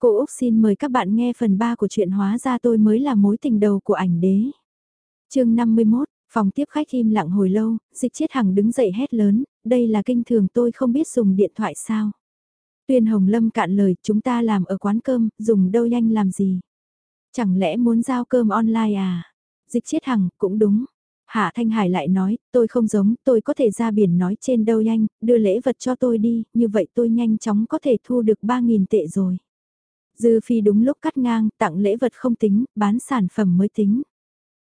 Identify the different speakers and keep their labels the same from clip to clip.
Speaker 1: Cô Úc xin mời các bạn nghe phần 3 của truyện hóa ra tôi mới là mối tình đầu của ảnh đế. chương 51, phòng tiếp khách im lặng hồi lâu, dịch chiết hằng đứng dậy hét lớn, đây là kinh thường tôi không biết dùng điện thoại sao. Tuyên Hồng Lâm cạn lời, chúng ta làm ở quán cơm, dùng đâu nhanh làm gì. Chẳng lẽ muốn giao cơm online à? Dịch chiết hằng, cũng đúng. Hạ Thanh Hải lại nói, tôi không giống, tôi có thể ra biển nói trên đâu nhanh, đưa lễ vật cho tôi đi, như vậy tôi nhanh chóng có thể thu được 3.000 tệ rồi. Dư Phi đúng lúc cắt ngang, tặng lễ vật không tính, bán sản phẩm mới tính.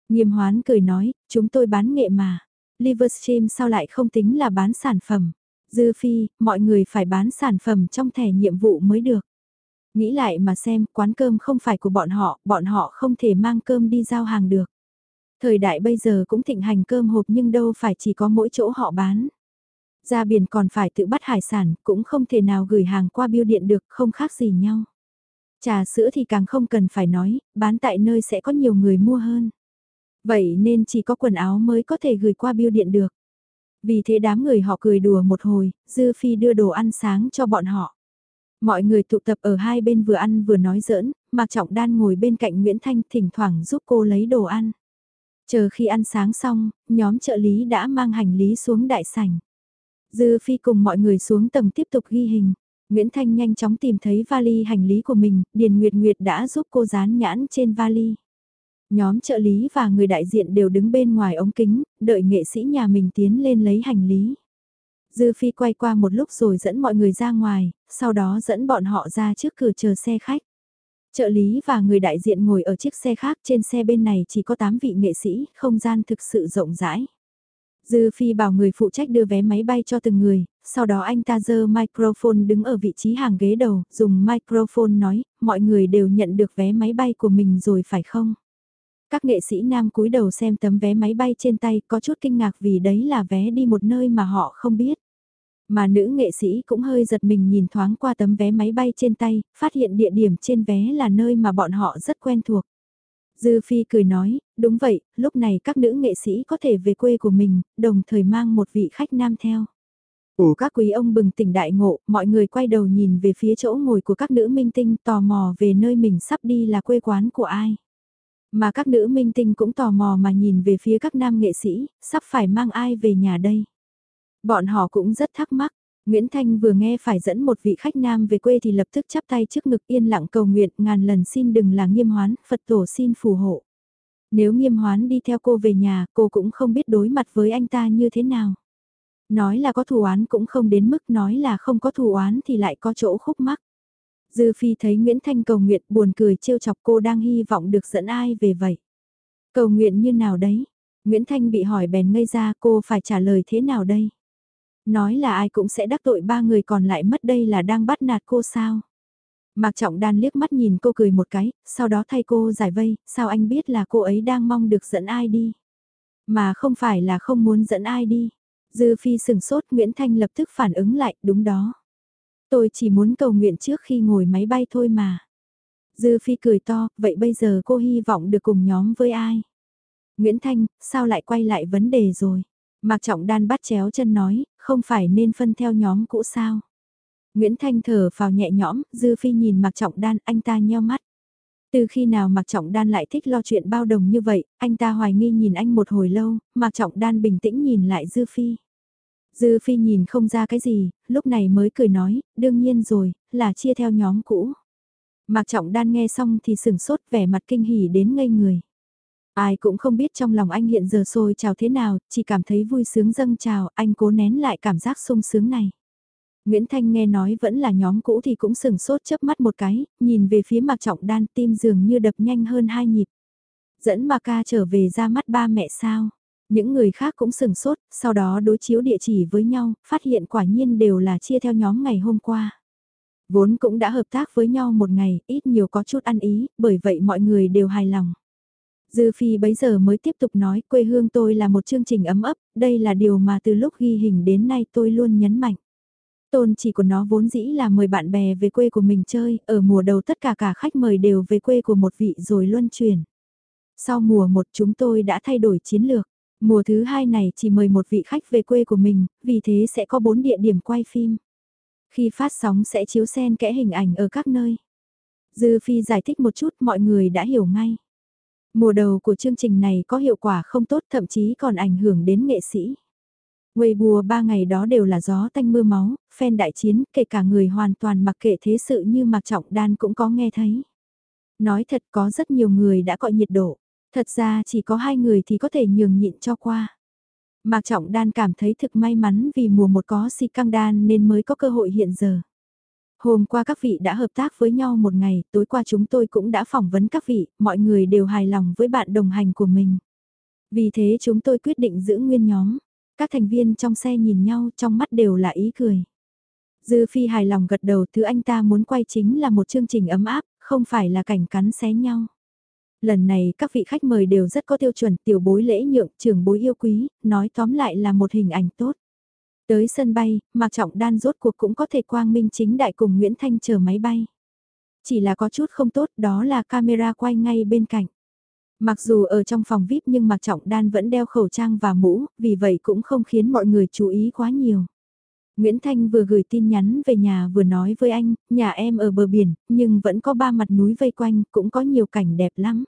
Speaker 1: Nghiêm hoán cười nói, chúng tôi bán nghệ mà. Livestream sao lại không tính là bán sản phẩm. Dư Phi, mọi người phải bán sản phẩm trong thẻ nhiệm vụ mới được. Nghĩ lại mà xem, quán cơm không phải của bọn họ, bọn họ không thể mang cơm đi giao hàng được. Thời đại bây giờ cũng thịnh hành cơm hộp nhưng đâu phải chỉ có mỗi chỗ họ bán. Ra biển còn phải tự bắt hải sản, cũng không thể nào gửi hàng qua biêu điện được, không khác gì nhau. Trà sữa thì càng không cần phải nói, bán tại nơi sẽ có nhiều người mua hơn. Vậy nên chỉ có quần áo mới có thể gửi qua biêu điện được. Vì thế đám người họ cười đùa một hồi, Dư Phi đưa đồ ăn sáng cho bọn họ. Mọi người tụ tập ở hai bên vừa ăn vừa nói giỡn, Mạc Trọng Đan ngồi bên cạnh Nguyễn Thanh thỉnh thoảng giúp cô lấy đồ ăn. Chờ khi ăn sáng xong, nhóm trợ lý đã mang hành lý xuống đại sảnh. Dư Phi cùng mọi người xuống tầng tiếp tục ghi hình. Nguyễn Thanh nhanh chóng tìm thấy vali hành lý của mình, Điền Nguyệt Nguyệt đã giúp cô dán nhãn trên vali. Nhóm trợ lý và người đại diện đều đứng bên ngoài ống kính, đợi nghệ sĩ nhà mình tiến lên lấy hành lý. Dư Phi quay qua một lúc rồi dẫn mọi người ra ngoài, sau đó dẫn bọn họ ra trước cửa chờ xe khách. Trợ lý và người đại diện ngồi ở chiếc xe khác trên xe bên này chỉ có 8 vị nghệ sĩ, không gian thực sự rộng rãi. Dư Phi bảo người phụ trách đưa vé máy bay cho từng người, sau đó anh ta giơ microphone đứng ở vị trí hàng ghế đầu, dùng microphone nói, mọi người đều nhận được vé máy bay của mình rồi phải không? Các nghệ sĩ nam cúi đầu xem tấm vé máy bay trên tay có chút kinh ngạc vì đấy là vé đi một nơi mà họ không biết. Mà nữ nghệ sĩ cũng hơi giật mình nhìn thoáng qua tấm vé máy bay trên tay, phát hiện địa điểm trên vé là nơi mà bọn họ rất quen thuộc. Dư Phi cười nói, đúng vậy, lúc này các nữ nghệ sĩ có thể về quê của mình, đồng thời mang một vị khách nam theo. Ủ các quý ông bừng tỉnh đại ngộ, mọi người quay đầu nhìn về phía chỗ ngồi của các nữ minh tinh tò mò về nơi mình sắp đi là quê quán của ai. Mà các nữ minh tinh cũng tò mò mà nhìn về phía các nam nghệ sĩ, sắp phải mang ai về nhà đây. Bọn họ cũng rất thắc mắc, Nguyễn Thanh vừa nghe phải dẫn một vị khách nam về quê thì lập tức chắp tay trước ngực yên lặng cầu nguyện ngàn lần xin đừng là nghiêm hoán, Phật tổ xin phù hộ. Nếu nghiêm hoán đi theo cô về nhà, cô cũng không biết đối mặt với anh ta như thế nào. Nói là có thù oán cũng không đến mức nói là không có thù oán thì lại có chỗ khúc mắc. Dư Phi thấy Nguyễn Thanh cầu nguyện buồn cười trêu chọc cô đang hy vọng được dẫn ai về vậy. Cầu nguyện như nào đấy? Nguyễn Thanh bị hỏi bèn ngây ra cô phải trả lời thế nào đây? Nói là ai cũng sẽ đắc tội ba người còn lại mất đây là đang bắt nạt cô sao? Mạc Trọng Đan liếc mắt nhìn cô cười một cái, sau đó thay cô giải vây, sao anh biết là cô ấy đang mong được dẫn ai đi? Mà không phải là không muốn dẫn ai đi. Dư Phi sừng sốt Nguyễn Thanh lập tức phản ứng lại, đúng đó. Tôi chỉ muốn cầu nguyện trước khi ngồi máy bay thôi mà. Dư Phi cười to, vậy bây giờ cô hy vọng được cùng nhóm với ai? Nguyễn Thanh, sao lại quay lại vấn đề rồi? Mạc Trọng Đan bắt chéo chân nói, không phải nên phân theo nhóm cũ sao? Nguyễn Thanh thở vào nhẹ nhõm, Dư Phi nhìn Mạc Trọng Đan, anh ta nheo mắt. Từ khi nào Mạc Trọng Đan lại thích lo chuyện bao đồng như vậy, anh ta hoài nghi nhìn anh một hồi lâu, Mạc Trọng Đan bình tĩnh nhìn lại Dư Phi. Dư Phi nhìn không ra cái gì, lúc này mới cười nói, đương nhiên rồi, là chia theo nhóm cũ. Mạc Trọng Đan nghe xong thì sừng sốt vẻ mặt kinh hỉ đến ngây người. Ai cũng không biết trong lòng anh hiện giờ sôi trào thế nào, chỉ cảm thấy vui sướng dâng trào, anh cố nén lại cảm giác sung sướng này. Nguyễn Thanh nghe nói vẫn là nhóm cũ thì cũng sừng sốt chớp mắt một cái, nhìn về phía Mạc Trọng Đan tim dường như đập nhanh hơn hai nhịp. Dẫn Mạc Ca trở về ra mắt ba mẹ sao. Những người khác cũng sừng sốt, sau đó đối chiếu địa chỉ với nhau, phát hiện quả nhiên đều là chia theo nhóm ngày hôm qua. Vốn cũng đã hợp tác với nhau một ngày, ít nhiều có chút ăn ý, bởi vậy mọi người đều hài lòng. Dư Phi bấy giờ mới tiếp tục nói quê hương tôi là một chương trình ấm ấp, đây là điều mà từ lúc ghi hình đến nay tôi luôn nhấn mạnh. Tôn chỉ của nó vốn dĩ là mời bạn bè về quê của mình chơi, ở mùa đầu tất cả cả khách mời đều về quê của một vị rồi luân chuyển. Sau mùa một chúng tôi đã thay đổi chiến lược. Mùa thứ hai này chỉ mời một vị khách về quê của mình, vì thế sẽ có bốn địa điểm quay phim. Khi phát sóng sẽ chiếu xen kẽ hình ảnh ở các nơi. Dư Phi giải thích một chút mọi người đã hiểu ngay. Mùa đầu của chương trình này có hiệu quả không tốt thậm chí còn ảnh hưởng đến nghệ sĩ. Weibo ba ngày đó đều là gió tanh mưa máu, fan đại chiến, kể cả người hoàn toàn mặc kệ thế sự như Mạc Trọng Đan cũng có nghe thấy. Nói thật có rất nhiều người đã gọi nhiệt độ, thật ra chỉ có hai người thì có thể nhường nhịn cho qua. Mạc Trọng Đan cảm thấy thực may mắn vì mùa một có si căng đan nên mới có cơ hội hiện giờ. Hôm qua các vị đã hợp tác với nhau một ngày, tối qua chúng tôi cũng đã phỏng vấn các vị, mọi người đều hài lòng với bạn đồng hành của mình. Vì thế chúng tôi quyết định giữ nguyên nhóm. Các thành viên trong xe nhìn nhau trong mắt đều là ý cười. Dư Phi hài lòng gật đầu thứ anh ta muốn quay chính là một chương trình ấm áp, không phải là cảnh cắn xé nhau. Lần này các vị khách mời đều rất có tiêu chuẩn tiểu bối lễ nhượng, trưởng bối yêu quý, nói tóm lại là một hình ảnh tốt. Tới sân bay, Mạc Trọng Đan rốt cuộc cũng có thể quang minh chính đại cùng Nguyễn Thanh chờ máy bay. Chỉ là có chút không tốt đó là camera quay ngay bên cạnh. Mặc dù ở trong phòng VIP nhưng Mạc Trọng Đan vẫn đeo khẩu trang và mũ, vì vậy cũng không khiến mọi người chú ý quá nhiều. Nguyễn Thanh vừa gửi tin nhắn về nhà vừa nói với anh, nhà em ở bờ biển, nhưng vẫn có ba mặt núi vây quanh, cũng có nhiều cảnh đẹp lắm.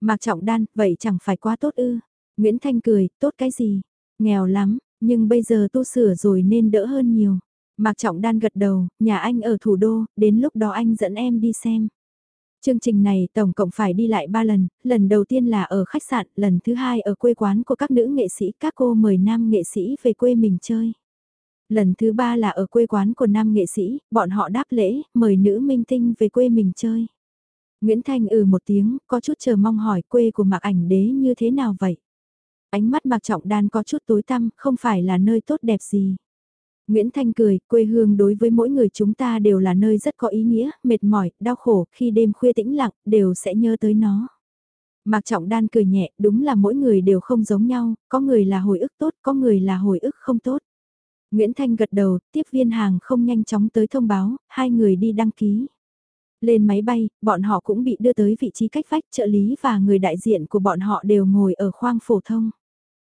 Speaker 1: Mạc Trọng Đan, vậy chẳng phải quá tốt ư. Nguyễn Thanh cười, tốt cái gì? Nghèo lắm, nhưng bây giờ tu sửa rồi nên đỡ hơn nhiều. Mạc Trọng Đan gật đầu, nhà anh ở thủ đô, đến lúc đó anh dẫn em đi xem. Chương trình này tổng cộng phải đi lại 3 lần, lần đầu tiên là ở khách sạn, lần thứ hai ở quê quán của các nữ nghệ sĩ, các cô mời nam nghệ sĩ về quê mình chơi. Lần thứ ba là ở quê quán của nam nghệ sĩ, bọn họ đáp lễ, mời nữ minh tinh về quê mình chơi. Nguyễn Thanh ừ một tiếng, có chút chờ mong hỏi quê của Mạc Ảnh Đế như thế nào vậy? Ánh mắt Mạc Trọng Đan có chút tối tăm, không phải là nơi tốt đẹp gì. Nguyễn Thanh cười, quê hương đối với mỗi người chúng ta đều là nơi rất có ý nghĩa, mệt mỏi, đau khổ, khi đêm khuya tĩnh lặng, đều sẽ nhớ tới nó. Mạc Trọng Đan cười nhẹ, đúng là mỗi người đều không giống nhau, có người là hồi ức tốt, có người là hồi ức không tốt. Nguyễn Thanh gật đầu, tiếp viên hàng không nhanh chóng tới thông báo, hai người đi đăng ký. Lên máy bay, bọn họ cũng bị đưa tới vị trí cách vách trợ lý và người đại diện của bọn họ đều ngồi ở khoang phổ thông.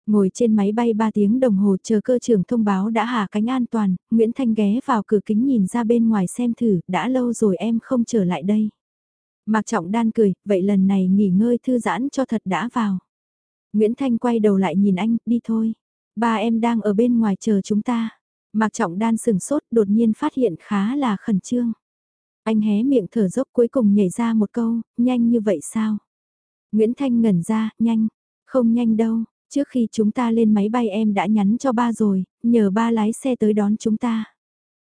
Speaker 1: Ngồi trên máy bay 3 tiếng đồng hồ chờ cơ trưởng thông báo đã hạ cánh an toàn, Nguyễn Thanh ghé vào cửa kính nhìn ra bên ngoài xem thử, đã lâu rồi em không trở lại đây. Mạc Trọng Đan cười, vậy lần này nghỉ ngơi thư giãn cho thật đã vào. Nguyễn Thanh quay đầu lại nhìn anh, đi thôi. Ba em đang ở bên ngoài chờ chúng ta. Mạc Trọng Đan sừng sốt đột nhiên phát hiện khá là khẩn trương. Anh hé miệng thở dốc cuối cùng nhảy ra một câu, nhanh như vậy sao? Nguyễn Thanh ngẩn ra, nhanh, không nhanh đâu, trước khi chúng ta lên máy bay em đã nhắn cho ba rồi, nhờ ba lái xe tới đón chúng ta.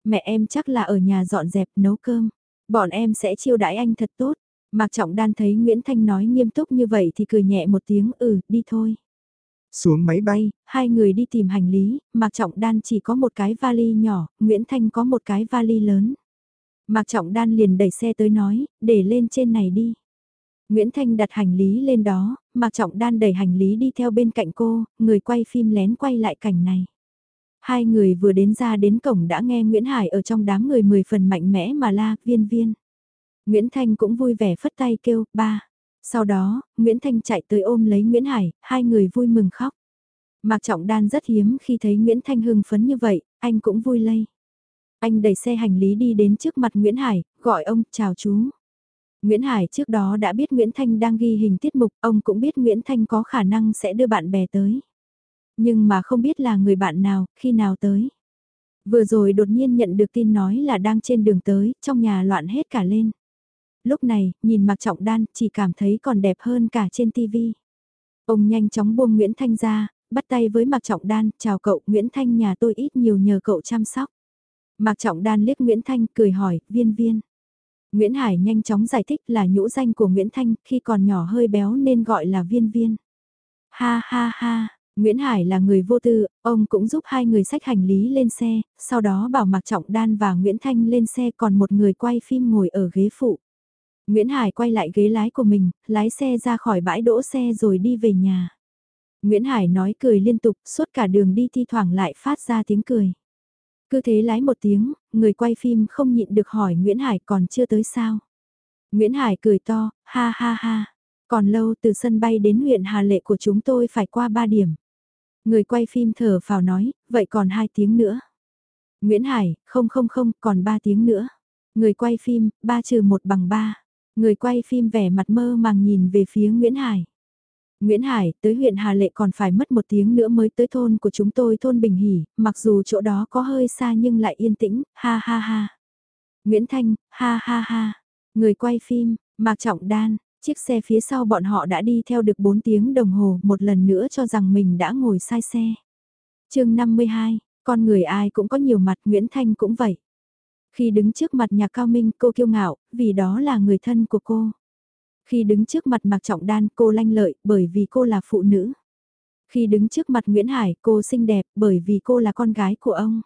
Speaker 1: Mẹ em chắc là ở nhà dọn dẹp nấu cơm, bọn em sẽ chiêu đãi anh thật tốt. Mạc Trọng Đan thấy Nguyễn Thanh nói nghiêm túc như vậy thì cười nhẹ một tiếng ừ, đi thôi. Xuống máy bay, hai người đi tìm hành lý, Mạc Trọng Đan chỉ có một cái vali nhỏ, Nguyễn Thanh có một cái vali lớn. Mạc Trọng Đan liền đẩy xe tới nói, để lên trên này đi. Nguyễn Thanh đặt hành lý lên đó, Mạc Trọng Đan đẩy hành lý đi theo bên cạnh cô, người quay phim lén quay lại cảnh này. Hai người vừa đến ra đến cổng đã nghe Nguyễn Hải ở trong đám người mười phần mạnh mẽ mà la, viên viên. Nguyễn Thanh cũng vui vẻ phất tay kêu, ba. Sau đó, Nguyễn Thanh chạy tới ôm lấy Nguyễn Hải, hai người vui mừng khóc. Mạc Trọng Đan rất hiếm khi thấy Nguyễn Thanh hưng phấn như vậy, anh cũng vui lây. Anh đẩy xe hành lý đi đến trước mặt Nguyễn Hải, gọi ông, chào chú. Nguyễn Hải trước đó đã biết Nguyễn Thanh đang ghi hình tiết mục, ông cũng biết Nguyễn Thanh có khả năng sẽ đưa bạn bè tới. Nhưng mà không biết là người bạn nào, khi nào tới. Vừa rồi đột nhiên nhận được tin nói là đang trên đường tới, trong nhà loạn hết cả lên. Lúc này, nhìn Mạc Trọng Đan, chỉ cảm thấy còn đẹp hơn cả trên TV. Ông nhanh chóng buông Nguyễn Thanh ra, bắt tay với Mạc Trọng Đan, chào cậu, Nguyễn Thanh nhà tôi ít nhiều nhờ cậu chăm sóc. Mạc Trọng Đan liếc Nguyễn Thanh cười hỏi, viên viên. Nguyễn Hải nhanh chóng giải thích là nhũ danh của Nguyễn Thanh, khi còn nhỏ hơi béo nên gọi là viên viên. Ha ha ha, Nguyễn Hải là người vô tư, ông cũng giúp hai người sách hành lý lên xe, sau đó bảo Mạc Trọng Đan và Nguyễn Thanh lên xe còn một người quay phim ngồi ở ghế phụ. Nguyễn Hải quay lại ghế lái của mình, lái xe ra khỏi bãi đỗ xe rồi đi về nhà. Nguyễn Hải nói cười liên tục, suốt cả đường đi thi thoảng lại phát ra tiếng cười. Cứ thế lái một tiếng, người quay phim không nhịn được hỏi Nguyễn Hải còn chưa tới sao. Nguyễn Hải cười to, ha ha ha, còn lâu từ sân bay đến huyện Hà Lệ của chúng tôi phải qua 3 điểm. Người quay phim thở phào nói, vậy còn 2 tiếng nữa. Nguyễn Hải, không không không, còn 3 tiếng nữa. Người quay phim, ba trừ một bằng ba. Người quay phim vẻ mặt mơ màng nhìn về phía Nguyễn Hải. Nguyễn Hải, tới huyện Hà Lệ còn phải mất một tiếng nữa mới tới thôn của chúng tôi thôn Bình Hỷ, mặc dù chỗ đó có hơi xa nhưng lại yên tĩnh, ha ha ha. Nguyễn Thanh, ha ha ha. Người quay phim, Mạc Trọng Đan, chiếc xe phía sau bọn họ đã đi theo được 4 tiếng đồng hồ, một lần nữa cho rằng mình đã ngồi sai xe. chương 52, con người ai cũng có nhiều mặt, Nguyễn Thanh cũng vậy. Khi đứng trước mặt nhà cao minh cô kiêu ngạo, vì đó là người thân của cô. Khi đứng trước mặt Mạc Trọng Đan cô lanh lợi bởi vì cô là phụ nữ. Khi đứng trước mặt Nguyễn Hải cô xinh đẹp bởi vì cô là con gái của ông.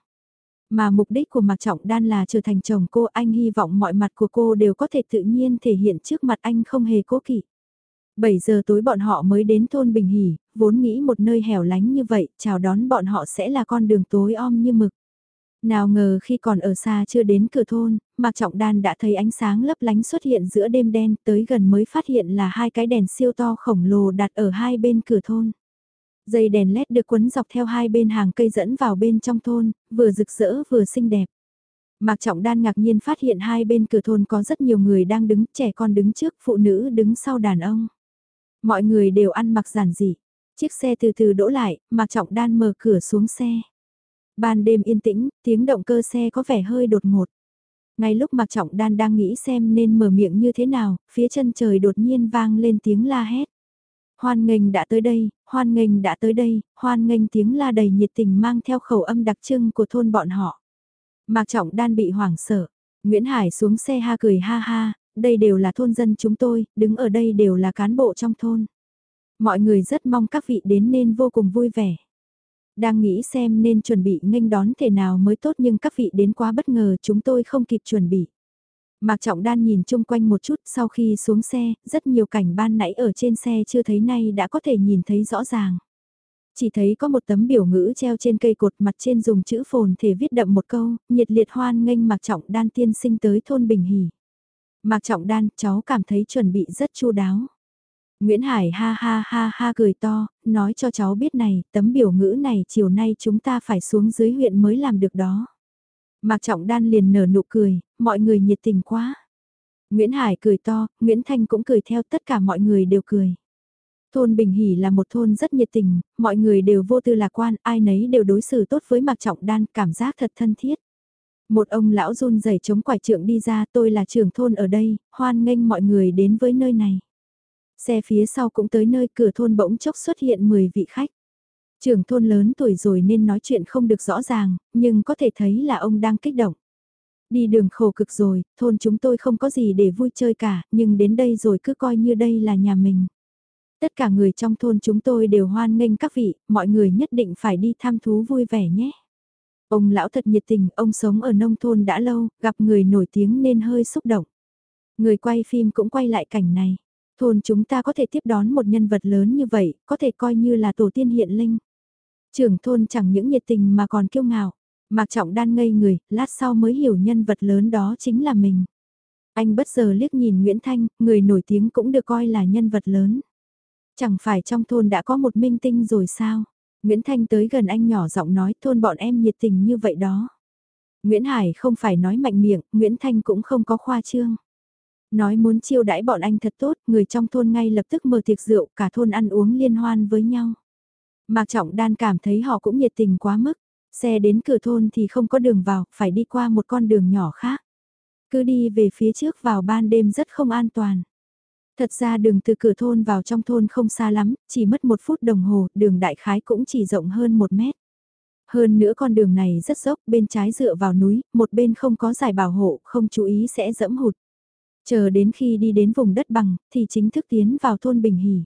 Speaker 1: Mà mục đích của Mạc Trọng Đan là trở thành chồng cô anh hy vọng mọi mặt của cô đều có thể tự nhiên thể hiện trước mặt anh không hề cố kỵ. 7 giờ tối bọn họ mới đến thôn Bình Hỷ, vốn nghĩ một nơi hẻo lánh như vậy, chào đón bọn họ sẽ là con đường tối om như mực. Nào ngờ khi còn ở xa chưa đến cửa thôn, Mạc Trọng Đan đã thấy ánh sáng lấp lánh xuất hiện giữa đêm đen tới gần mới phát hiện là hai cái đèn siêu to khổng lồ đặt ở hai bên cửa thôn. Dây đèn led được quấn dọc theo hai bên hàng cây dẫn vào bên trong thôn, vừa rực rỡ vừa xinh đẹp. Mạc Trọng Đan ngạc nhiên phát hiện hai bên cửa thôn có rất nhiều người đang đứng, trẻ con đứng trước, phụ nữ đứng sau đàn ông. Mọi người đều ăn mặc giản dị. Chiếc xe từ từ đỗ lại, Mạc Trọng Đan mở cửa xuống xe. Ban đêm yên tĩnh, tiếng động cơ xe có vẻ hơi đột ngột. Ngay lúc Mạc Trọng Đan đang nghĩ xem nên mở miệng như thế nào, phía chân trời đột nhiên vang lên tiếng la hét. Hoan nghênh đã tới đây, hoan nghênh đã tới đây, hoan nghênh tiếng la đầy nhiệt tình mang theo khẩu âm đặc trưng của thôn bọn họ. Mạc Trọng Đan bị hoảng sợ. Nguyễn Hải xuống xe ha cười ha ha, đây đều là thôn dân chúng tôi, đứng ở đây đều là cán bộ trong thôn. Mọi người rất mong các vị đến nên vô cùng vui vẻ. Đang nghĩ xem nên chuẩn bị nghênh đón thể nào mới tốt nhưng các vị đến quá bất ngờ chúng tôi không kịp chuẩn bị. Mạc Trọng Đan nhìn chung quanh một chút sau khi xuống xe, rất nhiều cảnh ban nãy ở trên xe chưa thấy nay đã có thể nhìn thấy rõ ràng. Chỉ thấy có một tấm biểu ngữ treo trên cây cột mặt trên dùng chữ phồn thể viết đậm một câu, nhiệt liệt hoan nghênh Mạc Trọng Đan tiên sinh tới thôn Bình Hỷ. Mạc Trọng Đan, cháu cảm thấy chuẩn bị rất chu đáo. Nguyễn Hải ha ha ha ha cười to, nói cho cháu biết này, tấm biểu ngữ này chiều nay chúng ta phải xuống dưới huyện mới làm được đó. Mạc Trọng Đan liền nở nụ cười, mọi người nhiệt tình quá. Nguyễn Hải cười to, Nguyễn Thanh cũng cười theo tất cả mọi người đều cười. Thôn Bình Hỷ là một thôn rất nhiệt tình, mọi người đều vô tư lạc quan, ai nấy đều đối xử tốt với Mạc Trọng Đan, cảm giác thật thân thiết. Một ông lão run rẩy chống quải trượng đi ra, tôi là trưởng thôn ở đây, hoan nghênh mọi người đến với nơi này. Xe phía sau cũng tới nơi cửa thôn bỗng chốc xuất hiện 10 vị khách. Trưởng thôn lớn tuổi rồi nên nói chuyện không được rõ ràng, nhưng có thể thấy là ông đang kích động. Đi đường khổ cực rồi, thôn chúng tôi không có gì để vui chơi cả, nhưng đến đây rồi cứ coi như đây là nhà mình. Tất cả người trong thôn chúng tôi đều hoan nghênh các vị, mọi người nhất định phải đi tham thú vui vẻ nhé. Ông lão thật nhiệt tình, ông sống ở nông thôn đã lâu, gặp người nổi tiếng nên hơi xúc động. Người quay phim cũng quay lại cảnh này. Thôn chúng ta có thể tiếp đón một nhân vật lớn như vậy, có thể coi như là tổ tiên hiện linh. Trưởng thôn chẳng những nhiệt tình mà còn kiêu ngạo. Mạc Trọng đan ngây người, lát sau mới hiểu nhân vật lớn đó chính là mình. Anh bất giờ liếc nhìn Nguyễn Thanh, người nổi tiếng cũng được coi là nhân vật lớn. Chẳng phải trong thôn đã có một minh tinh rồi sao? Nguyễn Thanh tới gần anh nhỏ giọng nói thôn bọn em nhiệt tình như vậy đó. Nguyễn Hải không phải nói mạnh miệng, Nguyễn Thanh cũng không có khoa trương. Nói muốn chiêu đãi bọn anh thật tốt, người trong thôn ngay lập tức mở tiệc rượu, cả thôn ăn uống liên hoan với nhau. Mạc Trọng Đan cảm thấy họ cũng nhiệt tình quá mức, xe đến cửa thôn thì không có đường vào, phải đi qua một con đường nhỏ khác. Cứ đi về phía trước vào ban đêm rất không an toàn. Thật ra đường từ cửa thôn vào trong thôn không xa lắm, chỉ mất một phút đồng hồ, đường đại khái cũng chỉ rộng hơn một mét. Hơn nữa con đường này rất dốc, bên trái dựa vào núi, một bên không có giải bảo hộ, không chú ý sẽ dẫm hụt. Chờ đến khi đi đến vùng đất bằng, thì chính thức tiến vào thôn Bình Hỷ.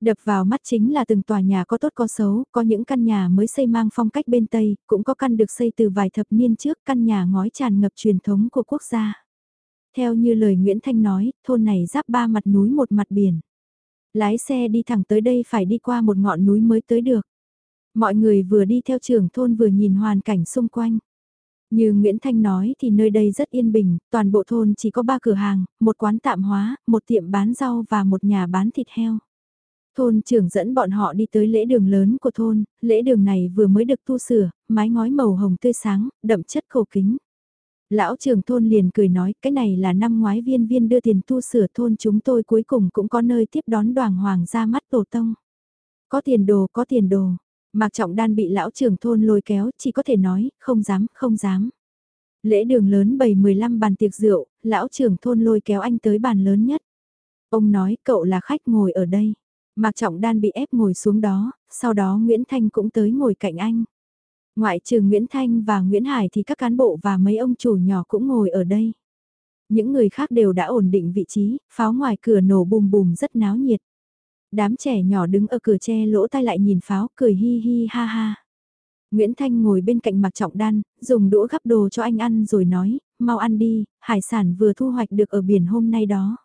Speaker 1: Đập vào mắt chính là từng tòa nhà có tốt có xấu, có những căn nhà mới xây mang phong cách bên Tây, cũng có căn được xây từ vài thập niên trước, căn nhà ngói tràn ngập truyền thống của quốc gia. Theo như lời Nguyễn Thanh nói, thôn này giáp ba mặt núi một mặt biển. Lái xe đi thẳng tới đây phải đi qua một ngọn núi mới tới được. Mọi người vừa đi theo trưởng thôn vừa nhìn hoàn cảnh xung quanh. Như Nguyễn Thanh nói thì nơi đây rất yên bình, toàn bộ thôn chỉ có ba cửa hàng, một quán tạm hóa, một tiệm bán rau và một nhà bán thịt heo. Thôn trưởng dẫn bọn họ đi tới lễ đường lớn của thôn, lễ đường này vừa mới được tu sửa, mái ngói màu hồng tươi sáng, đậm chất cổ kính. Lão trưởng thôn liền cười nói, cái này là năm ngoái viên viên đưa tiền tu sửa thôn chúng tôi cuối cùng cũng có nơi tiếp đón đoàn hoàng ra mắt tổ tông. Có tiền đồ, có tiền đồ. Mạc Trọng Đan bị lão trưởng thôn lôi kéo, chỉ có thể nói, không dám, không dám. Lễ đường lớn bày 15 bàn tiệc rượu, lão trưởng thôn lôi kéo anh tới bàn lớn nhất. Ông nói cậu là khách ngồi ở đây. Mạc Trọng Đan bị ép ngồi xuống đó, sau đó Nguyễn Thanh cũng tới ngồi cạnh anh. Ngoại trừ Nguyễn Thanh và Nguyễn Hải thì các cán bộ và mấy ông chủ nhỏ cũng ngồi ở đây. Những người khác đều đã ổn định vị trí, pháo ngoài cửa nổ bùm bùm rất náo nhiệt. Đám trẻ nhỏ đứng ở cửa che lỗ tai lại nhìn pháo cười hi hi ha ha. Nguyễn Thanh ngồi bên cạnh Mạc Trọng Đan, dùng đũa gắp đồ cho anh ăn rồi nói, mau ăn đi, hải sản vừa thu hoạch được ở biển hôm nay đó.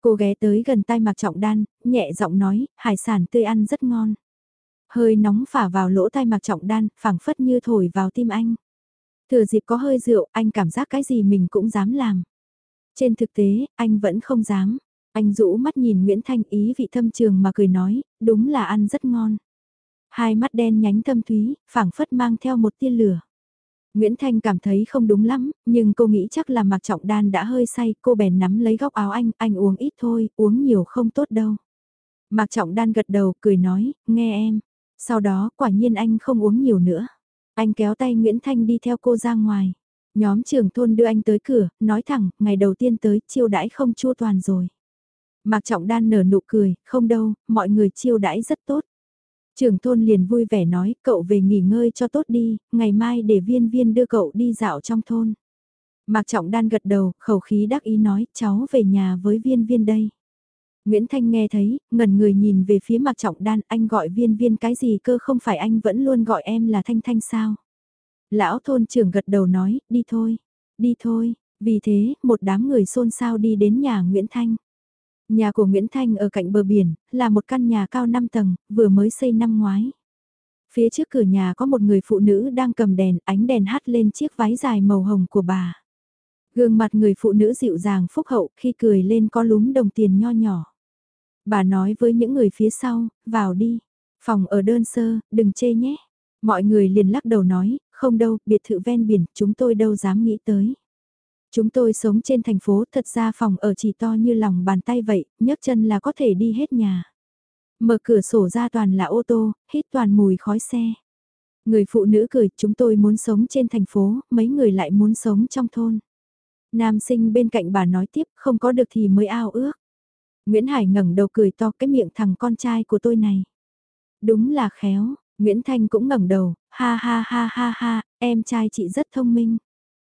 Speaker 1: Cô ghé tới gần tay Mạc Trọng Đan, nhẹ giọng nói, hải sản tươi ăn rất ngon. Hơi nóng phả vào lỗ tai Mạc Trọng Đan, phảng phất như thổi vào tim anh. Thừa dịp có hơi rượu, anh cảm giác cái gì mình cũng dám làm. Trên thực tế, anh vẫn không dám. Anh rũ mắt nhìn Nguyễn Thanh ý vị thâm trường mà cười nói, đúng là ăn rất ngon. Hai mắt đen nhánh thâm thúy, phảng phất mang theo một tia lửa. Nguyễn Thanh cảm thấy không đúng lắm, nhưng cô nghĩ chắc là Mạc Trọng Đan đã hơi say, cô bèn nắm lấy góc áo anh, anh uống ít thôi, uống nhiều không tốt đâu. Mạc Trọng Đan gật đầu, cười nói, nghe em. Sau đó, quả nhiên anh không uống nhiều nữa. Anh kéo tay Nguyễn Thanh đi theo cô ra ngoài. Nhóm trưởng thôn đưa anh tới cửa, nói thẳng, ngày đầu tiên tới, chiêu đãi không chua toàn rồi. Mạc Trọng Đan nở nụ cười, không đâu, mọi người chiêu đãi rất tốt. Trưởng thôn liền vui vẻ nói, cậu về nghỉ ngơi cho tốt đi, ngày mai để viên viên đưa cậu đi dạo trong thôn. Mạc Trọng Đan gật đầu, khẩu khí đắc ý nói, cháu về nhà với viên viên đây. Nguyễn Thanh nghe thấy, ngẩn người nhìn về phía Mạc Trọng Đan, anh gọi viên viên cái gì cơ không phải anh vẫn luôn gọi em là Thanh Thanh sao? Lão thôn trưởng gật đầu nói, đi thôi, đi thôi, vì thế, một đám người xôn xao đi đến nhà Nguyễn Thanh. Nhà của Nguyễn Thanh ở cạnh bờ biển, là một căn nhà cao 5 tầng, vừa mới xây năm ngoái. Phía trước cửa nhà có một người phụ nữ đang cầm đèn, ánh đèn hắt lên chiếc váy dài màu hồng của bà. Gương mặt người phụ nữ dịu dàng phúc hậu khi cười lên có lúm đồng tiền nho nhỏ. Bà nói với những người phía sau, vào đi, phòng ở đơn sơ, đừng chê nhé. Mọi người liền lắc đầu nói, không đâu, biệt thự ven biển, chúng tôi đâu dám nghĩ tới. Chúng tôi sống trên thành phố thật ra phòng ở chỉ to như lòng bàn tay vậy, nhấc chân là có thể đi hết nhà. Mở cửa sổ ra toàn là ô tô, hít toàn mùi khói xe. Người phụ nữ cười, chúng tôi muốn sống trên thành phố, mấy người lại muốn sống trong thôn. Nam sinh bên cạnh bà nói tiếp, không có được thì mới ao ước. Nguyễn Hải ngẩng đầu cười to cái miệng thằng con trai của tôi này. Đúng là khéo, Nguyễn Thanh cũng ngẩng đầu, ha ha ha ha ha, em trai chị rất thông minh.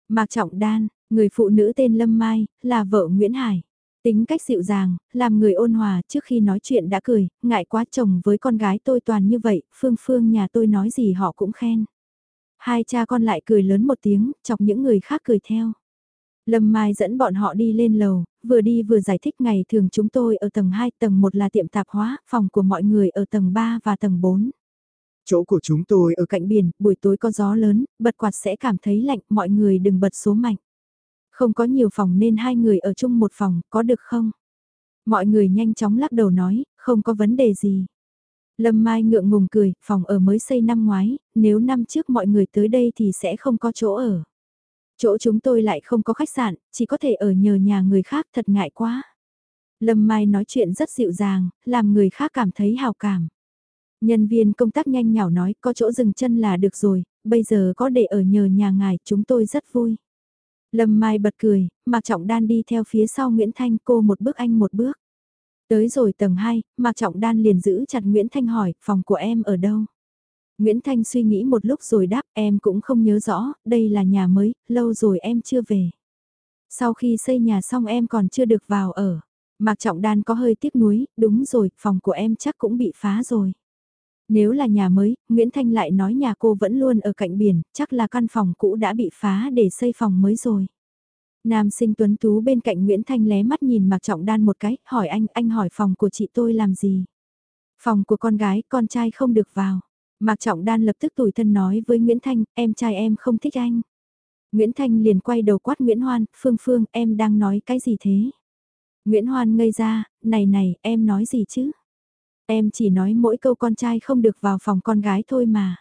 Speaker 1: Mạc Trọng Đan, người phụ nữ tên Lâm Mai, là vợ Nguyễn Hải. Tính cách dịu dàng, làm người ôn hòa trước khi nói chuyện đã cười, ngại quá chồng với con gái tôi toàn như vậy, Phương Phương nhà tôi nói gì họ cũng khen. Hai cha con lại cười lớn một tiếng, chọc những người khác cười theo. Lâm Mai dẫn bọn họ đi lên lầu, vừa đi vừa giải thích ngày thường chúng tôi ở tầng 2, tầng 1 là tiệm tạp hóa, phòng của mọi người ở tầng 3 và tầng 4. Chỗ của chúng tôi ở cạnh biển, buổi tối có gió lớn, bật quạt sẽ cảm thấy lạnh, mọi người đừng bật số mạnh. Không có nhiều phòng nên hai người ở chung một phòng, có được không? Mọi người nhanh chóng lắc đầu nói, không có vấn đề gì. Lâm Mai ngượng ngùng cười, phòng ở mới xây năm ngoái, nếu năm trước mọi người tới đây thì sẽ không có chỗ ở. Chỗ chúng tôi lại không có khách sạn, chỉ có thể ở nhờ nhà người khác thật ngại quá. Lâm Mai nói chuyện rất dịu dàng, làm người khác cảm thấy hào cảm. Nhân viên công tác nhanh nhảu nói có chỗ dừng chân là được rồi, bây giờ có để ở nhờ nhà ngài chúng tôi rất vui. Lâm Mai bật cười, Mạc Trọng Đan đi theo phía sau Nguyễn Thanh cô một bước anh một bước. Tới rồi tầng 2, Mạc Trọng Đan liền giữ chặt Nguyễn Thanh hỏi, phòng của em ở đâu? Nguyễn Thanh suy nghĩ một lúc rồi đáp em cũng không nhớ rõ, đây là nhà mới, lâu rồi em chưa về. Sau khi xây nhà xong em còn chưa được vào ở. Mạc Trọng Đan có hơi tiếc nuối, đúng rồi, phòng của em chắc cũng bị phá rồi. Nếu là nhà mới, Nguyễn Thanh lại nói nhà cô vẫn luôn ở cạnh biển, chắc là căn phòng cũ đã bị phá để xây phòng mới rồi. Nam sinh tuấn tú bên cạnh Nguyễn Thanh lé mắt nhìn Mạc Trọng Đan một cái, hỏi anh, anh hỏi phòng của chị tôi làm gì? Phòng của con gái, con trai không được vào. Mạc Trọng Đan lập tức tủi thân nói với Nguyễn Thanh, em trai em không thích anh. Nguyễn Thanh liền quay đầu quát Nguyễn Hoan, Phương Phương, em đang nói cái gì thế? Nguyễn Hoan ngây ra, này này, em nói gì chứ? Em chỉ nói mỗi câu con trai không được vào phòng con gái thôi mà.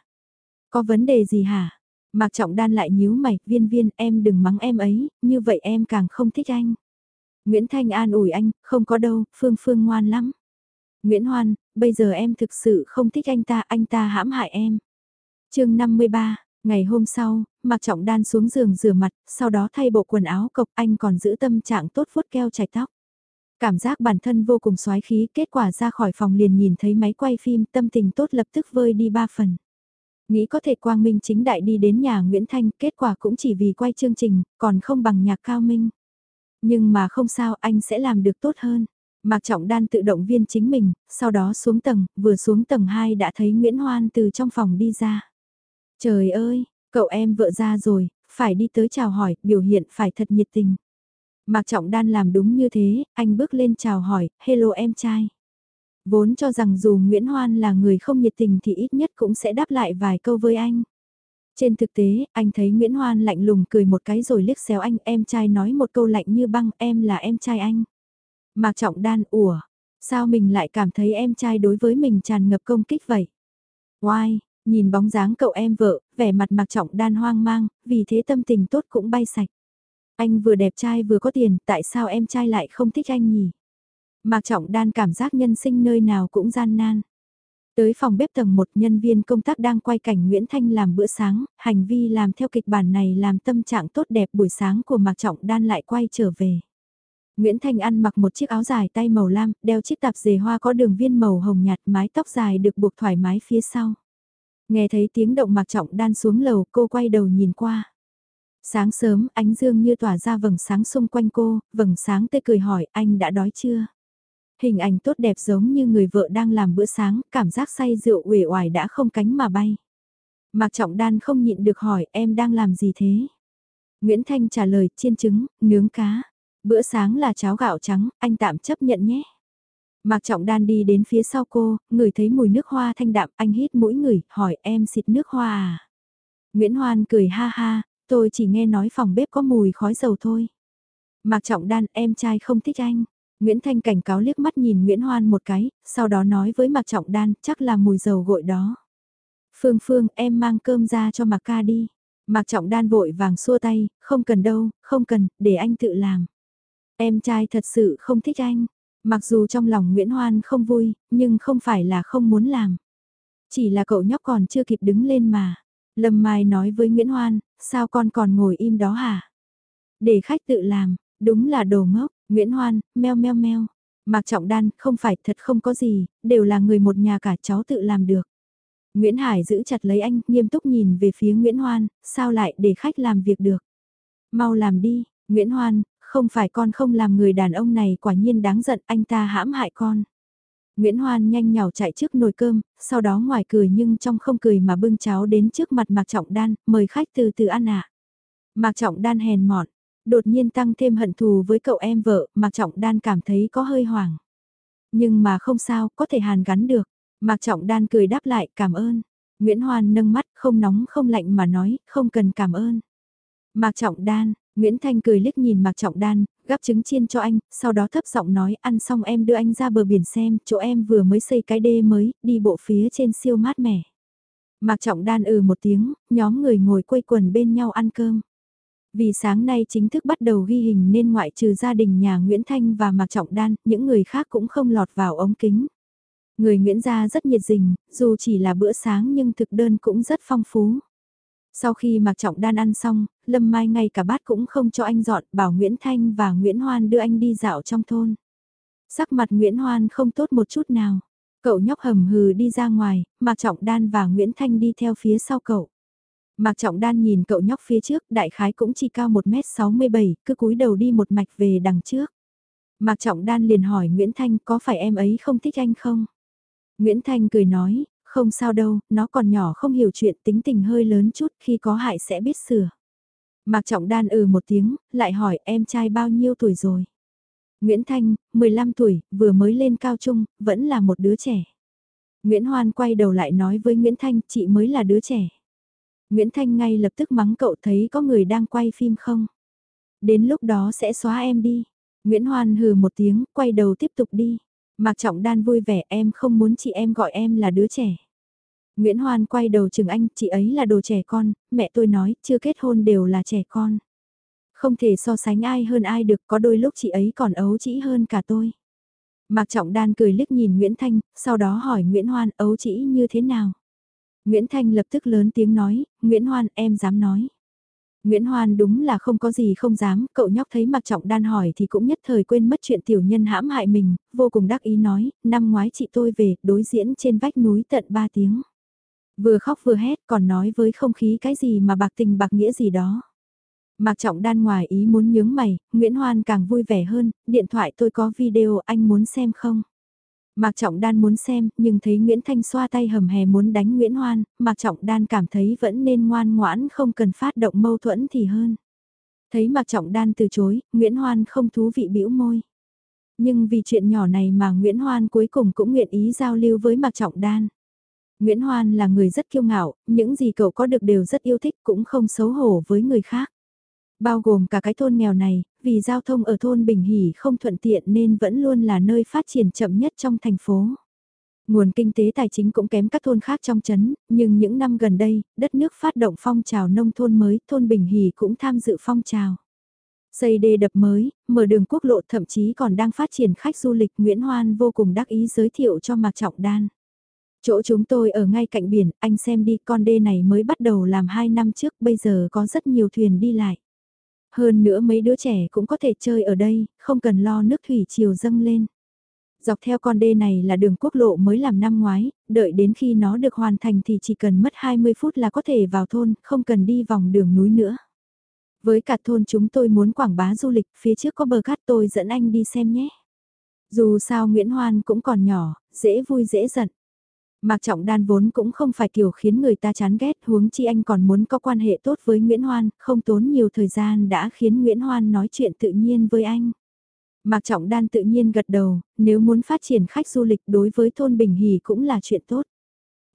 Speaker 1: Có vấn đề gì hả? Mạc Trọng Đan lại nhíu mày, viên viên em đừng mắng em ấy, như vậy em càng không thích anh. Nguyễn Thanh an ủi anh, không có đâu, Phương Phương ngoan lắm. Nguyễn Hoan, bây giờ em thực sự không thích anh ta, anh ta hãm hại em. chương 53, ngày hôm sau, Mạc Trọng Đan xuống giường rửa mặt, sau đó thay bộ quần áo cộc anh còn giữ tâm trạng tốt vuốt keo chải tóc. Cảm giác bản thân vô cùng xoái khí, kết quả ra khỏi phòng liền nhìn thấy máy quay phim tâm tình tốt lập tức vơi đi ba phần. Nghĩ có thể quang minh chính đại đi đến nhà Nguyễn Thanh, kết quả cũng chỉ vì quay chương trình, còn không bằng nhạc cao minh. Nhưng mà không sao, anh sẽ làm được tốt hơn. Mạc Trọng Đan tự động viên chính mình, sau đó xuống tầng, vừa xuống tầng 2 đã thấy Nguyễn Hoan từ trong phòng đi ra. Trời ơi, cậu em vợ ra rồi, phải đi tới chào hỏi, biểu hiện phải thật nhiệt tình. Mạc Trọng Đan làm đúng như thế, anh bước lên chào hỏi, hello em trai. Vốn cho rằng dù Nguyễn Hoan là người không nhiệt tình thì ít nhất cũng sẽ đáp lại vài câu với anh. Trên thực tế, anh thấy Nguyễn Hoan lạnh lùng cười một cái rồi liếc xéo anh, em trai nói một câu lạnh như băng, em là em trai anh. Mạc Trọng Đan, ủa, sao mình lại cảm thấy em trai đối với mình tràn ngập công kích vậy? Why, nhìn bóng dáng cậu em vợ, vẻ mặt Mạc Trọng Đan hoang mang, vì thế tâm tình tốt cũng bay sạch. Anh vừa đẹp trai vừa có tiền, tại sao em trai lại không thích anh nhỉ? Mạc Trọng Đan cảm giác nhân sinh nơi nào cũng gian nan. Tới phòng bếp tầng một nhân viên công tác đang quay cảnh Nguyễn Thanh làm bữa sáng, hành vi làm theo kịch bản này làm tâm trạng tốt đẹp buổi sáng của Mạc Trọng Đan lại quay trở về. Nguyễn Thanh ăn mặc một chiếc áo dài tay màu lam, đeo chiếc tạp dề hoa có đường viên màu hồng nhạt, mái tóc dài được buộc thoải mái phía sau. Nghe thấy tiếng động Mạc Trọng Đan xuống lầu, cô quay đầu nhìn qua. Sáng sớm, ánh dương như tỏa ra vầng sáng xung quanh cô, vầng sáng tê cười hỏi anh đã đói chưa? Hình ảnh tốt đẹp giống như người vợ đang làm bữa sáng, cảm giác say rượu uể oải đã không cánh mà bay. Mạc Trọng Đan không nhịn được hỏi em đang làm gì thế? Nguyễn Thanh trả lời chiên trứng, nướng cá. Bữa sáng là cháo gạo trắng, anh tạm chấp nhận nhé. Mạc Trọng Đan đi đến phía sau cô, ngửi thấy mùi nước hoa thanh đạm, anh hít mũi ngửi, hỏi em xịt nước hoa à? Nguyễn Hoan cười ha ha, tôi chỉ nghe nói phòng bếp có mùi khói dầu thôi. Mạc Trọng Đan, em trai không thích anh. Nguyễn Thanh cảnh cáo liếc mắt nhìn Nguyễn Hoan một cái, sau đó nói với Mạc Trọng Đan, chắc là mùi dầu gội đó. Phương Phương, em mang cơm ra cho Mạc ca đi. Mạc Trọng Đan vội vàng xua tay, không cần đâu, không cần, để anh tự làm. Em trai thật sự không thích anh. Mặc dù trong lòng Nguyễn Hoan không vui, nhưng không phải là không muốn làm. Chỉ là cậu nhóc còn chưa kịp đứng lên mà. Lâm Mai nói với Nguyễn Hoan, sao con còn ngồi im đó hả? Để khách tự làm, đúng là đồ ngốc, Nguyễn Hoan, meo meo meo. Mạc Trọng Đan, không phải thật không có gì, đều là người một nhà cả cháu tự làm được. Nguyễn Hải giữ chặt lấy anh, nghiêm túc nhìn về phía Nguyễn Hoan, sao lại để khách làm việc được. Mau làm đi, Nguyễn Hoan, không phải con không làm người đàn ông này quả nhiên đáng giận anh ta hãm hại con. Nguyễn Hoan nhanh nhào chạy trước nồi cơm, sau đó ngoài cười nhưng trong không cười mà bưng cháo đến trước mặt Mạc Trọng Đan, mời khách từ từ ăn ạ. Mạc Trọng Đan hèn mọn, đột nhiên tăng thêm hận thù với cậu em vợ, Mạc Trọng Đan cảm thấy có hơi hoảng. Nhưng mà không sao, có thể hàn gắn được. Mạc Trọng Đan cười đáp lại, cảm ơn. Nguyễn Hoan nâng mắt, không nóng không lạnh mà nói, không cần cảm ơn. Mạc Trọng Đan, Nguyễn Thanh cười liếc nhìn Mạc Trọng Đan, gắp trứng chiên cho anh, sau đó thấp giọng nói ăn xong em đưa anh ra bờ biển xem, chỗ em vừa mới xây cái đê mới, đi bộ phía trên siêu mát mẻ. Mạc Trọng Đan ừ một tiếng, nhóm người ngồi quây quần bên nhau ăn cơm. Vì sáng nay chính thức bắt đầu ghi hình nên ngoại trừ gia đình nhà Nguyễn Thanh và Mạc Trọng Đan, những người khác cũng không lọt vào ống kính. Người Nguyễn gia rất nhiệt tình, dù chỉ là bữa sáng nhưng thực đơn cũng rất phong phú. Sau khi Mạc Trọng Đan ăn xong, Lâm Mai ngay cả bát cũng không cho anh dọn, bảo Nguyễn Thanh và Nguyễn Hoan đưa anh đi dạo trong thôn. Sắc mặt Nguyễn Hoan không tốt một chút nào. Cậu nhóc hầm hừ đi ra ngoài, Mạc Trọng Đan và Nguyễn Thanh đi theo phía sau cậu. Mạc Trọng Đan nhìn cậu nhóc phía trước, đại khái cũng chỉ cao 1m67, cứ cúi đầu đi một mạch về đằng trước. Mạc Trọng Đan liền hỏi Nguyễn Thanh có phải em ấy không thích anh không? Nguyễn Thanh cười nói, không sao đâu, nó còn nhỏ không hiểu chuyện tính tình hơi lớn chút khi có hại sẽ biết sửa. Mạc Trọng Đan ừ một tiếng, lại hỏi em trai bao nhiêu tuổi rồi? Nguyễn Thanh, 15 tuổi, vừa mới lên cao trung, vẫn là một đứa trẻ. Nguyễn Hoan quay đầu lại nói với Nguyễn Thanh, chị mới là đứa trẻ. Nguyễn Thanh ngay lập tức mắng cậu thấy có người đang quay phim không? Đến lúc đó sẽ xóa em đi. Nguyễn Hoan hừ một tiếng, quay đầu tiếp tục đi. Mạc Trọng Đan vui vẻ em không muốn chị em gọi em là đứa trẻ. Nguyễn Hoan quay đầu chừng anh, chị ấy là đồ trẻ con, mẹ tôi nói, chưa kết hôn đều là trẻ con. Không thể so sánh ai hơn ai được, có đôi lúc chị ấy còn ấu trĩ hơn cả tôi. Mạc Trọng Đan cười liếc nhìn Nguyễn Thanh, sau đó hỏi Nguyễn Hoan ấu trĩ như thế nào. Nguyễn Thanh lập tức lớn tiếng nói, Nguyễn Hoan em dám nói. Nguyễn Hoan đúng là không có gì không dám, cậu nhóc thấy Mạc Trọng Đan hỏi thì cũng nhất thời quên mất chuyện tiểu nhân hãm hại mình, vô cùng đắc ý nói, năm ngoái chị tôi về, đối diễn trên vách núi tận 3 tiếng. Vừa khóc vừa hét còn nói với không khí cái gì mà bạc tình bạc nghĩa gì đó. Mạc Trọng Đan ngoài ý muốn nhướng mày, Nguyễn Hoan càng vui vẻ hơn, điện thoại tôi có video anh muốn xem không? Mạc Trọng Đan muốn xem, nhưng thấy Nguyễn Thanh xoa tay hầm hè muốn đánh Nguyễn Hoan, Mạc Trọng Đan cảm thấy vẫn nên ngoan ngoãn không cần phát động mâu thuẫn thì hơn. Thấy Mạc Trọng Đan từ chối, Nguyễn Hoan không thú vị bĩu môi. Nhưng vì chuyện nhỏ này mà Nguyễn Hoan cuối cùng cũng nguyện ý giao lưu với Mạc Trọng Đan. Nguyễn Hoan là người rất kiêu ngạo, những gì cậu có được đều rất yêu thích cũng không xấu hổ với người khác. Bao gồm cả cái thôn nghèo này, vì giao thông ở thôn Bình Hỷ không thuận tiện nên vẫn luôn là nơi phát triển chậm nhất trong thành phố. Nguồn kinh tế tài chính cũng kém các thôn khác trong chấn, nhưng những năm gần đây, đất nước phát động phong trào nông thôn mới, thôn Bình Hỷ cũng tham dự phong trào. Xây đê đập mới, mở đường quốc lộ thậm chí còn đang phát triển khách du lịch Nguyễn Hoan vô cùng đắc ý giới thiệu cho Mạc Trọng Đan. Chỗ chúng tôi ở ngay cạnh biển, anh xem đi con đê này mới bắt đầu làm 2 năm trước, bây giờ có rất nhiều thuyền đi lại. Hơn nữa mấy đứa trẻ cũng có thể chơi ở đây, không cần lo nước thủy chiều dâng lên. Dọc theo con đê này là đường quốc lộ mới làm năm ngoái, đợi đến khi nó được hoàn thành thì chỉ cần mất 20 phút là có thể vào thôn, không cần đi vòng đường núi nữa. Với cả thôn chúng tôi muốn quảng bá du lịch, phía trước có bờ cát tôi dẫn anh đi xem nhé. Dù sao Nguyễn Hoan cũng còn nhỏ, dễ vui dễ giận. Mạc Trọng Đan vốn cũng không phải kiểu khiến người ta chán ghét huống chi anh còn muốn có quan hệ tốt với Nguyễn Hoan, không tốn nhiều thời gian đã khiến Nguyễn Hoan nói chuyện tự nhiên với anh. Mạc Trọng Đan tự nhiên gật đầu, nếu muốn phát triển khách du lịch đối với thôn Bình Hỷ cũng là chuyện tốt.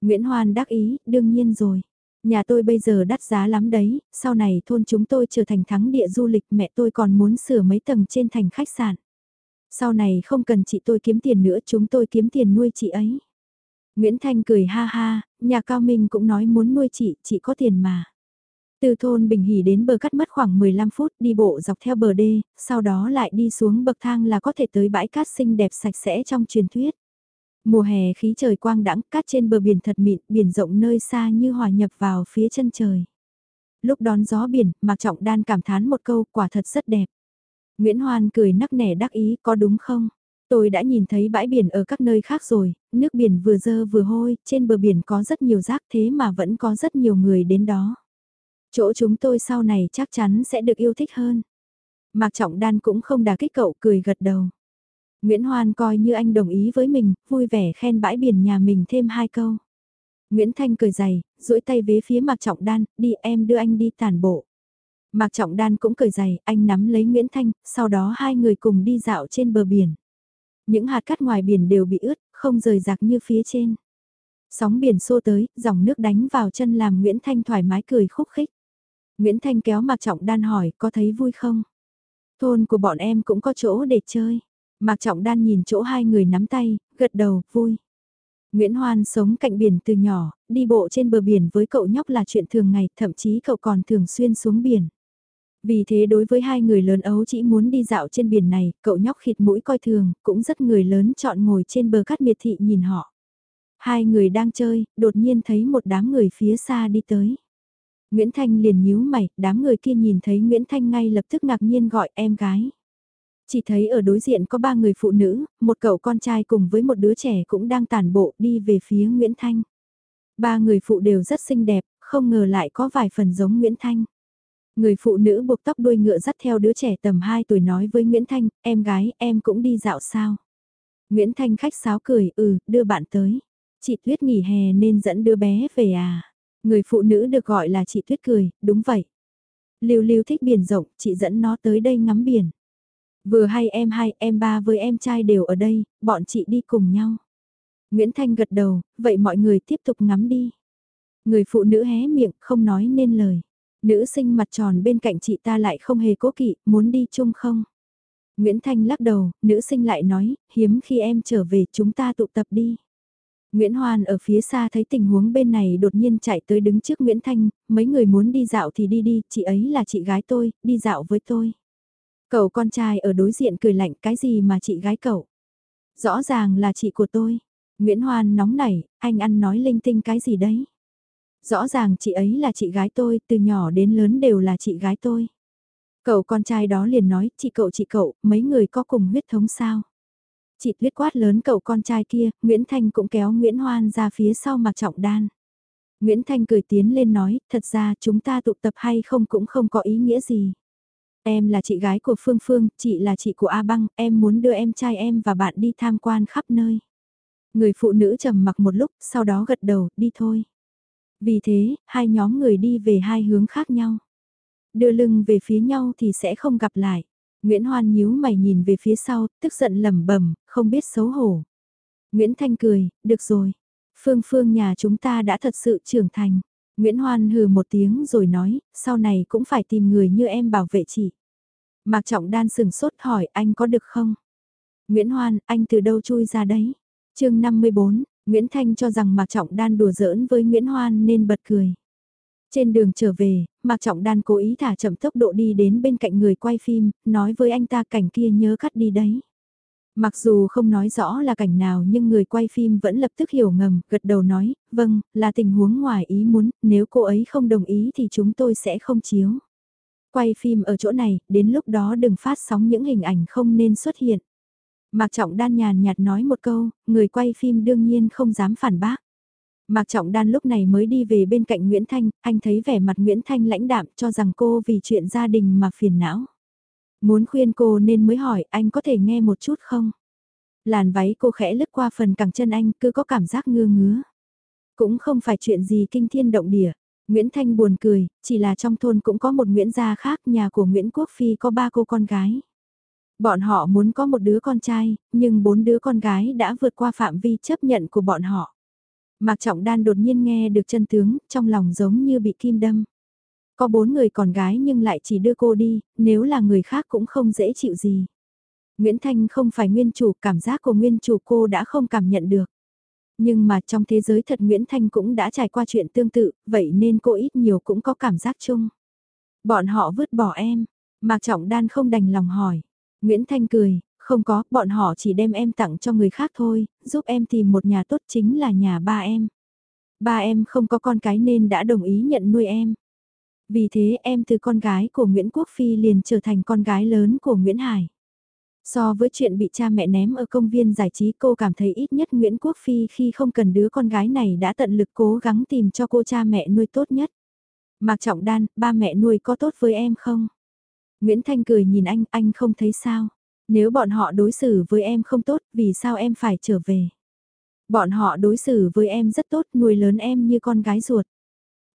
Speaker 1: Nguyễn Hoan đắc ý, đương nhiên rồi. Nhà tôi bây giờ đắt giá lắm đấy, sau này thôn chúng tôi trở thành thắng địa du lịch mẹ tôi còn muốn sửa mấy tầng trên thành khách sạn. Sau này không cần chị tôi kiếm tiền nữa chúng tôi kiếm tiền nuôi chị ấy. Nguyễn Thanh cười ha ha, nhà Cao Minh cũng nói muốn nuôi chị, chị có tiền mà. Từ thôn Bình Hỷ đến bờ cắt mất khoảng 15 phút đi bộ dọc theo bờ đê, sau đó lại đi xuống bậc thang là có thể tới bãi cát xinh đẹp sạch sẽ trong truyền thuyết. Mùa hè khí trời quang đãng cát trên bờ biển thật mịn, biển rộng nơi xa như hòa nhập vào phía chân trời. Lúc đón gió biển, Mạc Trọng Đan cảm thán một câu quả thật rất đẹp. Nguyễn Hoan cười nắc nẻ đắc ý có đúng không? Tôi đã nhìn thấy bãi biển ở các nơi khác rồi, nước biển vừa dơ vừa hôi, trên bờ biển có rất nhiều rác thế mà vẫn có rất nhiều người đến đó. Chỗ chúng tôi sau này chắc chắn sẽ được yêu thích hơn. Mạc Trọng Đan cũng không đà kích cậu cười gật đầu. Nguyễn Hoan coi như anh đồng ý với mình, vui vẻ khen bãi biển nhà mình thêm hai câu. Nguyễn Thanh cười dày, duỗi tay vế phía Mạc Trọng Đan, đi em đưa anh đi tàn bộ. Mạc Trọng Đan cũng cười dày, anh nắm lấy Nguyễn Thanh, sau đó hai người cùng đi dạo trên bờ biển. Những hạt cát ngoài biển đều bị ướt, không rời rạc như phía trên. Sóng biển xô tới, dòng nước đánh vào chân làm Nguyễn Thanh thoải mái cười khúc khích. Nguyễn Thanh kéo Mạc Trọng Đan hỏi, có thấy vui không? Thôn của bọn em cũng có chỗ để chơi. Mạc Trọng Đan nhìn chỗ hai người nắm tay, gật đầu, vui. Nguyễn Hoan sống cạnh biển từ nhỏ, đi bộ trên bờ biển với cậu nhóc là chuyện thường ngày, thậm chí cậu còn thường xuyên xuống biển. Vì thế đối với hai người lớn ấu chỉ muốn đi dạo trên biển này, cậu nhóc khịt mũi coi thường, cũng rất người lớn chọn ngồi trên bờ cát miệt thị nhìn họ. Hai người đang chơi, đột nhiên thấy một đám người phía xa đi tới. Nguyễn Thanh liền nhíu mày, đám người kia nhìn thấy Nguyễn Thanh ngay lập tức ngạc nhiên gọi em gái. Chỉ thấy ở đối diện có ba người phụ nữ, một cậu con trai cùng với một đứa trẻ cũng đang tản bộ đi về phía Nguyễn Thanh. Ba người phụ đều rất xinh đẹp, không ngờ lại có vài phần giống Nguyễn Thanh. Người phụ nữ buộc tóc đuôi ngựa dắt theo đứa trẻ tầm 2 tuổi nói với Nguyễn Thanh, em gái, em cũng đi dạo sao? Nguyễn Thanh khách sáo cười, ừ, đưa bạn tới. Chị Tuyết nghỉ hè nên dẫn đứa bé về à? Người phụ nữ được gọi là chị Tuyết cười, đúng vậy. Lưu Lưu thích biển rộng, chị dẫn nó tới đây ngắm biển. Vừa hay em hai, em ba với em trai đều ở đây, bọn chị đi cùng nhau. Nguyễn Thanh gật đầu, vậy mọi người tiếp tục ngắm đi. Người phụ nữ hé miệng, không nói nên lời. Nữ sinh mặt tròn bên cạnh chị ta lại không hề cố kỵ, muốn đi chung không? Nguyễn Thanh lắc đầu, nữ sinh lại nói, hiếm khi em trở về chúng ta tụ tập đi. Nguyễn Hoan ở phía xa thấy tình huống bên này đột nhiên chạy tới đứng trước Nguyễn Thanh, mấy người muốn đi dạo thì đi đi, chị ấy là chị gái tôi, đi dạo với tôi. Cậu con trai ở đối diện cười lạnh cái gì mà chị gái cậu? Rõ ràng là chị của tôi. Nguyễn Hoan nóng nảy, anh ăn nói linh tinh cái gì đấy? Rõ ràng chị ấy là chị gái tôi, từ nhỏ đến lớn đều là chị gái tôi. Cậu con trai đó liền nói, chị cậu chị cậu, mấy người có cùng huyết thống sao? Chị tuyết quát lớn cậu con trai kia, Nguyễn Thanh cũng kéo Nguyễn Hoan ra phía sau mặc trọng đan. Nguyễn Thanh cười tiến lên nói, thật ra chúng ta tụ tập hay không cũng không có ý nghĩa gì. Em là chị gái của Phương Phương, chị là chị của A Băng, em muốn đưa em trai em và bạn đi tham quan khắp nơi. Người phụ nữ trầm mặc một lúc, sau đó gật đầu, đi thôi. Vì thế, hai nhóm người đi về hai hướng khác nhau. Đưa lưng về phía nhau thì sẽ không gặp lại. Nguyễn Hoan nhíu mày nhìn về phía sau, tức giận lẩm bẩm, không biết xấu hổ. Nguyễn Thanh cười, được rồi. Phương Phương nhà chúng ta đã thật sự trưởng thành. Nguyễn Hoan hừ một tiếng rồi nói, sau này cũng phải tìm người như em bảo vệ chị. Mạc Trọng Đan sừng sốt hỏi anh có được không? Nguyễn Hoan, anh từ đâu chui ra đấy? chương 54, Nguyễn Thanh cho rằng Mạc Trọng Đan đùa giỡn với Nguyễn Hoan nên bật cười. Trên đường trở về, Mạc Trọng Đan cố ý thả chậm tốc độ đi đến bên cạnh người quay phim, nói với anh ta cảnh kia nhớ cắt đi đấy. Mặc dù không nói rõ là cảnh nào nhưng người quay phim vẫn lập tức hiểu ngầm, gật đầu nói, vâng, là tình huống ngoài ý muốn, nếu cô ấy không đồng ý thì chúng tôi sẽ không chiếu. Quay phim ở chỗ này, đến lúc đó đừng phát sóng những hình ảnh không nên xuất hiện. Mạc Trọng Đan nhàn nhạt nói một câu, người quay phim đương nhiên không dám phản bác. Mạc Trọng Đan lúc này mới đi về bên cạnh Nguyễn Thanh, anh thấy vẻ mặt Nguyễn Thanh lãnh đạm cho rằng cô vì chuyện gia đình mà phiền não. Muốn khuyên cô nên mới hỏi anh có thể nghe một chút không? Làn váy cô khẽ lướt qua phần cẳng chân anh cứ có cảm giác ngơ ngứa. Cũng không phải chuyện gì kinh thiên động địa. Nguyễn Thanh buồn cười, chỉ là trong thôn cũng có một Nguyễn gia khác, nhà của Nguyễn Quốc Phi có ba cô con gái. Bọn họ muốn có một đứa con trai, nhưng bốn đứa con gái đã vượt qua phạm vi chấp nhận của bọn họ. Mạc Trọng Đan đột nhiên nghe được chân tướng, trong lòng giống như bị kim đâm. Có bốn người con gái nhưng lại chỉ đưa cô đi, nếu là người khác cũng không dễ chịu gì. Nguyễn Thanh không phải nguyên chủ, cảm giác của nguyên chủ cô đã không cảm nhận được. Nhưng mà trong thế giới thật Nguyễn Thanh cũng đã trải qua chuyện tương tự, vậy nên cô ít nhiều cũng có cảm giác chung. Bọn họ vứt bỏ em, Mạc Trọng Đan không đành lòng hỏi. Nguyễn Thanh cười, không có, bọn họ chỉ đem em tặng cho người khác thôi, giúp em tìm một nhà tốt chính là nhà ba em. Ba em không có con cái nên đã đồng ý nhận nuôi em. Vì thế em từ con gái của Nguyễn Quốc Phi liền trở thành con gái lớn của Nguyễn Hải. So với chuyện bị cha mẹ ném ở công viên giải trí cô cảm thấy ít nhất Nguyễn Quốc Phi khi không cần đứa con gái này đã tận lực cố gắng tìm cho cô cha mẹ nuôi tốt nhất. Mạc Trọng Đan, ba mẹ nuôi có tốt với em không? Nguyễn Thanh cười nhìn anh, anh không thấy sao? Nếu bọn họ đối xử với em không tốt, vì sao em phải trở về? Bọn họ đối xử với em rất tốt, nuôi lớn em như con gái ruột.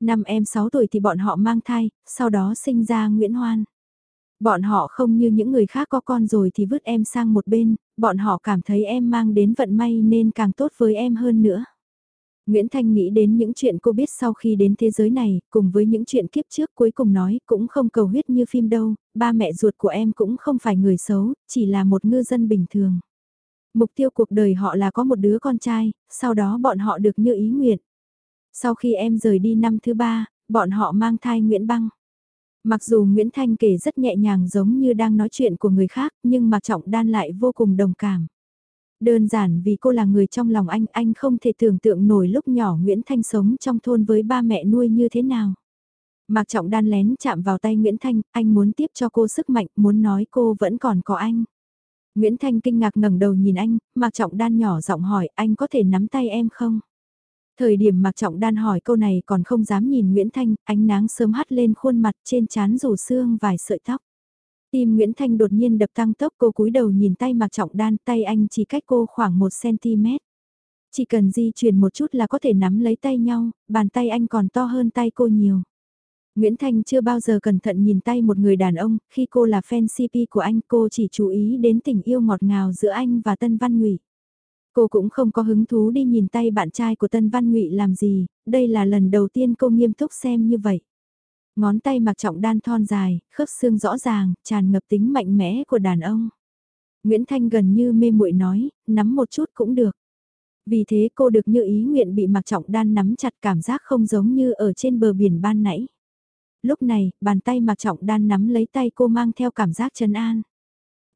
Speaker 1: Năm em 6 tuổi thì bọn họ mang thai, sau đó sinh ra Nguyễn Hoan. Bọn họ không như những người khác có con rồi thì vứt em sang một bên, bọn họ cảm thấy em mang đến vận may nên càng tốt với em hơn nữa. Nguyễn Thanh nghĩ đến những chuyện cô biết sau khi đến thế giới này, cùng với những chuyện kiếp trước cuối cùng nói cũng không cầu huyết như phim đâu, ba mẹ ruột của em cũng không phải người xấu, chỉ là một ngư dân bình thường. Mục tiêu cuộc đời họ là có một đứa con trai, sau đó bọn họ được như ý nguyện. Sau khi em rời đi năm thứ ba, bọn họ mang thai Nguyễn Băng. Mặc dù Nguyễn Thanh kể rất nhẹ nhàng giống như đang nói chuyện của người khác, nhưng Mạc Trọng Đan lại vô cùng đồng cảm. Đơn giản vì cô là người trong lòng anh, anh không thể tưởng tượng nổi lúc nhỏ Nguyễn Thanh sống trong thôn với ba mẹ nuôi như thế nào. Mạc Trọng Đan lén chạm vào tay Nguyễn Thanh, anh muốn tiếp cho cô sức mạnh, muốn nói cô vẫn còn có anh. Nguyễn Thanh kinh ngạc ngẩng đầu nhìn anh, Mạc Trọng Đan nhỏ giọng hỏi anh có thể nắm tay em không? Thời điểm Mạc Trọng Đan hỏi câu này còn không dám nhìn Nguyễn Thanh, ánh nắng sớm hắt lên khuôn mặt trên trán rủ xương vài sợi tóc. Tim Nguyễn Thanh đột nhiên đập tăng tốc cô cúi đầu nhìn tay Mạc Trọng Đan tay anh chỉ cách cô khoảng 1cm. Chỉ cần di chuyển một chút là có thể nắm lấy tay nhau, bàn tay anh còn to hơn tay cô nhiều. Nguyễn Thanh chưa bao giờ cẩn thận nhìn tay một người đàn ông, khi cô là fan CP của anh cô chỉ chú ý đến tình yêu ngọt ngào giữa anh và Tân Văn Ngụy. Cô cũng không có hứng thú đi nhìn tay bạn trai của Tân Văn Ngụy làm gì, đây là lần đầu tiên cô nghiêm túc xem như vậy. Ngón tay mặc trọng đan thon dài, khớp xương rõ ràng, tràn ngập tính mạnh mẽ của đàn ông. Nguyễn Thanh gần như mê muội nói, nắm một chút cũng được. Vì thế cô được như ý nguyện bị mặc Trọng Đan nắm chặt cảm giác không giống như ở trên bờ biển ban nãy. Lúc này, bàn tay mặc Trọng Đan nắm lấy tay cô mang theo cảm giác trấn an.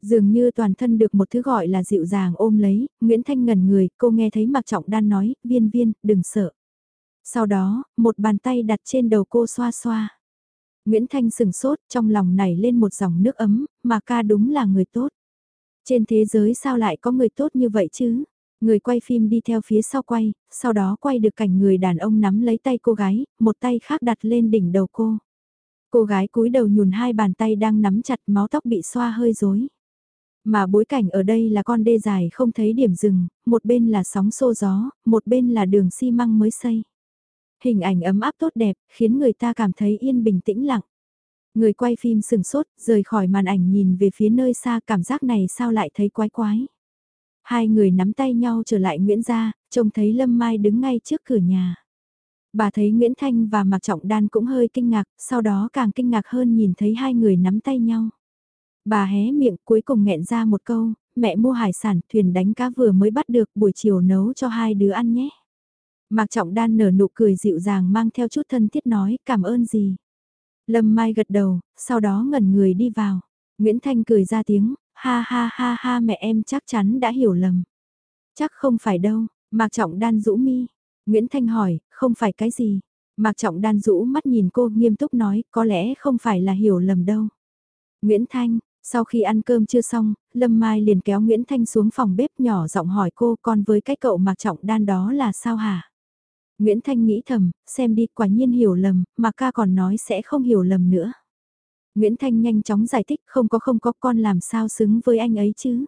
Speaker 1: Dường như toàn thân được một thứ gọi là dịu dàng ôm lấy, Nguyễn Thanh ngẩn người, cô nghe thấy mặc Trọng Đan nói, viên viên, đừng sợ. Sau đó, một bàn tay đặt trên đầu cô xoa xoa. Nguyễn Thanh sừng sốt, trong lòng này lên một dòng nước ấm, mà ca đúng là người tốt. Trên thế giới sao lại có người tốt như vậy chứ? Người quay phim đi theo phía sau quay, sau đó quay được cảnh người đàn ông nắm lấy tay cô gái, một tay khác đặt lên đỉnh đầu cô. Cô gái cúi đầu nhùn hai bàn tay đang nắm chặt máu tóc bị xoa hơi rối. Mà bối cảnh ở đây là con đê dài không thấy điểm dừng, một bên là sóng xô gió, một bên là đường xi măng mới xây. Hình ảnh ấm áp tốt đẹp, khiến người ta cảm thấy yên bình tĩnh lặng. Người quay phim sừng sốt, rời khỏi màn ảnh nhìn về phía nơi xa cảm giác này sao lại thấy quái quái. Hai người nắm tay nhau trở lại Nguyễn gia, trông thấy Lâm Mai đứng ngay trước cửa nhà. Bà thấy Nguyễn Thanh và Mạc Trọng Đan cũng hơi kinh ngạc, sau đó càng kinh ngạc hơn nhìn thấy hai người nắm tay nhau. Bà hé miệng cuối cùng nghẹn ra một câu, mẹ mua hải sản thuyền đánh cá vừa mới bắt được buổi chiều nấu cho hai đứa ăn nhé. Mạc Trọng Đan nở nụ cười dịu dàng mang theo chút thân thiết nói cảm ơn gì. Lâm Mai gật đầu, sau đó ngẩn người đi vào. Nguyễn Thanh cười ra tiếng, ha ha ha ha mẹ em chắc chắn đã hiểu lầm. Chắc không phải đâu, Mạc Trọng Đan rũ mi. Nguyễn Thanh hỏi, không phải cái gì. Mạc Trọng Đan rũ mắt nhìn cô nghiêm túc nói, có lẽ không phải là hiểu lầm đâu. Nguyễn Thanh, sau khi ăn cơm chưa xong, Lâm Mai liền kéo Nguyễn Thanh xuống phòng bếp nhỏ giọng hỏi cô con với cái cậu Mạc Trọng Đan đó là sao hả? Nguyễn Thanh nghĩ thầm, xem đi quả nhiên hiểu lầm, mà ca còn nói sẽ không hiểu lầm nữa. Nguyễn Thanh nhanh chóng giải thích không có không có con làm sao xứng với anh ấy chứ.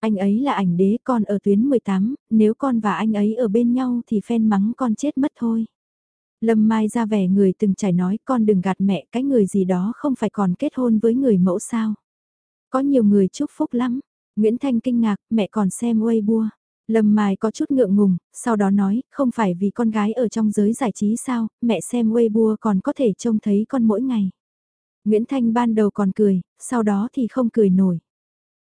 Speaker 1: Anh ấy là ảnh đế con ở tuyến 18, nếu con và anh ấy ở bên nhau thì phen mắng con chết mất thôi. Lâm Mai ra vẻ người từng trải nói con đừng gạt mẹ cái người gì đó không phải còn kết hôn với người mẫu sao. Có nhiều người chúc phúc lắm. Nguyễn Thanh kinh ngạc, mẹ còn xem Weibo. Lâm Mai có chút ngượng ngùng, sau đó nói, không phải vì con gái ở trong giới giải trí sao, mẹ xem Weibo còn có thể trông thấy con mỗi ngày. Nguyễn Thanh ban đầu còn cười, sau đó thì không cười nổi.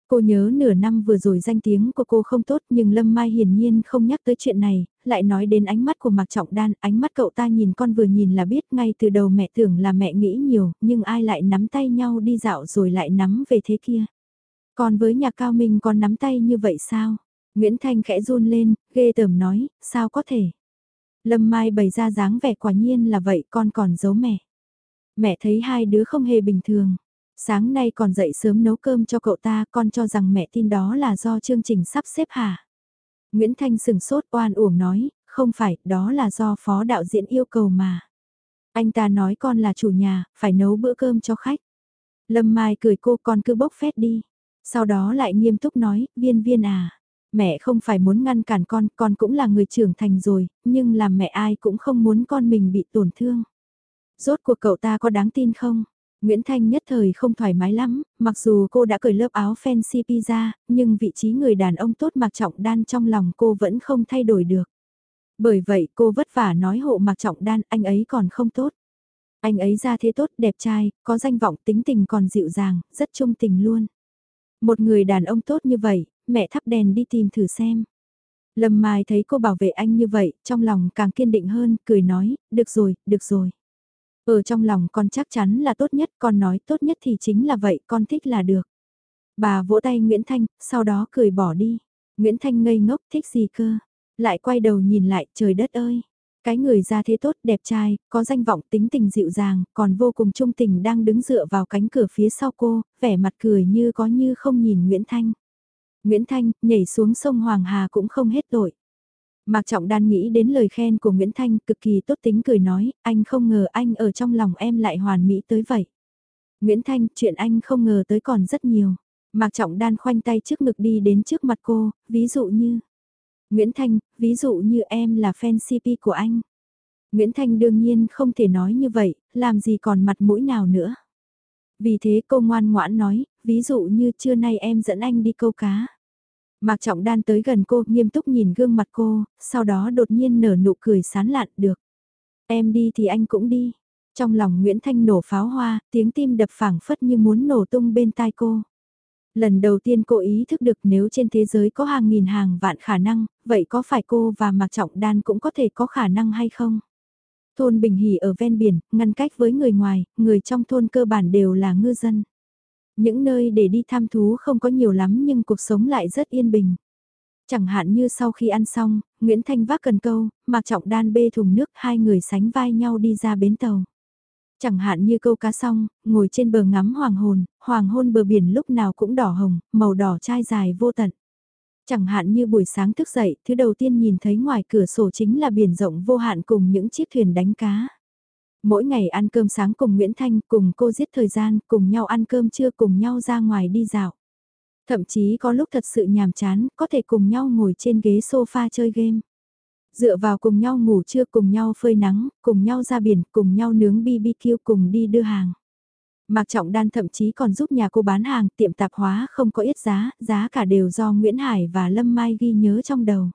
Speaker 1: Cô nhớ nửa năm vừa rồi danh tiếng của cô không tốt nhưng Lâm Mai hiển nhiên không nhắc tới chuyện này, lại nói đến ánh mắt của Mạc Trọng Đan, ánh mắt cậu ta nhìn con vừa nhìn là biết ngay từ đầu mẹ tưởng là mẹ nghĩ nhiều, nhưng ai lại nắm tay nhau đi dạo rồi lại nắm về thế kia. Còn với nhà cao minh còn nắm tay như vậy sao? Nguyễn Thanh khẽ run lên, ghê tởm nói, sao có thể? Lâm Mai bày ra dáng vẻ quả nhiên là vậy con còn giấu mẹ. Mẹ thấy hai đứa không hề bình thường. Sáng nay còn dậy sớm nấu cơm cho cậu ta con cho rằng mẹ tin đó là do chương trình sắp xếp hả? Nguyễn Thanh sừng sốt oan uổng nói, không phải, đó là do phó đạo diễn yêu cầu mà. Anh ta nói con là chủ nhà, phải nấu bữa cơm cho khách. Lâm Mai cười cô con cứ bốc phét đi. Sau đó lại nghiêm túc nói, viên viên à, mẹ không phải muốn ngăn cản con, con cũng là người trưởng thành rồi, nhưng làm mẹ ai cũng không muốn con mình bị tổn thương. Rốt cuộc cậu ta có đáng tin không? Nguyễn Thanh nhất thời không thoải mái lắm, mặc dù cô đã cởi lớp áo fancy pizza, nhưng vị trí người đàn ông tốt mặc trọng đan trong lòng cô vẫn không thay đổi được. Bởi vậy cô vất vả nói hộ mặc trọng đan anh ấy còn không tốt. Anh ấy ra thế tốt, đẹp trai, có danh vọng tính tình còn dịu dàng, rất trung tình luôn. Một người đàn ông tốt như vậy, mẹ thắp đèn đi tìm thử xem. Lâm Mai thấy cô bảo vệ anh như vậy, trong lòng càng kiên định hơn, cười nói, được rồi, được rồi. Ở trong lòng con chắc chắn là tốt nhất, con nói tốt nhất thì chính là vậy, con thích là được. Bà vỗ tay Nguyễn Thanh, sau đó cười bỏ đi. Nguyễn Thanh ngây ngốc thích gì cơ. Lại quay đầu nhìn lại, trời đất ơi. Cái người ra thế tốt, đẹp trai, có danh vọng tính tình dịu dàng, còn vô cùng trung tình đang đứng dựa vào cánh cửa phía sau cô, vẻ mặt cười như có như không nhìn Nguyễn Thanh. Nguyễn Thanh, nhảy xuống sông Hoàng Hà cũng không hết tội. Mạc Trọng Đan nghĩ đến lời khen của Nguyễn Thanh cực kỳ tốt tính cười nói, anh không ngờ anh ở trong lòng em lại hoàn mỹ tới vậy. Nguyễn Thanh, chuyện anh không ngờ tới còn rất nhiều. Mạc Trọng Đan khoanh tay trước ngực đi đến trước mặt cô, ví dụ như... Nguyễn Thanh, ví dụ như em là fan CP của anh. Nguyễn Thanh đương nhiên không thể nói như vậy, làm gì còn mặt mũi nào nữa. Vì thế cô ngoan ngoãn nói, ví dụ như trưa nay em dẫn anh đi câu cá. Mạc Trọng Đan tới gần cô, nghiêm túc nhìn gương mặt cô, sau đó đột nhiên nở nụ cười sán lạn, được. Em đi thì anh cũng đi. Trong lòng Nguyễn Thanh nổ pháo hoa, tiếng tim đập phảng phất như muốn nổ tung bên tai cô. Lần đầu tiên cô ý thức được nếu trên thế giới có hàng nghìn hàng vạn khả năng, vậy có phải cô và Mạc Trọng Đan cũng có thể có khả năng hay không? Thôn Bình Hỷ ở ven biển, ngăn cách với người ngoài, người trong thôn cơ bản đều là ngư dân. Những nơi để đi tham thú không có nhiều lắm nhưng cuộc sống lại rất yên bình. Chẳng hạn như sau khi ăn xong, Nguyễn Thanh vác cần câu, Mạc Trọng Đan bê thùng nước hai người sánh vai nhau đi ra bến tàu. Chẳng hạn như câu cá xong, ngồi trên bờ ngắm hoàng hôn, hoàng hôn bờ biển lúc nào cũng đỏ hồng, màu đỏ chai dài vô tận. Chẳng hạn như buổi sáng thức dậy, thứ đầu tiên nhìn thấy ngoài cửa sổ chính là biển rộng vô hạn cùng những chiếc thuyền đánh cá. Mỗi ngày ăn cơm sáng cùng Nguyễn Thanh, cùng cô giết thời gian, cùng nhau ăn cơm trưa cùng nhau ra ngoài đi dạo. Thậm chí có lúc thật sự nhàm chán, có thể cùng nhau ngồi trên ghế sofa chơi game. Dựa vào cùng nhau ngủ trưa cùng nhau phơi nắng, cùng nhau ra biển, cùng nhau nướng BBQ cùng đi đưa hàng. Mạc Trọng Đan thậm chí còn giúp nhà cô bán hàng, tiệm tạp hóa không có ít giá, giá cả đều do Nguyễn Hải và Lâm Mai ghi nhớ trong đầu.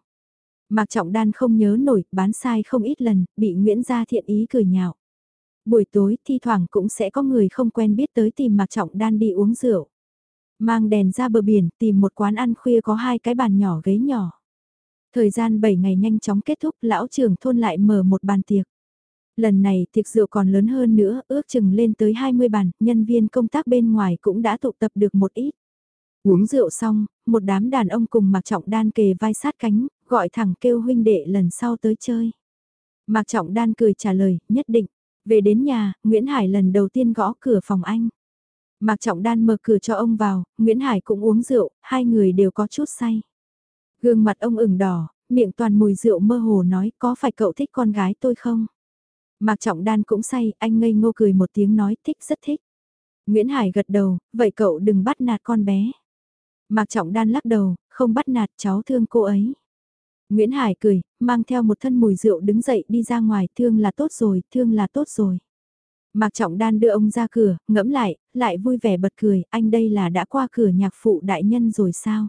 Speaker 1: Mạc Trọng Đan không nhớ nổi, bán sai không ít lần, bị Nguyễn Gia thiện ý cười nhạo. Buổi tối thi thoảng cũng sẽ có người không quen biết tới tìm Mạc Trọng Đan đi uống rượu. Mang đèn ra bờ biển tìm một quán ăn khuya có hai cái bàn nhỏ ghế nhỏ. Thời gian 7 ngày nhanh chóng kết thúc lão trưởng thôn lại mở một bàn tiệc. Lần này tiệc rượu còn lớn hơn nữa, ước chừng lên tới 20 bàn, nhân viên công tác bên ngoài cũng đã tụ tập được một ít. Uống rượu xong, một đám đàn ông cùng Mạc Trọng Đan kề vai sát cánh, gọi thẳng kêu huynh đệ lần sau tới chơi. Mạc Trọng Đan cười trả lời, nhất định. Về đến nhà, Nguyễn Hải lần đầu tiên gõ cửa phòng anh. Mạc Trọng Đan mở cửa cho ông vào, Nguyễn Hải cũng uống rượu, hai người đều có chút say. Gương mặt ông ửng đỏ, miệng toàn mùi rượu mơ hồ nói có phải cậu thích con gái tôi không? Mạc Trọng Đan cũng say, anh ngây ngô cười một tiếng nói thích rất thích. Nguyễn Hải gật đầu, vậy cậu đừng bắt nạt con bé. Mạc Trọng Đan lắc đầu, không bắt nạt cháu thương cô ấy. Nguyễn Hải cười, mang theo một thân mùi rượu đứng dậy đi ra ngoài, thương là tốt rồi, thương là tốt rồi. Mạc Trọng Đan đưa ông ra cửa, ngẫm lại, lại vui vẻ bật cười, anh đây là đã qua cửa nhạc phụ đại nhân rồi sao?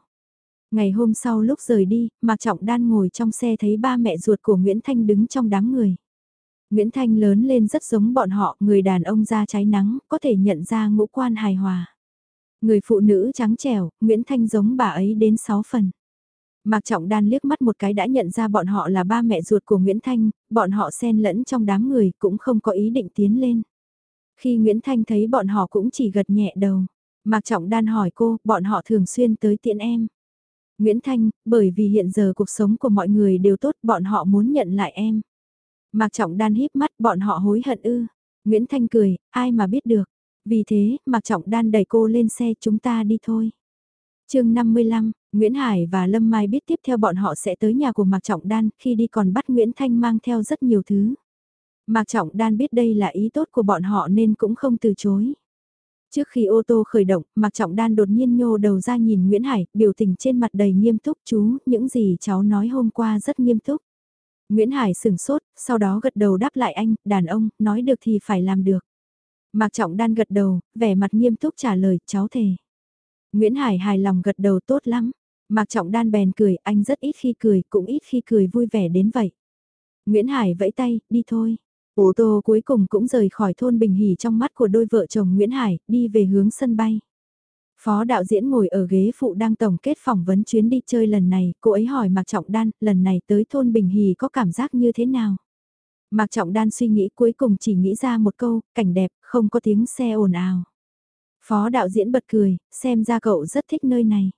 Speaker 1: Ngày hôm sau lúc rời đi, Mạc Trọng Đan ngồi trong xe thấy ba mẹ ruột của Nguyễn Thanh đứng trong đám người. Nguyễn Thanh lớn lên rất giống bọn họ, người đàn ông da cháy nắng, có thể nhận ra ngũ quan hài hòa. Người phụ nữ trắng trẻo, Nguyễn Thanh giống bà ấy đến 6 phần. Mạc Trọng Đan liếc mắt một cái đã nhận ra bọn họ là ba mẹ ruột của Nguyễn Thanh, bọn họ xen lẫn trong đám người cũng không có ý định tiến lên. Khi Nguyễn Thanh thấy bọn họ cũng chỉ gật nhẹ đầu. Mạc Trọng Đan hỏi cô, bọn họ thường xuyên tới tiện em. Nguyễn Thanh, bởi vì hiện giờ cuộc sống của mọi người đều tốt, bọn họ muốn nhận lại em. Mạc Trọng Đan híp mắt, bọn họ hối hận ư. Nguyễn Thanh cười, ai mà biết được. Vì thế, Mạc Trọng Đan đẩy cô lên xe chúng ta đi thôi. chương 55, Nguyễn Hải và Lâm Mai biết tiếp theo bọn họ sẽ tới nhà của Mạc Trọng Đan, khi đi còn bắt Nguyễn Thanh mang theo rất nhiều thứ. Mạc Trọng Đan biết đây là ý tốt của bọn họ nên cũng không từ chối. Trước khi ô tô khởi động, Mạc Trọng Đan đột nhiên nhô đầu ra nhìn Nguyễn Hải, biểu tình trên mặt đầy nghiêm túc chú, những gì cháu nói hôm qua rất nghiêm túc. Nguyễn Hải sừng sốt, sau đó gật đầu đáp lại anh, đàn ông, nói được thì phải làm được. Mạc Trọng Đan gật đầu, vẻ mặt nghiêm túc trả lời, cháu thề. Nguyễn Hải hài lòng gật đầu tốt lắm. Mạc Trọng Đan bèn cười, anh rất ít khi cười, cũng ít khi cười vui vẻ đến vậy. Nguyễn Hải vẫy tay, đi thôi. Ô tô cuối cùng cũng rời khỏi thôn Bình Hỷ trong mắt của đôi vợ chồng Nguyễn Hải, đi về hướng sân bay. Phó đạo diễn ngồi ở ghế phụ đang tổng kết phỏng vấn chuyến đi chơi lần này, cô ấy hỏi Mạc Trọng Đan, lần này tới thôn Bình Hỷ có cảm giác như thế nào? Mạc Trọng Đan suy nghĩ cuối cùng chỉ nghĩ ra một câu, cảnh đẹp, không có tiếng xe ồn ào. Phó đạo diễn bật cười, xem ra cậu rất thích nơi này.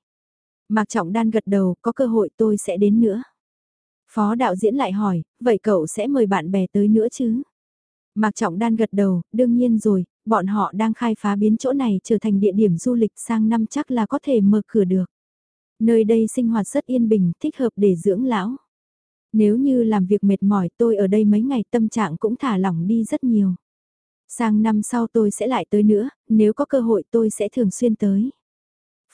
Speaker 1: Mạc Trọng Đan gật đầu, có cơ hội tôi sẽ đến nữa. Phó đạo diễn lại hỏi, vậy cậu sẽ mời bạn bè tới nữa chứ? Mạc Trọng Đan gật đầu, đương nhiên rồi, bọn họ đang khai phá biến chỗ này trở thành địa điểm du lịch sang năm chắc là có thể mở cửa được. Nơi đây sinh hoạt rất yên bình, thích hợp để dưỡng lão. Nếu như làm việc mệt mỏi tôi ở đây mấy ngày tâm trạng cũng thả lỏng đi rất nhiều. Sang năm sau tôi sẽ lại tới nữa, nếu có cơ hội tôi sẽ thường xuyên tới.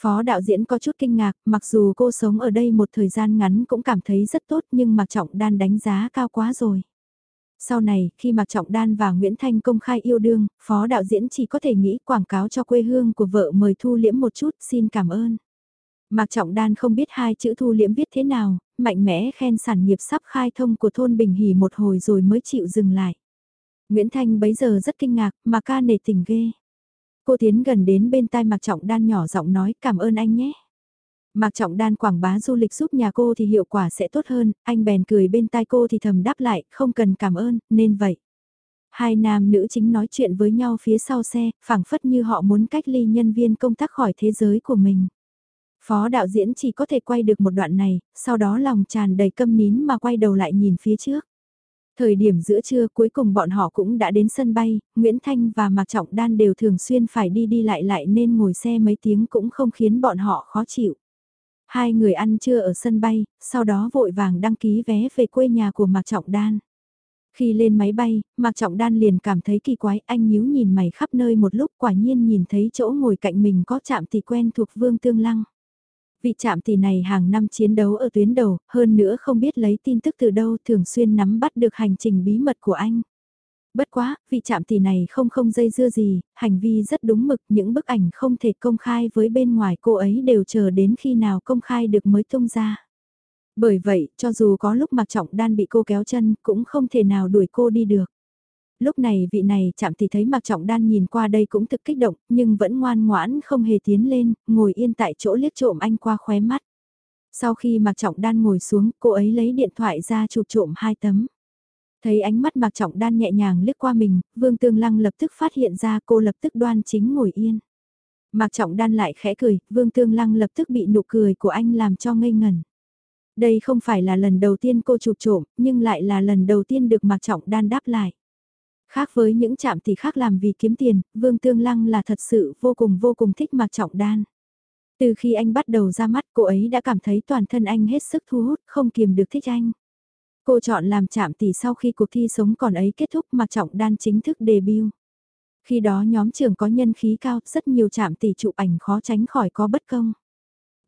Speaker 1: Phó đạo diễn có chút kinh ngạc, mặc dù cô sống ở đây một thời gian ngắn cũng cảm thấy rất tốt nhưng Mạc Trọng Đan đánh giá cao quá rồi. Sau này, khi Mạc Trọng Đan và Nguyễn Thanh công khai yêu đương, phó đạo diễn chỉ có thể nghĩ quảng cáo cho quê hương của vợ mời thu liễm một chút, xin cảm ơn. Mạc Trọng Đan không biết hai chữ thu liễm viết thế nào, mạnh mẽ khen sản nghiệp sắp khai thông của thôn Bình Hỷ một hồi rồi mới chịu dừng lại. Nguyễn Thanh bấy giờ rất kinh ngạc, mà ca nể tình ghê. Cô tiến gần đến bên tai Mạc Trọng Đan nhỏ giọng nói cảm ơn anh nhé. Mạc Trọng Đan quảng bá du lịch giúp nhà cô thì hiệu quả sẽ tốt hơn, anh bèn cười bên tai cô thì thầm đáp lại, không cần cảm ơn, nên vậy. Hai nam nữ chính nói chuyện với nhau phía sau xe, phảng phất như họ muốn cách ly nhân viên công tác khỏi thế giới của mình. Phó đạo diễn chỉ có thể quay được một đoạn này, sau đó lòng tràn đầy câm nín mà quay đầu lại nhìn phía trước. Thời điểm giữa trưa cuối cùng bọn họ cũng đã đến sân bay, Nguyễn Thanh và Mạc Trọng Đan đều thường xuyên phải đi đi lại lại nên ngồi xe mấy tiếng cũng không khiến bọn họ khó chịu. Hai người ăn trưa ở sân bay, sau đó vội vàng đăng ký vé về quê nhà của Mạc Trọng Đan. Khi lên máy bay, Mạc Trọng Đan liền cảm thấy kỳ quái, anh nhíu nhìn mày khắp nơi một lúc quả nhiên nhìn thấy chỗ ngồi cạnh mình có chạm thì quen thuộc Vương Tương Lăng. Vị chạm tỷ này hàng năm chiến đấu ở tuyến đầu, hơn nữa không biết lấy tin tức từ đâu thường xuyên nắm bắt được hành trình bí mật của anh. Bất quá, vị chạm tỷ này không không dây dưa gì, hành vi rất đúng mực, những bức ảnh không thể công khai với bên ngoài cô ấy đều chờ đến khi nào công khai được mới tung ra. Bởi vậy, cho dù có lúc mặc trọng đan bị cô kéo chân, cũng không thể nào đuổi cô đi được. Lúc này vị này chạm thì thấy mặc trọng đan nhìn qua đây cũng thực kích động, nhưng vẫn ngoan ngoãn không hề tiến lên, ngồi yên tại chỗ liếc trộm anh qua khóe mắt. Sau khi mặc trọng đan ngồi xuống, cô ấy lấy điện thoại ra chụp trộm hai tấm. Thấy ánh mắt mặc trọng đan nhẹ nhàng liếc qua mình, vương tương lăng lập tức phát hiện ra cô lập tức đoan chính ngồi yên. Mạc Trọng Đan lại khẽ cười, Vương Tương Lăng lập tức bị nụ cười của anh làm cho ngây ngẩn. Đây không phải là lần đầu tiên cô chụp trộm, nhưng lại là lần đầu tiên được Mạc Trọng Đan đáp lại. Khác với những chạm tỷ khác làm vì kiếm tiền, Vương Tương Lăng là thật sự vô cùng vô cùng thích Mạc Trọng Đan. Từ khi anh bắt đầu ra mắt cô ấy đã cảm thấy toàn thân anh hết sức thu hút, không kiềm được thích anh. Cô chọn làm chạm tỷ sau khi cuộc thi sống còn ấy kết thúc Mạc Trọng Đan chính thức debut. Khi đó nhóm trường có nhân khí cao, rất nhiều chạm tỷ chụp ảnh khó tránh khỏi có bất công.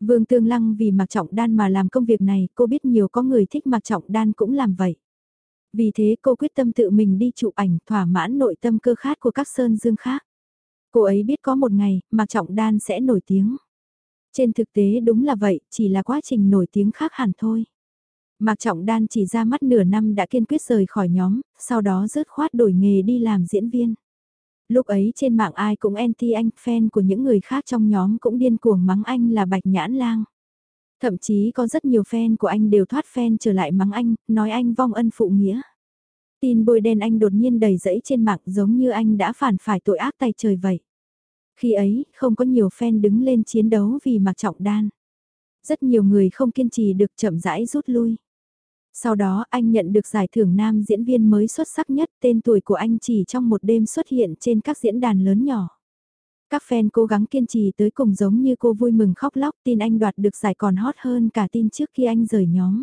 Speaker 1: Vương Tương Lăng vì Mạc Trọng Đan mà làm công việc này, cô biết nhiều có người thích Mạc Trọng Đan cũng làm vậy. Vì thế cô quyết tâm tự mình đi chụp ảnh thỏa mãn nội tâm cơ khát của các sơn dương khác. Cô ấy biết có một ngày, Mạc Trọng Đan sẽ nổi tiếng. Trên thực tế đúng là vậy, chỉ là quá trình nổi tiếng khác hẳn thôi. Mạc Trọng Đan chỉ ra mắt nửa năm đã kiên quyết rời khỏi nhóm, sau đó rớt khoát đổi nghề đi làm diễn viên. Lúc ấy trên mạng ai cũng anti anh, fan của những người khác trong nhóm cũng điên cuồng mắng anh là bạch nhãn lang. Thậm chí có rất nhiều fan của anh đều thoát fan trở lại mắng anh, nói anh vong ân phụ nghĩa. Tin bôi đen anh đột nhiên đầy rẫy trên mạng giống như anh đã phản phải tội ác tay trời vậy. Khi ấy, không có nhiều fan đứng lên chiến đấu vì mặc trọng đan. Rất nhiều người không kiên trì được chậm rãi rút lui. Sau đó anh nhận được giải thưởng nam diễn viên mới xuất sắc nhất tên tuổi của anh chỉ trong một đêm xuất hiện trên các diễn đàn lớn nhỏ. Các fan cố gắng kiên trì tới cùng giống như cô vui mừng khóc lóc tin anh đoạt được giải còn hot hơn cả tin trước khi anh rời nhóm.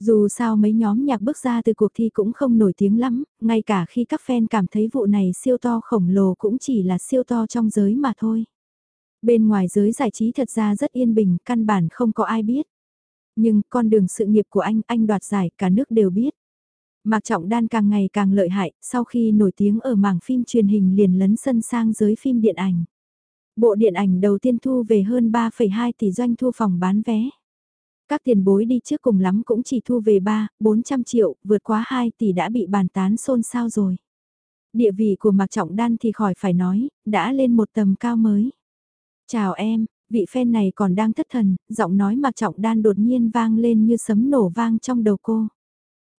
Speaker 1: Dù sao mấy nhóm nhạc bước ra từ cuộc thi cũng không nổi tiếng lắm, ngay cả khi các fan cảm thấy vụ này siêu to khổng lồ cũng chỉ là siêu to trong giới mà thôi. Bên ngoài giới giải trí thật ra rất yên bình, căn bản không có ai biết. Nhưng con đường sự nghiệp của anh, anh đoạt giải cả nước đều biết. Mạc Trọng Đan càng ngày càng lợi hại, sau khi nổi tiếng ở mảng phim truyền hình liền lấn sân sang giới phim điện ảnh. Bộ điện ảnh đầu tiên thu về hơn 3,2 tỷ doanh thu phòng bán vé. Các tiền bối đi trước cùng lắm cũng chỉ thu về 3, 400 triệu, vượt quá 2 tỷ đã bị bàn tán xôn xao rồi. Địa vị của Mạc Trọng Đan thì khỏi phải nói, đã lên một tầm cao mới. Chào em, vị fan này còn đang thất thần, giọng nói Mạc Trọng Đan đột nhiên vang lên như sấm nổ vang trong đầu cô.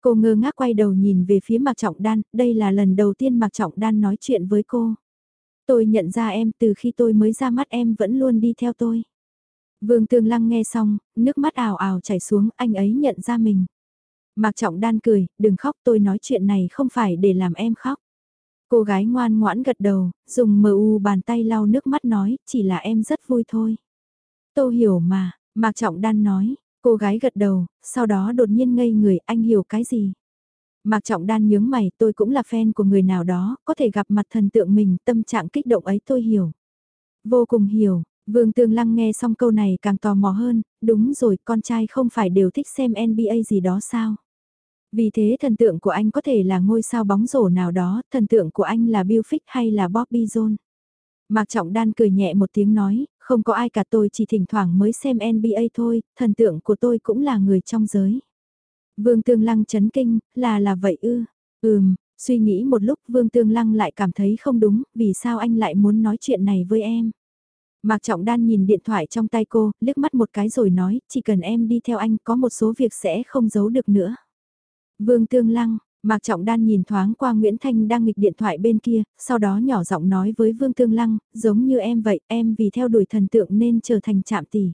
Speaker 1: Cô ngơ ngác quay đầu nhìn về phía Mạc Trọng Đan, đây là lần đầu tiên Mạc Trọng Đan nói chuyện với cô. Tôi nhận ra em từ khi tôi mới ra mắt em vẫn luôn đi theo tôi. Vương Tương Lăng nghe xong, nước mắt ảo ảo chảy xuống, anh ấy nhận ra mình. Mạc Trọng Đan cười, đừng khóc tôi nói chuyện này không phải để làm em khóc. Cô gái ngoan ngoãn gật đầu, dùng mờ u bàn tay lau nước mắt nói, chỉ là em rất vui thôi. tôi hiểu mà, Mạc Trọng Đan nói, cô gái gật đầu, sau đó đột nhiên ngây người, anh hiểu cái gì? Mạc Trọng Đan nhướng mày, tôi cũng là fan của người nào đó, có thể gặp mặt thần tượng mình, tâm trạng kích động ấy tôi hiểu. Vô cùng hiểu, Vương Tương Lăng nghe xong câu này càng tò mò hơn, đúng rồi, con trai không phải đều thích xem NBA gì đó sao? Vì thế thần tượng của anh có thể là ngôi sao bóng rổ nào đó, thần tượng của anh là Bill Fick hay là Bobby John. Mạc Trọng Đan cười nhẹ một tiếng nói, không có ai cả tôi chỉ thỉnh thoảng mới xem NBA thôi, thần tượng của tôi cũng là người trong giới. Vương Tương Lăng chấn kinh, là là vậy ư, ừm, Suy nghĩ một lúc Vương Tương Lăng lại cảm thấy không đúng, vì sao anh lại muốn nói chuyện này với em. Mạc Trọng Đan nhìn điện thoại trong tay cô, liếc mắt một cái rồi nói, chỉ cần em đi theo anh có một số việc sẽ không giấu được nữa. Vương Tương Lăng, Mạc Trọng Đan nhìn thoáng qua Nguyễn Thanh đang nghịch điện thoại bên kia, sau đó nhỏ giọng nói với Vương Tương Lăng, giống như em vậy, em vì theo đuổi thần tượng nên trở thành chạm tỷ.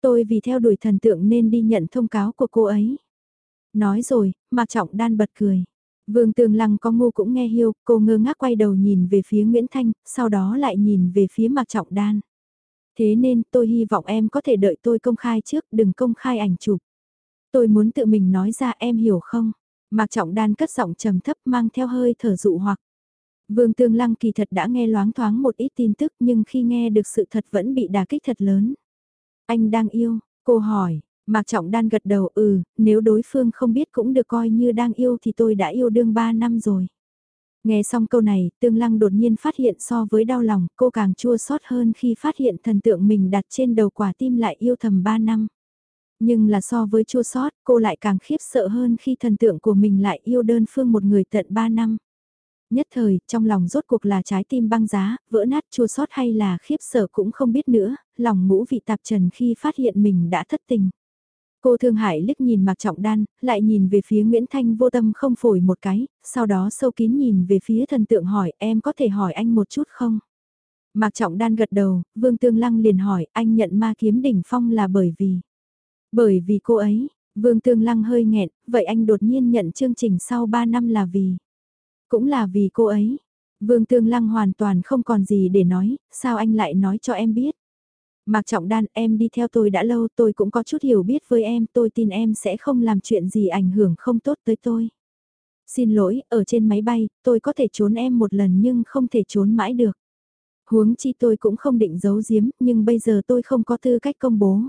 Speaker 1: Tôi vì theo đuổi thần tượng nên đi nhận thông cáo của cô ấy. Nói rồi, Mạc Trọng Đan bật cười. Vương Tương Lăng có ngu cũng nghe hiêu, cô ngơ ngác quay đầu nhìn về phía Nguyễn Thanh, sau đó lại nhìn về phía Mạc Trọng Đan. Thế nên tôi hy vọng em có thể đợi tôi công khai trước, đừng công khai ảnh chụp. Tôi muốn tự mình nói ra em hiểu không? Mạc Trọng Đan cất giọng trầm thấp mang theo hơi thở dụ hoặc. Vương Tương Lăng kỳ thật đã nghe loáng thoáng một ít tin tức nhưng khi nghe được sự thật vẫn bị đả kích thật lớn. Anh đang yêu, cô hỏi, Mạc Trọng Đan gật đầu ừ, nếu đối phương không biết cũng được coi như đang yêu thì tôi đã yêu đương 3 năm rồi. Nghe xong câu này, Tương Lăng đột nhiên phát hiện so với đau lòng, cô càng chua xót hơn khi phát hiện thần tượng mình đặt trên đầu quả tim lại yêu thầm 3 năm. Nhưng là so với chua sót, cô lại càng khiếp sợ hơn khi thần tượng của mình lại yêu đơn phương một người tận 3 năm. Nhất thời, trong lòng rốt cuộc là trái tim băng giá, vỡ nát chua sót hay là khiếp sợ cũng không biết nữa, lòng ngũ vị tạp trần khi phát hiện mình đã thất tình. Cô Thương Hải liếc nhìn Mạc Trọng Đan, lại nhìn về phía Nguyễn Thanh vô tâm không phổi một cái, sau đó sâu kín nhìn về phía thần tượng hỏi em có thể hỏi anh một chút không? Mạc Trọng Đan gật đầu, Vương Tương Lăng liền hỏi anh nhận ma kiếm đỉnh phong là bởi vì... Bởi vì cô ấy, Vương Tương Lăng hơi nghẹn, vậy anh đột nhiên nhận chương trình sau 3 năm là vì... Cũng là vì cô ấy. Vương Tương Lăng hoàn toàn không còn gì để nói, sao anh lại nói cho em biết? Mạc Trọng Đan, em đi theo tôi đã lâu, tôi cũng có chút hiểu biết với em, tôi tin em sẽ không làm chuyện gì ảnh hưởng không tốt tới tôi. Xin lỗi, ở trên máy bay, tôi có thể trốn em một lần nhưng không thể trốn mãi được. Huống chi tôi cũng không định giấu giếm, nhưng bây giờ tôi không có tư cách công bố.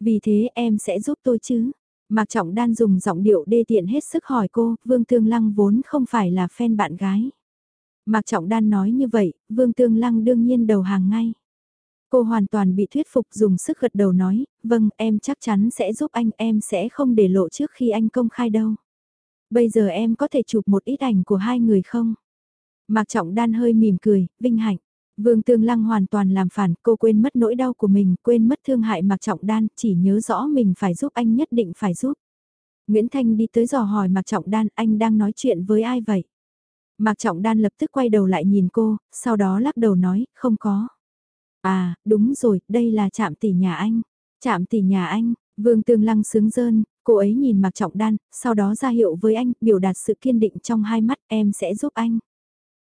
Speaker 1: Vì thế em sẽ giúp tôi chứ? Mạc Trọng Đan dùng giọng điệu đê tiện hết sức hỏi cô, Vương Tương Lăng vốn không phải là fan bạn gái. Mạc Trọng Đan nói như vậy, Vương Tương Lăng đương nhiên đầu hàng ngay. Cô hoàn toàn bị thuyết phục dùng sức gật đầu nói, vâng em chắc chắn sẽ giúp anh em sẽ không để lộ trước khi anh công khai đâu. Bây giờ em có thể chụp một ít ảnh của hai người không? Mạc Trọng Đan hơi mỉm cười, vinh hạnh. Vương Tương Lăng hoàn toàn làm phản, cô quên mất nỗi đau của mình, quên mất thương hại Mạc Trọng Đan, chỉ nhớ rõ mình phải giúp anh nhất định phải giúp. Nguyễn Thanh đi tới dò hỏi Mạc Trọng Đan, anh đang nói chuyện với ai vậy? Mạc Trọng Đan lập tức quay đầu lại nhìn cô, sau đó lắc đầu nói, không có. À, đúng rồi, đây là Trạm tỷ nhà anh. Trạm tỷ nhà anh, Vương Tương Lăng sướng rơn, cô ấy nhìn Mạc Trọng Đan, sau đó ra hiệu với anh, biểu đạt sự kiên định trong hai mắt, em sẽ giúp anh.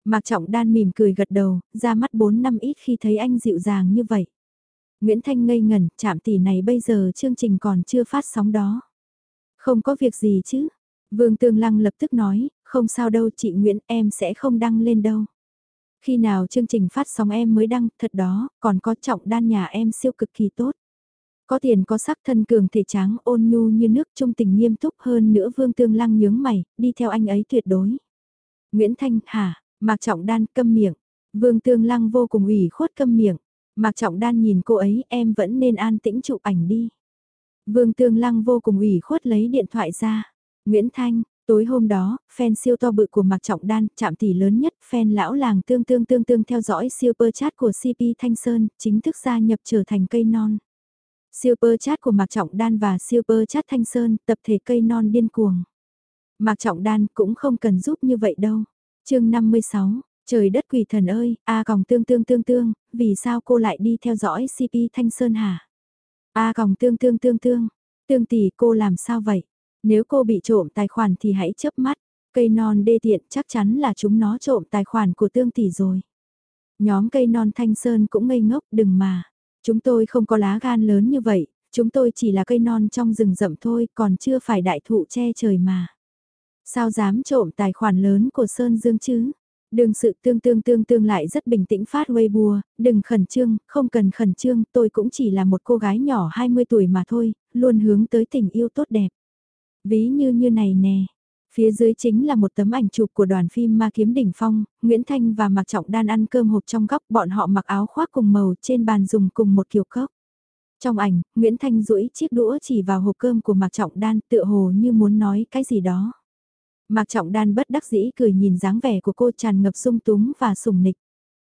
Speaker 1: Mạc Trọng Đan mỉm cười gật đầu, ra mắt 4 năm ít khi thấy anh dịu dàng như vậy. Nguyễn Thanh ngây ngẩn, chạm tỷ này bây giờ chương trình còn chưa phát sóng đó. Không có việc gì chứ. Vương Tương Lăng lập tức nói, không sao đâu chị Nguyễn em sẽ không đăng lên đâu. Khi nào chương trình phát sóng em mới đăng, thật đó, còn có trọng đan nhà em siêu cực kỳ tốt. Có tiền có sắc thân cường thể tráng ôn nhu như nước trung tình nghiêm túc hơn nữa Vương Tương Lăng nhướng mày, đi theo anh ấy tuyệt đối. Nguyễn Thanh, hả, Mạc Trọng Đan câm miệng. Vương Tương Lăng vô cùng ủy khuất câm miệng. Mạc Trọng Đan nhìn cô ấy em vẫn nên an tĩnh chụp ảnh đi. Vương Tương Lăng vô cùng ủy khuất lấy điện thoại ra. Nguyễn Thanh, tối hôm đó, fan siêu to bự của Mạc Trọng Đan, chạm tỷ lớn nhất, fan lão làng tương tương tương tương theo dõi super chat của CP Thanh Sơn, chính thức gia nhập trở thành cây non. Super chat của Mạc Trọng Đan và super chat Thanh Sơn, tập thể cây non điên cuồng. Mạc Trọng Đan cũng không cần giúp như vậy đâu chương 56, trời đất quỷ thần ơi, A còng tương tương tương tương, vì sao cô lại đi theo dõi CP Thanh Sơn hả? A còng tương tương tương tương, tương tỷ cô làm sao vậy? Nếu cô bị trộm tài khoản thì hãy chớp mắt, cây non đê tiện chắc chắn là chúng nó trộm tài khoản của tương tỷ rồi. Nhóm cây non Thanh Sơn cũng ngây ngốc đừng mà, chúng tôi không có lá gan lớn như vậy, chúng tôi chỉ là cây non trong rừng rậm thôi còn chưa phải đại thụ che trời mà. Sao dám trộm tài khoản lớn của Sơn Dương chứ? Đừng sự tương tương tương tương lại rất bình tĩnh phát Weibo, đừng khẩn trương, không cần khẩn trương, tôi cũng chỉ là một cô gái nhỏ 20 tuổi mà thôi, luôn hướng tới tình yêu tốt đẹp. Ví như như này nè, phía dưới chính là một tấm ảnh chụp của đoàn phim Ma Kiếm Đỉnh Phong, Nguyễn Thanh và Mạc Trọng Đan ăn cơm hộp trong góc, bọn họ mặc áo khoác cùng màu trên bàn dùng cùng một kiểu cốc. Trong ảnh, Nguyễn Thanh duỗi chiếc đũa chỉ vào hộp cơm của Mạc Trọng Đan tựa hồ như muốn nói cái gì đó. Mạc Trọng Đan bất đắc dĩ cười nhìn dáng vẻ của cô tràn ngập sung túng và sùng nịch.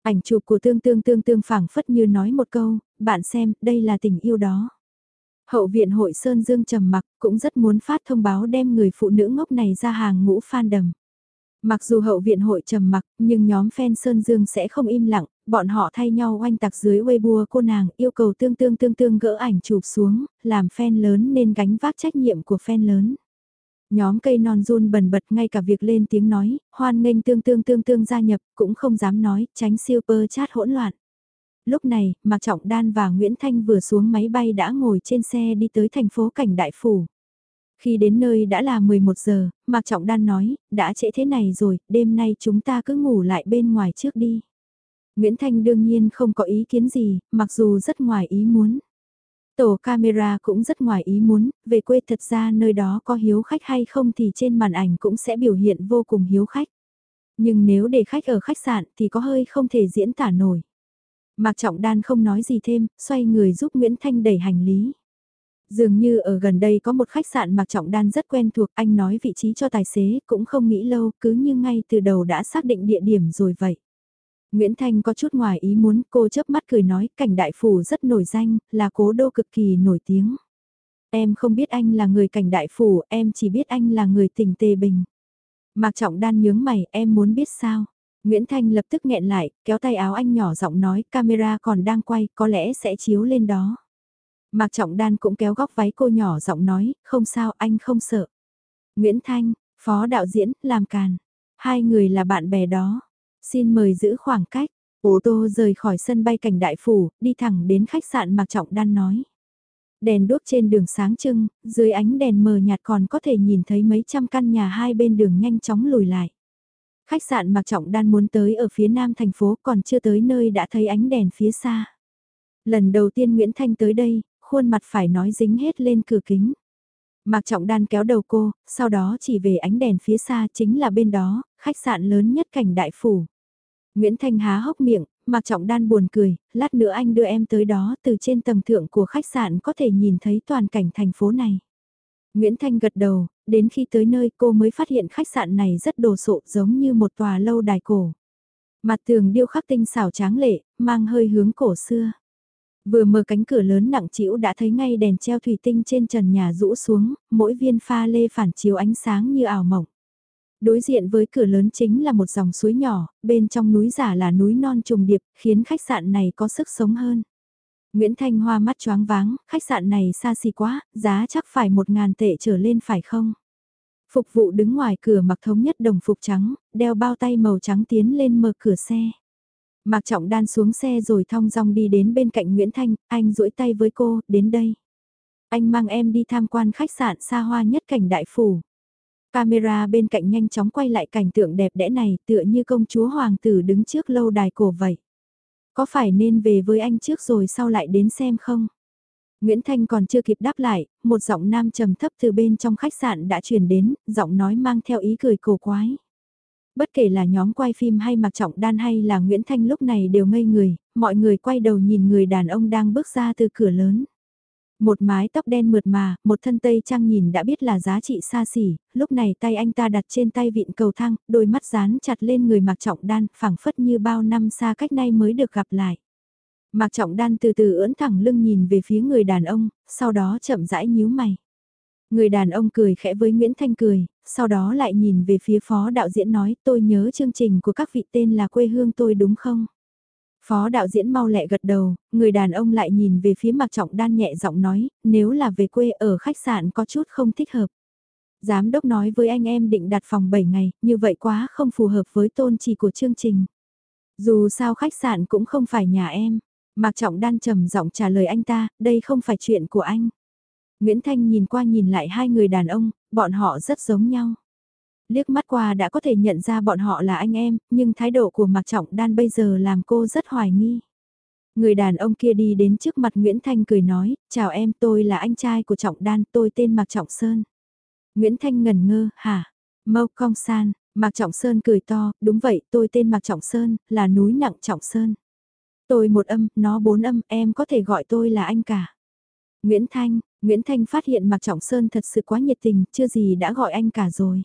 Speaker 1: Ảnh chụp của tương tương tương tương phảng phất như nói một câu, bạn xem, đây là tình yêu đó. Hậu viện hội Sơn Dương trầm mặc cũng rất muốn phát thông báo đem người phụ nữ ngốc này ra hàng ngũ fan đầm. Mặc dù hậu viện hội trầm mặc, nhưng nhóm fan Sơn Dương sẽ không im lặng, bọn họ thay nhau oanh tạc dưới Weibo cô nàng yêu cầu tương tương tương tương gỡ ảnh chụp xuống, làm fan lớn nên gánh vác trách nhiệm của fan lớn. Nhóm cây non run bần bật ngay cả việc lên tiếng nói, hoan nghênh tương tương tương tương gia nhập, cũng không dám nói, tránh super chat hỗn loạn. Lúc này, Mạc Trọng Đan và Nguyễn Thanh vừa xuống máy bay đã ngồi trên xe đi tới thành phố Cảnh Đại Phủ. Khi đến nơi đã là 11 giờ, Mạc Trọng Đan nói, đã trễ thế này rồi, đêm nay chúng ta cứ ngủ lại bên ngoài trước đi. Nguyễn Thanh đương nhiên không có ý kiến gì, mặc dù rất ngoài ý muốn. Tổ camera cũng rất ngoài ý muốn, về quê thật ra nơi đó có hiếu khách hay không thì trên màn ảnh cũng sẽ biểu hiện vô cùng hiếu khách. Nhưng nếu để khách ở khách sạn thì có hơi không thể diễn tả nổi. Mạc Trọng Đan không nói gì thêm, xoay người giúp Nguyễn Thanh đẩy hành lý. Dường như ở gần đây có một khách sạn Mạc Trọng Đan rất quen thuộc, anh nói vị trí cho tài xế, cũng không nghĩ lâu, cứ như ngay từ đầu đã xác định địa điểm rồi vậy. Nguyễn Thanh có chút ngoài ý muốn, cô chớp mắt cười nói, cảnh đại phủ rất nổi danh, là cố đô cực kỳ nổi tiếng. Em không biết anh là người cảnh đại phủ, em chỉ biết anh là người tỉnh Tề Bình. Mạc Trọng Đan nhướng mày, em muốn biết sao? Nguyễn Thanh lập tức nghẹn lại, kéo tay áo anh nhỏ giọng nói, camera còn đang quay, có lẽ sẽ chiếu lên đó. Mạc Trọng Đan cũng kéo góc váy cô nhỏ giọng nói, không sao, anh không sợ. Nguyễn Thanh, phó đạo diễn, làm càn. Hai người là bạn bè đó. Xin mời giữ khoảng cách. Ô tô rời khỏi sân bay cảnh đại phủ, đi thẳng đến khách sạn Mạc Trọng Đan nói. Đèn đốt trên đường sáng trưng, dưới ánh đèn mờ nhạt còn có thể nhìn thấy mấy trăm căn nhà hai bên đường nhanh chóng lùi lại. Khách sạn Mạc Trọng Đan muốn tới ở phía nam thành phố còn chưa tới nơi đã thấy ánh đèn phía xa. Lần đầu tiên Nguyễn Thanh tới đây, khuôn mặt phải nói dính hết lên cửa kính. Mạc Trọng Đan kéo đầu cô, sau đó chỉ về ánh đèn phía xa chính là bên đó, khách sạn lớn nhất cảnh đại phủ. Nguyễn Thanh há hốc miệng, Mạc Trọng Đan buồn cười, lát nữa anh đưa em tới đó từ trên tầng thượng của khách sạn có thể nhìn thấy toàn cảnh thành phố này. Nguyễn Thanh gật đầu, đến khi tới nơi cô mới phát hiện khách sạn này rất đồ sộ giống như một tòa lâu đài cổ. Mặt tường điêu khắc tinh xảo tráng lệ, mang hơi hướng cổ xưa. Vừa mở cánh cửa lớn nặng trĩu đã thấy ngay đèn treo thủy tinh trên trần nhà rũ xuống, mỗi viên pha lê phản chiếu ánh sáng như ảo mộng. Đối diện với cửa lớn chính là một dòng suối nhỏ, bên trong núi giả là núi non trùng điệp, khiến khách sạn này có sức sống hơn. Nguyễn Thanh Hoa mắt choáng váng, khách sạn này xa xỉ quá, giá chắc phải một ngàn tệ trở lên phải không? Phục vụ đứng ngoài cửa mặc thống nhất đồng phục trắng, đeo bao tay màu trắng tiến lên mở cửa xe. Mạc Trọng Đan xuống xe rồi thong dong đi đến bên cạnh Nguyễn Thanh, anh duỗi tay với cô, đến đây. Anh mang em đi tham quan khách sạn xa hoa nhất cảnh đại phủ. Camera bên cạnh nhanh chóng quay lại cảnh tượng đẹp đẽ này tựa như công chúa hoàng tử đứng trước lâu đài cổ vậy. Có phải nên về với anh trước rồi sau lại đến xem không? Nguyễn Thanh còn chưa kịp đáp lại, một giọng nam trầm thấp từ bên trong khách sạn đã truyền đến, giọng nói mang theo ý cười cổ quái. Bất kể là nhóm quay phim hay mặc trọng đan hay là Nguyễn Thanh lúc này đều ngây người, mọi người quay đầu nhìn người đàn ông đang bước ra từ cửa lớn. Một mái tóc đen mượt mà, một thân tây trang nhìn đã biết là giá trị xa xỉ, lúc này tay anh ta đặt trên tay vịn cầu thang, đôi mắt dán chặt lên người Mạc Trọng Đan, phảng phất như bao năm xa cách nay mới được gặp lại. Mạc Trọng Đan từ từ ưỡn thẳng lưng nhìn về phía người đàn ông, sau đó chậm rãi nhíu mày. Người đàn ông cười khẽ với Nguyễn Thanh cười, sau đó lại nhìn về phía phó đạo diễn nói tôi nhớ chương trình của các vị tên là quê hương tôi đúng không? Phó đạo diễn mau lẹ gật đầu, người đàn ông lại nhìn về phía Mạc Trọng Đan nhẹ giọng nói, nếu là về quê ở khách sạn có chút không thích hợp. Giám đốc nói với anh em định đặt phòng 7 ngày, như vậy quá không phù hợp với tôn trì của chương trình. Dù sao khách sạn cũng không phải nhà em. Mạc Trọng Đan trầm giọng trả lời anh ta, đây không phải chuyện của anh. Nguyễn Thanh nhìn qua nhìn lại hai người đàn ông, bọn họ rất giống nhau. Liếc mắt qua đã có thể nhận ra bọn họ là anh em, nhưng thái độ của Mạc Trọng Đan bây giờ làm cô rất hoài nghi. Người đàn ông kia đi đến trước mặt Nguyễn Thanh cười nói, chào em tôi là anh trai của Trọng Đan, tôi tên Mạc Trọng Sơn. Nguyễn Thanh ngần ngơ, hả? Mâu Cong San, Mạc Trọng Sơn cười to, đúng vậy, tôi tên Mạc Trọng Sơn, là núi nặng Trọng Sơn. Tôi một âm, nó bốn âm, em có thể gọi tôi là anh cả. Nguyễn Thanh, Nguyễn Thanh phát hiện Mạc Trọng Sơn thật sự quá nhiệt tình, chưa gì đã gọi anh cả rồi.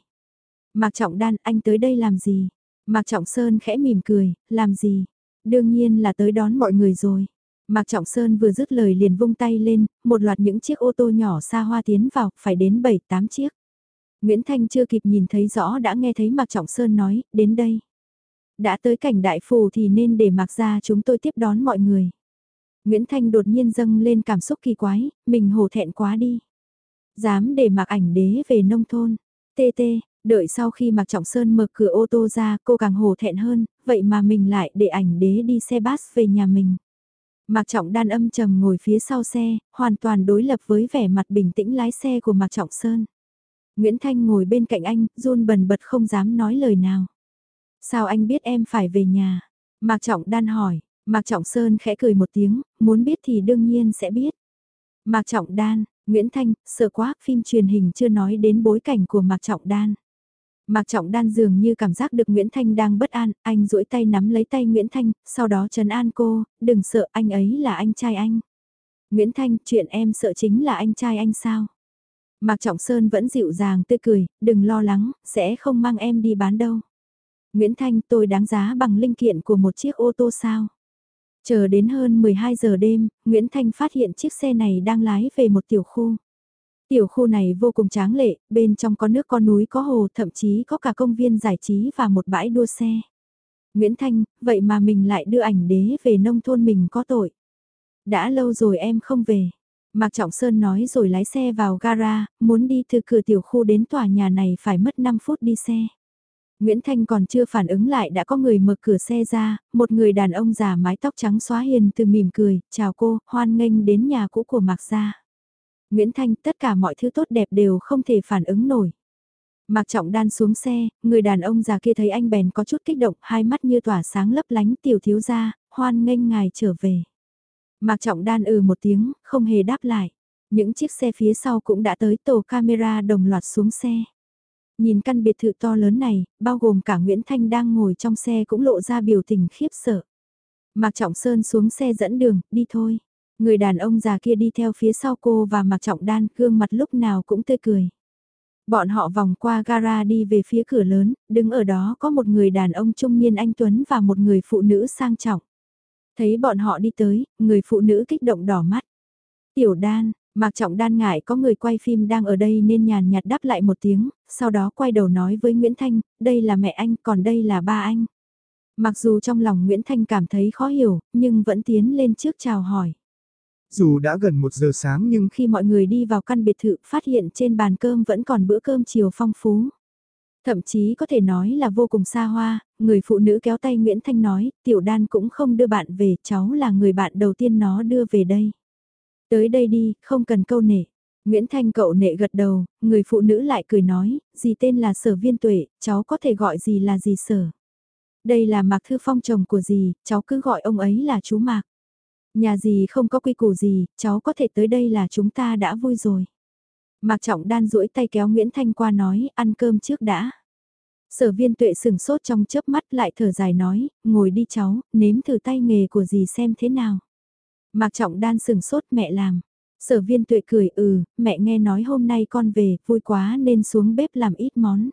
Speaker 1: Mạc Trọng Đan, anh tới đây làm gì? Mạc Trọng Sơn khẽ mỉm cười, làm gì? Đương nhiên là tới đón mọi người rồi. Mạc Trọng Sơn vừa dứt lời liền vung tay lên, một loạt những chiếc ô tô nhỏ xa hoa tiến vào, phải đến 7-8 chiếc. Nguyễn Thanh chưa kịp nhìn thấy rõ đã nghe thấy Mạc Trọng Sơn nói, đến đây. Đã tới cảnh đại phù thì nên để Mạc ra chúng tôi tiếp đón mọi người. Nguyễn Thanh đột nhiên dâng lên cảm xúc kỳ quái, mình hổ thẹn quá đi. Dám để Mạc ảnh đế về nông thôn. Tê tê, đợi sau khi Mạc Trọng Sơn mở cửa ô tô ra cô càng hổ thẹn hơn, vậy mà mình lại để ảnh đế đi xe bus về nhà mình. Mạc Trọng đan âm trầm ngồi phía sau xe, hoàn toàn đối lập với vẻ mặt bình tĩnh lái xe của Mạc Trọng Sơn. Nguyễn Thanh ngồi bên cạnh anh, run bần bật không dám nói lời nào. Sao anh biết em phải về nhà? Mạc Trọng đan hỏi, Mạc Trọng Sơn khẽ cười một tiếng, muốn biết thì đương nhiên sẽ biết. Mạc Trọng đan, Nguyễn Thanh, sợ quá, phim truyền hình chưa nói đến bối cảnh của Mạc Trọng đan. Mạc Trọng Đan dường như cảm giác được Nguyễn Thanh đang bất an, anh duỗi tay nắm lấy tay Nguyễn Thanh, sau đó trấn an cô, đừng sợ anh ấy là anh trai anh. Nguyễn Thanh, chuyện em sợ chính là anh trai anh sao? Mạc Trọng Sơn vẫn dịu dàng tươi cười, đừng lo lắng, sẽ không mang em đi bán đâu. Nguyễn Thanh tôi đáng giá bằng linh kiện của một chiếc ô tô sao? Chờ đến hơn 12 giờ đêm, Nguyễn Thanh phát hiện chiếc xe này đang lái về một tiểu khu. Tiểu khu này vô cùng tráng lệ, bên trong có nước có núi có hồ thậm chí có cả công viên giải trí và một bãi đua xe. Nguyễn Thanh, vậy mà mình lại đưa ảnh đế về nông thôn mình có tội. Đã lâu rồi em không về. Mạc Trọng Sơn nói rồi lái xe vào gara, muốn đi từ cửa tiểu khu đến tòa nhà này phải mất 5 phút đi xe. Nguyễn Thanh còn chưa phản ứng lại đã có người mở cửa xe ra, một người đàn ông già mái tóc trắng xóa hiền từ mỉm cười, chào cô, hoan nghênh đến nhà cũ của Mạc Gia. Nguyễn Thanh tất cả mọi thứ tốt đẹp đều không thể phản ứng nổi. Mạc Trọng Đan xuống xe, người đàn ông già kia thấy anh bèn có chút kích động, hai mắt như tỏa sáng lấp lánh tiểu thiếu gia, hoan nghênh ngài trở về. Mạc Trọng Đan ừ một tiếng, không hề đáp lại. Những chiếc xe phía sau cũng đã tới tổ camera đồng loạt xuống xe. Nhìn căn biệt thự to lớn này, bao gồm cả Nguyễn Thanh đang ngồi trong xe cũng lộ ra biểu tình khiếp sợ. Mạc Trọng Sơn xuống xe dẫn đường, đi thôi. Người đàn ông già kia đi theo phía sau cô và mặc Trọng Đan, gương mặt lúc nào cũng tươi cười. Bọn họ vòng qua gara đi về phía cửa lớn, đứng ở đó có một người đàn ông trung niên anh Tuấn và một người phụ nữ sang trọng. Thấy bọn họ đi tới, người phụ nữ kích động đỏ mắt. Tiểu đan, Mạc Trọng đan ngại có người quay phim đang ở đây nên nhàn nhạt đáp lại một tiếng, sau đó quay đầu nói với Nguyễn Thanh, đây là mẹ anh, còn đây là ba anh. Mặc dù trong lòng Nguyễn Thanh cảm thấy khó hiểu, nhưng vẫn tiến lên trước chào hỏi.
Speaker 2: Dù đã gần một giờ sáng nhưng
Speaker 1: khi mọi người đi vào căn biệt thự phát hiện trên bàn cơm vẫn còn bữa cơm chiều phong phú. Thậm chí có thể nói là vô cùng xa hoa, người phụ nữ kéo tay Nguyễn Thanh nói, tiểu đan cũng không đưa bạn về, cháu là người bạn đầu tiên nó đưa về đây. Tới đây đi, không cần câu nể. Nguyễn Thanh cậu nệ gật đầu, người phụ nữ lại cười nói, gì tên là sở viên tuệ, cháu có thể gọi gì là gì sở. Đây là Mạc Thư Phong chồng của gì, cháu cứ gọi ông ấy là chú Mạc. Nhà gì không có quy củ gì, cháu có thể tới đây là chúng ta đã vui rồi. Mạc Trọng Đan duỗi tay kéo Nguyễn Thanh qua nói, ăn cơm trước đã. Sở viên tuệ sừng sốt trong chớp mắt lại thở dài nói, ngồi đi cháu, nếm thử tay nghề của dì xem thế nào. Mạc Trọng Đan sừng sốt mẹ làm. Sở viên tuệ cười ừ, mẹ nghe nói hôm nay con về, vui quá nên xuống bếp làm ít món.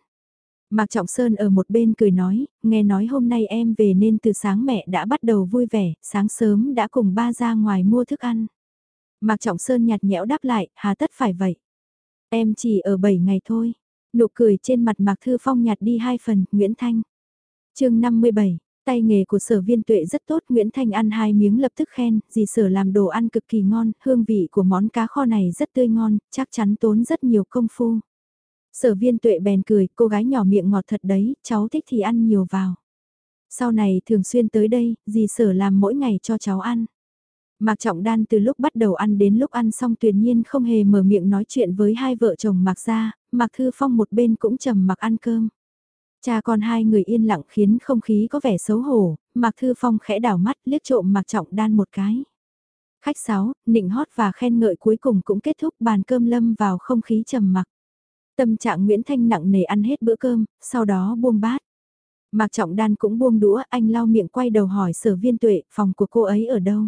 Speaker 1: Mạc Trọng Sơn ở một bên cười nói, nghe nói hôm nay em về nên từ sáng mẹ đã bắt đầu vui vẻ, sáng sớm đã cùng ba ra ngoài mua thức ăn. Mạc Trọng Sơn nhạt nhẽo đáp lại, hà tất phải vậy. Em chỉ ở 7 ngày thôi. Nụ cười trên mặt Mạc Thư Phong nhạt đi hai phần, Nguyễn Thanh. chương 57, tay nghề của sở viên tuệ rất tốt, Nguyễn Thanh ăn hai miếng lập tức khen, dì sở làm đồ ăn cực kỳ ngon, hương vị của món cá kho này rất tươi ngon, chắc chắn tốn rất nhiều công phu. Sở viên tuệ bèn cười, cô gái nhỏ miệng ngọt thật đấy, cháu thích thì ăn nhiều vào. Sau này thường xuyên tới đây, dì sở làm mỗi ngày cho cháu ăn. Mạc Trọng Đan từ lúc bắt đầu ăn đến lúc ăn xong tuyệt nhiên không hề mở miệng nói chuyện với hai vợ chồng Mạc Gia, Mạc Thư Phong một bên cũng trầm mặc ăn cơm. Cha con hai người yên lặng khiến không khí có vẻ xấu hổ, Mạc Thư Phong khẽ đảo mắt liếc trộm Mạc Trọng Đan một cái. Khách sáo, nịnh hót và khen ngợi cuối cùng cũng kết thúc bàn cơm lâm vào không khí trầm mặc. Tâm trạng Nguyễn Thanh nặng nề ăn hết bữa cơm, sau đó buông bát. Mạc Trọng Đan cũng buông đũa, anh lau miệng quay đầu hỏi sở viên tuệ, phòng của cô ấy ở đâu?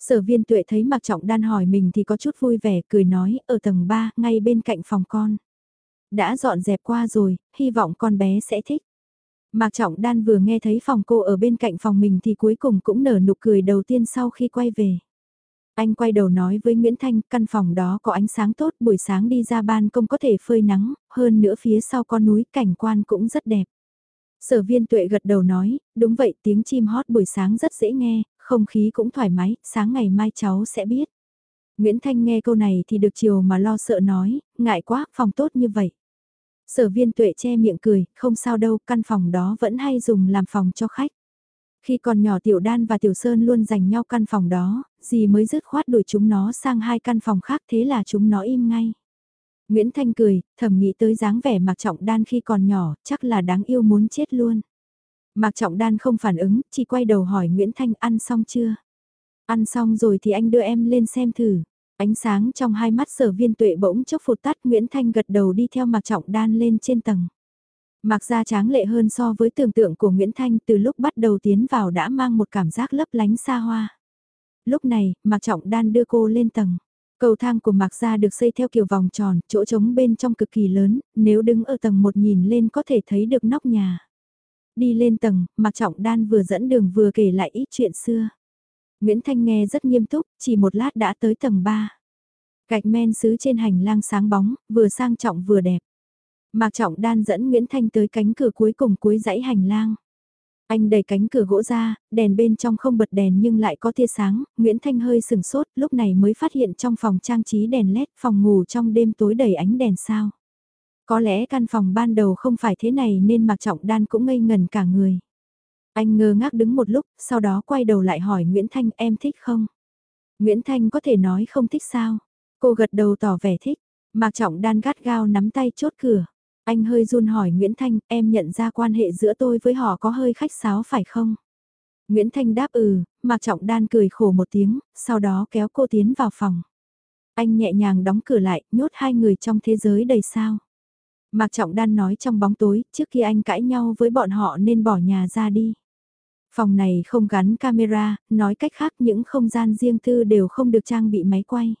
Speaker 1: Sở viên tuệ thấy Mạc Trọng Đan hỏi mình thì có chút vui vẻ, cười nói, ở tầng 3, ngay bên cạnh phòng con. Đã dọn dẹp qua rồi, hy vọng con bé sẽ thích. Mạc Trọng Đan vừa nghe thấy phòng cô ở bên cạnh phòng mình thì cuối cùng cũng nở nụ cười đầu tiên sau khi quay về. Anh quay đầu nói với Nguyễn Thanh, căn phòng đó có ánh sáng tốt, buổi sáng đi ra ban công có thể phơi nắng, hơn nữa phía sau con núi cảnh quan cũng rất đẹp. Sở viên tuệ gật đầu nói, đúng vậy tiếng chim hót buổi sáng rất dễ nghe, không khí cũng thoải mái, sáng ngày mai cháu sẽ biết. Nguyễn Thanh nghe câu này thì được chiều mà lo sợ nói, ngại quá, phòng tốt như vậy. Sở viên tuệ che miệng cười, không sao đâu, căn phòng đó vẫn hay dùng làm phòng cho khách. Khi còn nhỏ Tiểu Đan và Tiểu Sơn luôn giành nhau căn phòng đó, dì mới dứt khoát đuổi chúng nó sang hai căn phòng khác thế là chúng nó im ngay. Nguyễn Thanh cười, thầm nghĩ tới dáng vẻ Mạc Trọng Đan khi còn nhỏ, chắc là đáng yêu muốn chết luôn. Mạc Trọng Đan không phản ứng, chỉ quay đầu hỏi Nguyễn Thanh ăn xong chưa? Ăn xong rồi thì anh đưa em lên xem thử. Ánh sáng trong hai mắt sở viên tuệ bỗng chốc phụt tắt Nguyễn Thanh gật đầu đi theo Mạc Trọng Đan lên trên tầng. Mạc gia tráng lệ hơn so với tưởng tượng của Nguyễn Thanh từ lúc bắt đầu tiến vào đã mang một cảm giác lấp lánh xa hoa. Lúc này, Mạc Trọng Đan đưa cô lên tầng. Cầu thang của Mạc Gia được xây theo kiểu vòng tròn, chỗ trống bên trong cực kỳ lớn, nếu đứng ở tầng một nhìn lên có thể thấy được nóc nhà. Đi lên tầng, Mạc Trọng Đan vừa dẫn đường vừa kể lại ít chuyện xưa. Nguyễn Thanh nghe rất nghiêm túc, chỉ một lát đã tới tầng 3. Gạch men sứ trên hành lang sáng bóng, vừa sang trọng vừa đẹp. Mạc Trọng Đan dẫn Nguyễn Thanh tới cánh cửa cuối cùng cuối dãy hành lang. Anh đẩy cánh cửa gỗ ra, đèn bên trong không bật đèn nhưng lại có tia sáng, Nguyễn Thanh hơi sừng sốt, lúc này mới phát hiện trong phòng trang trí đèn led, phòng ngủ trong đêm tối đầy ánh đèn sao. Có lẽ căn phòng ban đầu không phải thế này nên Mạc Trọng Đan cũng ngây ngần cả người. Anh ngơ ngác đứng một lúc, sau đó quay đầu lại hỏi Nguyễn Thanh em thích không? Nguyễn Thanh có thể nói không thích sao? Cô gật đầu tỏ vẻ thích, Mạc Trọng Đan gắt gao nắm tay chốt cửa. Anh hơi run hỏi Nguyễn Thanh, em nhận ra quan hệ giữa tôi với họ có hơi khách sáo phải không? Nguyễn Thanh đáp ừ, Mạc Trọng Đan cười khổ một tiếng, sau đó kéo cô tiến vào phòng. Anh nhẹ nhàng đóng cửa lại, nhốt hai người trong thế giới đầy sao. Mạc Trọng Đan nói trong bóng tối, trước khi anh cãi nhau với bọn họ nên bỏ nhà ra đi. Phòng này không gắn camera, nói cách khác những không gian riêng tư đều không được trang bị máy quay.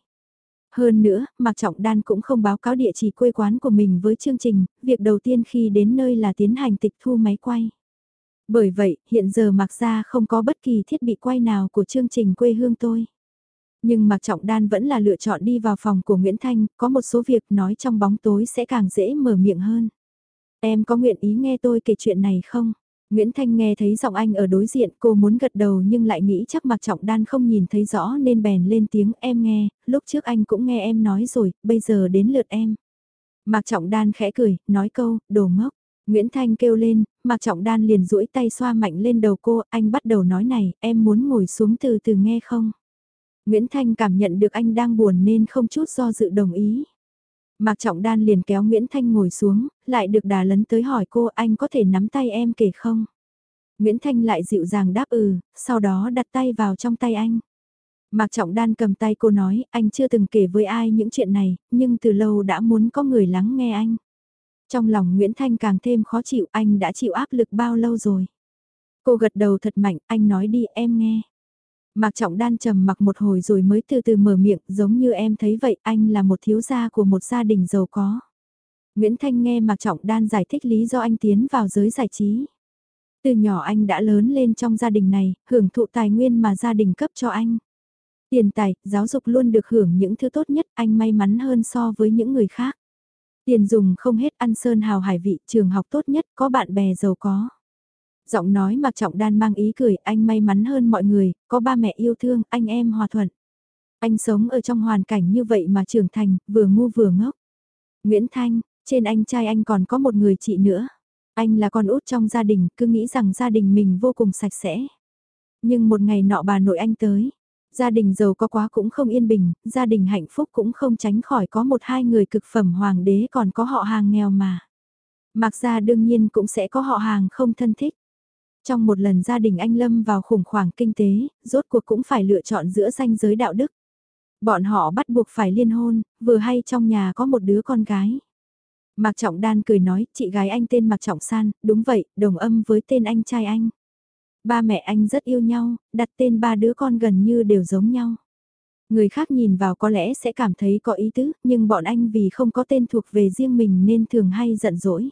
Speaker 1: Hơn nữa, Mạc Trọng Đan cũng không báo cáo địa chỉ quê quán của mình với chương trình, việc đầu tiên khi đến nơi là tiến hành tịch thu máy quay. Bởi vậy, hiện giờ Mạc Gia không có bất kỳ thiết bị quay nào của chương trình quê hương tôi. Nhưng Mạc Trọng Đan vẫn là lựa chọn đi vào phòng của Nguyễn Thanh, có một số việc nói trong bóng tối sẽ càng dễ mở miệng hơn. Em có nguyện ý nghe tôi kể chuyện này không? Nguyễn Thanh nghe thấy giọng anh ở đối diện cô muốn gật đầu nhưng lại nghĩ chắc Mạc Trọng Đan không nhìn thấy rõ nên bèn lên tiếng em nghe, lúc trước anh cũng nghe em nói rồi, bây giờ đến lượt em. Mạc Trọng Đan khẽ cười, nói câu, đồ ngốc. Nguyễn Thanh kêu lên, Mạc Trọng Đan liền duỗi tay xoa mạnh lên đầu cô, anh bắt đầu nói này, em muốn ngồi xuống từ từ nghe không? Nguyễn Thanh cảm nhận được anh đang buồn nên không chút do dự đồng ý. Mạc Trọng Đan liền kéo Nguyễn Thanh ngồi xuống, lại được đà lấn tới hỏi cô anh có thể nắm tay em kể không? Nguyễn Thanh lại dịu dàng đáp ừ, sau đó đặt tay vào trong tay anh. Mạc Trọng Đan cầm tay cô nói, anh chưa từng kể với ai những chuyện này, nhưng từ lâu đã muốn có người lắng nghe anh. Trong lòng Nguyễn Thanh càng thêm khó chịu, anh đã chịu áp lực bao lâu rồi? Cô gật đầu thật mạnh, anh nói đi em nghe. Mạc Trọng Đan trầm mặc một hồi rồi mới từ từ mở miệng, giống như em thấy vậy, anh là một thiếu gia của một gia đình giàu có. Nguyễn Thanh nghe Mạc Trọng Đan giải thích lý do anh tiến vào giới giải trí. Từ nhỏ anh đã lớn lên trong gia đình này, hưởng thụ tài nguyên mà gia đình cấp cho anh. Tiền tài, giáo dục luôn được hưởng những thứ tốt nhất, anh may mắn hơn so với những người khác. Tiền dùng không hết ăn sơn hào hải vị, trường học tốt nhất, có bạn bè giàu có. Giọng nói mặc Trọng Đan mang ý cười, anh may mắn hơn mọi người, có ba mẹ yêu thương, anh em hòa thuận. Anh sống ở trong hoàn cảnh như vậy mà trưởng thành, vừa ngu vừa ngốc. Nguyễn Thanh, trên anh trai anh còn có một người chị nữa. Anh là con út trong gia đình, cứ nghĩ rằng gia đình mình vô cùng sạch sẽ. Nhưng một ngày nọ bà nội anh tới. Gia đình giàu có quá cũng không yên bình, gia đình hạnh phúc cũng không tránh khỏi có một hai người cực phẩm hoàng đế còn có họ hàng nghèo mà. Mặc ra đương nhiên cũng sẽ có họ hàng không thân thích. Trong một lần gia đình anh Lâm vào khủng hoảng kinh tế, rốt cuộc cũng phải lựa chọn giữa danh giới đạo đức. Bọn họ bắt buộc phải liên hôn, vừa hay trong nhà có một đứa con gái. Mạc Trọng Đan cười nói, chị gái anh tên Mạc Trọng San, đúng vậy, đồng âm với tên anh trai anh. Ba mẹ anh rất yêu nhau, đặt tên ba đứa con gần như đều giống nhau. Người khác nhìn vào có lẽ sẽ cảm thấy có ý tứ, nhưng bọn anh vì không có tên thuộc về riêng mình nên thường hay giận dỗi.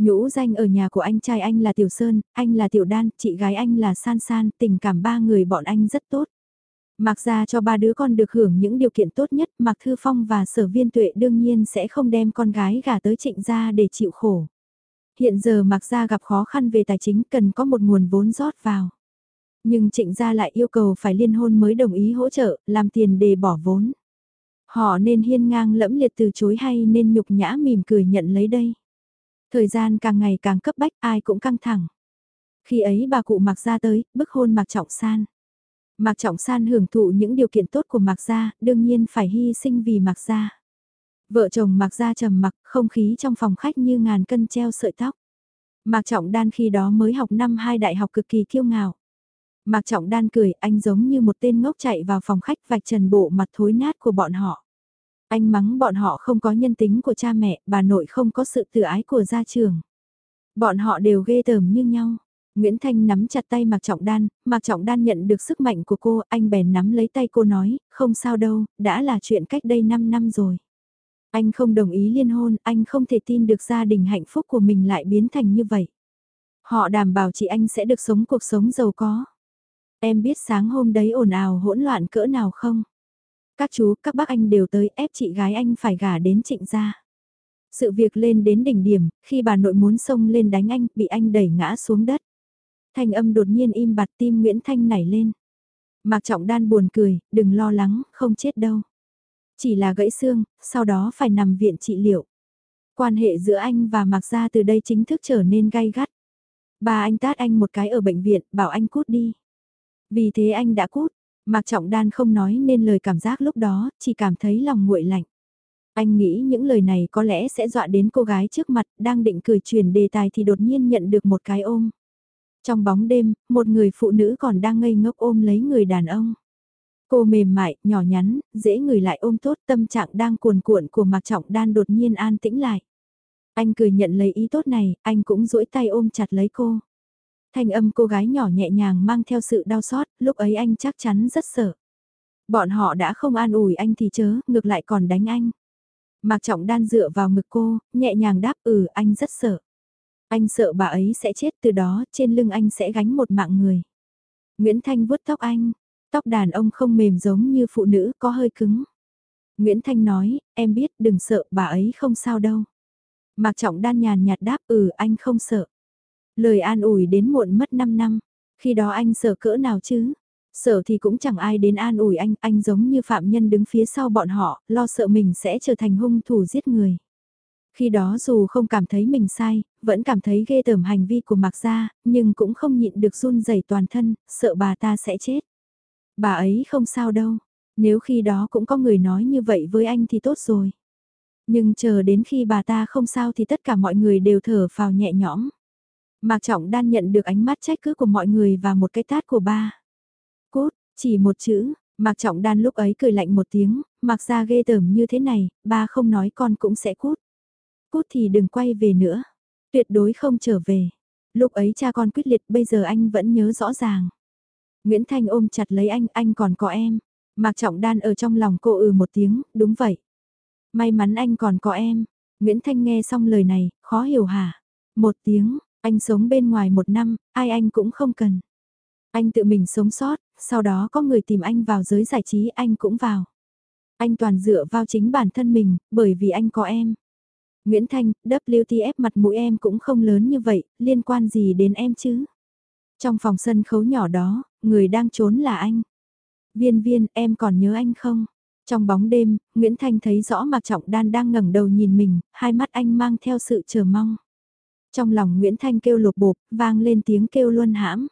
Speaker 1: Nhũ danh ở nhà của anh trai anh là Tiểu Sơn, anh là Tiểu Đan, chị gái anh là San San, tình cảm ba người bọn anh rất tốt. Mặc ra cho ba đứa con được hưởng những điều kiện tốt nhất, Mạc Thư Phong và Sở Viên Tuệ đương nhiên sẽ không đem con gái gả tới trịnh gia để chịu khổ. Hiện giờ Mạc Gia gặp khó khăn về tài chính cần có một nguồn vốn rót vào. Nhưng trịnh gia lại yêu cầu phải liên hôn mới đồng ý hỗ trợ, làm tiền để bỏ vốn. Họ nên hiên ngang lẫm liệt từ chối hay nên nhục nhã mỉm cười nhận lấy đây. Thời gian càng ngày càng cấp bách ai cũng căng thẳng. Khi ấy bà cụ Mạc Gia tới, bức hôn Mạc Trọng San. Mạc Trọng San hưởng thụ những điều kiện tốt của Mạc Gia, đương nhiên phải hy sinh vì Mạc Gia. Vợ chồng Mạc Gia trầm mặc, không khí trong phòng khách như ngàn cân treo sợi tóc. Mạc Trọng Đan khi đó mới học năm hai đại học cực kỳ kiêu ngạo. Mạc Trọng Đan cười, anh giống như một tên ngốc chạy vào phòng khách vạch trần bộ mặt thối nát của bọn họ. Anh mắng bọn họ không có nhân tính của cha mẹ, bà nội không có sự tự ái của gia trường. Bọn họ đều ghê tởm như nhau. Nguyễn Thanh nắm chặt tay Mạc Trọng Đan, Mạc Trọng Đan nhận được sức mạnh của cô, anh bèn nắm lấy tay cô nói, không sao đâu, đã là chuyện cách đây 5 năm rồi. Anh không đồng ý liên hôn, anh không thể tin được gia đình hạnh phúc của mình lại biến thành như vậy. Họ đảm bảo chị anh sẽ được sống cuộc sống giàu có. Em biết sáng hôm đấy ồn ào hỗn loạn cỡ nào không? Các chú, các bác anh đều tới ép chị gái anh phải gả đến trịnh gia. Sự việc lên đến đỉnh điểm, khi bà nội muốn xông lên đánh anh, bị anh đẩy ngã xuống đất. Thanh âm đột nhiên im bặt tim Nguyễn Thanh nảy lên. Mạc Trọng Đan buồn cười, đừng lo lắng, không chết đâu. Chỉ là gãy xương, sau đó phải nằm viện trị liệu. Quan hệ giữa anh và Mạc Gia từ đây chính thức trở nên gay gắt. Bà anh tát anh một cái ở bệnh viện, bảo anh cút đi. Vì thế anh đã cút, Mạc Trọng Đan không nói nên lời cảm giác lúc đó, chỉ cảm thấy lòng nguội lạnh. Anh nghĩ những lời này có lẽ sẽ dọa đến cô gái trước mặt, đang định cười chuyển đề tài thì đột nhiên nhận được một cái ôm. Trong bóng đêm, một người phụ nữ còn đang ngây ngốc ôm lấy người đàn ông. Cô mềm mại, nhỏ nhắn, dễ người lại ôm tốt tâm trạng đang cuồn cuộn của Mạc Trọng Đan đột nhiên an tĩnh lại. Anh cười nhận lấy ý tốt này, anh cũng duỗi tay ôm chặt lấy cô. Thanh âm cô gái nhỏ nhẹ nhàng mang theo sự đau xót, lúc ấy anh chắc chắn rất sợ. Bọn họ đã không an ủi anh thì chớ, ngược lại còn đánh anh. Mạc Trọng Đan dựa vào ngực cô, nhẹ nhàng đáp ừ anh rất sợ. Anh sợ bà ấy sẽ chết từ đó, trên lưng anh sẽ gánh một mạng người. Nguyễn Thanh vuốt tóc anh, tóc đàn ông không mềm giống như phụ nữ, có hơi cứng. Nguyễn Thanh nói, em biết đừng sợ bà ấy không sao đâu. Mạc Trọng Đan nhàn nhạt đáp ừ anh không sợ. Lời an ủi đến muộn mất 5 năm, khi đó anh sợ cỡ nào chứ? Sợ thì cũng chẳng ai đến an ủi anh, anh giống như phạm nhân đứng phía sau bọn họ, lo sợ mình sẽ trở thành hung thủ giết người. Khi đó dù không cảm thấy mình sai, vẫn cảm thấy ghê tởm hành vi của Mạc Gia, nhưng cũng không nhịn được run rẩy toàn thân, sợ bà ta sẽ chết. Bà ấy không sao đâu, nếu khi đó cũng có người nói như vậy với anh thì tốt rồi. Nhưng chờ đến khi bà ta không sao thì tất cả mọi người đều thở phào nhẹ nhõm. Mạc Trọng Đan nhận được ánh mắt trách cứ của mọi người và một cái tát của ba. Cút, chỉ một chữ, Mạc Trọng Đan lúc ấy cười lạnh một tiếng, Mạc ra ghê tởm như thế này, ba không nói con cũng sẽ cút. Cút thì đừng quay về nữa, tuyệt đối không trở về. Lúc ấy cha con quyết liệt bây giờ anh vẫn nhớ rõ ràng. Nguyễn Thanh ôm chặt lấy anh, anh còn có em. Mạc Trọng Đan ở trong lòng cô ừ một tiếng, đúng vậy. May mắn anh còn có em. Nguyễn Thanh nghe xong lời này, khó hiểu hả? Một tiếng, anh sống bên ngoài một năm, ai anh cũng không cần. Anh tự mình sống sót, sau đó có người tìm anh vào giới giải trí anh cũng vào. Anh toàn dựa vào chính bản thân mình, bởi vì anh có em. Nguyễn Thanh, WTF mặt mũi em cũng không lớn như vậy, liên quan gì đến em chứ? Trong phòng sân khấu nhỏ đó, người đang trốn là anh. Viên viên, em còn nhớ anh không? Trong bóng đêm, Nguyễn Thanh thấy rõ Mạc Trọng Đan đang ngẩng đầu nhìn mình, hai mắt anh mang theo sự chờ mong. Trong lòng Nguyễn Thanh kêu lột bột, vang lên tiếng kêu luân hãm.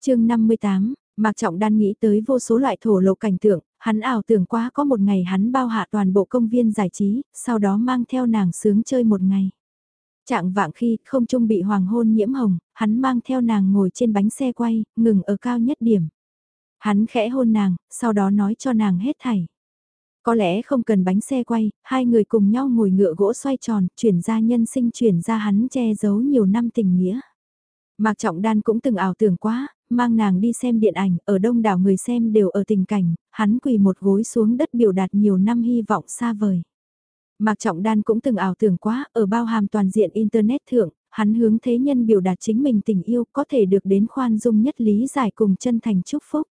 Speaker 1: chương 58, Mạc Trọng Đan nghĩ tới vô số loại thổ lộ cảnh tượng, hắn ảo tưởng quá có một ngày hắn bao hạ toàn bộ công viên giải trí, sau đó mang theo nàng sướng chơi một ngày. Trạng vạng khi không trung bị hoàng hôn nhiễm hồng, hắn mang theo nàng ngồi trên bánh xe quay, ngừng ở cao nhất điểm. Hắn khẽ hôn nàng, sau đó nói cho nàng hết thảy. Có lẽ không cần bánh xe quay, hai người cùng nhau ngồi ngựa gỗ xoay tròn, chuyển ra nhân sinh chuyển ra hắn che giấu nhiều năm tình nghĩa. Mạc Trọng Đan cũng từng ảo tưởng quá, mang nàng đi xem điện ảnh, ở đông đảo người xem đều ở tình cảnh, hắn quỳ một gối xuống đất biểu đạt nhiều năm hy vọng xa vời. Mạc Trọng Đan cũng từng ảo tưởng quá, ở bao hàm toàn diện Internet thượng, hắn hướng thế nhân biểu đạt chính mình tình yêu có thể được đến khoan dung nhất lý giải cùng chân thành chúc phúc.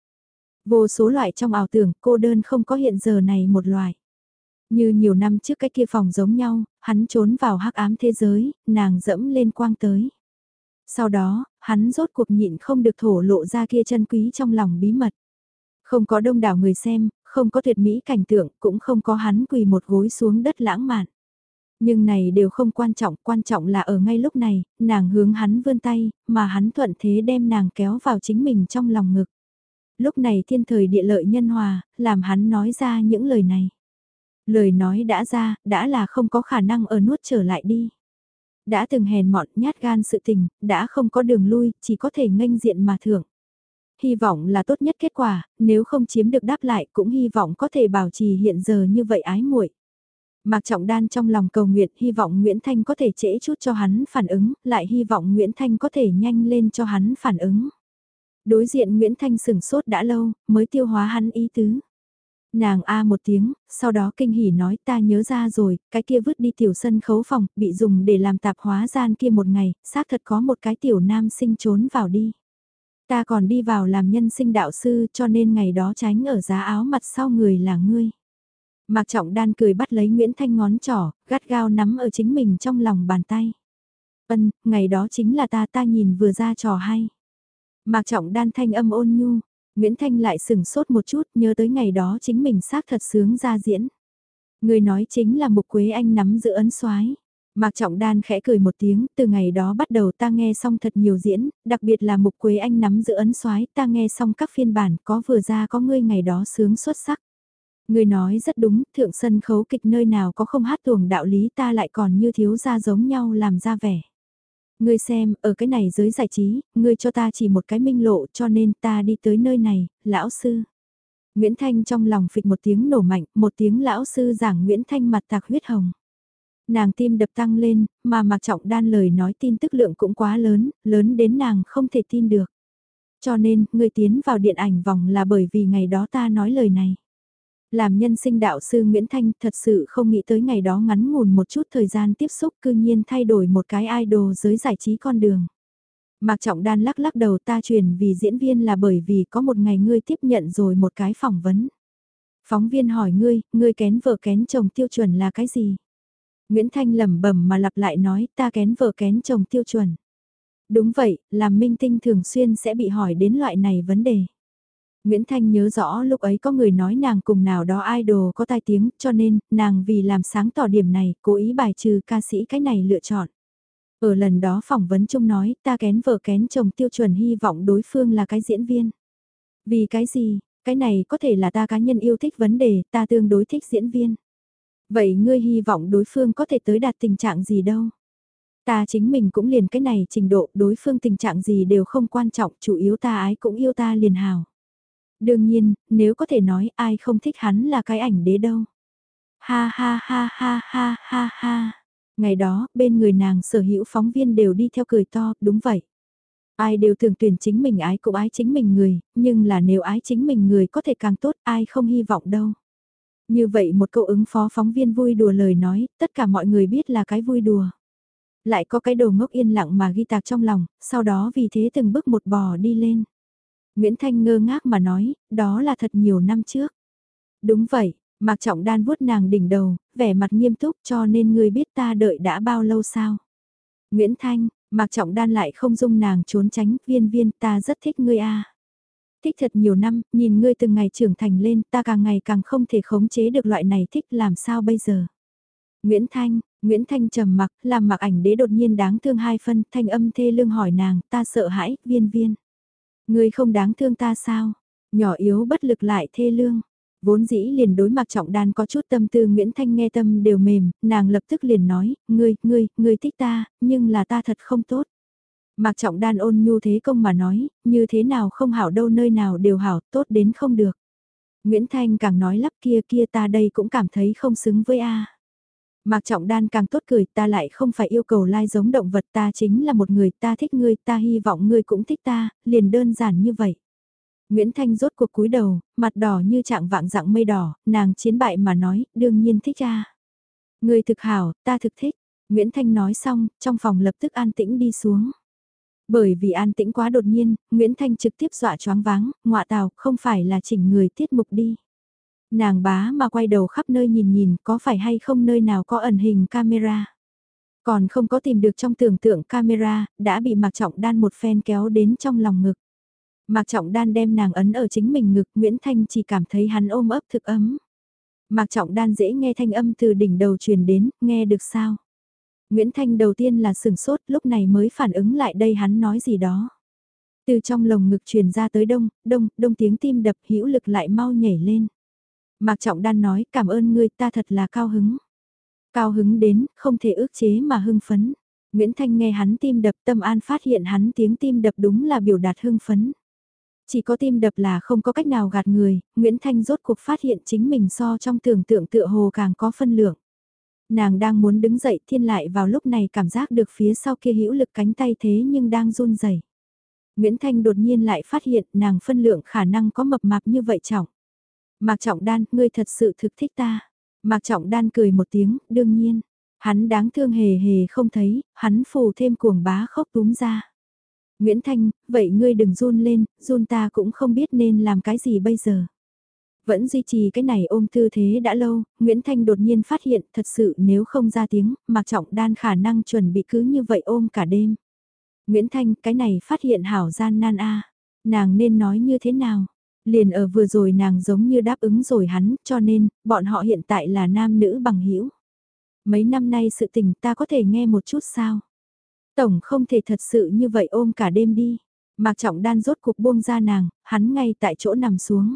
Speaker 1: Vô số loại trong ảo tưởng, cô đơn không có hiện giờ này một loại. Như nhiều năm trước cái kia phòng giống nhau, hắn trốn vào hắc ám thế giới, nàng dẫm lên quang tới. Sau đó, hắn rốt cuộc nhịn không được thổ lộ ra kia chân quý trong lòng bí mật. Không có đông đảo người xem, không có tuyệt mỹ cảnh tượng, cũng không có hắn quỳ một gối xuống đất lãng mạn. Nhưng này đều không quan trọng, quan trọng là ở ngay lúc này, nàng hướng hắn vươn tay, mà hắn thuận thế đem nàng kéo vào chính mình trong lòng ngực. Lúc này thiên thời địa lợi nhân hòa, làm hắn nói ra những lời này. Lời nói đã ra, đã là không có khả năng ở nuốt trở lại đi. Đã từng hèn mọn nhát gan sự tình, đã không có đường lui, chỉ có thể nghênh diện mà thưởng. Hy vọng là tốt nhất kết quả, nếu không chiếm được đáp lại cũng hy vọng có thể bảo trì hiện giờ như vậy ái muội. Mạc Trọng Đan trong lòng cầu nguyện hy vọng Nguyễn Thanh có thể trễ chút cho hắn phản ứng, lại hy vọng Nguyễn Thanh có thể nhanh lên cho hắn phản ứng. Đối diện Nguyễn Thanh sừng sốt đã lâu, mới tiêu hóa hắn ý tứ. Nàng a một tiếng, sau đó kinh hỉ nói ta nhớ ra rồi, cái kia vứt đi tiểu sân khấu phòng, bị dùng để làm tạp hóa gian kia một ngày, xác thật có một cái tiểu nam sinh trốn vào đi. Ta còn đi vào làm nhân sinh đạo sư cho nên ngày đó tránh ở giá áo mặt sau người là ngươi. Mạc Trọng Đan cười bắt lấy Nguyễn Thanh ngón trỏ, gắt gao nắm ở chính mình trong lòng bàn tay. Ân, ngày đó chính là ta ta nhìn vừa ra trò hay. Mạc Trọng Đan thanh âm ôn nhu, Nguyễn Thanh lại sừng sốt một chút nhớ tới ngày đó chính mình xác thật sướng ra diễn. Người nói chính là Mục Quế Anh nắm giữ ấn soái. Mạc Trọng Đan khẽ cười một tiếng, từ ngày đó bắt đầu ta nghe xong thật nhiều diễn, đặc biệt là Mục Quế Anh nắm giữ ấn soái, ta nghe xong các phiên bản có vừa ra có ngươi ngày đó sướng xuất sắc. Người nói rất đúng, thượng sân khấu kịch nơi nào có không hát tuồng đạo lý ta lại còn như thiếu gia giống nhau làm ra vẻ. Ngươi xem, ở cái này giới giải trí, ngươi cho ta chỉ một cái minh lộ cho nên ta đi tới nơi này, lão sư. Nguyễn Thanh trong lòng phịch một tiếng nổ mạnh, một tiếng lão sư giảng Nguyễn Thanh mặt tạc huyết hồng. Nàng tim đập tăng lên, mà Mạc Trọng Đan lời nói tin tức lượng cũng quá lớn, lớn đến nàng không thể tin được. Cho nên, ngươi tiến vào điện ảnh vòng là bởi vì ngày đó ta nói lời này. Làm nhân sinh đạo sư Nguyễn Thanh thật sự không nghĩ tới ngày đó ngắn ngủn một chút thời gian tiếp xúc cư nhiên thay đổi một cái idol giới giải trí con đường. Mạc Trọng Đan lắc lắc đầu ta truyền vì diễn viên là bởi vì có một ngày ngươi tiếp nhận rồi một cái phỏng vấn. Phóng viên hỏi ngươi, ngươi kén vợ kén chồng tiêu chuẩn là cái gì? Nguyễn Thanh lẩm bẩm mà lặp lại nói ta kén vợ kén chồng tiêu chuẩn. Đúng vậy, làm minh tinh thường xuyên sẽ bị hỏi đến loại này vấn đề. Nguyễn Thanh nhớ rõ lúc ấy có người nói nàng cùng nào đó idol có tai tiếng cho nên nàng vì làm sáng tỏ điểm này cố ý bài trừ ca sĩ cái này lựa chọn. Ở lần đó phỏng vấn chung nói ta kén vợ kén chồng tiêu chuẩn hy vọng đối phương là cái diễn viên. Vì cái gì, cái này có thể là ta cá nhân yêu thích vấn đề, ta tương đối thích diễn viên. Vậy ngươi hy vọng đối phương có thể tới đạt tình trạng gì đâu? Ta chính mình cũng liền cái này trình độ đối phương tình trạng gì đều không quan trọng, chủ yếu ta ái cũng yêu ta liền hào. Đương nhiên, nếu có thể nói ai không thích hắn là cái ảnh đế đâu. Ha ha ha ha ha ha ha. Ngày đó, bên người nàng sở hữu phóng viên đều đi theo cười to, đúng vậy. Ai đều tưởng tuyển chính mình ái cũng ái chính mình người, nhưng là nếu ái chính mình người có thể càng tốt ai không hy vọng đâu. Như vậy một câu ứng phó phóng viên vui đùa lời nói, tất cả mọi người biết là cái vui đùa. Lại có cái đồ ngốc yên lặng mà ghi tạc trong lòng, sau đó vì thế từng bước một bò đi lên. Nguyễn Thanh ngơ ngác mà nói, đó là thật nhiều năm trước. Đúng vậy, Mạc Trọng Đan vuốt nàng đỉnh đầu, vẻ mặt nghiêm túc cho nên ngươi biết ta đợi đã bao lâu sao. Nguyễn Thanh, Mạc Trọng Đan lại không dung nàng trốn tránh, viên viên ta rất thích ngươi a. Thích thật nhiều năm, nhìn ngươi từng ngày trưởng thành lên, ta càng ngày càng không thể khống chế được loại này thích làm sao bây giờ. Nguyễn Thanh, Nguyễn Thanh trầm mặc, làm mặc ảnh đế đột nhiên đáng thương hai phân, thanh âm thê lương hỏi nàng, ta sợ hãi, viên viên. Ngươi không đáng thương ta sao? Nhỏ yếu bất lực lại thê lương. Vốn dĩ liền đối mặt trọng đan có chút tâm tư Nguyễn Thanh nghe tâm đều mềm, nàng lập tức liền nói, ngươi, ngươi, ngươi thích ta, nhưng là ta thật không tốt. Mạc Trọng Đan ôn nhu thế công mà nói, như thế nào không hảo đâu nơi nào đều hảo, tốt đến không được. Nguyễn Thanh càng nói lắp kia kia ta đây cũng cảm thấy không xứng với A. Mạc Trọng Đan càng tốt cười ta lại không phải yêu cầu lai giống động vật ta chính là một người ta thích ngươi ta hy vọng ngươi cũng thích ta, liền đơn giản như vậy. Nguyễn Thanh rốt cuộc cúi đầu, mặt đỏ như trạng vạng dạng mây đỏ, nàng chiến bại mà nói, đương nhiên thích ra. Ngươi thực hảo, ta thực thích. Nguyễn Thanh nói xong, trong phòng lập tức an tĩnh đi xuống. Bởi vì an tĩnh quá đột nhiên, Nguyễn Thanh trực tiếp dọa choáng váng, ngọa tào, không phải là chỉnh người tiết mục đi. Nàng bá mà quay đầu khắp nơi nhìn nhìn có phải hay không nơi nào có ẩn hình camera. Còn không có tìm được trong tưởng tượng camera, đã bị Mạc Trọng Đan một phen kéo đến trong lòng ngực. Mạc Trọng Đan đem nàng ấn ở chính mình ngực, Nguyễn Thanh chỉ cảm thấy hắn ôm ấp thực ấm. Mạc Trọng Đan dễ nghe thanh âm từ đỉnh đầu truyền đến, nghe được sao? Nguyễn Thanh đầu tiên là sừng sốt, lúc này mới phản ứng lại đây hắn nói gì đó. Từ trong lồng ngực truyền ra tới đông, đông, đông tiếng tim đập hữu lực lại mau nhảy lên. Mạc Trọng Đan nói cảm ơn ngươi ta thật là cao hứng. Cao hứng đến, không thể ước chế mà hưng phấn. Nguyễn Thanh nghe hắn tim đập tâm an phát hiện hắn tiếng tim đập đúng là biểu đạt hưng phấn. Chỉ có tim đập là không có cách nào gạt người, Nguyễn Thanh rốt cuộc phát hiện chính mình so trong tưởng tượng tựa hồ càng có phân lượng. Nàng đang muốn đứng dậy thiên lại vào lúc này cảm giác được phía sau kia hữu lực cánh tay thế nhưng đang run rẩy. Nguyễn Thanh đột nhiên lại phát hiện nàng phân lượng khả năng có mập mạp như vậy trọng. Mạc Trọng Đan, ngươi thật sự thực thích ta. Mạc Trọng Đan cười một tiếng, đương nhiên. Hắn đáng thương hề hề không thấy, hắn phù thêm cuồng bá khóc túm ra. Nguyễn Thanh, vậy ngươi đừng run lên, run ta cũng không biết nên làm cái gì bây giờ. Vẫn duy trì cái này ôm tư thế đã lâu, Nguyễn Thanh đột nhiên phát hiện thật sự nếu không ra tiếng, Mạc Trọng Đan khả năng chuẩn bị cứ như vậy ôm cả đêm. Nguyễn Thanh, cái này phát hiện hảo gian nan a Nàng nên nói như thế nào? Liền ở vừa rồi nàng giống như đáp ứng rồi hắn, cho nên, bọn họ hiện tại là nam nữ bằng hữu Mấy năm nay sự tình ta có thể nghe một chút sao? Tổng không thể thật sự như vậy ôm cả đêm đi. Mạc Trọng Đan rốt cuộc buông ra nàng, hắn ngay tại chỗ nằm xuống.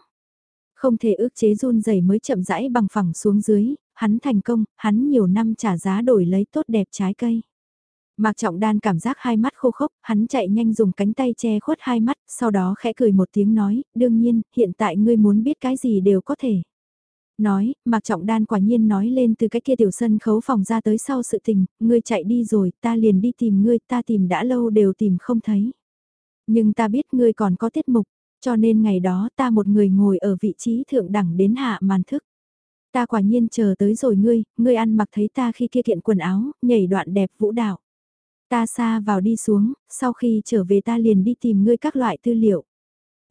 Speaker 1: Không thể ước chế run rẩy mới chậm rãi bằng phẳng xuống dưới, hắn thành công, hắn nhiều năm trả giá đổi lấy tốt đẹp trái cây. Mạc Trọng Đan cảm giác hai mắt khô khốc, hắn chạy nhanh dùng cánh tay che khuất hai mắt, sau đó khẽ cười một tiếng nói, đương nhiên, hiện tại ngươi muốn biết cái gì đều có thể. Nói, Mạc Trọng Đan quả nhiên nói lên từ cái kia tiểu sân khấu phòng ra tới sau sự tình, ngươi chạy đi rồi, ta liền đi tìm ngươi, ta tìm đã lâu đều tìm không thấy. Nhưng ta biết ngươi còn có tiết mục, cho nên ngày đó ta một người ngồi ở vị trí thượng đẳng đến hạ màn thức. Ta quả nhiên chờ tới rồi ngươi, ngươi ăn mặc thấy ta khi kia kiện quần áo, nhảy đoạn đẹp vũ đạo. Ta xa vào đi xuống, sau khi trở về ta liền đi tìm ngươi các loại tư liệu.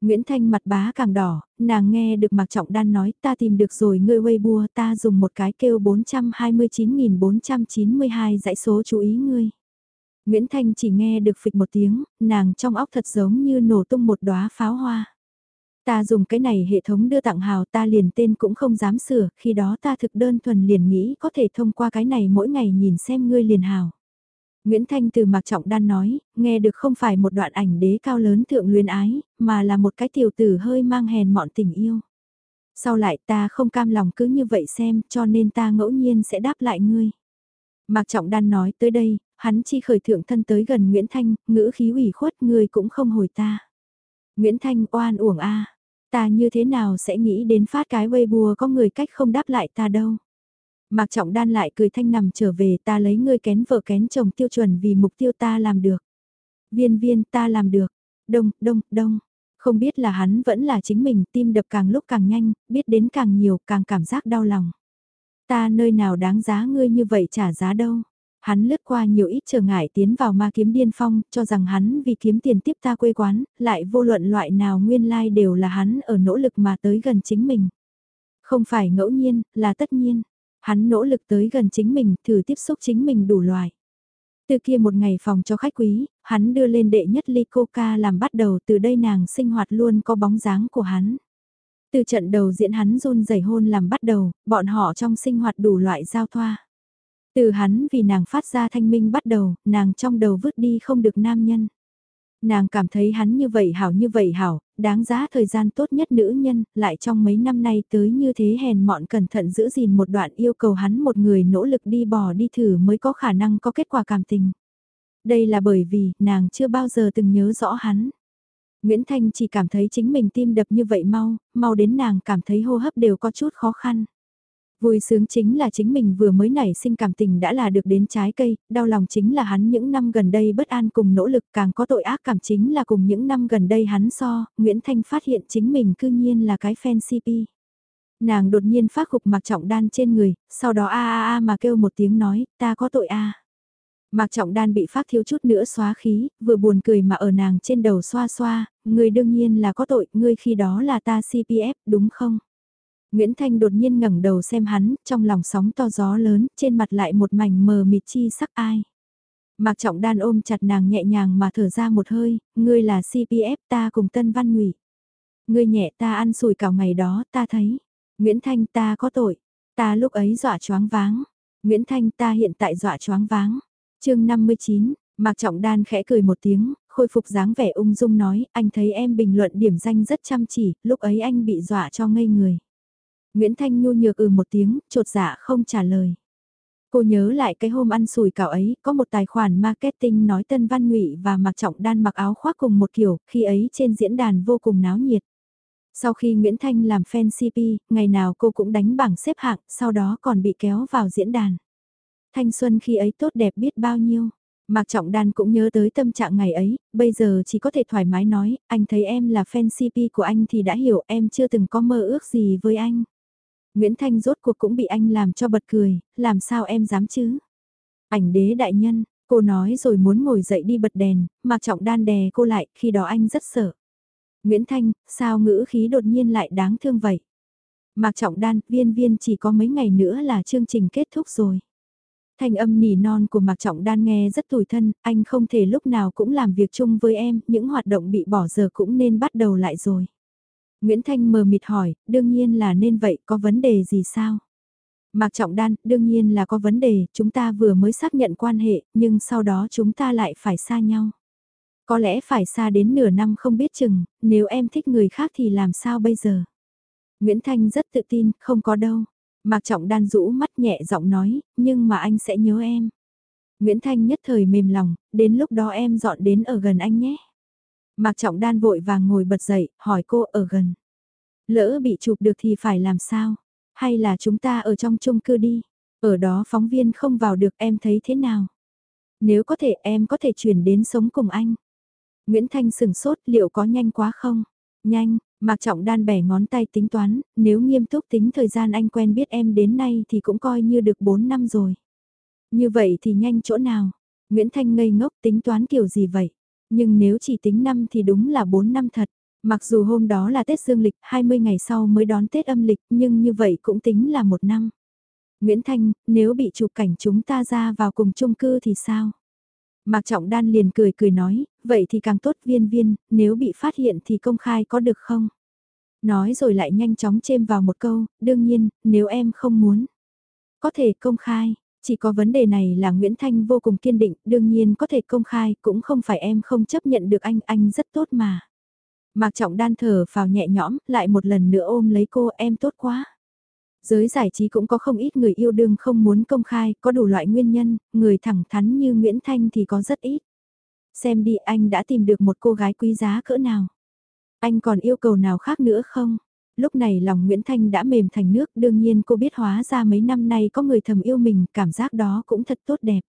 Speaker 1: Nguyễn Thanh mặt bá càng đỏ, nàng nghe được Mạc Trọng Đan nói ta tìm được rồi ngươi Weibo ta dùng một cái kêu 429.492 dãy số chú ý ngươi. Nguyễn Thanh chỉ nghe được phịch một tiếng, nàng trong óc thật giống như nổ tung một đóa pháo hoa. Ta dùng cái này hệ thống đưa tặng hào ta liền tên cũng không dám sửa, khi đó ta thực đơn thuần liền nghĩ có thể thông qua cái này mỗi ngày nhìn xem ngươi liền hào. Nguyễn Thanh từ Mạc Trọng Đan nói, nghe được không phải một đoạn ảnh đế cao lớn thượng luyến ái, mà là một cái tiểu tử hơi mang hèn mọn tình yêu. Sau lại ta không cam lòng cứ như vậy xem, cho nên ta ngẫu nhiên sẽ đáp lại ngươi. Mạc Trọng Đan nói tới đây, hắn chi khởi thượng thân tới gần Nguyễn Thanh, ngữ khí ủy khuất ngươi cũng không hồi ta. Nguyễn Thanh oan uổng a ta như thế nào sẽ nghĩ đến phát cái Weibo có người cách không đáp lại ta đâu. Mạc Trọng Đan lại cười thanh nằm trở về ta lấy ngươi kén vợ kén chồng tiêu chuẩn vì mục tiêu ta làm được. Viên viên ta làm được. Đông, đông, đông. Không biết là hắn vẫn là chính mình tim đập càng lúc càng nhanh, biết đến càng nhiều càng cảm giác đau lòng. Ta nơi nào đáng giá ngươi như vậy trả giá đâu. Hắn lướt qua nhiều ít trở ngại tiến vào ma kiếm điên phong, cho rằng hắn vì kiếm tiền tiếp ta quê quán, lại vô luận loại nào nguyên lai like đều là hắn ở nỗ lực mà tới gần chính mình. Không phải ngẫu nhiên, là tất nhiên. Hắn nỗ lực tới gần chính mình, thử tiếp xúc chính mình đủ loại. Từ kia một ngày phòng cho khách quý, hắn đưa lên đệ nhất ly coca làm bắt đầu từ đây nàng sinh hoạt luôn có bóng dáng của hắn. Từ trận đầu diễn hắn run rẩy hôn làm bắt đầu, bọn họ trong sinh hoạt đủ loại giao thoa. Từ hắn vì nàng phát ra thanh minh bắt đầu, nàng trong đầu vứt đi không được nam nhân. Nàng cảm thấy hắn như vậy hảo như vậy hảo, đáng giá thời gian tốt nhất nữ nhân, lại trong mấy năm nay tới như thế hèn mọn cẩn thận giữ gìn một đoạn yêu cầu hắn một người nỗ lực đi bỏ đi thử mới có khả năng có kết quả cảm tình. Đây là bởi vì, nàng chưa bao giờ từng nhớ rõ hắn. Nguyễn Thanh chỉ cảm thấy chính mình tim đập như vậy mau, mau đến nàng cảm thấy hô hấp đều có chút khó khăn. Vui sướng chính là chính mình vừa mới nảy sinh cảm tình đã là được đến trái cây, đau lòng chính là hắn những năm gần đây bất an cùng nỗ lực càng có tội ác cảm chính là cùng những năm gần đây hắn so, Nguyễn Thanh phát hiện chính mình cư nhiên là cái fan CP. Nàng đột nhiên phát khục mặc trọng đan trên người, sau đó a a a mà kêu một tiếng nói, ta có tội a. Mạc Trọng Đan bị phát thiếu chút nữa xóa khí, vừa buồn cười mà ở nàng trên đầu xoa xoa, ngươi đương nhiên là có tội, ngươi khi đó là ta CPF, đúng không? Nguyễn Thanh đột nhiên ngẩng đầu xem hắn, trong lòng sóng to gió lớn, trên mặt lại một mảnh mờ mịt chi sắc ai. Mạc Trọng Đan ôm chặt nàng nhẹ nhàng mà thở ra một hơi, ngươi là CPF ta cùng Tân Văn Ngụy. Ngươi nhẹ ta ăn sủi cảo ngày đó, ta thấy. Nguyễn Thanh ta có tội, ta lúc ấy dọa choáng váng. Nguyễn Thanh ta hiện tại dọa choáng váng. chương 59, Mạc Trọng Đan khẽ cười một tiếng, khôi phục dáng vẻ ung dung nói, anh thấy em bình luận điểm danh rất chăm chỉ, lúc ấy anh bị dọa cho ngây người. Nguyễn Thanh Nhu nhược ừ một tiếng, trột dạ không trả lời. Cô nhớ lại cái hôm ăn sủi cảo ấy, có một tài khoản marketing nói Tân Văn Ngụy và Mạc Trọng Đan mặc áo khoác cùng một kiểu, khi ấy trên diễn đàn vô cùng náo nhiệt. Sau khi Nguyễn Thanh làm fan CP, ngày nào cô cũng đánh bảng xếp hạng, sau đó còn bị kéo vào diễn đàn. Thanh xuân khi ấy tốt đẹp biết bao nhiêu. Mạc Trọng Đan cũng nhớ tới tâm trạng ngày ấy, bây giờ chỉ có thể thoải mái nói, anh thấy em là fan CP của anh thì đã hiểu em chưa từng có mơ ước gì với anh. Nguyễn Thanh rốt cuộc cũng bị anh làm cho bật cười, làm sao em dám chứ? Ảnh đế đại nhân, cô nói rồi muốn ngồi dậy đi bật đèn, Mạc Trọng Đan đè cô lại, khi đó anh rất sợ. Nguyễn Thanh, sao ngữ khí đột nhiên lại đáng thương vậy? Mạc Trọng Đan, viên viên chỉ có mấy ngày nữa là chương trình kết thúc rồi. Thanh âm nỉ non của Mạc Trọng Đan nghe rất tủi thân, anh không thể lúc nào cũng làm việc chung với em, những hoạt động bị bỏ giờ cũng nên bắt đầu lại rồi. Nguyễn Thanh mờ mịt hỏi, đương nhiên là nên vậy, có vấn đề gì sao? Mạc Trọng Đan, đương nhiên là có vấn đề, chúng ta vừa mới xác nhận quan hệ, nhưng sau đó chúng ta lại phải xa nhau. Có lẽ phải xa đến nửa năm không biết chừng, nếu em thích người khác thì làm sao bây giờ? Nguyễn Thanh rất tự tin, không có đâu. Mạc Trọng Đan rũ mắt nhẹ giọng nói, nhưng mà anh sẽ nhớ em. Nguyễn Thanh nhất thời mềm lòng, đến lúc đó em dọn đến ở gần anh nhé. Mạc Trọng Đan vội vàng ngồi bật dậy, hỏi cô ở gần. Lỡ bị chụp được thì phải làm sao? Hay là chúng ta ở trong chung cư đi? Ở đó phóng viên không vào được em thấy thế nào? Nếu có thể em có thể chuyển đến sống cùng anh. Nguyễn Thanh sừng sốt liệu có nhanh quá không? Nhanh, Mạc Trọng Đan bẻ ngón tay tính toán, nếu nghiêm túc tính thời gian anh quen biết em đến nay thì cũng coi như được 4 năm rồi. Như vậy thì nhanh chỗ nào? Nguyễn Thanh ngây ngốc tính toán kiểu gì vậy? Nhưng nếu chỉ tính năm thì đúng là 4 năm thật. Mặc dù hôm đó là Tết Dương lịch, 20 ngày sau mới đón Tết âm lịch, nhưng như vậy cũng tính là một năm. Nguyễn Thanh, nếu bị chụp cảnh chúng ta ra vào cùng chung cư thì sao? Mạc Trọng Đan liền cười cười nói, vậy thì càng tốt viên viên, nếu bị phát hiện thì công khai có được không? Nói rồi lại nhanh chóng chêm vào một câu, đương nhiên, nếu em không muốn. Có thể công khai, chỉ có vấn đề này là Nguyễn Thanh vô cùng kiên định, đương nhiên có thể công khai, cũng không phải em không chấp nhận được anh, anh rất tốt mà. Mạc Trọng Đan thở vào nhẹ nhõm, lại một lần nữa ôm lấy cô em tốt quá. Giới giải trí cũng có không ít người yêu đương không muốn công khai, có đủ loại nguyên nhân, người thẳng thắn như Nguyễn Thanh thì có rất ít. Xem đi anh đã tìm được một cô gái quý giá cỡ nào. Anh còn yêu cầu nào khác nữa không? Lúc này lòng Nguyễn Thanh đã mềm thành nước, đương nhiên cô biết hóa ra mấy năm nay có người thầm yêu mình, cảm giác đó cũng thật tốt đẹp.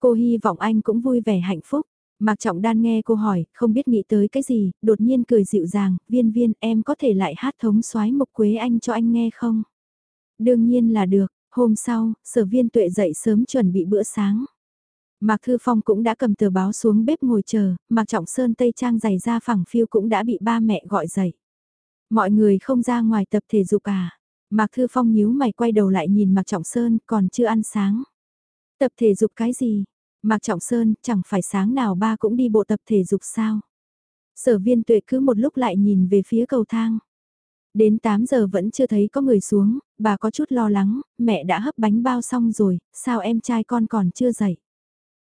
Speaker 1: Cô hy vọng anh cũng vui vẻ hạnh phúc. Mạc Trọng Đan nghe cô hỏi, không biết nghĩ tới cái gì, đột nhiên cười dịu dàng, viên viên em có thể lại hát thống soái mộc quế anh cho anh nghe không? Đương nhiên là được, hôm sau, sở viên tuệ dậy sớm chuẩn bị bữa sáng. Mạc Thư Phong cũng đã cầm tờ báo xuống bếp ngồi chờ, Mạc Trọng Sơn Tây Trang giày ra phẳng phiêu cũng đã bị ba mẹ gọi dậy. Mọi người không ra ngoài tập thể dục à? Mạc Thư Phong nhíu mày quay đầu lại nhìn Mạc Trọng Sơn còn chưa ăn sáng. Tập thể dục cái gì? Mạc Trọng Sơn chẳng phải sáng nào ba cũng đi bộ tập thể dục sao? Sở viên tuệ cứ một lúc lại nhìn về phía cầu thang. Đến 8 giờ vẫn chưa thấy có người xuống, bà có chút lo lắng, mẹ đã hấp bánh bao xong rồi, sao em trai con còn chưa dậy?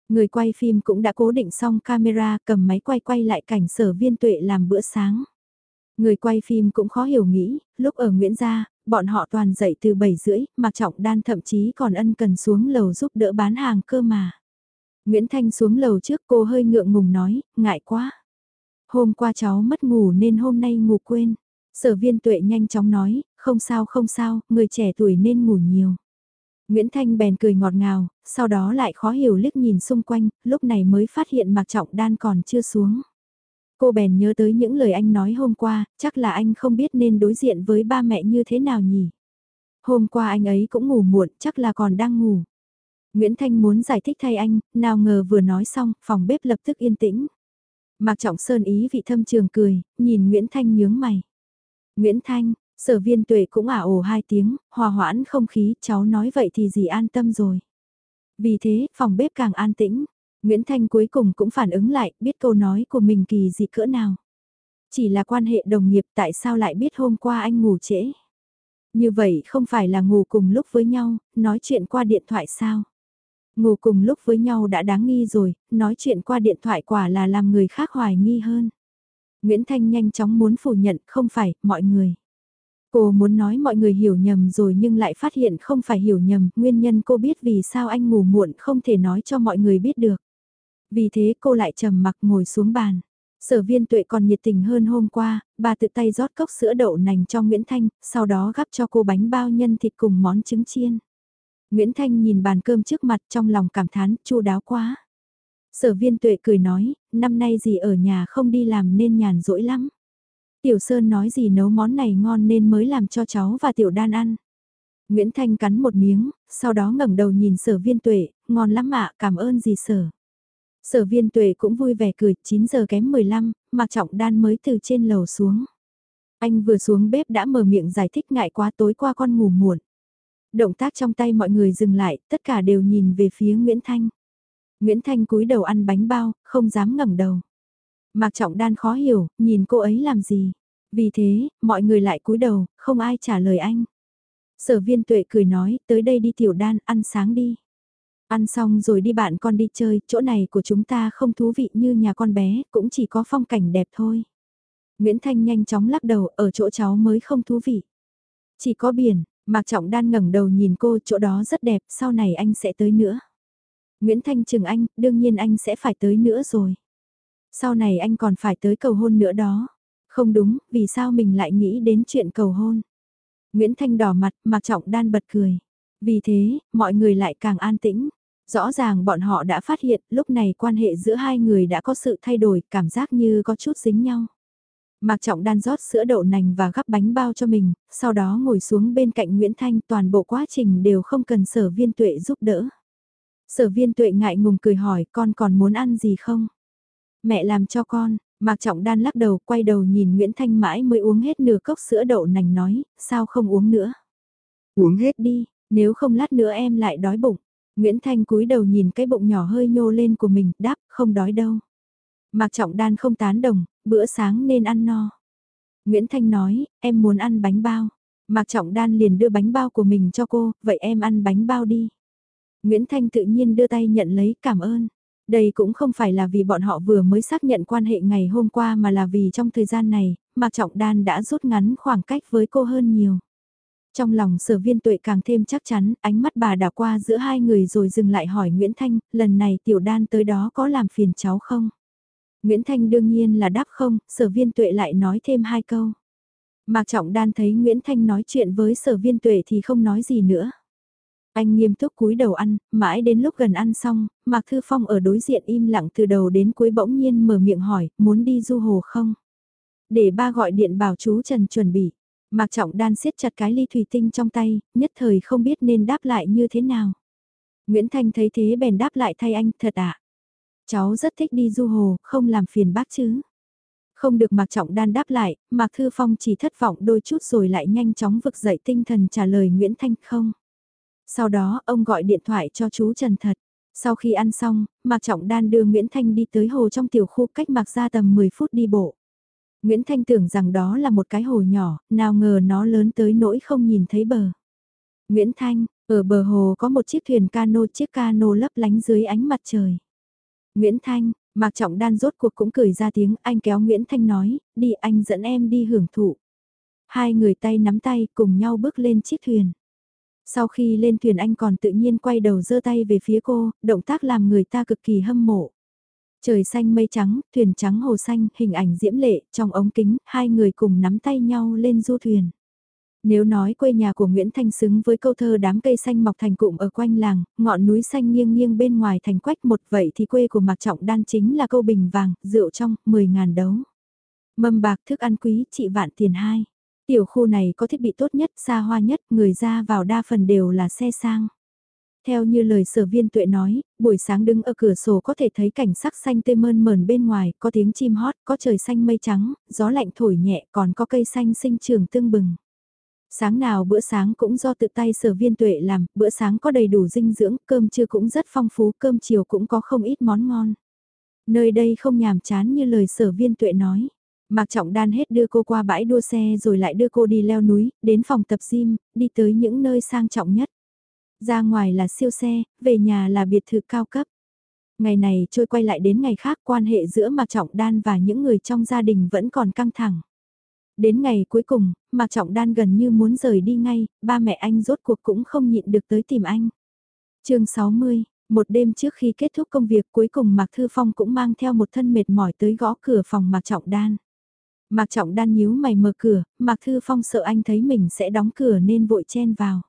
Speaker 1: Người quay phim cũng đã cố định xong camera cầm máy quay quay lại cảnh sở viên tuệ làm bữa sáng. Người quay phim cũng khó hiểu nghĩ, lúc ở Nguyễn Gia, bọn họ toàn dậy từ 7 rưỡi, mạc Trọng Đan thậm chí còn ân cần xuống lầu giúp đỡ bán hàng cơ mà. Nguyễn Thanh xuống lầu trước cô hơi ngượng ngùng nói, ngại quá. Hôm qua cháu mất ngủ nên hôm nay ngủ quên. Sở viên tuệ nhanh chóng nói, không sao không sao, người trẻ tuổi nên ngủ nhiều. Nguyễn Thanh bèn cười ngọt ngào, sau đó lại khó hiểu liếc nhìn xung quanh, lúc này mới phát hiện Mạc Trọng Đan còn chưa xuống. Cô bèn nhớ tới những lời anh nói hôm qua, chắc là anh không biết nên đối diện với ba mẹ như thế nào nhỉ. Hôm qua anh ấy cũng ngủ muộn, chắc là còn đang ngủ. Nguyễn Thanh muốn giải thích thay anh, nào ngờ vừa nói xong, phòng bếp lập tức yên tĩnh. Mạc Trọng Sơn ý vị thâm trường cười, nhìn Nguyễn Thanh nhướng mày. Nguyễn Thanh, sở viên tuệ cũng ả ồ hai tiếng, hòa hoãn không khí, cháu nói vậy thì gì an tâm rồi. Vì thế, phòng bếp càng an tĩnh. Nguyễn Thanh cuối cùng cũng phản ứng lại, biết câu nói của mình kỳ dị cỡ nào. Chỉ là quan hệ đồng nghiệp tại sao lại biết hôm qua anh ngủ trễ. Như vậy không phải là ngủ cùng lúc với nhau, nói chuyện qua điện thoại sao? Ngủ cùng lúc với nhau đã đáng nghi rồi, nói chuyện qua điện thoại quả là làm người khác hoài nghi hơn. Nguyễn Thanh nhanh chóng muốn phủ nhận không phải, mọi người. Cô muốn nói mọi người hiểu nhầm rồi nhưng lại phát hiện không phải hiểu nhầm, nguyên nhân cô biết vì sao anh ngủ muộn không thể nói cho mọi người biết được. Vì thế cô lại trầm mặc ngồi xuống bàn. Sở viên tuệ còn nhiệt tình hơn hôm qua, bà tự tay rót cốc sữa đậu nành cho Nguyễn Thanh, sau đó gắp cho cô bánh bao nhân thịt cùng món trứng chiên. Nguyễn Thanh nhìn bàn cơm trước mặt trong lòng cảm thán, chu đáo quá. Sở viên tuệ cười nói, năm nay gì ở nhà không đi làm nên nhàn rỗi lắm. Tiểu Sơn nói gì nấu món này ngon nên mới làm cho cháu và Tiểu Đan ăn. Nguyễn Thanh cắn một miếng, sau đó ngẩng đầu nhìn sở viên tuệ, ngon lắm ạ, cảm ơn gì sở. Sở viên tuệ cũng vui vẻ cười, 9 giờ kém 15, Mạc Trọng Đan mới từ trên lầu xuống. Anh vừa xuống bếp đã mở miệng giải thích ngại quá tối qua con ngủ muộn. Động tác trong tay mọi người dừng lại, tất cả đều nhìn về phía Nguyễn Thanh. Nguyễn Thanh cúi đầu ăn bánh bao, không dám ngẩng đầu. Mạc Trọng Đan khó hiểu, nhìn cô ấy làm gì. Vì thế, mọi người lại cúi đầu, không ai trả lời anh. Sở viên tuệ cười nói, tới đây đi tiểu đan, ăn sáng đi. Ăn xong rồi đi bạn con đi chơi, chỗ này của chúng ta không thú vị như nhà con bé, cũng chỉ có phong cảnh đẹp thôi. Nguyễn Thanh nhanh chóng lắc đầu, ở chỗ cháu mới không thú vị. Chỉ có biển, Mạc Trọng Đan ngẩng đầu nhìn cô, chỗ đó rất đẹp, sau này anh sẽ tới nữa. Nguyễn Thanh chừng anh, đương nhiên anh sẽ phải tới nữa rồi. Sau này anh còn phải tới cầu hôn nữa đó. Không đúng, vì sao mình lại nghĩ đến chuyện cầu hôn. Nguyễn Thanh đỏ mặt, Mạc Trọng Đan bật cười. Vì thế, mọi người lại càng an tĩnh. Rõ ràng bọn họ đã phát hiện lúc này quan hệ giữa hai người đã có sự thay đổi, cảm giác như có chút dính nhau. Mạc Trọng Đan rót sữa đậu nành và gắp bánh bao cho mình, sau đó ngồi xuống bên cạnh Nguyễn Thanh toàn bộ quá trình đều không cần sở viên tuệ giúp đỡ. Sở viên tuệ ngại ngùng cười hỏi con còn muốn ăn gì không? Mẹ làm cho con, Mạc Trọng Đan lắc đầu quay đầu nhìn Nguyễn Thanh mãi mới uống hết nửa cốc sữa đậu nành nói, sao không uống nữa? Uống hết đi, nếu không lát nữa em lại đói bụng. Nguyễn Thanh cúi đầu nhìn cái bụng nhỏ hơi nhô lên của mình, đáp, không đói đâu. Mạc Trọng Đan không tán đồng, bữa sáng nên ăn no. Nguyễn Thanh nói, em muốn ăn bánh bao. Mạc Trọng Đan liền đưa bánh bao của mình cho cô, vậy em ăn bánh bao đi. Nguyễn Thanh tự nhiên đưa tay nhận lấy cảm ơn. Đây cũng không phải là vì bọn họ vừa mới xác nhận quan hệ ngày hôm qua mà là vì trong thời gian này, Mạc Trọng Đan đã rút ngắn khoảng cách với cô hơn nhiều. Trong lòng sở viên tuệ càng thêm chắc chắn, ánh mắt bà đảo qua giữa hai người rồi dừng lại hỏi Nguyễn Thanh, lần này tiểu đan tới đó có làm phiền cháu không? Nguyễn Thanh đương nhiên là đáp không, sở viên tuệ lại nói thêm hai câu. Mạc Trọng Đan thấy Nguyễn Thanh nói chuyện với sở viên tuệ thì không nói gì nữa. Anh nghiêm túc cúi đầu ăn, mãi đến lúc gần ăn xong, Mạc Thư Phong ở đối diện im lặng từ đầu đến cuối bỗng nhiên mở miệng hỏi, muốn đi du hồ không? Để ba gọi điện bảo chú Trần chuẩn bị. Mạc Trọng Đan siết chặt cái ly thủy tinh trong tay, nhất thời không biết nên đáp lại như thế nào. Nguyễn Thanh thấy thế bèn đáp lại thay anh, thật ạ. Cháu rất thích đi du hồ, không làm phiền bác chứ. Không được Mạc Trọng Đan đáp lại, Mạc Thư Phong chỉ thất vọng đôi chút rồi lại nhanh chóng vực dậy tinh thần trả lời Nguyễn Thanh không. Sau đó ông gọi điện thoại cho chú Trần Thật. Sau khi ăn xong, Mạc Trọng Đan đưa Nguyễn Thanh đi tới hồ trong tiểu khu cách Mạc ra tầm 10 phút đi bộ. Nguyễn Thanh tưởng rằng đó là một cái hồ nhỏ, nào ngờ nó lớn tới nỗi không nhìn thấy bờ. Nguyễn Thanh, ở bờ hồ có một chiếc thuyền cano, chiếc cano lấp lánh dưới ánh mặt trời. Nguyễn Thanh, Mạc Trọng Đan rốt cuộc cũng cười ra tiếng, anh kéo Nguyễn Thanh nói, đi anh dẫn em đi hưởng thụ. Hai người tay nắm tay cùng nhau bước lên chiếc thuyền. Sau khi lên thuyền anh còn tự nhiên quay đầu giơ tay về phía cô, động tác làm người ta cực kỳ hâm mộ. Trời xanh mây trắng, thuyền trắng hồ xanh, hình ảnh diễm lệ, trong ống kính, hai người cùng nắm tay nhau lên du thuyền. Nếu nói quê nhà của Nguyễn Thanh xứng với câu thơ đám cây xanh mọc thành cụm ở quanh làng, ngọn núi xanh nghiêng nghiêng bên ngoài thành quách một vậy thì quê của Mạc Trọng Đan chính là câu bình vàng, rượu trong, 10 ngàn đấu. Mâm bạc thức ăn quý, trị vạn tiền hai. Tiểu khu này có thiết bị tốt nhất, xa hoa nhất, người ra vào đa phần đều là xe sang. Theo như lời sở viên tuệ nói, buổi sáng đứng ở cửa sổ có thể thấy cảnh sắc xanh tươi mơn mờn bên ngoài, có tiếng chim hót, có trời xanh mây trắng, gió lạnh thổi nhẹ, còn có cây xanh sinh trường tương bừng. Sáng nào bữa sáng cũng do tự tay sở viên tuệ làm, bữa sáng có đầy đủ dinh dưỡng, cơm trưa cũng rất phong phú, cơm chiều cũng có không ít món ngon. Nơi đây không nhàm chán như lời sở viên tuệ nói. Mạc Trọng Đan hết đưa cô qua bãi đua xe rồi lại đưa cô đi leo núi, đến phòng tập gym, đi tới những nơi sang trọng nhất. Ra ngoài là siêu xe, về nhà là biệt thự cao cấp. Ngày này trôi quay lại đến ngày khác quan hệ giữa Mạc Trọng Đan và những người trong gia đình vẫn còn căng thẳng. Đến ngày cuối cùng, Mạc Trọng Đan gần như muốn rời đi ngay, ba mẹ anh rốt cuộc cũng không nhịn được tới tìm anh. chương 60, một đêm trước khi kết thúc công việc cuối cùng Mạc Thư Phong cũng mang theo một thân mệt mỏi tới gõ cửa phòng Mạc Trọng Đan. Mạc Trọng Đan nhíu mày mở cửa, Mạc Thư Phong sợ anh thấy mình sẽ đóng cửa nên vội chen vào.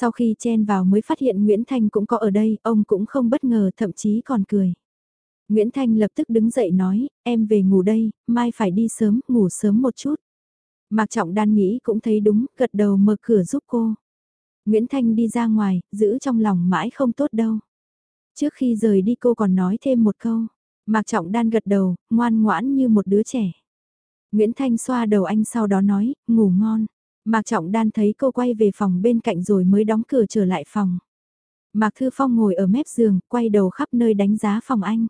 Speaker 1: Sau khi chen vào mới phát hiện Nguyễn Thanh cũng có ở đây, ông cũng không bất ngờ thậm chí còn cười. Nguyễn Thanh lập tức đứng dậy nói, em về ngủ đây, mai phải đi sớm, ngủ sớm một chút. Mạc Trọng Đan nghĩ cũng thấy đúng, gật đầu mở cửa giúp cô. Nguyễn Thanh đi ra ngoài, giữ trong lòng mãi không tốt đâu. Trước khi rời đi cô còn nói thêm một câu. Mạc Trọng Đan gật đầu, ngoan ngoãn như một đứa trẻ. Nguyễn Thanh xoa đầu anh sau đó nói, ngủ ngon. Mạc Trọng Đan thấy cô quay về phòng bên cạnh rồi mới đóng cửa trở lại phòng. Mạc Thư Phong ngồi ở mép giường, quay đầu khắp nơi đánh giá phòng anh.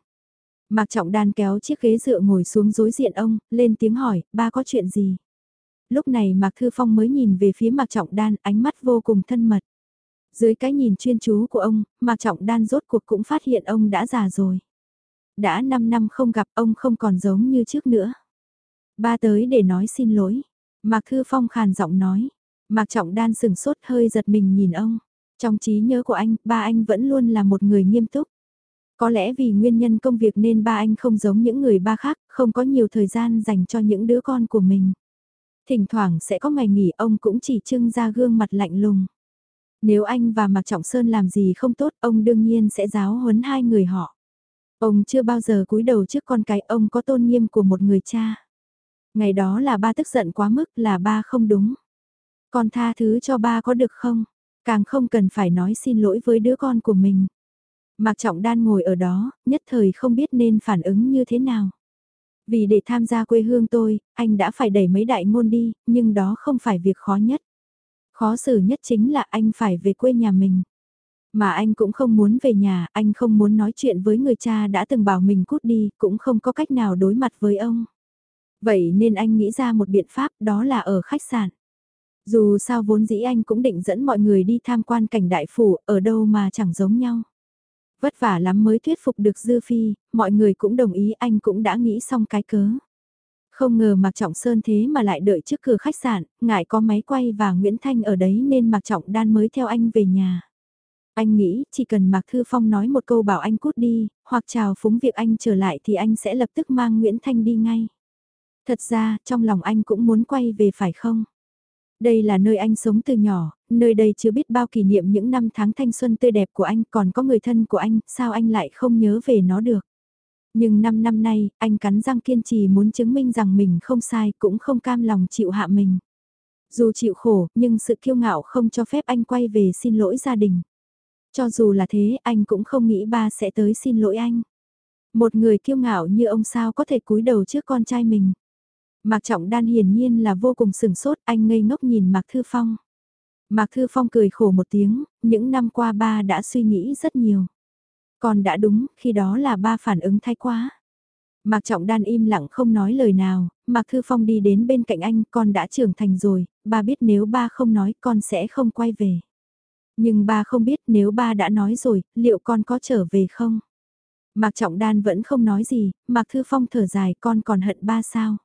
Speaker 1: Mạc Trọng Đan kéo chiếc ghế dựa ngồi xuống đối diện ông, lên tiếng hỏi, ba có chuyện gì? Lúc này Mạc Thư Phong mới nhìn về phía Mạc Trọng Đan, ánh mắt vô cùng thân mật. Dưới cái nhìn chuyên chú của ông, Mạc Trọng Đan rốt cuộc cũng phát hiện ông đã già rồi. Đã 5 năm không gặp ông không còn giống như trước nữa. Ba tới để nói xin lỗi. Mạc Thư Phong khàn giọng nói. Mạc Trọng Đan sừng sốt hơi giật mình nhìn ông. Trong trí nhớ của anh, ba anh vẫn luôn là một người nghiêm túc. Có lẽ vì nguyên nhân công việc nên ba anh không giống những người ba khác, không có nhiều thời gian dành cho những đứa con của mình. Thỉnh thoảng sẽ có ngày nghỉ ông cũng chỉ trưng ra gương mặt lạnh lùng. Nếu anh và Mạc Trọng Sơn làm gì không tốt, ông đương nhiên sẽ giáo huấn hai người họ. Ông chưa bao giờ cúi đầu trước con cái, ông có tôn nghiêm của một người cha. Ngày đó là ba tức giận quá mức là ba không đúng. Con tha thứ cho ba có được không? Càng không cần phải nói xin lỗi với đứa con của mình. Mạc Trọng Đan ngồi ở đó, nhất thời không biết nên phản ứng như thế nào. Vì để tham gia quê hương tôi, anh đã phải đẩy mấy đại ngôn đi, nhưng đó không phải việc khó nhất. Khó xử nhất chính là anh phải về quê nhà mình. Mà anh cũng không muốn về nhà, anh không muốn nói chuyện với người cha đã từng bảo mình cút đi, cũng không có cách nào đối mặt với ông. Vậy nên anh nghĩ ra một biện pháp đó là ở khách sạn. Dù sao vốn dĩ anh cũng định dẫn mọi người đi tham quan cảnh đại phủ, ở đâu mà chẳng giống nhau. Vất vả lắm mới thuyết phục được Dư Phi, mọi người cũng đồng ý anh cũng đã nghĩ xong cái cớ. Không ngờ Mạc Trọng Sơn thế mà lại đợi trước cửa khách sạn, ngại có máy quay và Nguyễn Thanh ở đấy nên Mạc Trọng Đan mới theo anh về nhà. Anh nghĩ chỉ cần Mạc Thư Phong nói một câu bảo anh cút đi, hoặc chào phúng việc anh trở lại thì anh sẽ lập tức mang Nguyễn Thanh đi ngay. Thật ra, trong lòng anh cũng muốn quay về phải không? Đây là nơi anh sống từ nhỏ, nơi đây chưa biết bao kỷ niệm những năm tháng thanh xuân tươi đẹp của anh, còn có người thân của anh, sao anh lại không nhớ về nó được? Nhưng 5 năm nay, anh cắn răng kiên trì muốn chứng minh rằng mình không sai, cũng không cam lòng chịu hạ mình. Dù chịu khổ, nhưng sự kiêu ngạo không cho phép anh quay về xin lỗi gia đình. Cho dù là thế, anh cũng không nghĩ ba sẽ tới xin lỗi anh. Một người kiêu ngạo như ông sao có thể cúi đầu trước con trai mình. Mạc Trọng Đan hiển nhiên là vô cùng sừng sốt, anh ngây ngốc nhìn Mạc Thư Phong. Mạc Thư Phong cười khổ một tiếng, những năm qua ba đã suy nghĩ rất nhiều. Còn đã đúng, khi đó là ba phản ứng thái quá. Mạc Trọng Đan im lặng không nói lời nào, Mạc Thư Phong đi đến bên cạnh anh, con đã trưởng thành rồi, ba biết nếu ba không nói con sẽ không quay về. Nhưng ba không biết nếu ba đã nói rồi, liệu con có trở về không? Mạc Trọng Đan vẫn không nói gì, Mạc Thư Phong thở dài con còn hận ba sao?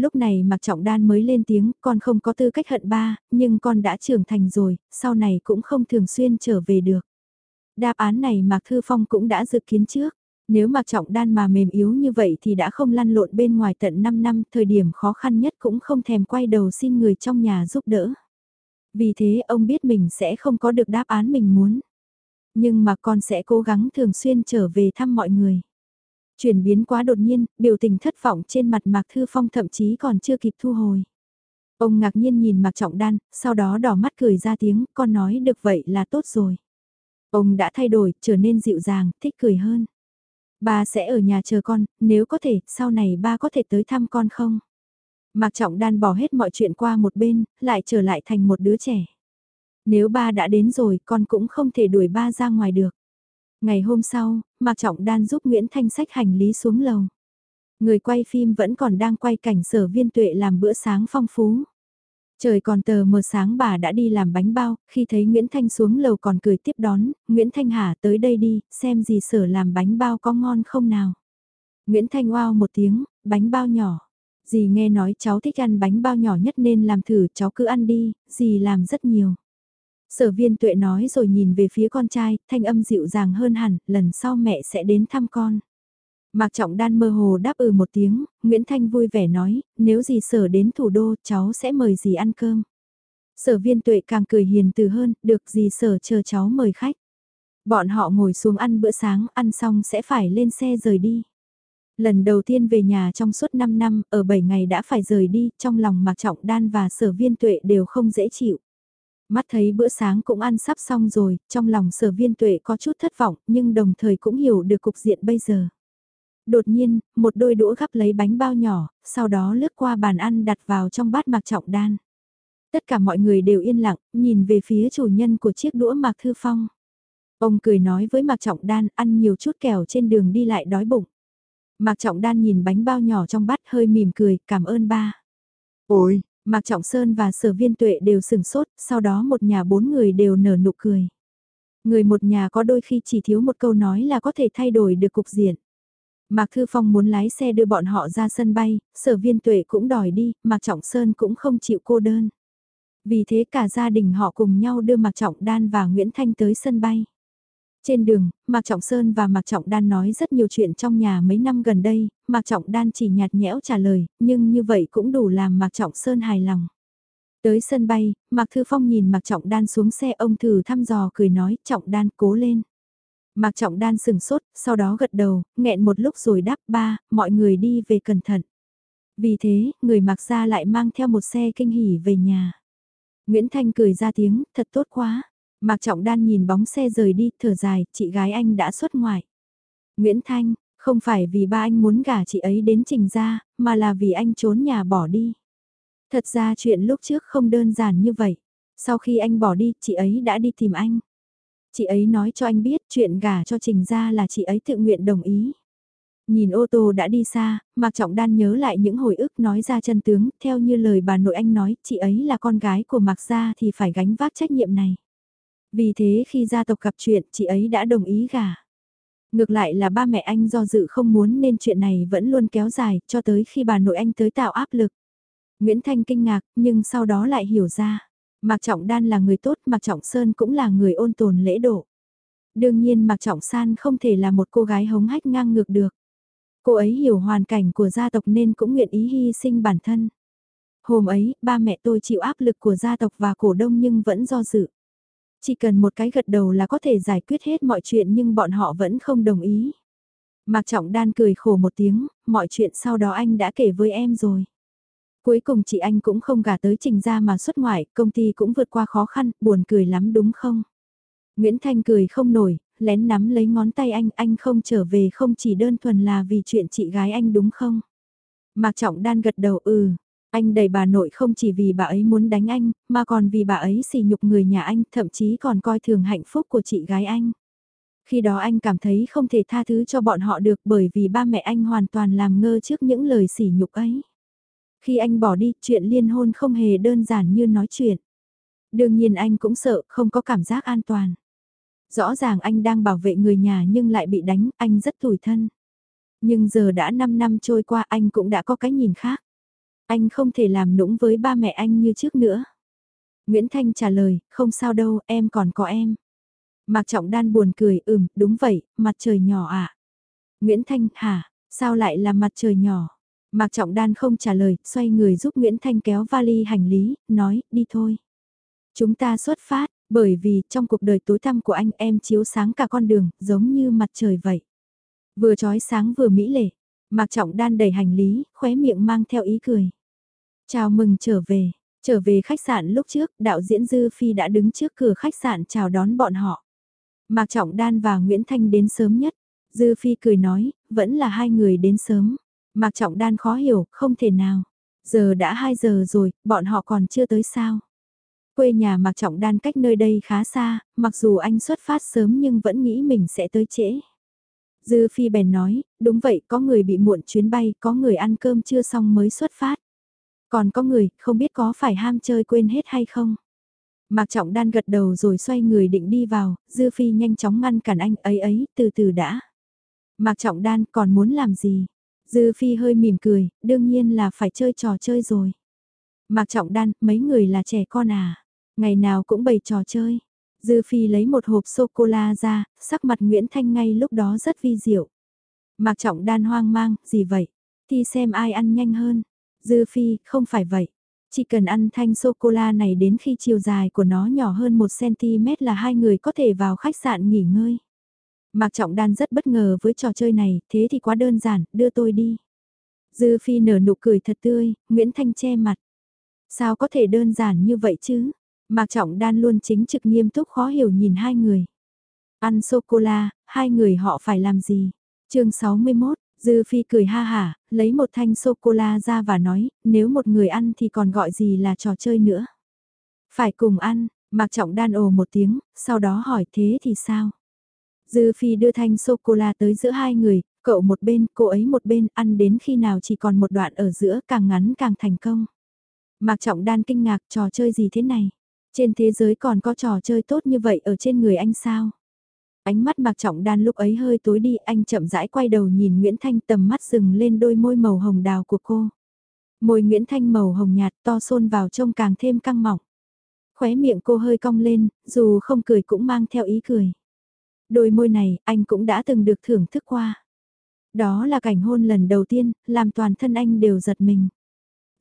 Speaker 1: Lúc này Mạc Trọng Đan mới lên tiếng, con không có tư cách hận ba, nhưng con đã trưởng thành rồi, sau này cũng không thường xuyên trở về được. Đáp án này Mạc Thư Phong cũng đã dự kiến trước. Nếu Mạc Trọng Đan mà mềm yếu như vậy thì đã không lăn lộn bên ngoài tận 5 năm, thời điểm khó khăn nhất cũng không thèm quay đầu xin người trong nhà giúp đỡ. Vì thế ông biết mình sẽ không có được đáp án mình muốn. Nhưng mà con sẽ cố gắng thường xuyên trở về thăm mọi người. Chuyển biến quá đột nhiên, biểu tình thất vọng trên mặt Mạc Thư Phong thậm chí còn chưa kịp thu hồi. Ông ngạc nhiên nhìn Mạc Trọng Đan, sau đó đỏ mắt cười ra tiếng, con nói được vậy là tốt rồi. Ông đã thay đổi, trở nên dịu dàng, thích cười hơn. Ba sẽ ở nhà chờ con, nếu có thể, sau này ba có thể tới thăm con không? Mạc Trọng Đan bỏ hết mọi chuyện qua một bên, lại trở lại thành một đứa trẻ. Nếu ba đã đến rồi, con cũng không thể đuổi ba ra ngoài được. Ngày hôm sau, Mạc Trọng Đan giúp Nguyễn Thanh sách hành lý xuống lầu. Người quay phim vẫn còn đang quay cảnh sở viên tuệ làm bữa sáng phong phú. Trời còn tờ mờ sáng bà đã đi làm bánh bao, khi thấy Nguyễn Thanh xuống lầu còn cười tiếp đón, Nguyễn Thanh Hà tới đây đi, xem gì sở làm bánh bao có ngon không nào. Nguyễn Thanh wow một tiếng, bánh bao nhỏ. Dì nghe nói cháu thích ăn bánh bao nhỏ nhất nên làm thử cháu cứ ăn đi, dì làm rất nhiều. Sở viên tuệ nói rồi nhìn về phía con trai, thanh âm dịu dàng hơn hẳn, lần sau mẹ sẽ đến thăm con. Mạc Trọng Đan mơ hồ đáp ừ một tiếng, Nguyễn Thanh vui vẻ nói, nếu gì sở đến thủ đô cháu sẽ mời gì ăn cơm. Sở viên tuệ càng cười hiền từ hơn, được gì sở chờ cháu mời khách. Bọn họ ngồi xuống ăn bữa sáng, ăn xong sẽ phải lên xe rời đi. Lần đầu tiên về nhà trong suốt 5 năm, ở 7 ngày đã phải rời đi, trong lòng Mạc Trọng Đan và sở viên tuệ đều không dễ chịu. Mắt thấy bữa sáng cũng ăn sắp xong rồi, trong lòng sở viên tuệ có chút thất vọng, nhưng đồng thời cũng hiểu được cục diện bây giờ. Đột nhiên, một đôi đũa gắp lấy bánh bao nhỏ, sau đó lướt qua bàn ăn đặt vào trong bát Mạc Trọng Đan. Tất cả mọi người đều yên lặng, nhìn về phía chủ nhân của chiếc đũa Mạc Thư Phong. Ông cười nói với Mạc Trọng Đan ăn nhiều chút kẹo trên đường đi lại đói bụng. Mạc Trọng Đan nhìn bánh bao nhỏ trong bát hơi mỉm cười, cảm ơn ba.
Speaker 2: Ôi,
Speaker 1: Mạc Trọng Sơn và Sở Viên Tuệ đều sừng sốt, sau đó một nhà bốn người đều nở nụ cười. Người một nhà có đôi khi chỉ thiếu một câu nói là có thể thay đổi được cục diện. Mạc Thư Phong muốn lái xe đưa bọn họ ra sân bay, Sở Viên Tuệ cũng đòi đi, Mạc Trọng Sơn cũng không chịu cô đơn. Vì thế cả gia đình họ cùng nhau đưa Mạc Trọng Đan và Nguyễn Thanh tới sân bay. Trên đường, Mạc Trọng Sơn và Mạc Trọng Đan nói rất nhiều chuyện trong nhà mấy năm gần đây, Mạc Trọng Đan chỉ nhạt nhẽo trả lời, nhưng như vậy cũng đủ làm Mạc Trọng Sơn hài lòng. Tới sân bay, Mạc Thư Phong nhìn Mạc Trọng Đan xuống xe ông thử thăm dò cười nói, Trọng Đan cố lên. Mạc Trọng Đan sừng sốt, sau đó gật đầu, nghẹn một lúc rồi đáp ba, mọi người đi về cẩn thận. Vì thế, người Mạc ra lại mang theo một xe kinh hỉ về nhà. Nguyễn Thanh cười ra tiếng, thật tốt quá. Mạc Trọng Đan nhìn bóng xe rời đi, thở dài, chị gái anh đã xuất ngoại. Nguyễn Thanh, không phải vì ba anh muốn gả chị ấy đến trình ra, mà là vì anh trốn nhà bỏ đi. Thật ra chuyện lúc trước không đơn giản như vậy. Sau khi anh bỏ đi, chị ấy đã đi tìm anh. Chị ấy nói cho anh biết chuyện gả cho trình ra là chị ấy tự nguyện đồng ý. Nhìn ô tô đã đi xa, Mạc Trọng Đan nhớ lại những hồi ức nói ra chân tướng, theo như lời bà nội anh nói, chị ấy là con gái của Mạc Gia thì phải gánh vác trách nhiệm này. Vì thế khi gia tộc gặp chuyện chị ấy đã đồng ý gả. Ngược lại là ba mẹ anh do dự không muốn nên chuyện này vẫn luôn kéo dài cho tới khi bà nội anh tới tạo áp lực. Nguyễn Thanh kinh ngạc nhưng sau đó lại hiểu ra. Mạc Trọng Đan là người tốt, Mạc Trọng Sơn cũng là người ôn tồn lễ độ. Đương nhiên Mạc Trọng San không thể là một cô gái hống hách ngang ngược được. Cô ấy hiểu hoàn cảnh của gia tộc nên cũng nguyện ý hy sinh bản thân. Hôm ấy, ba mẹ tôi chịu áp lực của gia tộc và cổ đông nhưng vẫn do dự. Chỉ cần một cái gật đầu là có thể giải quyết hết mọi chuyện nhưng bọn họ vẫn không đồng ý. Mạc Trọng Đan cười khổ một tiếng, mọi chuyện sau đó anh đã kể với em rồi. Cuối cùng chị anh cũng không gả tới trình ra mà xuất ngoại, công ty cũng vượt qua khó khăn, buồn cười lắm đúng không? Nguyễn Thanh cười không nổi, lén nắm lấy ngón tay anh, anh không trở về không chỉ đơn thuần là vì chuyện chị gái anh đúng không? Mạc Trọng Đan gật đầu ừ, anh đẩy bà nội không chỉ vì bà ấy muốn đánh anh, mà còn vì bà ấy sỉ nhục người nhà anh, thậm chí còn coi thường hạnh phúc của chị gái anh. Khi đó anh cảm thấy không thể tha thứ cho bọn họ được bởi vì ba mẹ anh hoàn toàn làm ngơ trước những lời sỉ nhục ấy. Khi anh bỏ đi, chuyện liên hôn không hề đơn giản như nói chuyện. Đương nhiên anh cũng sợ, không có cảm giác an toàn. Rõ ràng anh đang bảo vệ người nhà nhưng lại bị đánh, anh rất tủi thân. Nhưng giờ đã 5 năm trôi qua anh cũng đã có cái nhìn khác. Anh không thể làm nũng với ba mẹ anh như trước nữa. Nguyễn Thanh trả lời, không sao đâu, em còn có em. Mạc Trọng Đan buồn cười, ừm, đúng vậy, mặt trời nhỏ ạ. À. Nguyễn Thanh, hả, sao lại là mặt trời nhỏ? Mạc Trọng Đan không trả lời, xoay người giúp Nguyễn Thanh kéo vali hành lý, nói, đi thôi. Chúng ta xuất phát, bởi vì trong cuộc đời tối tăm của anh em chiếu sáng cả con đường, giống như mặt trời vậy. Vừa trói sáng vừa mỹ lệ, Mạc Trọng Đan đẩy hành lý, khóe miệng mang theo ý cười. Chào mừng trở về, trở về khách sạn lúc trước, đạo diễn Dư Phi đã đứng trước cửa khách sạn chào đón bọn họ. Mạc Trọng Đan và Nguyễn Thanh đến sớm nhất. Dư Phi cười nói, vẫn là hai người đến sớm. Mạc Trọng Đan khó hiểu, không thể nào. Giờ đã 2 giờ rồi, bọn họ còn chưa tới sao. Quê nhà Mạc Trọng Đan cách nơi đây khá xa, mặc dù anh xuất phát sớm nhưng vẫn nghĩ mình sẽ tới trễ. Dư Phi bèn nói, đúng vậy, có người bị muộn chuyến bay, có người ăn cơm chưa xong mới xuất phát. Còn có người, không biết có phải ham chơi quên hết hay không. Mạc Trọng Đan gật đầu rồi xoay người định đi vào, Dư Phi nhanh chóng ngăn cản anh ấy ấy, từ từ đã. Mạc Trọng Đan còn muốn làm gì? Dư Phi hơi mỉm cười, đương nhiên là phải chơi trò chơi rồi. Mạc Trọng Đan, mấy người là trẻ con à? Ngày nào cũng bày trò chơi. Dư Phi lấy một hộp sô-cô-la ra, sắc mặt Nguyễn Thanh ngay lúc đó rất vi diệu. Mạc Trọng Đan hoang mang, gì vậy? Thì xem ai ăn nhanh hơn. Dư Phi, không phải vậy. Chỉ cần ăn thanh sô-cô-la này đến khi chiều dài của nó nhỏ hơn 1cm là hai người có thể vào khách sạn nghỉ ngơi. Mạc Trọng Đan rất bất ngờ với trò chơi này, thế thì quá đơn giản, đưa tôi đi. Dư Phi nở nụ cười thật tươi, Nguyễn Thanh che mặt. Sao có thể đơn giản như vậy chứ? Mạc Trọng Đan luôn chính trực nghiêm túc khó hiểu nhìn hai người. Ăn sô-cô-la, hai người họ phải làm gì? chương 61, Dư Phi cười ha hả, lấy một thanh sô-cô-la ra và nói, nếu một người ăn thì còn gọi gì là trò chơi nữa. Phải cùng ăn, Mạc Trọng Đan ồ một tiếng, sau đó hỏi thế thì sao? Dư Phi đưa thanh sô-cô-la tới giữa hai người, cậu một bên, cô ấy một bên, ăn đến khi nào chỉ còn một đoạn ở giữa càng ngắn càng thành công. Mạc Trọng Đan kinh ngạc trò chơi gì thế này? Trên thế giới còn có trò chơi tốt như vậy ở trên người anh sao? Ánh mắt Mạc Trọng Đan lúc ấy hơi tối đi, anh chậm rãi quay đầu nhìn Nguyễn Thanh tầm mắt dừng lên đôi môi màu hồng đào của cô. Môi Nguyễn Thanh màu hồng nhạt to xôn vào trông càng thêm căng mỏng. Khóe miệng cô hơi cong lên, dù không cười cũng mang theo ý cười. Đôi môi này, anh cũng đã từng được thưởng thức qua. Đó là cảnh hôn lần đầu tiên, làm toàn thân anh đều giật mình.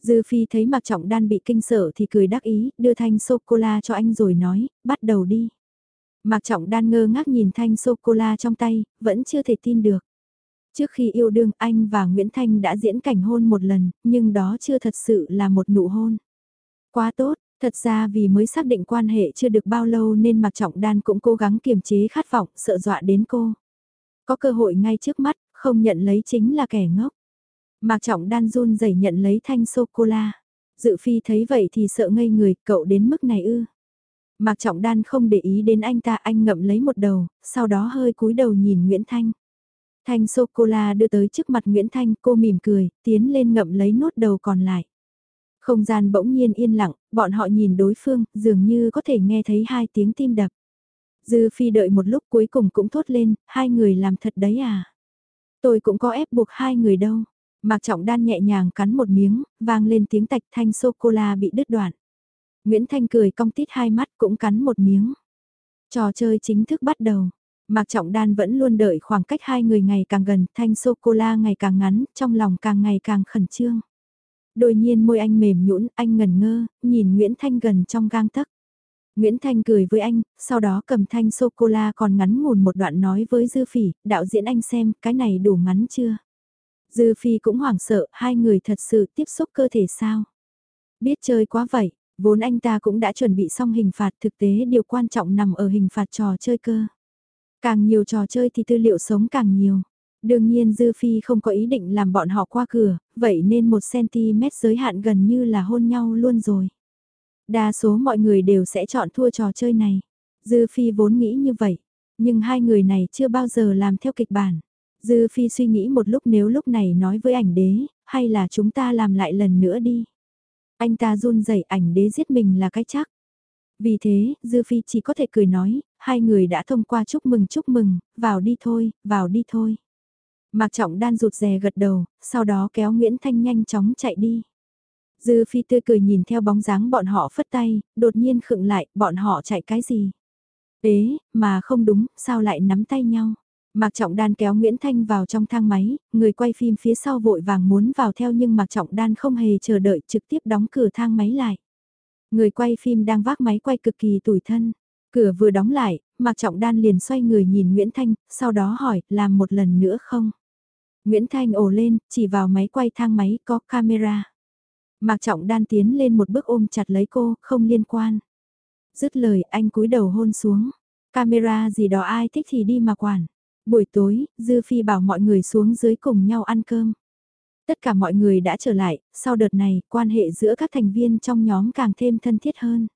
Speaker 1: Dư Phi thấy Mạc Trọng Đan bị kinh sợ thì cười đắc ý, đưa thanh sô-cô-la cho anh rồi nói, bắt đầu đi. Mạc Trọng Đan ngơ ngác nhìn thanh sô-cô-la trong tay, vẫn chưa thể tin được. Trước khi yêu đương anh và Nguyễn Thanh đã diễn cảnh hôn một lần, nhưng đó chưa thật sự là một nụ hôn. Quá tốt, thật ra vì mới xác định quan hệ chưa được bao lâu nên Mạc Trọng Đan cũng cố gắng kiềm chế khát vọng, sợ dọa đến cô. Có cơ hội ngay trước mắt, không nhận lấy chính là kẻ ngốc. Mạc Trọng Đan run rẩy nhận lấy thanh sô-cô-la. Dự phi thấy vậy thì sợ ngây người, cậu đến mức này ư. Mạc Trọng Đan không để ý đến anh ta, anh ngậm lấy một đầu, sau đó hơi cúi đầu nhìn Nguyễn Thanh. Thanh sô-cô-la đưa tới trước mặt Nguyễn Thanh, cô mỉm cười, tiến lên ngậm lấy nốt đầu còn lại. Không gian bỗng nhiên yên lặng, bọn họ nhìn đối phương, dường như có thể nghe thấy hai tiếng tim đập. Dư Phi đợi một lúc cuối cùng cũng thốt lên, hai người làm thật đấy à. Tôi cũng có ép buộc hai người đâu. Mạc Trọng Đan nhẹ nhàng cắn một miếng, vang lên tiếng tạch thanh sô-cô-la bị đứt đoạn. Nguyễn Thanh cười cong tít hai mắt cũng cắn một miếng. Trò chơi chính thức bắt đầu. Mạc Trọng Đan vẫn luôn đợi khoảng cách hai người ngày càng gần, thanh sô-cô-la ngày càng ngắn, trong lòng càng ngày càng khẩn trương. Đột nhiên môi anh mềm nhũn, anh ngần ngơ, nhìn Nguyễn Thanh gần trong gang tấc. Nguyễn Thanh cười với anh, sau đó cầm thanh sô-cô-la còn ngắn ngủn một đoạn nói với Dư Phỉ, đạo diễn anh xem, cái này đủ ngắn chưa? Dư Phi cũng hoảng sợ, hai người thật sự tiếp xúc cơ thể sao? Biết chơi quá vậy, vốn anh ta cũng đã chuẩn bị xong hình phạt thực tế điều quan trọng nằm ở hình phạt trò chơi cơ. Càng nhiều trò chơi thì tư liệu sống càng nhiều. Đương nhiên Dư Phi không có ý định làm bọn họ qua cửa, vậy nên một cm giới hạn gần như là hôn nhau luôn rồi. Đa số mọi người đều sẽ chọn thua trò chơi này. Dư Phi vốn nghĩ như vậy, nhưng hai người này chưa bao giờ làm theo kịch bản. Dư Phi suy nghĩ một lúc nếu lúc này nói với ảnh đế, hay là chúng ta làm lại lần nữa đi. Anh ta run rẩy ảnh đế giết mình là cái chắc. Vì thế, Dư Phi chỉ có thể cười nói, hai người đã thông qua chúc mừng chúc mừng, vào đi thôi, vào đi thôi. Mạc Trọng Đan rụt rè gật đầu, sau đó kéo Nguyễn Thanh nhanh chóng chạy đi. Dư Phi tươi cười nhìn theo bóng dáng bọn họ phất tay, đột nhiên khựng lại, bọn họ chạy cái gì? Ế, mà không đúng, sao lại nắm tay nhau? Mạc Trọng Đan kéo Nguyễn Thanh vào trong thang máy, người quay phim phía sau vội vàng muốn vào theo nhưng Mạc Trọng Đan không hề chờ đợi trực tiếp đóng cửa thang máy lại. Người quay phim đang vác máy quay cực kỳ tủi thân. Cửa vừa đóng lại, Mạc Trọng Đan liền xoay người nhìn Nguyễn Thanh, sau đó hỏi, làm một lần nữa không? Nguyễn Thanh ồ lên, chỉ vào máy quay thang máy có camera. Mạc Trọng Đan tiến lên một bước ôm chặt lấy cô, không liên quan. Dứt lời anh cúi đầu hôn xuống. Camera gì đó ai thích thì đi mà quản. Buổi tối, Dư Phi bảo mọi người xuống dưới cùng nhau ăn cơm. Tất cả mọi người đã trở lại, sau đợt này, quan hệ giữa các thành viên trong nhóm càng thêm thân thiết hơn.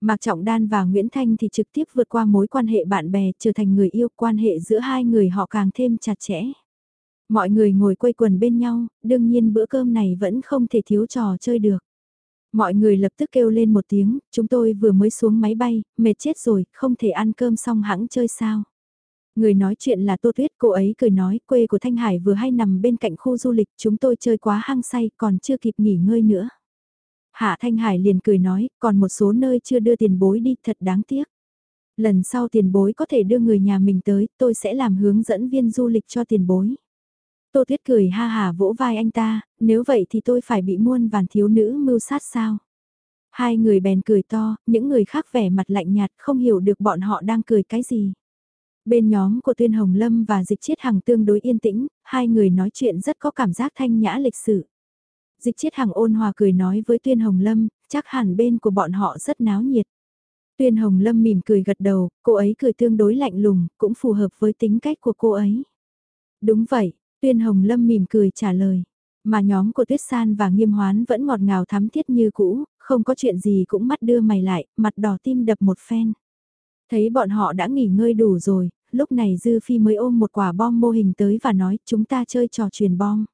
Speaker 1: Mạc Trọng Đan và Nguyễn Thanh thì trực tiếp vượt qua mối quan hệ bạn bè trở thành người yêu quan hệ giữa hai người họ càng thêm chặt chẽ. Mọi người ngồi quây quần bên nhau, đương nhiên bữa cơm này vẫn không thể thiếu trò chơi được. Mọi người lập tức kêu lên một tiếng, chúng tôi vừa mới xuống máy bay, mệt chết rồi, không thể ăn cơm xong hãng chơi sao. Người nói chuyện là Tô Tuyết, cô ấy cười nói, quê của Thanh Hải vừa hay nằm bên cạnh khu du lịch, chúng tôi chơi quá hăng say, còn chưa kịp nghỉ ngơi nữa. Hạ Thanh Hải liền cười nói, còn một số nơi chưa đưa tiền bối đi, thật đáng tiếc. Lần sau tiền bối có thể đưa người nhà mình tới, tôi sẽ làm hướng dẫn viên du lịch cho tiền bối. Tô Tuyết cười ha hà vỗ vai anh ta, nếu vậy thì tôi phải bị muôn vàn thiếu nữ mưu sát sao? Hai người bèn cười to, những người khác vẻ mặt lạnh nhạt không hiểu được bọn họ đang cười cái gì. Bên nhóm của Tuyên Hồng Lâm và Dịch Chiết Hằng tương đối yên tĩnh, hai người nói chuyện rất có cảm giác thanh nhã lịch sự. Dịch Chiết Hằng ôn hòa cười nói với Tuyên Hồng Lâm, chắc hẳn bên của bọn họ rất náo nhiệt. Tuyên Hồng Lâm mỉm cười gật đầu, cô ấy cười tương đối lạnh lùng, cũng phù hợp với tính cách của cô ấy. Đúng vậy, Tuyên Hồng Lâm mỉm cười trả lời. Mà nhóm của Tuyết San và Nghiêm Hoán vẫn ngọt ngào thắm thiết như cũ, không có chuyện gì cũng mắt đưa mày lại, mặt đỏ tim đập một phen. Thấy bọn họ đã nghỉ ngơi đủ rồi, lúc này Dư Phi mới ôm một quả bom mô hình tới và nói chúng ta chơi trò truyền bom.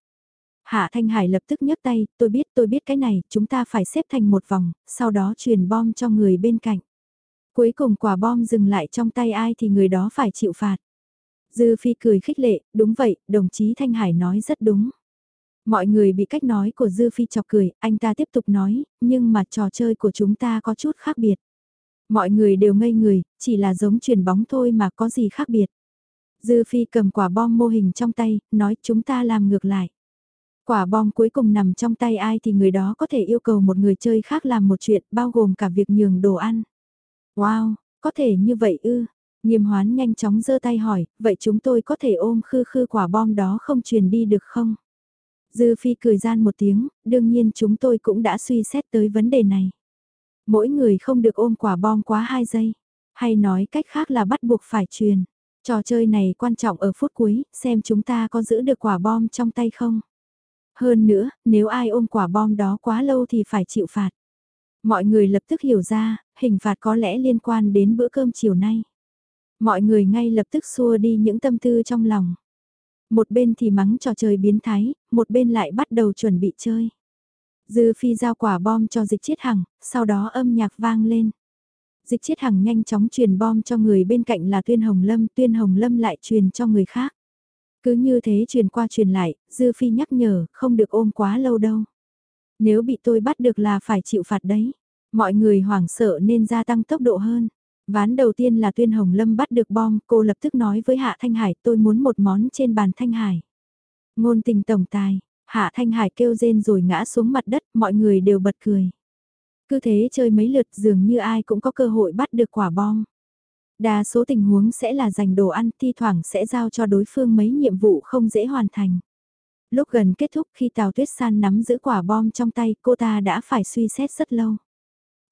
Speaker 1: Hạ Thanh Hải lập tức nhấc tay, tôi biết tôi biết cái này, chúng ta phải xếp thành một vòng, sau đó truyền bom cho người bên cạnh. Cuối cùng quả bom dừng lại trong tay ai thì người đó phải chịu phạt. Dư Phi cười khích lệ, đúng vậy, đồng chí Thanh Hải nói rất đúng. Mọi người bị cách nói của Dư Phi chọc cười, anh ta tiếp tục nói, nhưng mà trò chơi của chúng ta có chút khác biệt. Mọi người đều ngây người, chỉ là giống truyền bóng thôi mà có gì khác biệt. Dư Phi cầm quả bom mô hình trong tay, nói chúng ta làm ngược lại. Quả bom cuối cùng nằm trong tay ai thì người đó có thể yêu cầu một người chơi khác làm một chuyện bao gồm cả việc nhường đồ ăn. Wow, có thể như vậy ư, Nghiêm hoán nhanh chóng giơ tay hỏi, vậy chúng tôi có thể ôm khư khư quả bom đó không truyền đi được không? Dư Phi cười gian một tiếng, đương nhiên chúng tôi cũng đã suy xét tới vấn đề này. Mỗi người không được ôm quả bom quá 2 giây, hay nói cách khác là bắt buộc phải truyền. Trò chơi này quan trọng ở phút cuối, xem chúng ta có giữ được quả bom trong tay không. Hơn nữa, nếu ai ôm quả bom đó quá lâu thì phải chịu phạt. Mọi người lập tức hiểu ra, hình phạt có lẽ liên quan đến bữa cơm chiều nay. Mọi người ngay lập tức xua đi những tâm tư trong lòng. Một bên thì mắng trò chơi biến thái, một bên lại bắt đầu chuẩn bị chơi. Dư phi giao quả bom cho dịch chiết hằng, sau đó âm nhạc vang lên. Dịch chiết hằng nhanh chóng truyền bom cho người bên cạnh là Tuyên Hồng Lâm, Tuyên Hồng Lâm lại truyền cho người khác. Cứ như thế truyền qua truyền lại, Dư Phi nhắc nhở, không được ôm quá lâu đâu. Nếu bị tôi bắt được là phải chịu phạt đấy. Mọi người hoảng sợ nên gia tăng tốc độ hơn. Ván đầu tiên là Tuyên Hồng Lâm bắt được bom, cô lập tức nói với Hạ Thanh Hải tôi muốn một món trên bàn Thanh Hải. Ngôn tình tổng tài, Hạ Thanh Hải kêu rên rồi ngã xuống mặt đất, mọi người đều bật cười. Cứ thế chơi mấy lượt dường như ai cũng có cơ hội bắt được quả bom. Đa số tình huống sẽ là giành đồ ăn, thi thoảng sẽ giao cho đối phương mấy nhiệm vụ không dễ hoàn thành. Lúc gần kết thúc khi Tào Tuyết San nắm giữ quả bom trong tay, cô ta đã phải suy xét rất lâu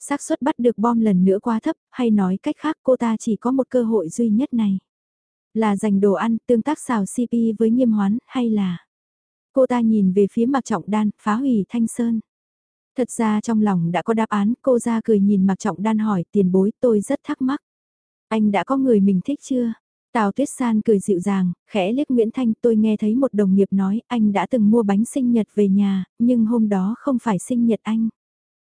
Speaker 1: xác suất bắt được bom lần nữa quá thấp, hay nói cách khác cô ta chỉ có một cơ hội duy nhất này. Là dành đồ ăn, tương tác xào CP với nghiêm hoán, hay là... Cô ta nhìn về phía mặc trọng đan, phá hủy thanh sơn. Thật ra trong lòng đã có đáp án, cô ra cười nhìn mặc trọng đan hỏi tiền bối tôi rất thắc mắc. Anh đã có người mình thích chưa? Tào Tuyết San cười dịu dàng, khẽ liếc Nguyễn Thanh tôi nghe thấy một đồng nghiệp nói anh đã từng mua bánh sinh nhật về nhà, nhưng hôm đó không phải sinh nhật anh.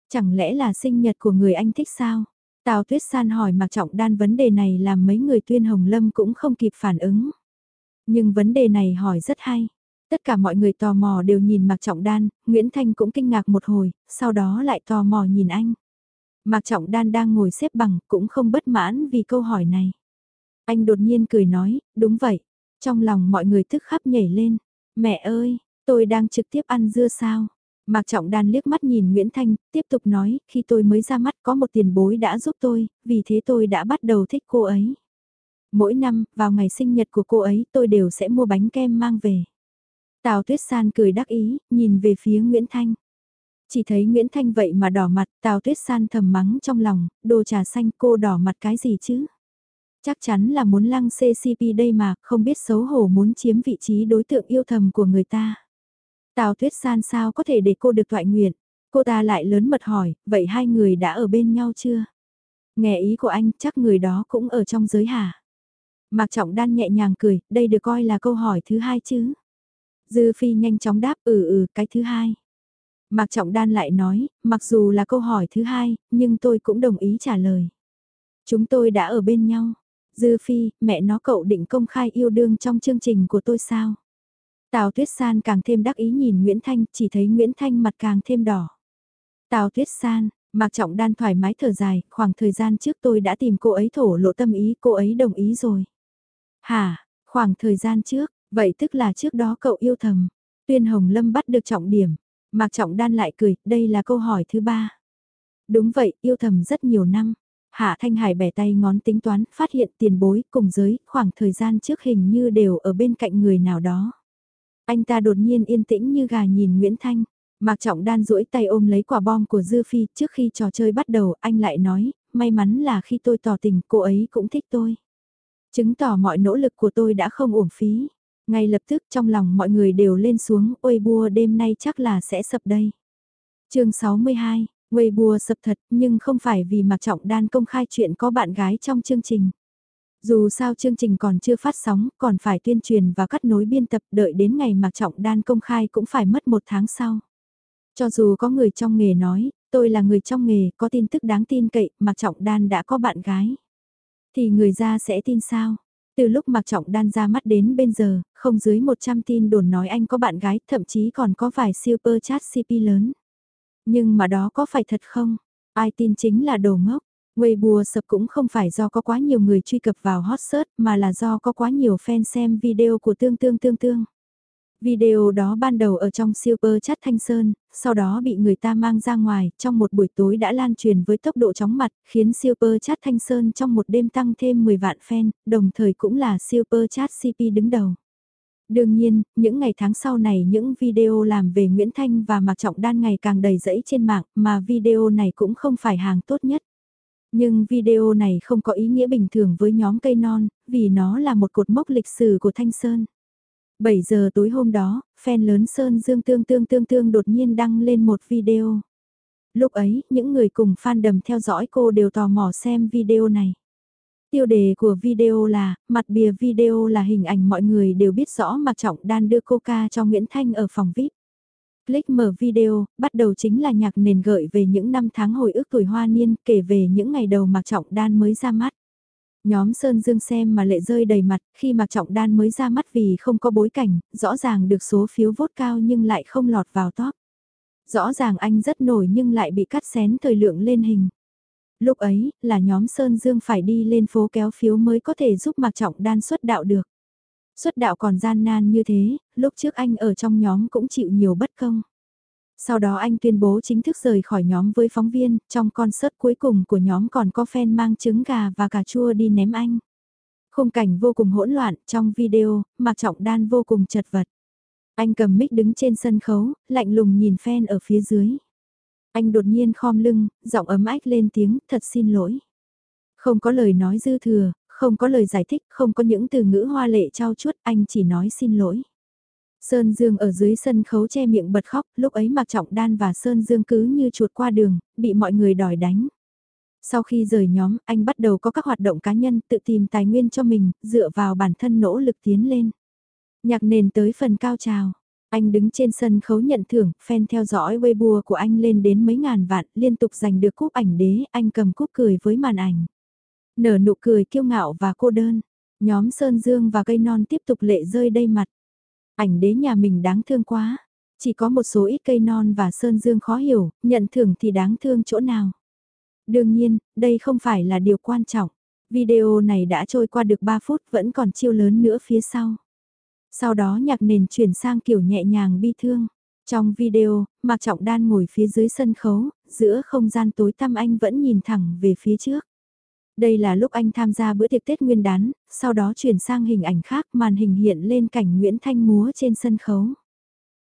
Speaker 1: Chẳng lẽ là sinh nhật của người anh thích sao? Tào Tuyết San hỏi Mạc Trọng Đan vấn đề này làm mấy người tuyên Hồng Lâm cũng không kịp phản ứng. Nhưng vấn đề này hỏi rất hay. Tất cả mọi người tò mò đều nhìn Mạc Trọng Đan, Nguyễn Thanh cũng kinh ngạc một hồi, sau đó lại tò mò nhìn anh. Mạc Trọng Đan đang ngồi xếp bằng cũng không bất mãn vì câu hỏi này. Anh đột nhiên cười nói, đúng vậy, Trong lòng mọi người thức khắp nhảy lên. Mẹ ơi, tôi đang trực tiếp ăn dưa sao? Mạc Trọng Đan liếc mắt nhìn Nguyễn Thanh, tiếp tục nói, khi tôi mới ra mắt có một tiền bối đã giúp tôi, vì thế tôi đã bắt đầu thích cô ấy. Mỗi năm, vào ngày sinh nhật của cô ấy tôi đều sẽ mua bánh kem mang về. Tào Tuyết San cười đắc ý, nhìn về phía Nguyễn Thanh. Chỉ thấy Nguyễn Thanh vậy mà đỏ mặt, Tào Tuyết San thầm mắng trong lòng, đồ trà xanh cô đỏ mặt cái gì chứ? Chắc chắn là muốn lăng CCP đây mà, không biết xấu hổ muốn chiếm vị trí đối tượng yêu thầm của người ta. Tào Tuyết San sao có thể để cô được thoại nguyện? Cô ta lại lớn mật hỏi, vậy hai người đã ở bên nhau chưa? Nghe ý của anh, chắc người đó cũng ở trong giới hả? Mạc Trọng Đan nhẹ nhàng cười, đây được coi là câu hỏi thứ hai chứ? Dư Phi nhanh chóng đáp, ừ ừ, cái thứ hai. Mạc Trọng Đan lại nói, mặc dù là câu hỏi thứ hai, nhưng tôi cũng đồng ý trả lời. Chúng tôi đã ở bên nhau. Dư Phi, mẹ nó cậu định công khai yêu đương trong chương trình của tôi sao? Tào Tuyết San càng thêm đắc ý nhìn Nguyễn Thanh, chỉ thấy Nguyễn Thanh mặt càng thêm đỏ. Tào Tuyết San, Mạc Trọng Đan thoải mái thở dài, khoảng thời gian trước tôi đã tìm cô ấy thổ lộ tâm ý, cô ấy đồng ý rồi. Hả, khoảng thời gian trước, vậy tức là trước đó cậu yêu thầm. Tuyên Hồng Lâm bắt được trọng điểm. Mạc Trọng Đan lại cười, đây là câu hỏi thứ ba. Đúng vậy, yêu thầm rất nhiều năm. Hạ Thanh Hải bẻ tay ngón tính toán, phát hiện tiền bối, cùng giới, khoảng thời gian trước hình như đều ở bên cạnh người nào đó. Anh ta đột nhiên yên tĩnh như gà nhìn Nguyễn Thanh. Mạc Trọng Đan duỗi tay ôm lấy quả bom của Dư Phi, trước khi trò chơi bắt đầu, anh lại nói, may mắn là khi tôi tỏ tình, cô ấy cũng thích tôi. Chứng tỏ mọi nỗ lực của tôi đã không uổng phí. Ngay lập tức trong lòng mọi người đều lên xuống, ôi bua đêm nay chắc là sẽ sập đây. chương 62, Weibo sập thật nhưng không phải vì Mạc Trọng Đan công khai chuyện có bạn gái trong chương trình. Dù sao chương trình còn chưa phát sóng, còn phải tuyên truyền và cắt nối biên tập đợi đến ngày Mạc Trọng Đan công khai cũng phải mất một tháng sau. Cho dù có người trong nghề nói, tôi là người trong nghề, có tin tức đáng tin cậy, Mạc Trọng Đan đã có bạn gái. Thì người ra sẽ tin sao? Từ lúc Mạc Trọng Đan ra mắt đến bây giờ, không dưới 100 tin đồn nói anh có bạn gái, thậm chí còn có vài super chat CP lớn. Nhưng mà đó có phải thật không? Ai tin chính là đồ ngốc. Weibo sập cũng không phải do có quá nhiều người truy cập vào hot search mà là do có quá nhiều fan xem video của tương tương tương tương. Video đó ban đầu ở trong Super Chat Thanh Sơn, sau đó bị người ta mang ra ngoài, trong một buổi tối đã lan truyền với tốc độ chóng mặt, khiến Super Chat Thanh Sơn trong một đêm tăng thêm 10 vạn fan, đồng thời cũng là Super Chat CP đứng đầu. Đương nhiên, những ngày tháng sau này những video làm về Nguyễn Thanh và Mạc Trọng Đan ngày càng đầy rẫy trên mạng, mà video này cũng không phải hàng tốt nhất. Nhưng video này không có ý nghĩa bình thường với nhóm cây non, vì nó là một cột mốc lịch sử của Thanh Sơn. 7 giờ tối hôm đó, fan lớn Sơn Dương Tương Tương Tương Tương đột nhiên đăng lên một video. Lúc ấy, những người cùng fan đầm theo dõi cô đều tò mò xem video này. Tiêu đề của video là, mặt bìa video là hình ảnh mọi người đều biết rõ Mạc Trọng Đan đưa coca cho Nguyễn Thanh ở phòng VIP. Click mở video, bắt đầu chính là nhạc nền gợi về những năm tháng hồi ức tuổi hoa niên, kể về những ngày đầu Mạc Trọng Đan mới ra mắt. Nhóm Sơn Dương xem mà lệ rơi đầy mặt, khi Mạc Trọng Đan mới ra mắt vì không có bối cảnh, rõ ràng được số phiếu vốt cao nhưng lại không lọt vào top. Rõ ràng anh rất nổi nhưng lại bị cắt xén thời lượng lên hình. Lúc ấy, là nhóm Sơn Dương phải đi lên phố kéo phiếu mới có thể giúp Mạc Trọng Đan xuất đạo được. Xuất đạo còn gian nan như thế, lúc trước anh ở trong nhóm cũng chịu nhiều bất công. Sau đó anh tuyên bố chính thức rời khỏi nhóm với phóng viên, trong concert cuối cùng của nhóm còn có fan mang trứng gà và cà chua đi ném anh. Khung cảnh vô cùng hỗn loạn, trong video, Mạc Trọng Đan vô cùng chật vật. Anh cầm mic đứng trên sân khấu, lạnh lùng nhìn fan ở phía dưới. Anh đột nhiên khom lưng, giọng ấm ách lên tiếng, thật xin lỗi. Không có lời nói dư thừa, không có lời giải thích, không có những từ ngữ hoa lệ trao chuốt, anh chỉ nói xin lỗi. Sơn Dương ở dưới sân khấu che miệng bật khóc, lúc ấy Mạc Trọng Đan và Sơn Dương cứ như chuột qua đường, bị mọi người đòi đánh. Sau khi rời nhóm, anh bắt đầu có các hoạt động cá nhân tự tìm tài nguyên cho mình, dựa vào bản thân nỗ lực tiến lên. Nhạc nền tới phần cao trào. Anh đứng trên sân khấu nhận thưởng, fan theo dõi Weibo của anh lên đến mấy ngàn vạn, liên tục giành được cúp ảnh đế, anh cầm cúp cười với màn ảnh. Nở nụ cười kiêu ngạo và cô đơn. Nhóm Sơn Dương và cây non tiếp tục lệ rơi đầy mặt. Ảnh đế nhà mình đáng thương quá. Chỉ có một số ít cây non và Sơn Dương khó hiểu, nhận thưởng thì đáng thương chỗ nào. Đương nhiên, đây không phải là điều quan trọng. Video này đã trôi qua được 3 phút vẫn còn chiêu lớn nữa phía sau. Sau đó nhạc nền chuyển sang kiểu nhẹ nhàng bi thương. Trong video, Mạc Trọng Đan ngồi phía dưới sân khấu, giữa không gian tối tăm anh vẫn nhìn thẳng về phía trước. Đây là lúc anh tham gia bữa tiệc Tết Nguyên đán, sau đó chuyển sang hình ảnh khác màn hình hiện lên cảnh Nguyễn Thanh múa trên sân khấu.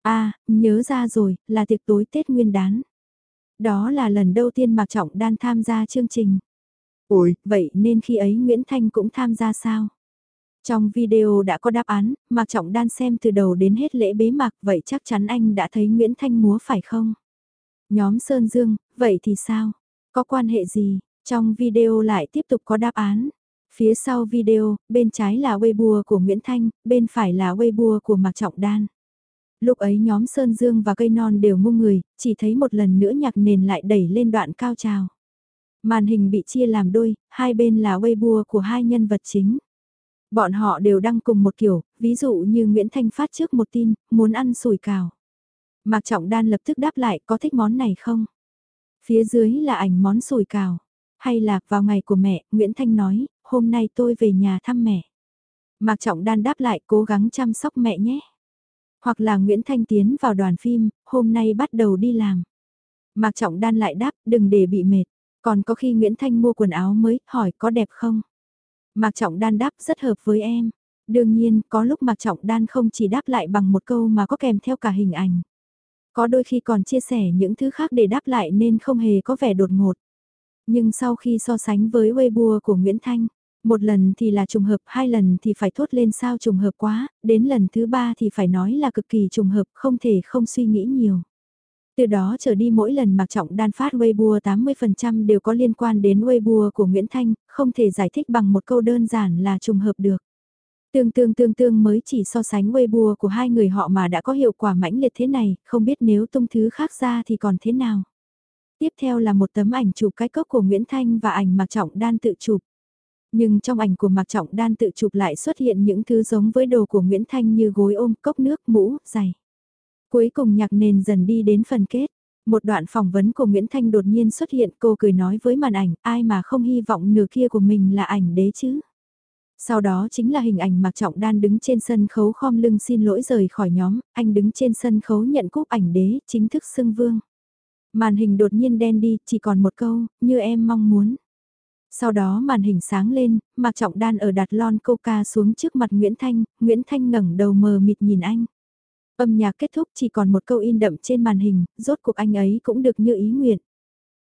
Speaker 1: À, nhớ ra rồi, là tiệc tối Tết Nguyên đán. Đó là lần đầu tiên Mạc Trọng Đan tham gia chương trình. Ôi, vậy nên khi ấy Nguyễn Thanh cũng tham gia sao? Trong video đã có đáp án, Mạc Trọng Đan xem từ đầu đến hết lễ bế mạc vậy chắc chắn anh đã thấy Nguyễn Thanh múa phải không? Nhóm Sơn Dương, vậy thì sao? Có quan hệ gì? Trong video lại tiếp tục có đáp án. Phía sau video, bên trái là Weibo của Nguyễn Thanh, bên phải là Weibo của Mạc Trọng Đan. Lúc ấy nhóm Sơn Dương và cây non đều ngu người, chỉ thấy một lần nữa nhạc nền lại đẩy lên đoạn cao trào. Màn hình bị chia làm đôi, hai bên là Weibo của hai nhân vật chính. Bọn họ đều đăng cùng một kiểu, ví dụ như Nguyễn Thanh phát trước một tin, muốn ăn sủi cào. Mạc Trọng Đan lập tức đáp lại có thích món này không? Phía dưới là ảnh món sủi cào. Hay là vào ngày của mẹ, Nguyễn Thanh nói, hôm nay tôi về nhà thăm mẹ. Mạc Trọng Đan đáp lại cố gắng chăm sóc mẹ nhé. Hoặc là Nguyễn Thanh tiến vào đoàn phim, hôm nay bắt đầu đi làm. Mạc Trọng Đan lại đáp, đừng để bị mệt. Còn có khi Nguyễn Thanh mua quần áo mới, hỏi có đẹp không? Mạc Trọng Đan đáp rất hợp với em. Đương nhiên, có lúc Mạc Trọng Đan không chỉ đáp lại bằng một câu mà có kèm theo cả hình ảnh. Có đôi khi còn chia sẻ những thứ khác để đáp lại nên không hề có vẻ đột ngột. Nhưng sau khi so sánh với Weibo của Nguyễn Thanh, một lần thì là trùng hợp, hai lần thì phải thốt lên sao trùng hợp quá, đến lần thứ ba thì phải nói là cực kỳ trùng hợp, không thể không suy nghĩ nhiều. Từ đó trở đi mỗi lần Mạc Trọng Đan phát Weibo 80% đều có liên quan đến Weibo của Nguyễn Thanh, không thể giải thích bằng một câu đơn giản là trùng hợp được. Tương tương tương tương mới chỉ so sánh Weibo của hai người họ mà đã có hiệu quả mãnh liệt thế này, không biết nếu tung thứ khác ra thì còn thế nào. Tiếp theo là một tấm ảnh chụp cái cốc của Nguyễn Thanh và ảnh Mạc Trọng Đan tự chụp. Nhưng trong ảnh của Mạc Trọng Đan tự chụp lại xuất hiện những thứ giống với đồ của Nguyễn Thanh như gối ôm, cốc nước, mũ, giày. Cuối cùng nhạc nền dần đi đến phần kết. Một đoạn phỏng vấn của Nguyễn Thanh đột nhiên xuất hiện cô cười nói với màn ảnh ai mà không hy vọng nửa kia của mình là ảnh đế chứ. Sau đó chính là hình ảnh Mạc Trọng Đan đứng trên sân khấu khom lưng xin lỗi rời khỏi nhóm, anh đứng trên sân khấu nhận cúp ảnh đế, chính thức xưng vương. Màn hình đột nhiên đen đi, chỉ còn một câu, như em mong muốn. Sau đó màn hình sáng lên, Mạc Trọng Đan ở đặt lon coca xuống trước mặt Nguyễn Thanh, Nguyễn Thanh ngẩng đầu mờ mịt nhìn anh. Âm nhạc kết thúc chỉ còn một câu in đậm trên màn hình, rốt cuộc anh ấy cũng được như ý nguyện.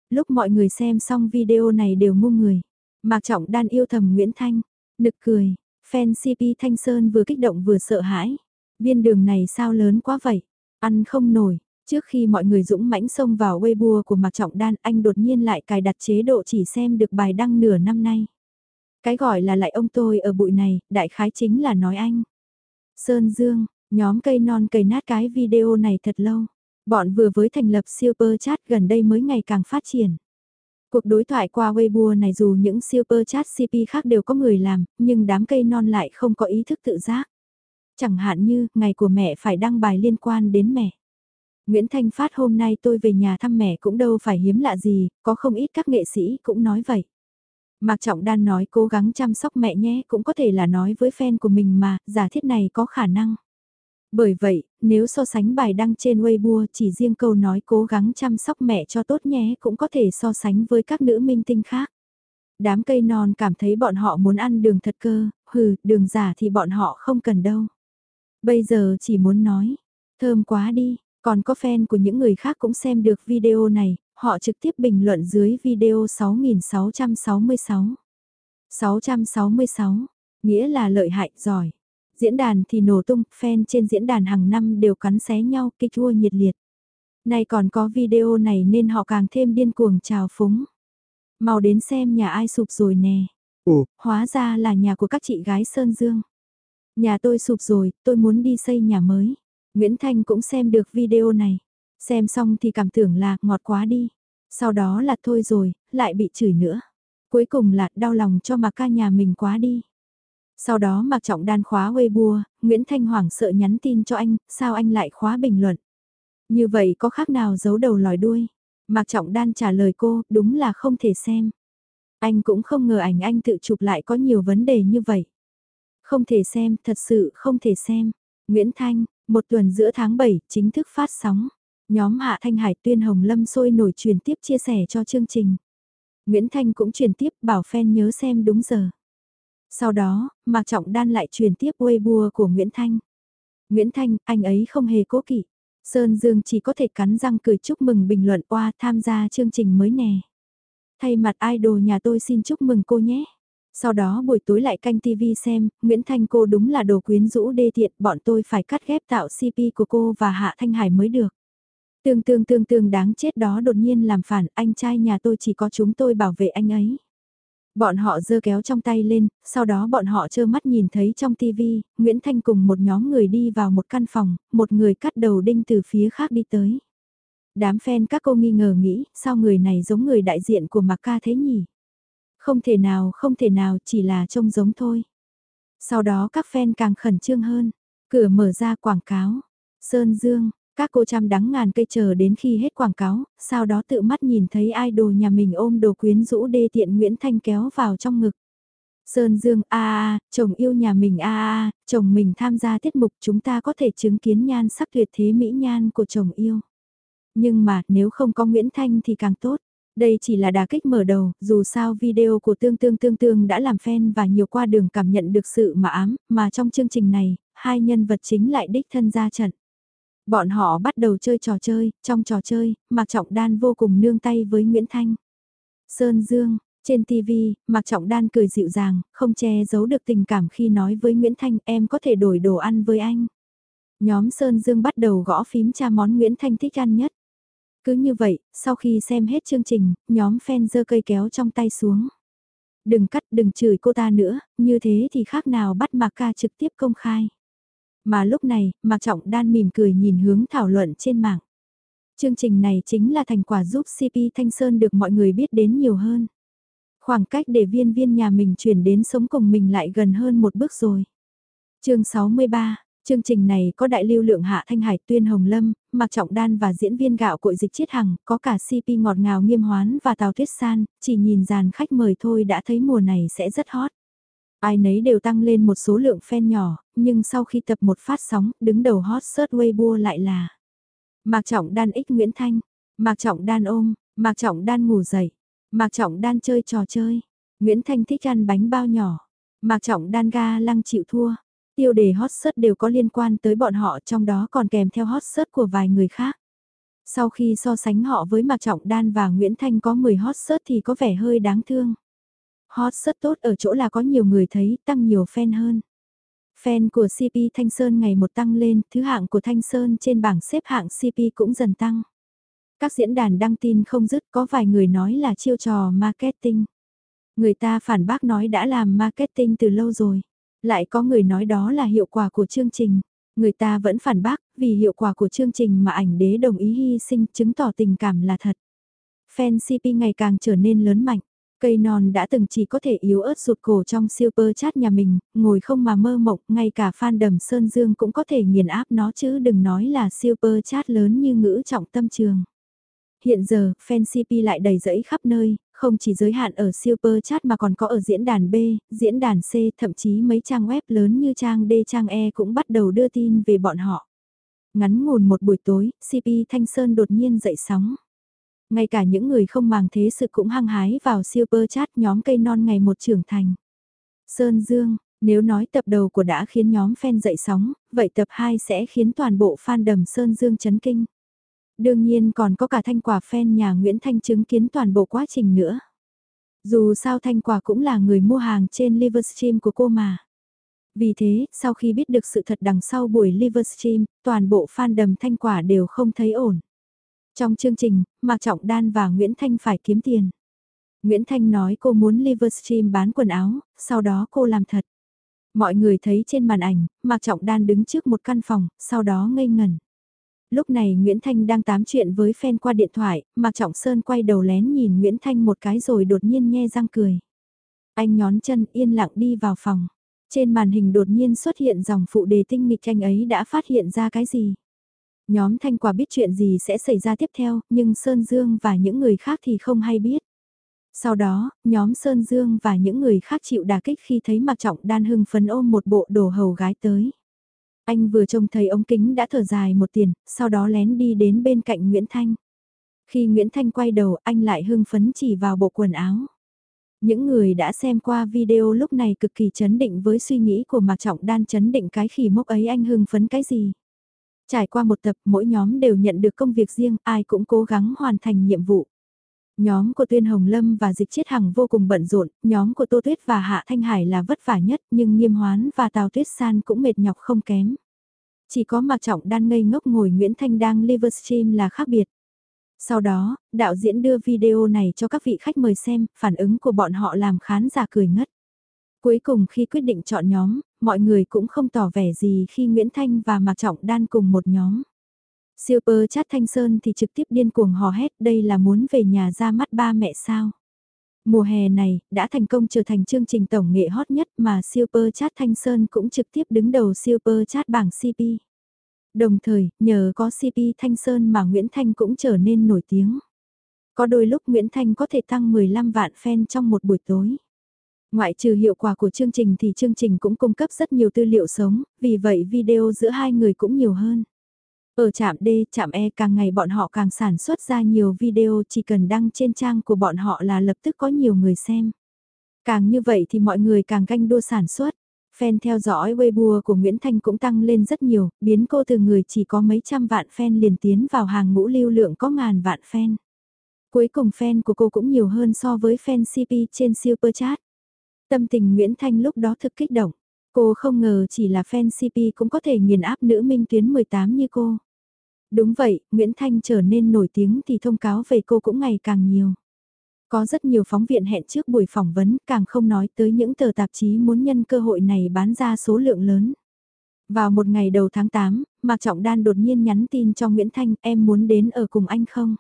Speaker 1: Lúc mọi người xem xong video này đều ngu người. Mạc Trọng Đan yêu thầm Nguyễn Thanh, nực cười, fan CP Thanh Sơn vừa kích động vừa sợ hãi. Viên đường này sao lớn quá vậy, ăn không nổi. Trước khi mọi người dũng mãnh xông vào Weibo của Mạc Trọng Đan, anh đột nhiên lại cài đặt chế độ chỉ xem được bài đăng nửa năm nay. Cái gọi là lại ông tôi ở bụi này, đại khái chính là nói anh. Sơn Dương, Nhóm cây non cây nát cái video này thật lâu. Bọn vừa với thành lập Super Chat gần đây mới ngày càng phát triển. Cuộc đối thoại qua Weibo này dù những Super Chat CP khác đều có người làm, nhưng đám cây non lại không có ý thức tự giác. Chẳng hạn như, ngày của mẹ phải đăng bài liên quan đến mẹ. Nguyễn Thanh Phát hôm nay tôi về nhà thăm mẹ cũng đâu phải hiếm lạ gì, có không ít các nghệ sĩ cũng nói vậy. Mạc Trọng Đan nói cố gắng chăm sóc mẹ nhé cũng có thể là nói với fan của mình mà, giả thiết này có khả năng. Bởi vậy, nếu so sánh bài đăng trên Weibo chỉ riêng câu nói cố gắng chăm sóc mẹ cho tốt nhé cũng có thể so sánh với các nữ minh tinh khác. Đám cây non cảm thấy bọn họ muốn ăn đường thật cơ, hừ, đường giả thì bọn họ không cần đâu. Bây giờ chỉ muốn nói, thơm quá đi, còn có fan của những người khác cũng xem được video này, họ trực tiếp bình luận dưới video 6666. 666, nghĩa là lợi hại, giỏi. Diễn đàn thì nổ tung, fan trên diễn đàn hàng năm đều cắn xé nhau, kích thua nhiệt liệt. Nay còn có video này nên họ càng thêm điên cuồng trào phúng. Mau đến xem nhà ai sụp rồi nè.
Speaker 2: Ồ,
Speaker 1: hóa ra là nhà của các chị gái Sơn Dương. Nhà tôi sụp rồi, tôi muốn đi xây nhà mới. Nguyễn Thanh cũng xem được video này. Xem xong thì cảm tưởng là ngọt quá đi. Sau đó là thôi rồi, lại bị chửi nữa. Cuối cùng là đau lòng cho mà ca nhà mình quá đi. Sau đó Mạc Trọng Đan khóa Weibo, Nguyễn Thanh Hoàng sợ nhắn tin cho anh, sao anh lại khóa bình luận. Như vậy có khác nào giấu đầu lòi đuôi? Mạc Trọng Đan trả lời cô, đúng là không thể xem. Anh cũng không ngờ ảnh anh tự chụp lại có nhiều vấn đề như vậy. Không thể xem, thật sự không thể xem. Nguyễn Thanh, một tuần giữa tháng 7, chính thức phát sóng. Nhóm Hạ Thanh Hải tuyên Hồng Lâm sôi nổi truyền tiếp chia sẻ cho chương trình. Nguyễn Thanh cũng truyền tiếp bảo fan nhớ xem đúng giờ. Sau đó, Mạc Trọng Đan lại truyền tiếp Weibo của Nguyễn Thanh. Nguyễn Thanh, anh ấy không hề cố kỵ. Sơn Dương chỉ có thể cắn răng cười chúc mừng bình luận qua tham gia chương trình mới nè. Thay mặt idol nhà tôi xin chúc mừng cô nhé. Sau đó buổi tối lại canh TV xem, Nguyễn Thanh cô đúng là đồ quyến rũ đê tiện, bọn tôi phải cắt ghép tạo CP của cô và Hạ Thanh Hải mới được. Tương tương tương tương đáng chết đó đột nhiên làm phản, anh trai nhà tôi chỉ có chúng tôi bảo vệ anh ấy. Bọn họ dơ kéo trong tay lên, sau đó bọn họ trơ mắt nhìn thấy trong TV, Nguyễn Thanh cùng một nhóm người đi vào một căn phòng, một người cắt đầu đinh từ phía khác đi tới. Đám fan các cô nghi ngờ nghĩ, sao người này giống người đại diện của Mạc Ca thế nhỉ? Không thể nào, không thể nào, chỉ là trông giống thôi. Sau đó các fan càng khẩn trương hơn, cửa mở ra quảng cáo. Sơn Dương, các cô chăm đắng ngàn cây chờ đến khi hết quảng cáo, sau đó tự mắt nhìn thấy idol nhà mình ôm đồ quyến rũ đê tiện Nguyễn Thanh kéo vào trong ngực. Sơn Dương a a, chồng yêu nhà mình a a, chồng mình tham gia tiết mục chúng ta có thể chứng kiến nhan sắc tuyệt thế mỹ nhan của chồng yêu. Nhưng mà nếu không có Nguyễn Thanh thì càng tốt. Đây chỉ là đà kích mở đầu, dù sao video của Tương Tương Tương Tương đã làm fan và nhiều qua đường cảm nhận được sự mà ám, mà trong chương trình này, hai nhân vật chính lại đích thân ra trận. Bọn họ bắt đầu chơi trò chơi, trong trò chơi, Mạc Trọng Đan vô cùng nương tay với Nguyễn Thanh. Sơn Dương, trên TV, Mạc Trọng Đan cười dịu dàng, không che giấu được tình cảm khi nói với Nguyễn Thanh em có thể đổi đồ ăn với anh. Nhóm Sơn Dương bắt đầu gõ phím tra món Nguyễn Thanh thích ăn nhất. Cứ như vậy, sau khi xem hết chương trình, nhóm fan giơ cây kéo trong tay xuống. Đừng cắt đừng chửi cô ta nữa, như thế thì khác nào bắt Mạc Ca trực tiếp công khai. Mà lúc này, Mạc Trọng Đan mỉm cười nhìn hướng thảo luận trên mạng. Chương trình này chính là thành quả giúp CP Thanh Sơn được mọi người biết đến nhiều hơn. Khoảng cách để viên viên nhà mình chuyển đến sống cùng mình lại gần hơn một bước rồi. chương 63, chương trình này có đại lưu lượng Hạ Thanh Hải Tuyên Hồng Lâm, Mạc Trọng Đan và diễn viên gạo cội dịch chiết hằng, có cả CP ngọt ngào nghiêm hoán và Tào Tuyết San, chỉ nhìn dàn khách mời thôi đã thấy mùa này sẽ rất hot. Ai nấy đều tăng lên một số lượng fan nhỏ, nhưng sau khi tập một phát sóng, đứng đầu hot search Weibo lại là Mạc Trọng Đan ích Nguyễn Thanh, Mạc Trọng Đan ôm, Mạc Trọng Đan ngủ dậy, Mạc Trọng Đan chơi trò chơi, Nguyễn Thanh thích ăn bánh bao nhỏ, Mạc Trọng Đan ga lăng chịu thua. Tiêu đề hot search đều có liên quan tới bọn họ trong đó còn kèm theo hot search của vài người khác. Sau khi so sánh họ với Mạc Trọng Đan và Nguyễn Thanh có 10 hot search thì có vẻ hơi đáng thương. Hot search tốt ở chỗ là có nhiều người thấy, tăng nhiều fan hơn. Fan của CP Thanh Sơn ngày một tăng lên, thứ hạng của Thanh Sơn trên bảng xếp hạng CP cũng dần tăng. Các diễn đàn đăng tin không dứt có vài người nói là chiêu trò marketing. Người ta phản bác nói đã làm marketing từ lâu rồi. Lại có người nói đó là hiệu quả của chương trình. Người ta vẫn phản bác vì hiệu quả của chương trình mà ảnh đế đồng ý hy sinh chứng tỏ tình cảm là thật. Fan CP ngày càng trở nên lớn mạnh. Cây non đã từng chỉ có thể yếu ớt rụt cổ trong super chat nhà mình, ngồi không mà mơ mộng, ngay cả fan đầm Sơn Dương cũng có thể nghiền áp nó chứ đừng nói là super chat lớn như ngữ trọng tâm trường. Hiện giờ, fan CP lại đầy rẫy khắp nơi, không chỉ giới hạn ở super chat mà còn có ở diễn đàn B, diễn đàn C, thậm chí mấy trang web lớn như trang D trang E cũng bắt đầu đưa tin về bọn họ. Ngắn ngủn một buổi tối, CP Thanh Sơn đột nhiên dậy sóng. Ngay cả những người không màng thế sự cũng hăng hái vào super chat nhóm cây non ngày một trưởng thành. Sơn Dương, nếu nói tập đầu của đã khiến nhóm fan dậy sóng, vậy tập 2 sẽ khiến toàn bộ fan đầm Sơn Dương chấn kinh. Đương nhiên còn có cả thanh quả fan nhà Nguyễn Thanh chứng kiến toàn bộ quá trình nữa. Dù sao thanh quả cũng là người mua hàng trên Livestream của cô mà. Vì thế, sau khi biết được sự thật đằng sau buổi Livestream, toàn bộ fan đầm thanh quả đều không thấy ổn. Trong chương trình, Mạc Trọng Đan và Nguyễn Thanh phải kiếm tiền. Nguyễn Thanh nói cô muốn Livestream bán quần áo, sau đó cô làm thật. Mọi người thấy trên màn ảnh, Mạc Trọng Đan đứng trước một căn phòng, sau đó ngây ngẩn. Lúc này Nguyễn Thanh đang tám chuyện với fan qua điện thoại, Mạc Trọng Sơn quay đầu lén nhìn Nguyễn Thanh một cái rồi đột nhiên nhe răng cười. Anh nhón chân yên lặng đi vào phòng. Trên màn hình đột nhiên xuất hiện dòng phụ đề tinh nghịch anh ấy đã phát hiện ra cái gì. Nhóm Thanh Quả biết chuyện gì sẽ xảy ra tiếp theo, nhưng Sơn Dương và những người khác thì không hay biết. Sau đó, nhóm Sơn Dương và những người khác chịu đả kích khi thấy Mạc Trọng Đan hưng phấn ôm một bộ đồ hầu gái tới. Anh vừa trông thấy ống kính đã thở dài một tiền, sau đó lén đi đến bên cạnh Nguyễn Thanh. Khi Nguyễn Thanh quay đầu anh lại hưng phấn chỉ vào bộ quần áo. Những người đã xem qua video lúc này cực kỳ chấn định với suy nghĩ của Mạc Trọng Đan chấn định cái khỉ mốc ấy anh hưng phấn cái gì. Trải qua một tập mỗi nhóm đều nhận được công việc riêng, ai cũng cố gắng hoàn thành nhiệm vụ. Nhóm của Tuyên Hồng Lâm và Dịch Chiết Hằng vô cùng bận rộn, nhóm của Tô Tuyết và Hạ Thanh Hải là vất vả nhất nhưng Nghiêm Hoán và Tào Tuyết San cũng mệt nhọc không kém. Chỉ có Mạc Trọng Đan ngây ngốc ngồi Nguyễn Thanh đang livestream là khác biệt. Sau đó, đạo diễn đưa video này cho các vị khách mời xem, phản ứng của bọn họ làm khán giả cười ngất. Cuối cùng khi quyết định chọn nhóm, mọi người cũng không tỏ vẻ gì khi Nguyễn Thanh và Mạc Trọng Đan cùng một nhóm. Super chat Thanh Sơn thì trực tiếp điên cuồng hò hét đây là muốn về nhà ra mắt ba mẹ sao. Mùa hè này, đã thành công trở thành chương trình tổng nghệ hot nhất mà Super chat Thanh Sơn cũng trực tiếp đứng đầu Super chat bảng CP. Đồng thời, nhờ có CP Thanh Sơn mà Nguyễn Thanh cũng trở nên nổi tiếng. Có đôi lúc Nguyễn Thanh có thể tăng 15 vạn fan trong một buổi tối. Ngoại trừ hiệu quả của chương trình thì chương trình cũng cung cấp rất nhiều tư liệu sống, vì vậy video giữa hai người cũng nhiều hơn. Ở trạm D, trạm E càng ngày bọn họ càng sản xuất ra nhiều video chỉ cần đăng trên trang của bọn họ là lập tức có nhiều người xem. Càng như vậy thì mọi người càng ganh đua sản xuất. Fan theo dõi Weibo của Nguyễn Thanh cũng tăng lên rất nhiều, biến cô từ người chỉ có mấy trăm vạn fan liền tiến vào hàng ngũ lưu lượng có ngàn vạn fan. Cuối cùng fan của cô cũng nhiều hơn so với fan CP trên Super Chat. Tâm tình Nguyễn Thanh lúc đó thực kích động. Cô không ngờ chỉ là fan CP cũng có thể nghiền áp nữ minh tuyến 18 như cô. Đúng vậy, Nguyễn Thanh trở nên nổi tiếng thì thông cáo về cô cũng ngày càng nhiều. Có rất nhiều phóng viên hẹn trước buổi phỏng vấn, càng không nói tới những tờ tạp chí muốn nhân cơ hội này bán ra số lượng lớn. Vào một ngày đầu tháng 8, Mạc Trọng Đan đột nhiên nhắn tin cho Nguyễn Thanh, em muốn đến ở cùng anh không?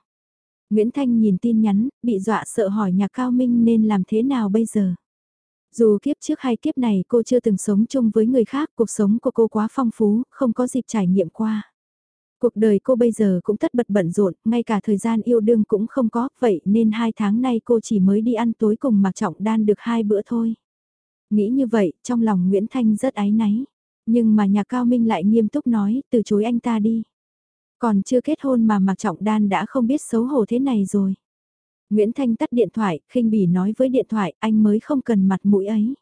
Speaker 1: Nguyễn Thanh nhìn tin nhắn, bị dọa sợ hỏi nhạc cao minh nên làm thế nào bây giờ? Dù kiếp trước hay kiếp này cô chưa từng sống chung với người khác, cuộc sống của cô quá phong phú, không có dịp trải nghiệm qua. Cuộc đời cô bây giờ cũng tất bật bận rộn, ngay cả thời gian yêu đương cũng không có, vậy nên hai tháng nay cô chỉ mới đi ăn tối cùng Mạc Trọng Đan được hai bữa thôi. Nghĩ như vậy, trong lòng Nguyễn Thanh rất áy náy. Nhưng mà nhà Cao Minh lại nghiêm túc nói, từ chối anh ta đi. Còn chưa kết hôn mà Mạc Trọng Đan đã không biết xấu hổ thế này rồi. Nguyễn Thanh tắt điện thoại, khinh bỉ nói với điện thoại, anh mới không cần mặt mũi ấy.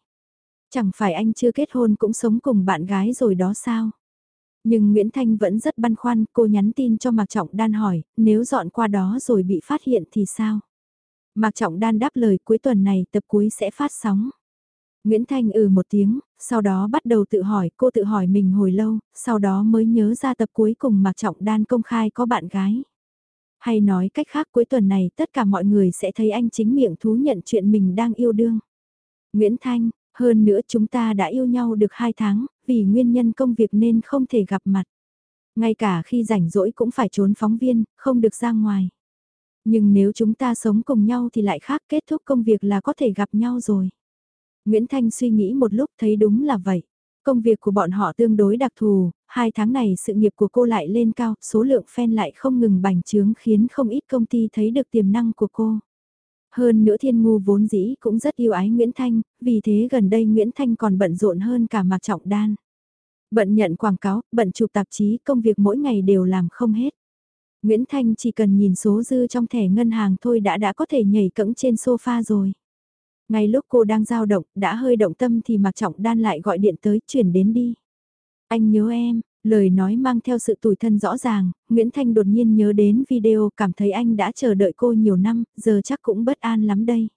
Speaker 1: Chẳng phải anh chưa kết hôn cũng sống cùng bạn gái rồi đó sao? Nhưng Nguyễn Thanh vẫn rất băn khoăn, cô nhắn tin cho Mạc Trọng Đan hỏi, nếu dọn qua đó rồi bị phát hiện thì sao? Mạc Trọng Đan đáp lời cuối tuần này tập cuối sẽ phát sóng. Nguyễn Thanh ừ một tiếng, sau đó bắt đầu tự hỏi, cô tự hỏi mình hồi lâu, sau đó mới nhớ ra tập cuối cùng Mạc Trọng Đan công khai có bạn gái. Hay nói cách khác cuối tuần này tất cả mọi người sẽ thấy anh chính miệng thú nhận chuyện mình đang yêu đương. Nguyễn Thanh, hơn nữa chúng ta đã yêu nhau được 2 tháng, vì nguyên nhân công việc nên không thể gặp mặt. Ngay cả khi rảnh rỗi cũng phải trốn phóng viên, không được ra ngoài. Nhưng nếu chúng ta sống cùng nhau thì lại khác kết thúc công việc là có thể gặp nhau rồi. Nguyễn Thanh suy nghĩ một lúc thấy đúng là vậy. Công việc của bọn họ tương đối đặc thù, hai tháng này sự nghiệp của cô lại lên cao, số lượng fan lại không ngừng bành trướng khiến không ít công ty thấy được tiềm năng của cô. Hơn nữa thiên ngu vốn dĩ cũng rất yêu ái Nguyễn Thanh, vì thế gần đây Nguyễn Thanh còn bận rộn hơn cả Mạc Trọng Đan. Bận nhận quảng cáo, bận chụp tạp chí, công việc mỗi ngày đều làm không hết. Nguyễn Thanh chỉ cần nhìn số dư trong thẻ ngân hàng thôi đã đã có thể nhảy cẫng trên sofa rồi. Ngay lúc cô đang dao động, đã hơi động tâm thì Mạc Trọng Đan lại gọi điện tới, chuyển đến đi. Anh nhớ em, lời nói mang theo sự tủi thân rõ ràng, Nguyễn Thanh đột nhiên nhớ đến video cảm thấy anh đã chờ đợi cô nhiều năm, giờ chắc cũng bất an lắm đây.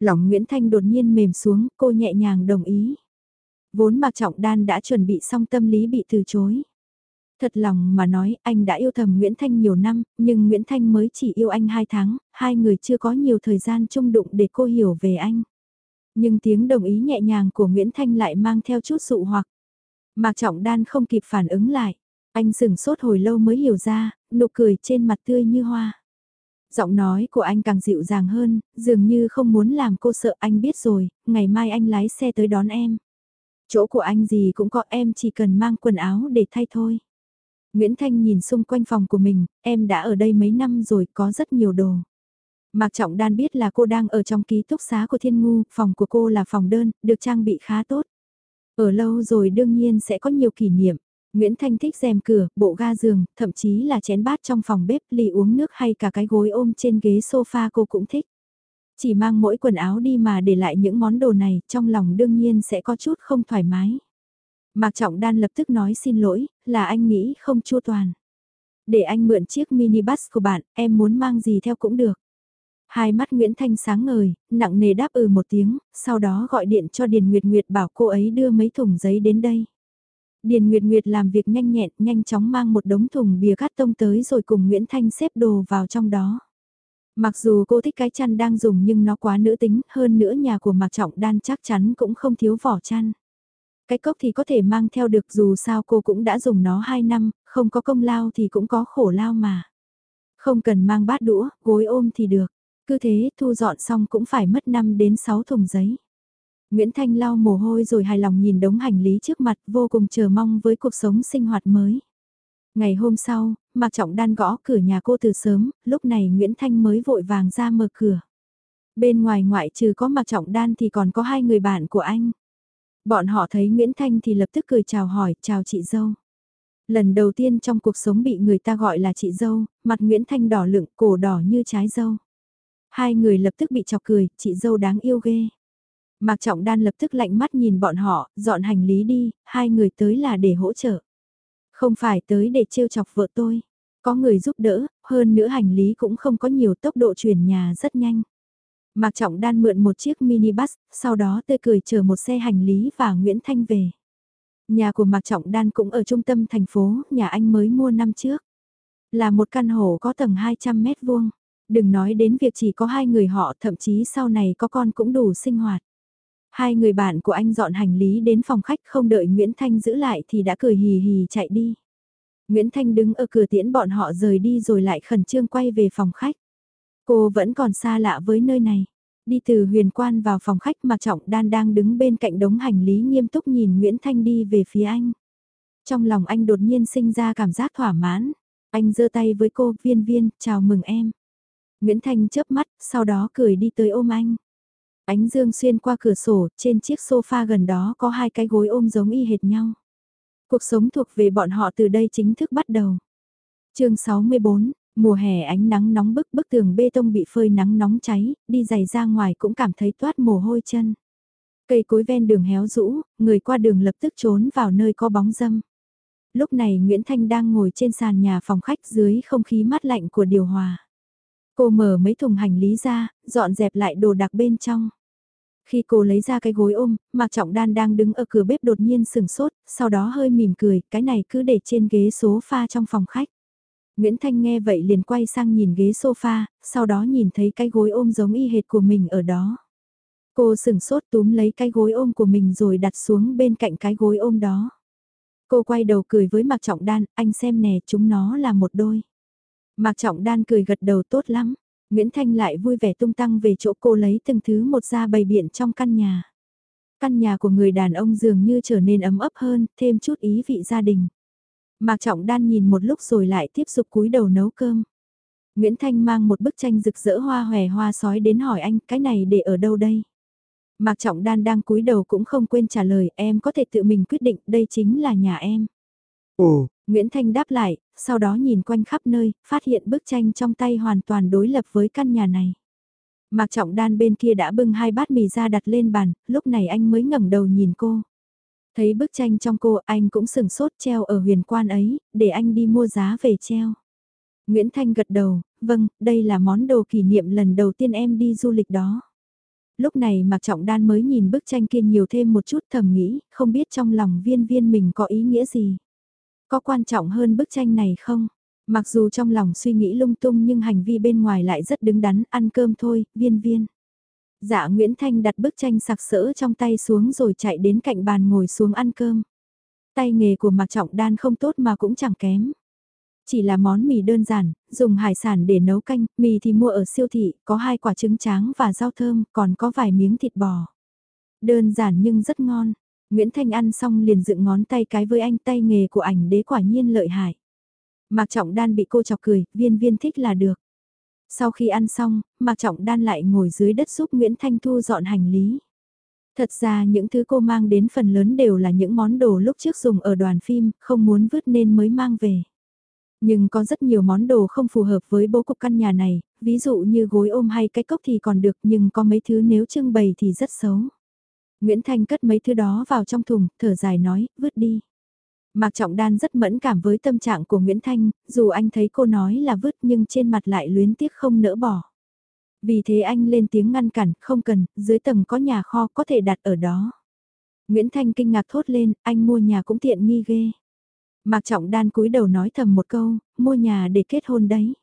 Speaker 1: Lòng Nguyễn Thanh đột nhiên mềm xuống, cô nhẹ nhàng đồng ý. Vốn Mạc Trọng Đan đã chuẩn bị xong tâm lý bị từ chối. Thật lòng mà nói, anh đã yêu thầm Nguyễn Thanh nhiều năm, nhưng Nguyễn Thanh mới chỉ yêu anh 2 tháng, hai người chưa có nhiều thời gian chung đụng để cô hiểu về anh. Nhưng tiếng đồng ý nhẹ nhàng của Nguyễn Thanh lại mang theo chút sụ hoặc. Mạc Trọng Đan không kịp phản ứng lại. Anh sừng sốt hồi lâu mới hiểu ra, nụ cười trên mặt tươi như hoa. Giọng nói của anh càng dịu dàng hơn, dường như không muốn làm cô sợ anh biết rồi, ngày mai anh lái xe tới đón em. Chỗ của anh gì cũng có em chỉ cần mang quần áo để thay thôi. Nguyễn Thanh nhìn xung quanh phòng của mình, em đã ở đây mấy năm rồi, có rất nhiều đồ. Mạc Trọng Đan biết là cô đang ở trong ký túc xá của Thiên Ngu, phòng của cô là phòng đơn, được trang bị khá tốt. Ở lâu rồi đương nhiên sẽ có nhiều kỷ niệm. Nguyễn Thanh thích rèm cửa, bộ ga giường, thậm chí là chén bát trong phòng bếp, ly uống nước hay cả cái gối ôm trên ghế sofa cô cũng thích. Chỉ mang mỗi quần áo đi mà để lại những món đồ này, trong lòng đương nhiên sẽ có chút không thoải mái. Mạc Trọng Đan lập tức nói xin lỗi, là anh nghĩ không chua toàn. Để anh mượn chiếc minibus của bạn, em muốn mang gì theo cũng được. Hai mắt Nguyễn Thanh sáng ngời, nặng nề đáp ừ một tiếng, sau đó gọi điện cho Điền Nguyệt Nguyệt bảo cô ấy đưa mấy thùng giấy đến đây. Điền Nguyệt Nguyệt làm việc nhanh nhẹn, nhanh chóng mang một đống thùng bìa cắt tông tới rồi cùng Nguyễn Thanh xếp đồ vào trong đó. Mặc dù cô thích cái chăn đang dùng nhưng nó quá nữ tính, hơn nữa nhà của Mạc Trọng Đan chắc chắn cũng không thiếu vỏ chăn. Cái cốc thì có thể mang theo được dù sao cô cũng đã dùng nó 2 năm, không có công lao thì cũng có khổ lao mà. Không cần mang bát đũa, gối ôm thì được. Cứ thế thu dọn xong cũng phải mất 5 đến 6 thùng giấy. Nguyễn Thanh lau mồ hôi rồi hài lòng nhìn đống hành lý trước mặt vô cùng chờ mong với cuộc sống sinh hoạt mới. Ngày hôm sau, Mạc Trọng Đan gõ cửa nhà cô từ sớm, lúc này Nguyễn Thanh mới vội vàng ra mở cửa. Bên ngoài ngoại trừ có Mạc Trọng Đan thì còn có hai người bạn của anh. Bọn họ thấy Nguyễn Thanh thì lập tức cười chào hỏi, chào chị dâu. Lần đầu tiên trong cuộc sống bị người ta gọi là chị dâu, mặt Nguyễn Thanh đỏ lựng, cổ đỏ như trái dâu. Hai người lập tức bị chọc cười, chị dâu đáng yêu ghê. Mạc Trọng Đan lập tức lạnh mắt nhìn bọn họ, dọn hành lý đi, hai người tới là để hỗ trợ. Không phải tới để trêu chọc vợ tôi. Có người giúp đỡ, hơn nữa hành lý cũng không có nhiều tốc độ chuyển nhà rất nhanh. Mạc Trọng Đan mượn một chiếc mini bus, sau đó tươi cười chờ một xe hành lý và Nguyễn Thanh về. Nhà của Mạc Trọng Đan cũng ở trung tâm thành phố, nhà anh mới mua năm trước. Là một căn hộ có tầng 200 mét vuông. Đừng nói đến việc chỉ có hai người họ, thậm chí sau này có con cũng đủ sinh hoạt. Hai người bạn của anh dọn hành lý đến phòng khách không đợi Nguyễn Thanh giữ lại thì đã cười hì hì chạy đi. Nguyễn Thanh đứng ở cửa tiễn bọn họ rời đi rồi lại khẩn trương quay về phòng khách. Cô vẫn còn xa lạ với nơi này. Đi từ huyền quan vào phòng khách mà Trọng Đan đang đứng bên cạnh đống hành lý nghiêm túc nhìn Nguyễn Thanh đi về phía anh. Trong lòng anh đột nhiên sinh ra cảm giác thỏa mãn. Anh giơ tay với cô, viên viên, chào mừng em. Nguyễn Thanh chớp mắt, sau đó cười đi tới ôm anh. Ánh dương xuyên qua cửa sổ, trên chiếc sofa gần đó có hai cái gối ôm giống y hệt nhau. Cuộc sống thuộc về bọn họ từ đây chính thức bắt đầu. chương 64, mùa hè ánh nắng nóng bức bức tường bê tông bị phơi nắng nóng cháy, đi giày ra ngoài cũng cảm thấy toát mồ hôi chân. Cây cối ven đường héo rũ, người qua đường lập tức trốn vào nơi có bóng dâm. Lúc này Nguyễn Thanh đang ngồi trên sàn nhà phòng khách dưới không khí mát lạnh của điều hòa. Cô mở mấy thùng hành lý ra, dọn dẹp lại đồ đạc bên trong. Khi cô lấy ra cái gối ôm, Mạc Trọng Đan đang đứng ở cửa bếp đột nhiên sừng sốt, sau đó hơi mỉm cười, cái này cứ để trên ghế sofa trong phòng khách. Nguyễn Thanh nghe vậy liền quay sang nhìn ghế sofa, sau đó nhìn thấy cái gối ôm giống y hệt của mình ở đó. Cô sừng sốt túm lấy cái gối ôm của mình rồi đặt xuống bên cạnh cái gối ôm đó. Cô quay đầu cười với Mạc Trọng Đan, anh xem nè chúng nó là một đôi. Mạc Trọng Đan cười gật đầu tốt lắm. Nguyễn Thanh lại vui vẻ tung tăng về chỗ cô lấy từng thứ một ra bày biện trong căn nhà. Căn nhà của người đàn ông dường như trở nên ấm ấp hơn, thêm chút ý vị gia đình. Mạc Trọng Đan nhìn một lúc rồi lại tiếp tục cúi đầu nấu cơm. Nguyễn Thanh mang một bức tranh rực rỡ hoa hòe hoa sói đến hỏi anh cái này để ở đâu đây? Mạc Trọng Đan đang cúi đầu cũng không quên trả lời em có thể tự mình quyết định đây chính là nhà em.
Speaker 2: Ồ,
Speaker 1: Nguyễn Thanh đáp lại, sau đó nhìn quanh khắp nơi, phát hiện bức tranh trong tay hoàn toàn đối lập với căn nhà này. Mạc Trọng Đan bên kia đã bưng hai bát mì ra đặt lên bàn, lúc này anh mới ngẩng đầu nhìn cô. Thấy bức tranh trong cô anh cũng sừng sốt treo ở huyền quan ấy, để anh đi mua giá về treo. Nguyễn Thanh gật đầu, vâng, đây là món đồ kỷ niệm lần đầu tiên em đi du lịch đó. Lúc này Mạc Trọng Đan mới nhìn bức tranh kia nhiều thêm một chút thầm nghĩ, không biết trong lòng viên viên mình có ý nghĩa gì. Có quan trọng hơn bức tranh này không? Mặc dù trong lòng suy nghĩ lung tung nhưng hành vi bên ngoài lại rất đứng đắn, ăn cơm thôi, viên viên. Dạ Nguyễn Thanh đặt bức tranh sặc sỡ trong tay xuống rồi chạy đến cạnh bàn ngồi xuống ăn cơm. Tay nghề của Mạc Trọng Đan không tốt mà cũng chẳng kém. Chỉ là món mì đơn giản, dùng hải sản để nấu canh, mì thì mua ở siêu thị, có hai quả trứng tráng và rau thơm, còn có vài miếng thịt bò. Đơn giản nhưng rất ngon, Nguyễn Thanh ăn xong liền dựng ngón tay cái với anh tay nghề của ảnh đế quả nhiên lợi hại. Mạc Trọng Đan bị cô chọc cười, viên viên thích là được. Sau khi ăn xong, Mạc Trọng Đan lại ngồi dưới đất giúp Nguyễn Thanh Thu dọn hành lý. Thật ra những thứ cô mang đến phần lớn đều là những món đồ lúc trước dùng ở đoàn phim, không muốn vứt nên mới mang về. Nhưng có rất nhiều món đồ không phù hợp với bố cục căn nhà này, ví dụ như gối ôm hay cái cốc thì còn được nhưng có mấy thứ nếu trưng bày thì rất xấu. Nguyễn Thanh cất mấy thứ đó vào trong thùng, thở dài nói, vứt đi. Mạc Trọng Đan rất mẫn cảm với tâm trạng của Nguyễn Thanh, dù anh thấy cô nói là vứt nhưng trên mặt lại luyến tiếc không nỡ bỏ. Vì thế anh lên tiếng ngăn cản, không cần, dưới tầng có nhà kho có thể đặt ở đó. Nguyễn Thanh kinh ngạc thốt lên, anh mua nhà cũng tiện nghi ghê. Mạc Trọng Đan cúi đầu nói thầm một câu, mua nhà để kết hôn đấy.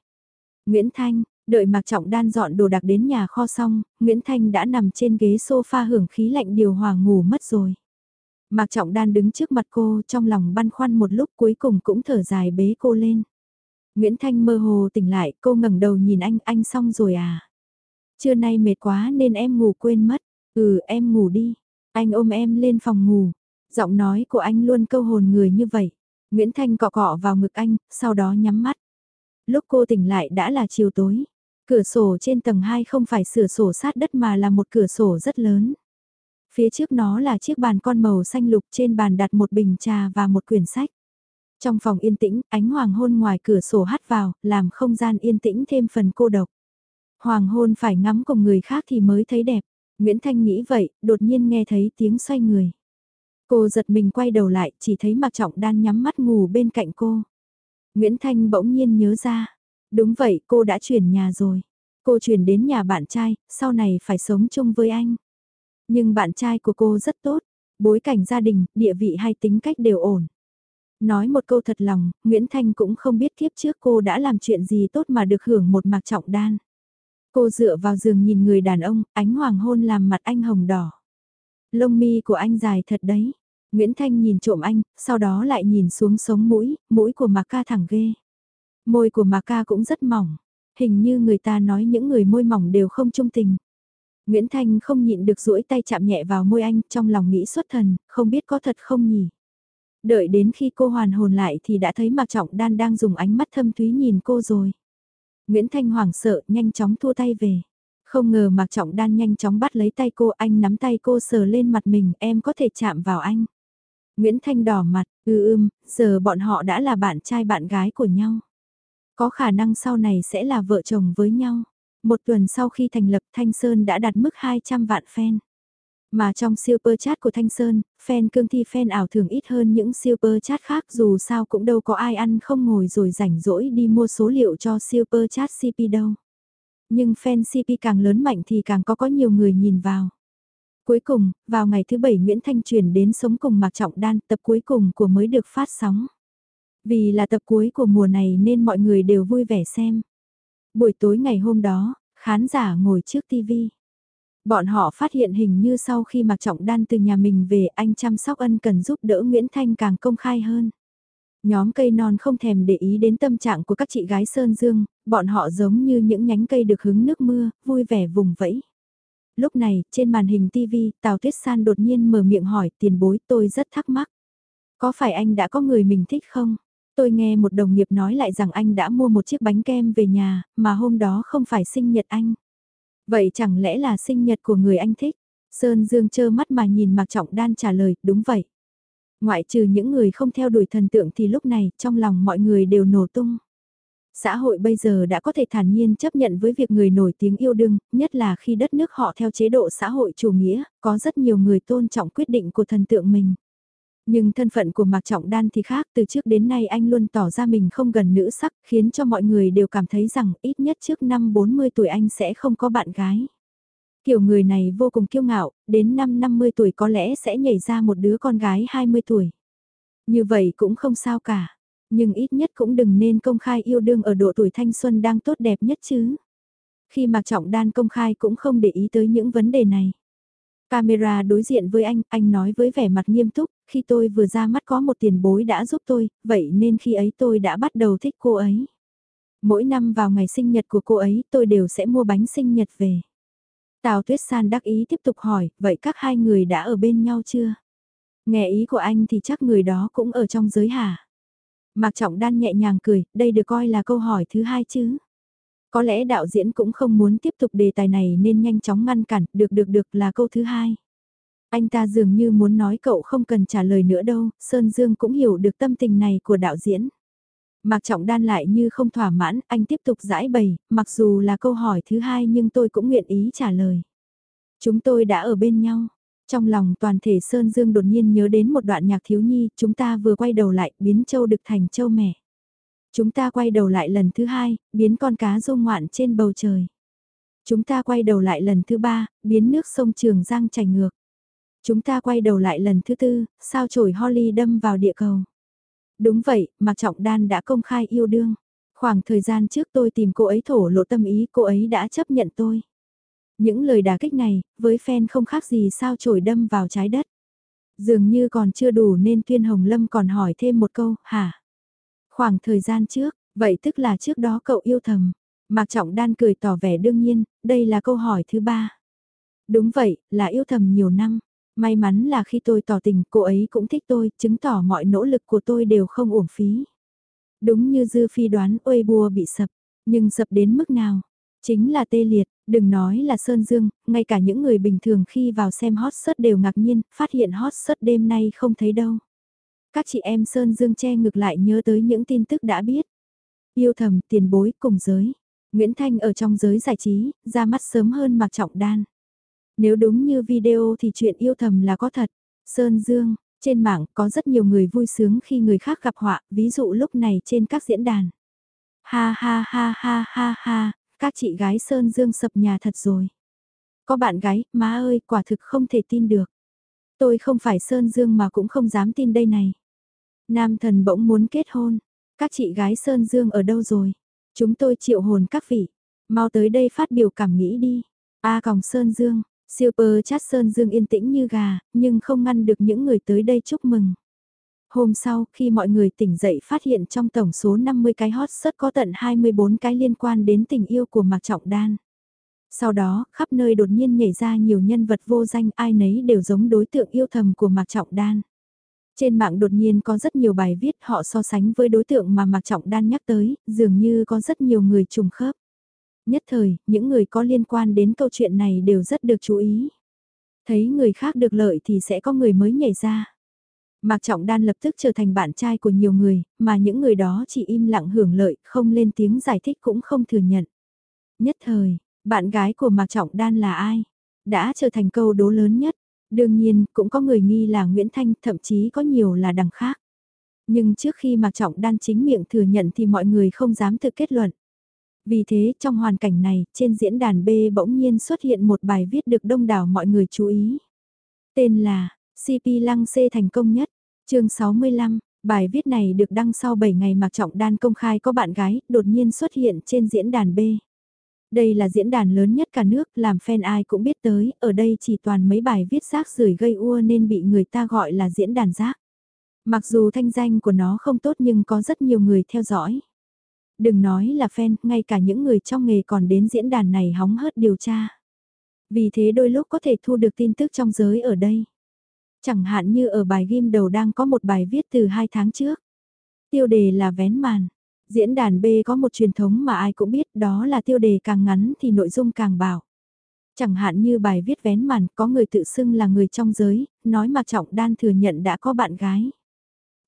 Speaker 1: Nguyễn Thanh, đợi Mạc Trọng Đan dọn đồ đạc đến nhà kho xong, Nguyễn Thanh đã nằm trên ghế sofa hưởng khí lạnh điều hòa ngủ mất rồi. Mạc Trọng Đan đứng trước mặt cô trong lòng băn khoăn một lúc cuối cùng cũng thở dài bế cô lên. Nguyễn Thanh mơ hồ tỉnh lại, cô ngẩng đầu nhìn anh, anh xong rồi à? Trưa nay mệt quá nên em ngủ quên mất. Ừ, em ngủ đi. Anh ôm em lên phòng ngủ. Giọng nói của anh luôn câu hồn người như vậy. Nguyễn Thanh cọ cọ vào ngực anh, sau đó nhắm mắt. Lúc cô tỉnh lại đã là chiều tối. Cửa sổ trên tầng 2 không phải sửa sổ sát đất mà là một cửa sổ rất lớn. Phía trước nó là chiếc bàn con màu xanh lục trên bàn đặt một bình trà và một quyển sách. Trong phòng yên tĩnh, ánh hoàng hôn ngoài cửa sổ hắt vào, làm không gian yên tĩnh thêm phần cô độc. Hoàng hôn phải ngắm cùng người khác thì mới thấy đẹp. Nguyễn Thanh nghĩ vậy, đột nhiên nghe thấy tiếng xoay người. Cô giật mình quay đầu lại, chỉ thấy Mạc Trọng Đan nhắm mắt ngủ bên cạnh cô. Nguyễn Thanh bỗng nhiên nhớ ra. Đúng vậy, cô đã chuyển nhà rồi. Cô chuyển đến nhà bạn trai, sau này phải sống chung với anh. Nhưng bạn trai của cô rất tốt, bối cảnh gia đình, địa vị hay tính cách đều ổn. Nói một câu thật lòng, Nguyễn Thanh cũng không biết kiếp trước cô đã làm chuyện gì tốt mà được hưởng một mạc trọng đan. Cô dựa vào giường nhìn người đàn ông, ánh hoàng hôn làm mặt anh hồng đỏ. Lông mi của anh dài thật đấy. Nguyễn Thanh nhìn trộm anh, sau đó lại nhìn xuống sống mũi, mũi của Mạc Ca thẳng ghê. Môi của Mạc Ca cũng rất mỏng. Hình như người ta nói những người môi mỏng đều không trung tình. Nguyễn Thanh không nhịn được duỗi tay chạm nhẹ vào môi anh, trong lòng nghĩ xuất thần, không biết có thật không nhỉ. Đợi đến khi cô hoàn hồn lại thì đã thấy Mạc Trọng Đan đang dùng ánh mắt thâm thúy nhìn cô rồi. Nguyễn Thanh hoảng sợ, nhanh chóng thua tay về. Không ngờ Mạc Trọng Đan nhanh chóng bắt lấy tay cô, anh nắm tay cô sờ lên mặt mình, em có thể chạm vào anh. Nguyễn Thanh đỏ mặt, ừ, ư ưm, giờ bọn họ đã là bạn trai bạn gái của nhau. Có khả năng sau này sẽ là vợ chồng với nhau. Một tuần sau khi thành lập Thanh Sơn đã đạt mức 200 vạn fan. Mà trong super chat của Thanh Sơn, fan cương thi fan ảo thường ít hơn những super chat khác dù sao cũng đâu có ai ăn không ngồi rồi rảnh rỗi đi mua số liệu cho super chat CP đâu. Nhưng fan CP càng lớn mạnh thì càng có có nhiều người nhìn vào. Cuối cùng, vào ngày thứ bảy Nguyễn Thanh chuyển đến sống cùng Mạc Trọng Đan, tập cuối cùng của mới được phát sóng. Vì là tập cuối của mùa này nên mọi người đều vui vẻ xem. Buổi tối ngày hôm đó, khán giả ngồi trước TV. Bọn họ phát hiện hình như sau khi Mạc Trọng Đan từ nhà mình về anh chăm sóc ân cần giúp đỡ Nguyễn Thanh càng công khai hơn. Nhóm cây non không thèm để ý đến tâm trạng của các chị gái Sơn Dương, bọn họ giống như những nhánh cây được hứng nước mưa, vui vẻ vùng vẫy. Lúc này, trên màn hình TV, Tào Tuyết San đột nhiên mở miệng hỏi tiền bối tôi rất thắc mắc. Có phải anh đã có người mình thích không? Tôi nghe một đồng nghiệp nói lại rằng anh đã mua một chiếc bánh kem về nhà, mà hôm đó không phải sinh nhật anh. Vậy chẳng lẽ là sinh nhật của người anh thích? Sơn Dương chơ mắt mà nhìn Mạc Trọng Đan trả lời, đúng vậy. Ngoại trừ những người không theo đuổi thần tượng thì lúc này, trong lòng mọi người đều nổ tung. Xã hội bây giờ đã có thể thản nhiên chấp nhận với việc người nổi tiếng yêu đương, nhất là khi đất nước họ theo chế độ xã hội chủ nghĩa, có rất nhiều người tôn trọng quyết định của thần tượng mình. Nhưng thân phận của Mạc Trọng Đan thì khác, từ trước đến nay anh luôn tỏ ra mình không gần nữ sắc, khiến cho mọi người đều cảm thấy rằng ít nhất trước năm 40 tuổi anh sẽ không có bạn gái. Kiểu người này vô cùng kiêu ngạo, đến năm 50 tuổi có lẽ sẽ nhảy ra một đứa con gái 20 tuổi. Như vậy cũng không sao cả, nhưng ít nhất cũng đừng nên công khai yêu đương ở độ tuổi thanh xuân đang tốt đẹp nhất chứ. Khi Mạc Trọng Đan công khai cũng không để ý tới những vấn đề này. Camera đối diện với anh, anh nói với vẻ mặt nghiêm túc, khi tôi vừa ra mắt có một tiền bối đã giúp tôi, vậy nên khi ấy tôi đã bắt đầu thích cô ấy. Mỗi năm vào ngày sinh nhật của cô ấy tôi đều sẽ mua bánh sinh nhật về. Tào Tuyết San đắc ý tiếp tục hỏi, vậy các hai người đã ở bên nhau chưa? Nghe ý của anh thì chắc người đó cũng ở trong giới hả? Mạc Trọng Đan nhẹ nhàng cười, đây được coi là câu hỏi thứ hai chứ. Có lẽ đạo diễn cũng không muốn tiếp tục đề tài này nên nhanh chóng ngăn cản, được được được là câu thứ hai. Anh ta dường như muốn nói cậu không cần trả lời nữa đâu, Sơn Dương cũng hiểu được tâm tình này của đạo diễn. Mạc Trọng Đan lại như không thỏa mãn, anh tiếp tục giải bày, mặc dù là câu hỏi thứ hai nhưng tôi cũng nguyện ý trả lời. Chúng tôi đã ở bên nhau. Trong lòng toàn thể Sơn Dương đột nhiên nhớ đến một đoạn nhạc thiếu nhi, chúng ta vừa quay đầu lại, biến châu được thành châu mẹ. Chúng ta quay đầu lại lần thứ hai, biến con cá rô ngoạn trên bầu trời. Chúng ta quay đầu lại lần thứ ba, biến nước sông Trường Giang chảy ngược. Chúng ta quay đầu lại lần thứ tư, sao chổi Holly đâm vào địa cầu. Đúng vậy, Mạc Trọng Đan đã công khai yêu đương. Khoảng thời gian trước tôi tìm cô ấy thổ lộ tâm ý, cô ấy đã chấp nhận tôi. Những lời đả kích này, với fan không khác gì sao chổi đâm vào trái đất. Dường như còn chưa đủ nên Tuyên Hồng Lâm còn hỏi thêm một câu, hả? Khoảng thời gian trước, vậy tức là trước đó cậu yêu thầm. Mạc Trọng Đan cười tỏ vẻ đương nhiên, đây là câu hỏi thứ ba. Đúng vậy, là yêu thầm nhiều năm. May mắn là khi tôi tỏ tình cô ấy cũng thích tôi, chứng tỏ mọi nỗ lực của tôi đều không uổng phí. Đúng như Dư Phi đoán ôi bùa bị sập, nhưng sập đến mức nào? Chính là tê liệt, đừng nói là Sơn Dương, ngay cả những người bình thường khi vào xem hot search đều ngạc nhiên, phát hiện hot search đêm nay không thấy đâu. Các chị em Sơn Dương che ngược lại nhớ tới những tin tức đã biết. Yêu thầm, tiền bối, cùng giới. Nguyễn Thanh ở trong giới giải trí, ra mắt sớm hơn Mạc Trọng Đan. Nếu đúng như video thì chuyện yêu thầm là có thật. Sơn Dương, trên mạng có rất nhiều người vui sướng khi người khác gặp họa, ví dụ lúc này trên các diễn đàn. Ha ha ha ha ha ha, các chị gái Sơn Dương sập nhà thật rồi. Có bạn gái, má ơi, quả thực không thể tin được. Tôi không phải Sơn Dương mà cũng không dám tin đây này. Nam thần bỗng muốn kết hôn. Các chị gái Sơn Dương ở đâu rồi? Chúng tôi triệu hồn các vị. Mau tới đây phát biểu cảm nghĩ đi. A còng Sơn Dương, Super chat Sơn Dương yên tĩnh như gà, nhưng không ngăn được những người tới đây chúc mừng. Hôm sau, khi mọi người tỉnh dậy phát hiện trong tổng số 50 cái hot search có tận 24 cái liên quan đến tình yêu của Mạc Trọng Đan. Sau đó, khắp nơi đột nhiên nhảy ra nhiều nhân vật vô danh ai nấy đều giống đối tượng yêu thầm của Mạc Trọng Đan. Trên mạng đột nhiên có rất nhiều bài viết họ so sánh với đối tượng mà Mạc Trọng Đan nhắc tới, dường như có rất nhiều người trùng khớp. Nhất thời, những người có liên quan đến câu chuyện này đều rất được chú ý. Thấy người khác được lợi thì sẽ có người mới nhảy ra. Mạc Trọng Đan lập tức trở thành bạn trai của nhiều người, mà những người đó chỉ im lặng hưởng lợi, không lên tiếng giải thích cũng không thừa nhận. Nhất thời, bạn gái của Mạc Trọng Đan là ai? Đã trở thành câu đố lớn nhất. Đương nhiên, cũng có người nghi là Nguyễn Thanh, thậm chí có nhiều là đằng khác. Nhưng trước khi Mạc Trọng Đan chính miệng thừa nhận thì mọi người không dám tự kết luận. Vì thế, trong hoàn cảnh này, trên diễn đàn B bỗng nhiên xuất hiện một bài viết được đông đảo mọi người chú ý. Tên là, CP Lăng C thành công nhất, chương 65, bài viết này được đăng sau 7 ngày Mạc Trọng Đan công khai có bạn gái, đột nhiên xuất hiện trên diễn đàn B. Đây là diễn đàn lớn nhất cả nước, làm fan ai cũng biết tới, ở đây chỉ toàn mấy bài viết rác rưởi gây ua nên bị người ta gọi là diễn đàn rác. Mặc dù thanh danh của nó không tốt nhưng có rất nhiều người theo dõi. Đừng nói là fan, ngay cả những người trong nghề còn đến diễn đàn này hóng hớt điều tra. Vì thế đôi lúc có thể thu được tin tức trong giới ở đây. Chẳng hạn như ở bài ghim đầu đang có một bài viết từ 2 tháng trước. Tiêu đề là vén màn. Diễn đàn B có một truyền thống mà ai cũng biết đó là tiêu đề càng ngắn thì nội dung càng bảo. Chẳng hạn như bài viết vén màn có người tự xưng là người trong giới, nói mà Trọng Đan thừa nhận đã có bạn gái.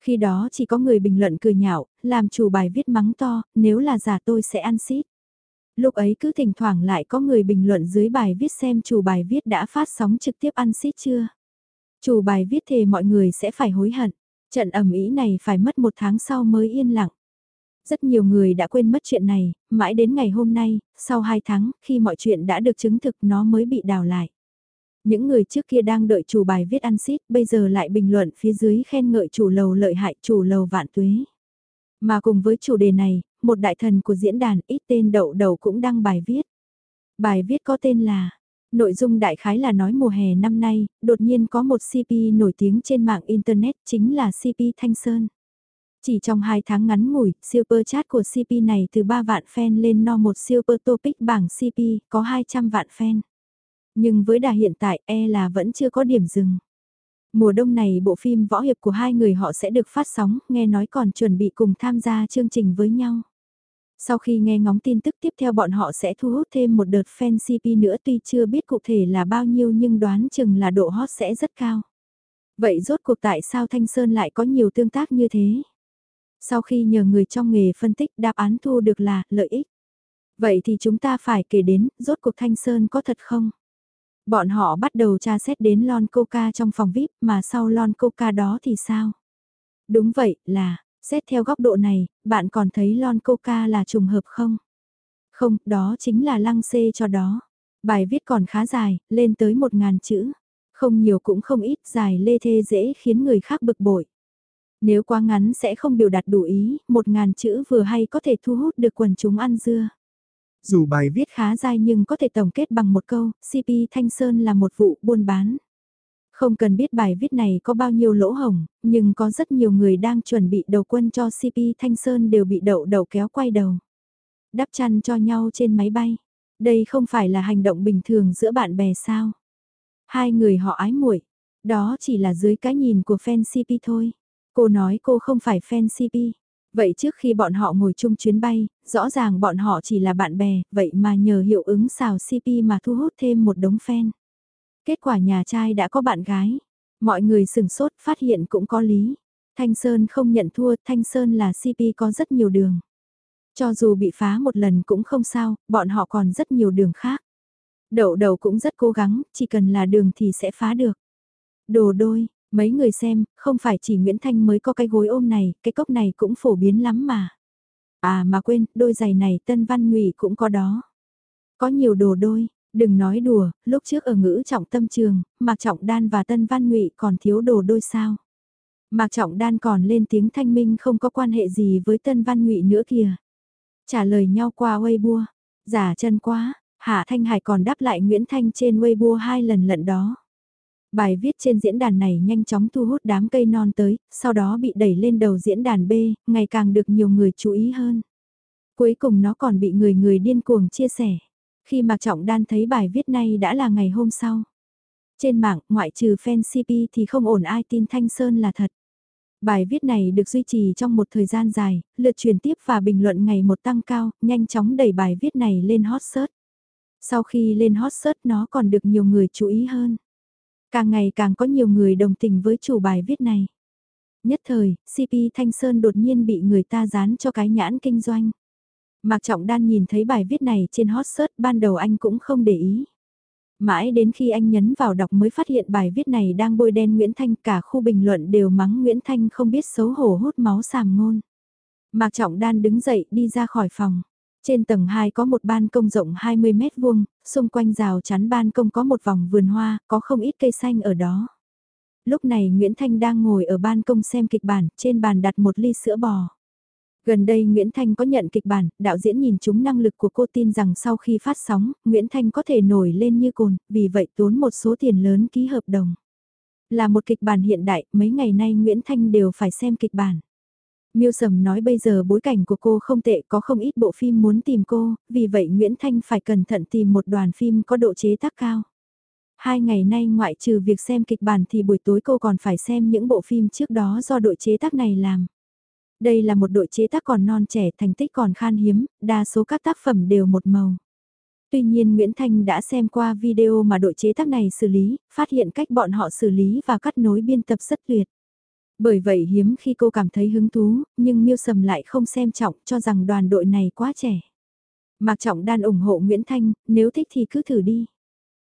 Speaker 1: Khi đó chỉ có người bình luận cười nhạo, làm chủ bài viết mắng to, nếu là giả tôi sẽ ăn xít. Lúc ấy cứ thỉnh thoảng lại có người bình luận dưới bài viết xem chủ bài viết đã phát sóng trực tiếp ăn xít chưa. Chủ bài viết thề mọi người sẽ phải hối hận. Trận ẩm ý này phải mất một tháng sau mới yên lặng. Rất nhiều người đã quên mất chuyện này, mãi đến ngày hôm nay, sau 2 tháng, khi mọi chuyện đã được chứng thực nó mới bị đào lại. Những người trước kia đang đợi chủ bài viết ăn xít, bây giờ lại bình luận phía dưới khen ngợi chủ lầu lợi hại chủ lầu vạn tuế. Mà cùng với chủ đề này, một đại thần của diễn đàn ít tên đậu đầu cũng đăng bài viết. Bài viết có tên là Nội dung đại khái là nói mùa hè năm nay, đột nhiên có một CP nổi tiếng trên mạng Internet chính là CP Thanh Sơn. Chỉ trong 2 tháng ngắn ngủi, super chat của CP này từ 3 vạn fan lên no một super topic bảng CP, có 200 vạn fan. Nhưng với đà hiện tại e là vẫn chưa có điểm dừng. Mùa đông này bộ phim võ hiệp của hai người họ sẽ được phát sóng, nghe nói còn chuẩn bị cùng tham gia chương trình với nhau. Sau khi nghe ngóng tin tức tiếp theo bọn họ sẽ thu hút thêm một đợt fan CP nữa tuy chưa biết cụ thể là bao nhiêu nhưng đoán chừng là độ hot sẽ rất cao. Vậy rốt cuộc tại sao Thanh Sơn lại có nhiều tương tác như thế? Sau khi nhờ người trong nghề phân tích đáp án thu được là lợi ích. Vậy thì chúng ta phải kể đến, rốt cuộc Thanh Sơn có thật không? Bọn họ bắt đầu tra xét đến lon coca trong phòng VIP mà sau lon coca đó thì sao? Đúng vậy, là, xét theo góc độ này, bạn còn thấy lon coca là trùng hợp không? Không, đó chính là lăng xê cho đó. Bài viết còn khá dài, lên tới một ngàn chữ. Không nhiều cũng không ít, dài lê thê dễ khiến người khác bực bội. Nếu quá ngắn sẽ không biểu đạt đủ ý, một ngàn chữ vừa hay có thể thu hút được quần chúng ăn dưa.
Speaker 2: Dù bài viết
Speaker 1: khá dài nhưng có thể tổng kết bằng một câu, CP Thanh Sơn là một vụ buôn bán. Không cần biết bài viết này có bao nhiêu lỗ hồng, nhưng có rất nhiều người đang chuẩn bị đầu quân cho CP Thanh Sơn đều bị đậu đầu kéo quay đầu. Đắp chăn cho nhau trên máy bay. Đây không phải là hành động bình thường giữa bạn bè sao. Hai người họ ái muội đó chỉ là dưới cái nhìn của fan CP thôi. Cô nói cô không phải fan CP. Vậy trước khi bọn họ ngồi chung chuyến bay, rõ ràng bọn họ chỉ là bạn bè, vậy mà nhờ hiệu ứng xào CP mà thu hút thêm một đống fan. Kết quả nhà trai đã có bạn gái. Mọi người sừng sốt phát hiện cũng có lý. Thanh Sơn không nhận thua, Thanh Sơn là CP có rất nhiều đường. Cho dù bị phá một lần cũng không sao, bọn họ còn rất nhiều đường khác. Đậu đầu cũng rất cố gắng, chỉ cần là đường thì sẽ phá được. Đồ đôi, mấy người xem, không phải chỉ Nguyễn Thanh mới có cái gối ôm này, cái cốc này cũng phổ biến lắm mà. À mà quên, đôi giày này Tân Văn Ngụy cũng có đó. Có nhiều đồ đôi, đừng nói đùa, lúc trước ở ngữ trọng tâm trường, Mạc Trọng Đan và Tân Văn Ngụy còn thiếu đồ đôi sao. Mạc Trọng Đan còn lên tiếng thanh minh không có quan hệ gì với Tân Văn Ngụy nữa kìa. Trả lời nhau qua Weibo, giả chân quá, Hạ Thanh Hải còn đáp lại Nguyễn Thanh trên Weibo hai lần lận đó. Bài viết trên diễn đàn này nhanh chóng thu hút đám cây non tới, sau đó bị đẩy lên đầu diễn đàn B, ngày càng được nhiều người chú ý hơn. Cuối cùng nó còn bị người người điên cuồng chia sẻ. Khi mà Trọng Đan thấy bài viết này đã là ngày hôm sau. Trên mạng, ngoại trừ fan CP thì không ổn ai tin Thanh Sơn là thật. Bài viết này được duy trì trong một thời gian dài, lượt truyền tiếp và bình luận ngày một tăng cao, nhanh chóng đẩy bài viết này lên hot search. Sau khi lên hot search nó còn được nhiều người chú ý hơn. Càng ngày càng có nhiều người đồng tình với chủ bài viết này. Nhất thời, CP Thanh Sơn đột nhiên bị người ta dán cho cái nhãn kinh doanh. Mạc Trọng Đan nhìn thấy bài viết này trên hot search ban đầu anh cũng không để ý. Mãi đến khi anh nhấn vào đọc mới phát hiện bài viết này đang bôi đen Nguyễn Thanh cả khu bình luận đều mắng Nguyễn Thanh không biết xấu hổ hút máu sàm ngôn. Mạc Trọng Đan đứng dậy đi ra khỏi phòng. Trên tầng 2 có một ban công rộng 20 mét vuông, xung quanh rào chắn ban công có một vòng vườn hoa, có không ít cây xanh ở đó. Lúc này Nguyễn Thanh đang ngồi ở ban công xem kịch bản, trên bàn đặt một ly sữa bò. Gần đây Nguyễn Thanh có nhận kịch bản, đạo diễn nhìn chúng năng lực của cô tin rằng sau khi phát sóng, Nguyễn Thanh có thể nổi lên như cồn, vì vậy tốn một số tiền lớn ký hợp đồng. Là một kịch bản hiện đại, mấy ngày nay Nguyễn Thanh đều phải xem kịch bản. Miêu Sầm nói bây giờ bối cảnh của cô không tệ có không ít bộ phim muốn tìm cô, vì vậy Nguyễn Thanh phải cẩn thận tìm một đoàn phim có độ chế tác cao. Hai ngày nay ngoại trừ việc xem kịch bản thì buổi tối cô còn phải xem những bộ phim trước đó do đội chế tác này làm. Đây là một đội chế tác còn non trẻ thành tích còn khan hiếm, đa số các tác phẩm đều một màu. Tuy nhiên Nguyễn Thanh đã xem qua video mà đội chế tác này xử lý, phát hiện cách bọn họ xử lý và cắt nối biên tập rất tuyệt. Bởi vậy hiếm khi cô cảm thấy hứng thú, nhưng Miêu Sầm lại không xem trọng cho rằng đoàn đội này quá trẻ. Mạc Trọng Đan ủng hộ Nguyễn Thanh, nếu thích thì cứ thử đi.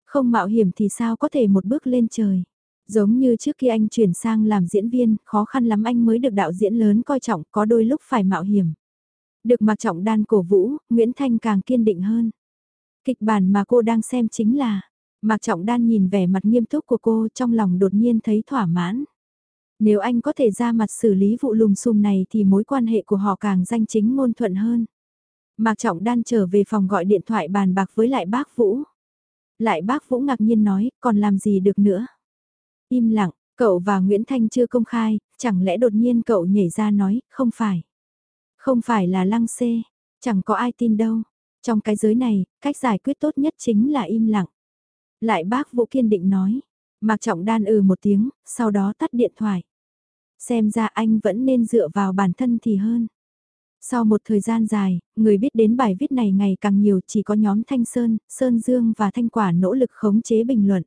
Speaker 1: Không mạo hiểm thì sao có thể một bước lên trời. Giống như trước khi anh chuyển sang làm diễn viên, khó khăn lắm anh mới được đạo diễn lớn coi trọng, có đôi lúc phải mạo hiểm. Được Mạc Trọng Đan cổ vũ, Nguyễn Thanh càng kiên định hơn. Kịch bản mà cô đang xem chính là, Mạc Trọng Đan nhìn vẻ mặt nghiêm túc của cô trong lòng đột nhiên thấy thỏa mãn. Nếu anh có thể ra mặt xử lý vụ lùm xùm này thì mối quan hệ của họ càng danh chính ngôn thuận hơn. Mạc Trọng Đan trở về phòng gọi điện thoại bàn bạc với lại bác Vũ. Lại bác Vũ ngạc nhiên nói, còn làm gì được nữa. Im lặng, cậu và Nguyễn Thanh chưa công khai, chẳng lẽ đột nhiên cậu nhảy ra nói, không phải. Không phải là lăng xê, chẳng có ai tin đâu. Trong cái giới này, cách giải quyết tốt nhất chính là im lặng. Lại bác Vũ kiên định nói. Mạc Trọng Đan ừ một tiếng, sau đó tắt điện thoại. Xem ra anh vẫn nên dựa vào bản thân thì hơn. Sau một thời gian dài, người biết đến bài viết này ngày càng nhiều chỉ có nhóm Thanh Sơn, Sơn Dương và Thanh Quả nỗ lực khống chế bình luận.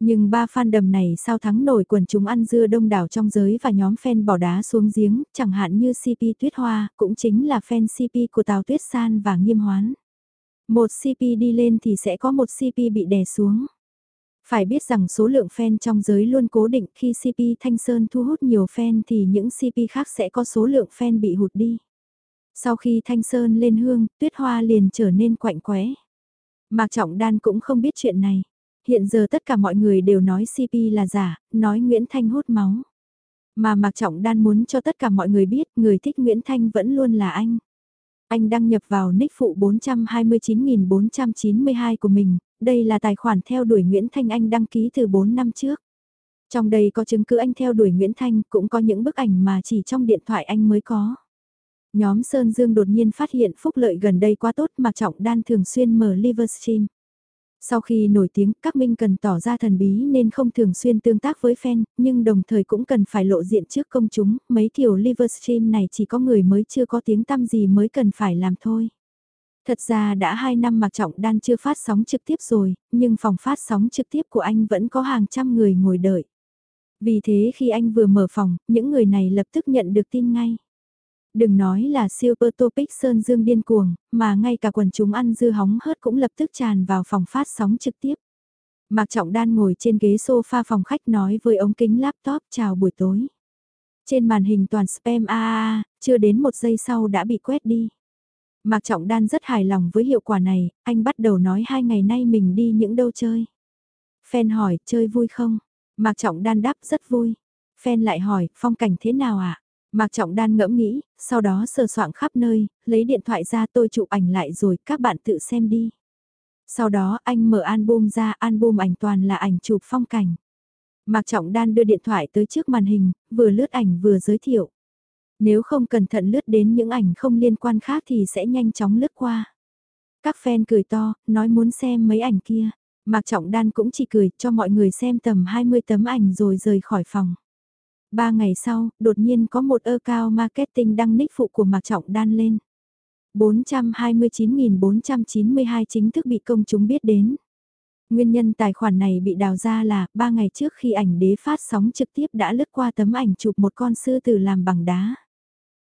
Speaker 1: Nhưng ba fan đầm này sao thắng nổi quần chúng ăn dưa đông đảo trong giới và nhóm fan bỏ đá xuống giếng, chẳng hạn như CP Tuyết Hoa, cũng chính là fan CP của Tào Tuyết San và Nghiêm Hoán. Một CP đi lên thì sẽ có một CP bị đè xuống. Phải biết rằng số lượng fan trong giới luôn cố định khi CP Thanh Sơn thu hút nhiều fan thì những CP khác sẽ có số lượng fan bị hụt đi. Sau khi Thanh Sơn lên hương, Tuyết Hoa liền trở nên quạnh quẽ. Mạc Trọng Đan cũng không biết chuyện này. Hiện giờ tất cả mọi người đều nói CP là giả, nói Nguyễn Thanh hút máu. Mà Mạc Trọng Đan muốn cho tất cả mọi người biết người thích Nguyễn Thanh vẫn luôn là anh. Anh đăng nhập vào nick phụ 429.492 của mình, đây là tài khoản theo đuổi Nguyễn Thanh Anh đăng ký từ 4 năm trước. Trong đây có chứng cứ anh theo đuổi Nguyễn Thanh, cũng có những bức ảnh mà chỉ trong điện thoại anh mới có. Nhóm Sơn Dương đột nhiên phát hiện phúc lợi gần đây quá tốt mà Trọng Đan thường xuyên mở Livestream. Sau khi nổi tiếng, các minh cần tỏ ra thần bí nên không thường xuyên tương tác với fan, nhưng đồng thời cũng cần phải lộ diện trước công chúng, mấy kiểu Livestream này chỉ có người mới chưa có tiếng tăm gì mới cần phải làm thôi. Thật ra đã 2 năm Mạc Trọng Đan chưa phát sóng trực tiếp rồi, nhưng phòng phát sóng trực tiếp của anh vẫn có hàng trăm người ngồi đợi. Vì thế khi anh vừa mở phòng, những người này lập tức nhận được tin ngay. Đừng nói là Super Topic Sơn Dương điên cuồng, mà ngay cả quần chúng ăn dưa hóng hớt cũng lập tức tràn vào phòng phát sóng trực tiếp. Mạc Trọng Đan ngồi trên ghế sofa phòng khách nói với ống kính laptop chào buổi tối. Trên màn hình toàn spam a a, chưa đến một giây sau đã bị quét đi. Mạc Trọng Đan rất hài lòng với hiệu quả này, anh bắt đầu nói hai ngày nay mình đi những đâu chơi. Fan hỏi, chơi vui không? Mạc Trọng Đan đáp rất vui. Fan lại hỏi, phong cảnh thế nào ạ? À? Mạc Trọng Đan ngẫm nghĩ, sau đó sờ soạng khắp nơi, lấy điện thoại ra tôi chụp ảnh lại rồi các bạn tự xem đi. Sau đó anh mở album ra, album ảnh toàn là ảnh chụp phong cảnh. Mạc Trọng Đan đưa điện thoại tới trước màn hình, vừa lướt ảnh vừa giới thiệu. Nếu không cẩn thận lướt đến những ảnh không liên quan khác thì sẽ nhanh chóng lướt qua. Các fan cười to, nói muốn xem mấy ảnh kia. Mạc Trọng Đan cũng chỉ cười cho mọi người xem tầm 20 tấm ảnh rồi rời khỏi phòng. Ba ngày sau, đột nhiên có một ơ cao marketing đăng nick phụ của Mạc Trọng Đan lên. 429.492 chính thức bị công chúng biết đến. Nguyên nhân tài khoản này bị đào ra là, ba ngày trước khi ảnh đế phát sóng trực tiếp đã lướt qua tấm ảnh chụp một con sư tử làm bằng đá.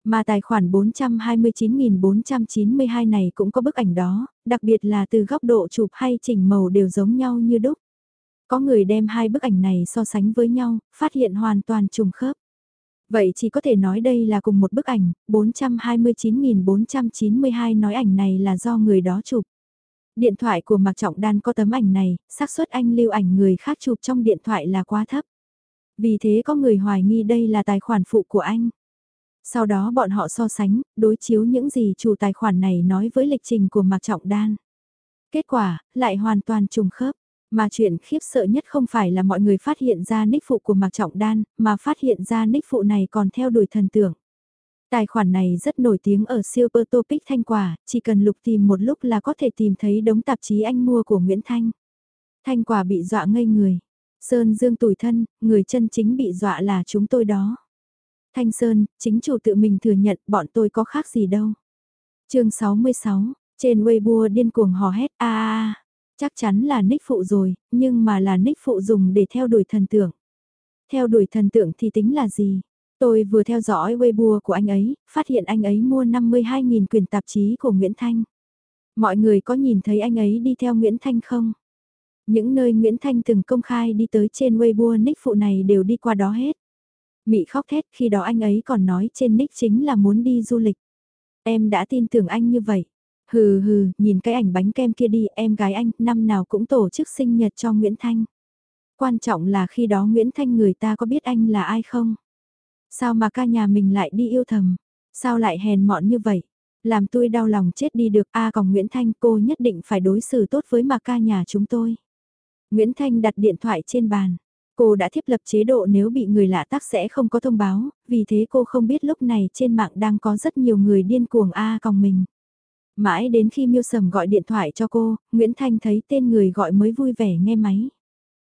Speaker 1: Mà tài khoản 429.492 này cũng có bức ảnh đó, đặc biệt là từ góc độ chụp hay chỉnh màu đều giống nhau như đúc. Có người đem hai bức ảnh này so sánh với nhau, phát hiện hoàn toàn trùng khớp. Vậy chỉ có thể nói đây là cùng một bức ảnh, 429.492 nói ảnh này là do người đó chụp. Điện thoại của Mạc Trọng Đan có tấm ảnh này, xác suất anh lưu ảnh người khác chụp trong điện thoại là quá thấp. Vì thế có người hoài nghi đây là tài khoản phụ của anh. Sau đó bọn họ so sánh, đối chiếu những gì chủ tài khoản này nói với lịch trình của Mạc Trọng Đan. Kết quả, lại hoàn toàn trùng khớp. Mà chuyện khiếp sợ nhất không phải là mọi người phát hiện ra nick phụ của Mạc Trọng Đan, mà phát hiện ra nick phụ này còn theo đuổi thần tượng. Tài khoản này rất nổi tiếng ở Super Topic Thanh Quả, chỉ cần lục tìm một lúc là có thể tìm thấy đống tạp chí anh mua của Nguyễn Thanh. Thanh Quả bị dọa ngây người. Sơn Dương tủi thân, người chân chính bị dọa là chúng tôi đó. Thanh Sơn, chính chủ tự mình thừa nhận bọn tôi có khác gì đâu. chương 66, trên Weibo điên cuồng hò hét a a Chắc chắn là nick phụ rồi, nhưng mà là nick phụ dùng để theo đuổi thần tượng. Theo đuổi thần tượng thì tính là gì? Tôi vừa theo dõi Weibo của anh ấy, phát hiện anh ấy mua 52.000 quyển tạp chí của Nguyễn Thanh. Mọi người có nhìn thấy anh ấy đi theo Nguyễn Thanh không? Những nơi Nguyễn Thanh từng công khai đi tới trên Weibo nick phụ này đều đi qua đó hết. Mị khóc thét khi đó anh ấy còn nói trên nick chính là muốn đi du lịch. Em đã tin tưởng anh như vậy. Hừ hừ, nhìn cái ảnh bánh kem kia đi, em gái anh, năm nào cũng tổ chức sinh nhật cho Nguyễn Thanh. Quan trọng là khi đó Nguyễn Thanh người ta có biết anh là ai không? Sao mà ca nhà mình lại đi yêu thầm? Sao lại hèn mọn như vậy? Làm tôi đau lòng chết đi được, a còn Nguyễn Thanh cô nhất định phải đối xử tốt với mà ca nhà chúng tôi. Nguyễn Thanh đặt điện thoại trên bàn. Cô đã thiết lập chế độ nếu bị người lạ tác sẽ không có thông báo, vì thế cô không biết lúc này trên mạng đang có rất nhiều người điên cuồng a à còng mình. Mãi đến khi Miêu Sầm gọi điện thoại cho cô, Nguyễn Thanh thấy tên người gọi mới vui vẻ nghe máy.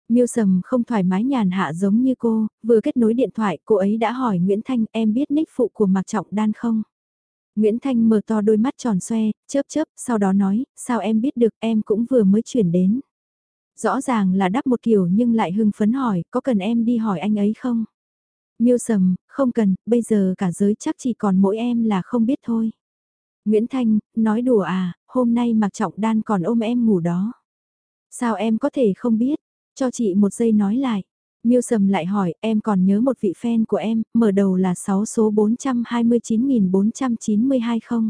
Speaker 1: Miêu Sầm không thoải mái nhàn hạ giống như cô, vừa kết nối điện thoại cô ấy đã hỏi Nguyễn Thanh em biết nick phụ của Mạc Trọng Đan không? Nguyễn Thanh mở to đôi mắt tròn xoe, chớp chớp, sau đó nói, sao em biết được em cũng vừa mới chuyển đến. Rõ ràng là đáp một kiểu nhưng lại hưng phấn hỏi, có cần em đi hỏi anh ấy không? Miêu sầm, không cần, bây giờ cả giới chắc chỉ còn mỗi em là không biết thôi. Nguyễn Thanh, nói đùa à, hôm nay Mạc Trọng Đan còn ôm em ngủ đó. Sao em có thể không biết? Cho chị một giây nói lại. Miêu Sầm lại hỏi, em còn nhớ một vị fan của em, mở đầu là 6 số 429.492 không?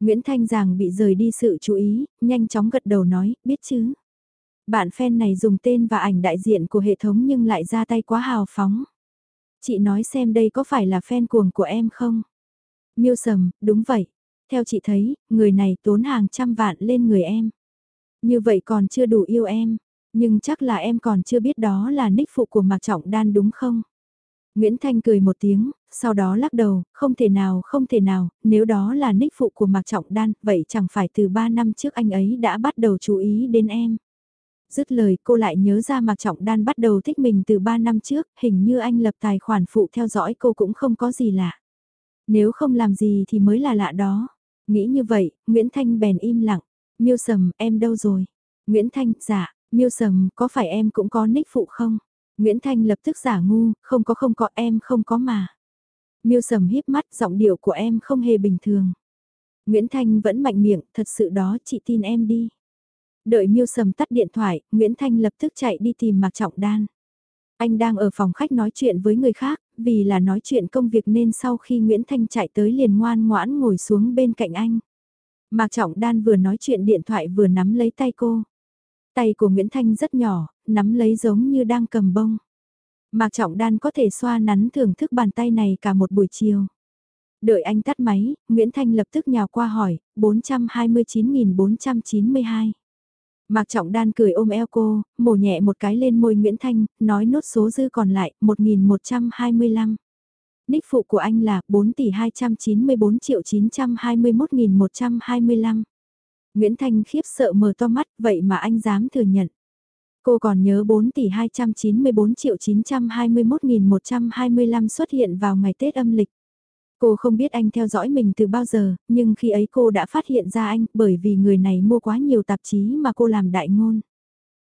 Speaker 1: Nguyễn Thanh Giàng bị rời đi sự chú ý, nhanh chóng gật đầu nói, biết chứ. Bạn fan này dùng tên và ảnh đại diện của hệ thống nhưng lại ra tay quá hào phóng. Chị nói xem đây có phải là fan cuồng của em không? Miêu Sầm, đúng vậy. Theo chị thấy, người này tốn hàng trăm vạn lên người em. Như vậy còn chưa đủ yêu em, nhưng chắc là em còn chưa biết đó là nick phụ của Mạc Trọng Đan đúng không? Nguyễn Thanh cười một tiếng, sau đó lắc đầu, không thể nào, không thể nào, nếu đó là nick phụ của Mạc Trọng Đan, vậy chẳng phải từ 3 năm trước anh ấy đã bắt đầu chú ý đến em. Dứt lời cô lại nhớ ra Mạc Trọng Đan bắt đầu thích mình từ 3 năm trước, hình như anh lập tài khoản phụ theo dõi cô cũng không có gì lạ. Nếu không làm gì thì mới là lạ đó. Nghĩ như vậy, Nguyễn Thanh bèn im lặng. Miêu sầm, em đâu rồi? Nguyễn Thanh, dạ, miêu sầm, có phải em cũng có nick phụ không? Nguyễn Thanh lập tức giả ngu, không có không có em không có mà. Miêu sầm híp mắt, giọng điệu của em không hề bình thường. Nguyễn Thanh vẫn mạnh miệng, thật sự đó chị tin em đi. Đợi miêu sầm tắt điện thoại, Nguyễn Thanh lập tức chạy đi tìm Mạc Trọng Đan. Anh đang ở phòng khách nói chuyện với người khác, vì là nói chuyện công việc nên sau khi Nguyễn Thanh chạy tới liền ngoan ngoãn ngồi xuống bên cạnh anh. Mạc Trọng Đan vừa nói chuyện điện thoại vừa nắm lấy tay cô. Tay của Nguyễn Thanh rất nhỏ, nắm lấy giống như đang cầm bông. Mạc Trọng Đan có thể xoa nắn thưởng thức bàn tay này cả một buổi chiều. Đợi anh tắt máy, Nguyễn Thanh lập tức nhào qua hỏi, 429.492. Mạc Trọng Đan cười ôm eo cô, mổ nhẹ một cái lên môi Nguyễn Thanh, nói nốt số dư còn lại, 1125. Nick phụ của anh là 4 tỷ 294 triệu 921.125. Nguyễn Thanh khiếp sợ mở to mắt, vậy mà anh dám thừa nhận. Cô còn nhớ 4 tỷ 294 triệu 921.125 xuất hiện vào ngày Tết âm lịch. Cô không biết anh theo dõi mình từ bao giờ, nhưng khi ấy cô đã phát hiện ra anh bởi vì người này mua quá nhiều tạp chí mà cô làm đại ngôn.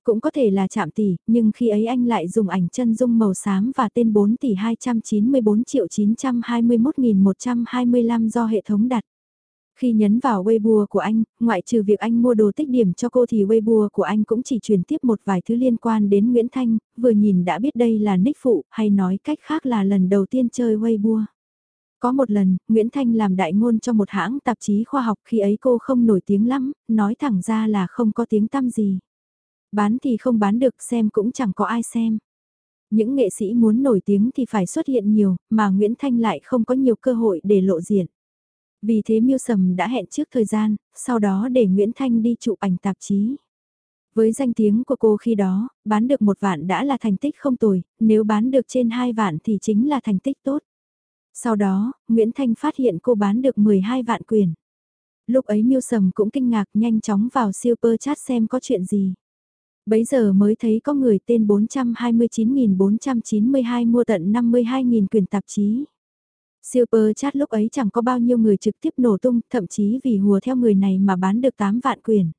Speaker 1: Cũng có thể là chạm tỷ, nhưng khi ấy anh lại dùng ảnh chân dung màu xám và tên 4 tỷ 294 triệu 921.125 do hệ thống đặt. Khi nhấn vào Weibo của anh, ngoại trừ việc anh mua đồ tích điểm cho cô thì Weibo của anh cũng chỉ truyền tiếp một vài thứ liên quan đến Nguyễn Thanh, vừa nhìn đã biết đây là nick phụ, hay nói cách khác là lần đầu tiên chơi Weibo. Có một lần, Nguyễn Thanh làm đại ngôn cho một hãng tạp chí khoa học khi ấy cô không nổi tiếng lắm, nói thẳng ra là không có tiếng tăm gì. Bán thì không bán được xem cũng chẳng có ai xem. Những nghệ sĩ muốn nổi tiếng thì phải xuất hiện nhiều, mà Nguyễn Thanh lại không có nhiều cơ hội để lộ diện. Vì thế Miêu Sầm đã hẹn trước thời gian, sau đó để Nguyễn Thanh đi chụp ảnh tạp chí. Với danh tiếng của cô khi đó, bán được một vạn đã là thành tích không tồi, nếu bán được trên hai vạn thì chính là thành tích tốt. Sau đó, Nguyễn Thanh phát hiện cô bán được 12 vạn quyền. Lúc ấy Miêu Sầm cũng kinh ngạc nhanh chóng vào Super Chat xem có chuyện gì. Bấy giờ mới thấy có người tên 429.492 mua tận 52.000 quyền tạp chí. Super chat lúc ấy chẳng có bao nhiêu người trực tiếp nổ tung, thậm chí vì hùa theo người này mà bán được 8 vạn quyền.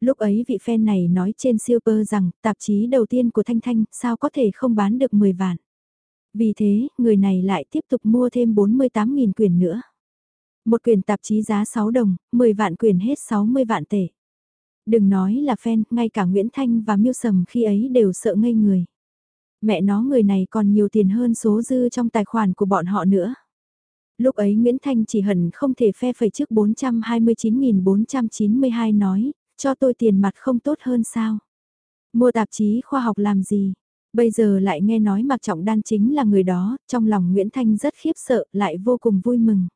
Speaker 1: Lúc ấy vị fan này nói trên Super rằng tạp chí đầu tiên của Thanh Thanh sao có thể không bán được 10 vạn. Vì thế, người này lại tiếp tục mua thêm 48.000 quyền nữa. Một quyền tạp chí giá 6 đồng, 10 vạn quyền hết 60 vạn tệ. Đừng nói là fan, ngay cả Nguyễn Thanh và Miêu Sầm khi ấy đều sợ ngây người. Mẹ nó người này còn nhiều tiền hơn số dư trong tài khoản của bọn họ nữa. Lúc ấy Nguyễn Thanh chỉ hận không thể phe phẩy trước 429.492 nói, cho tôi tiền mặt không tốt hơn sao. Mua tạp chí khoa học làm gì, Bây giờ lại nghe nói Mạc Trọng Đan chính là người đó, trong lòng Nguyễn Thanh rất khiếp sợ, lại vô cùng vui mừng.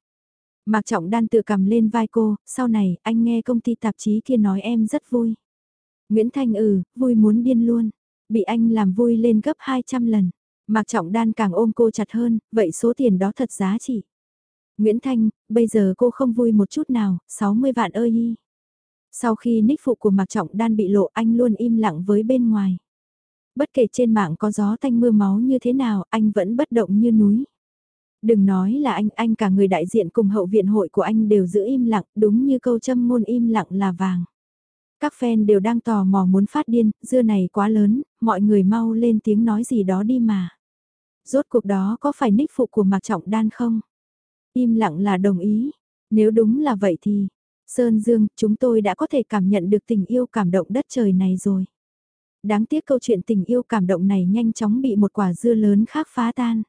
Speaker 1: Mạc Trọng Đan tự cầm lên vai cô, sau này anh nghe công ty tạp chí kia nói em rất vui. Nguyễn Thanh ừ, vui muốn điên luôn, bị anh làm vui lên gấp 200 lần. Mạc Trọng Đan càng ôm cô chặt hơn, vậy số tiền đó thật giá trị. Nguyễn Thanh, bây giờ cô không vui một chút nào, 60 vạn ơi Sau khi nick phụ của Mạc Trọng Đan bị lộ anh luôn im lặng với bên ngoài. Bất kể trên mạng có gió tanh mưa máu như thế nào, anh vẫn bất động như núi. Đừng nói là anh, anh cả người đại diện cùng hậu viện hội của anh đều giữ im lặng, đúng như câu châm ngôn im lặng là vàng. Các fan đều đang tò mò muốn phát điên, dưa này quá lớn, mọi người mau lên tiếng nói gì đó đi mà. Rốt cuộc đó có phải nick phụ của Mạc Trọng Đan không? Im lặng là đồng ý. Nếu đúng là vậy thì, Sơn Dương, chúng tôi đã có thể cảm nhận được tình yêu cảm động đất trời này rồi. Đáng tiếc câu chuyện tình yêu cảm động này nhanh chóng bị một quả dưa lớn khác phá tan.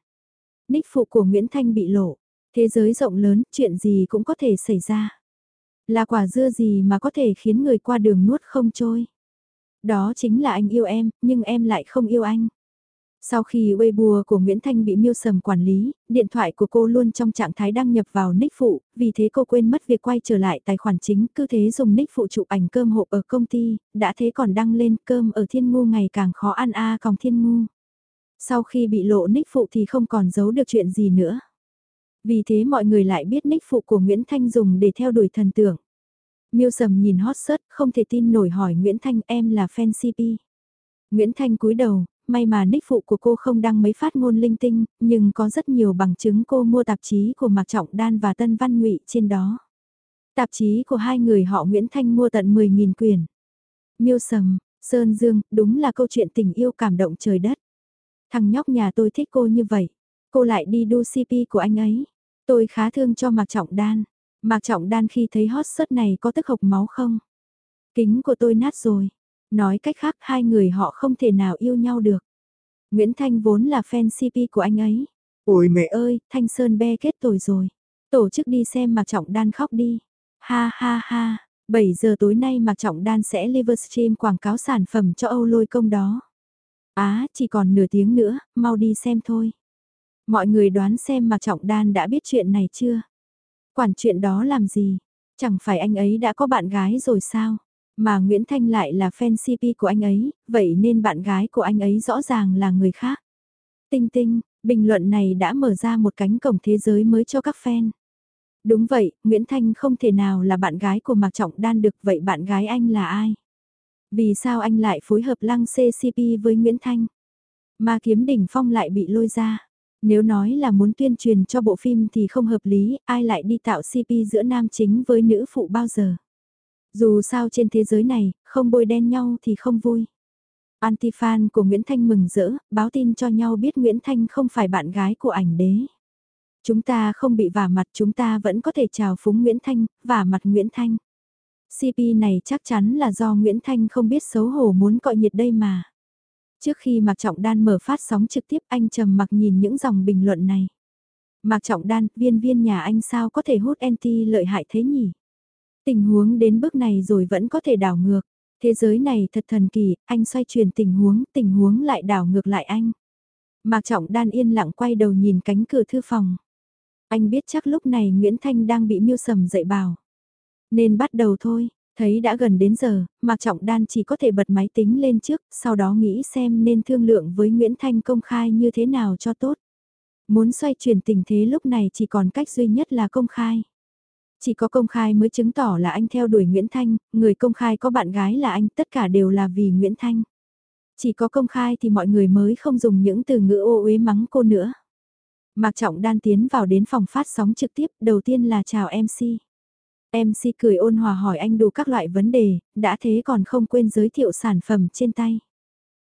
Speaker 1: Ních phụ của Nguyễn Thanh bị lộ. Thế giới rộng lớn, chuyện gì cũng có thể xảy ra. Là quả dưa gì mà có thể khiến người qua đường nuốt không trôi. Đó chính là anh yêu em, nhưng em lại không yêu anh. Sau khi Weibo của Nguyễn Thanh bị miêu sầm quản lý, điện thoại của cô luôn trong trạng thái đăng nhập vào nick phụ, vì thế cô quên mất việc quay trở lại tài khoản chính, cứ thế dùng nick phụ chụp ảnh cơm hộp ở công ty, đã thế còn đăng lên cơm ở thiên ngu ngày càng khó ăn a à còng thiên ngu. Sau khi bị lộ nick phụ thì không còn giấu được chuyện gì nữa. Vì thế mọi người lại biết nick phụ của Nguyễn Thanh dùng để theo đuổi thần tượng. Miêu sầm nhìn hot search không thể tin nổi hỏi Nguyễn Thanh em là fan CP. Nguyễn Thanh cúi đầu, may mà nick phụ của cô không đăng mấy phát ngôn linh tinh, nhưng có rất nhiều bằng chứng cô mua tạp chí của Mạc Trọng Đan và Tân Văn Ngụy trên đó. Tạp chí của hai người họ Nguyễn Thanh mua tận 10.000 quyển. Miêu Sầm, Sơn Dương, đúng là câu chuyện tình yêu cảm động trời đất. Thằng nhóc nhà tôi thích cô như vậy. Cô lại đi đu CP của anh ấy. Tôi khá thương cho Mạc Trọng Đan. Mạc Trọng Đan khi thấy hot sớt này có tức hộc máu không? Kính của tôi nát rồi. Nói cách khác hai người họ không thể nào yêu nhau được. Nguyễn Thanh vốn là fan CP của anh ấy.
Speaker 2: Ôi mẹ
Speaker 1: ơi, Thanh Sơn be kết tồi rồi. Tổ chức đi xem Mạc Trọng Đan khóc đi. Ha ha ha, 7 giờ tối nay Mạc Trọng Đan sẽ livestream quảng cáo sản phẩm cho Âu Lôi Công đó. Á, chỉ còn nửa tiếng nữa, mau đi xem thôi. Mọi người đoán xem Mạc Trọng Đan đã biết chuyện này chưa? Quản chuyện đó làm gì? Chẳng phải anh ấy đã có bạn gái rồi sao? Mà Nguyễn Thanh lại là fan CP của anh ấy, vậy nên bạn gái của anh ấy rõ ràng là người khác. Tinh tinh, bình luận này đã mở ra một cánh cổng thế giới mới cho các fan. Đúng vậy, Nguyễn Thanh không thể nào là bạn gái của Mạc Trọng Đan được vậy bạn gái anh là ai? Vì sao anh lại phối hợp lăng CCP với Nguyễn Thanh? Mà kiếm đỉnh phong lại bị lôi ra. Nếu nói là muốn tuyên truyền cho bộ phim thì không hợp lý, ai lại đi tạo CP giữa nam chính với nữ phụ bao giờ? Dù sao trên thế giới này, không bôi đen nhau thì không vui. Antifan của Nguyễn Thanh mừng rỡ, báo tin cho nhau biết Nguyễn Thanh không phải bạn gái của ảnh đế. Chúng ta không bị vả mặt chúng ta vẫn có thể chào phúng Nguyễn Thanh, vả mặt Nguyễn Thanh. CP này chắc chắn là do Nguyễn Thanh không biết xấu hổ muốn cọi nhiệt đây mà. Trước khi Mạc Trọng Đan mở phát sóng trực tiếp anh trầm mặc nhìn những dòng bình luận này. Mạc Trọng Đan, viên viên nhà anh sao có thể hút NT lợi hại thế nhỉ? Tình huống đến bước này rồi vẫn có thể đảo ngược. Thế giới này thật thần kỳ, anh xoay chuyển tình huống, tình huống lại đảo ngược lại anh. Mạc Trọng Đan yên lặng quay đầu nhìn cánh cửa thư phòng. Anh biết chắc lúc này Nguyễn Thanh đang bị miêu sầm dậy bảo. Nên bắt đầu thôi, thấy đã gần đến giờ, Mạc Trọng Đan chỉ có thể bật máy tính lên trước, sau đó nghĩ xem nên thương lượng với Nguyễn Thanh công khai như thế nào cho tốt. Muốn xoay chuyển tình thế lúc này chỉ còn cách duy nhất là công khai. Chỉ có công khai mới chứng tỏ là anh theo đuổi Nguyễn Thanh, người công khai có bạn gái là anh, tất cả đều là vì Nguyễn Thanh. Chỉ có công khai thì mọi người mới không dùng những từ ngữ ô uế mắng cô nữa. Mạc Trọng Đan tiến vào đến phòng phát sóng trực tiếp, đầu tiên là chào MC. MC cười ôn hòa hỏi anh đủ các loại vấn đề, đã thế còn không quên giới thiệu sản phẩm trên tay.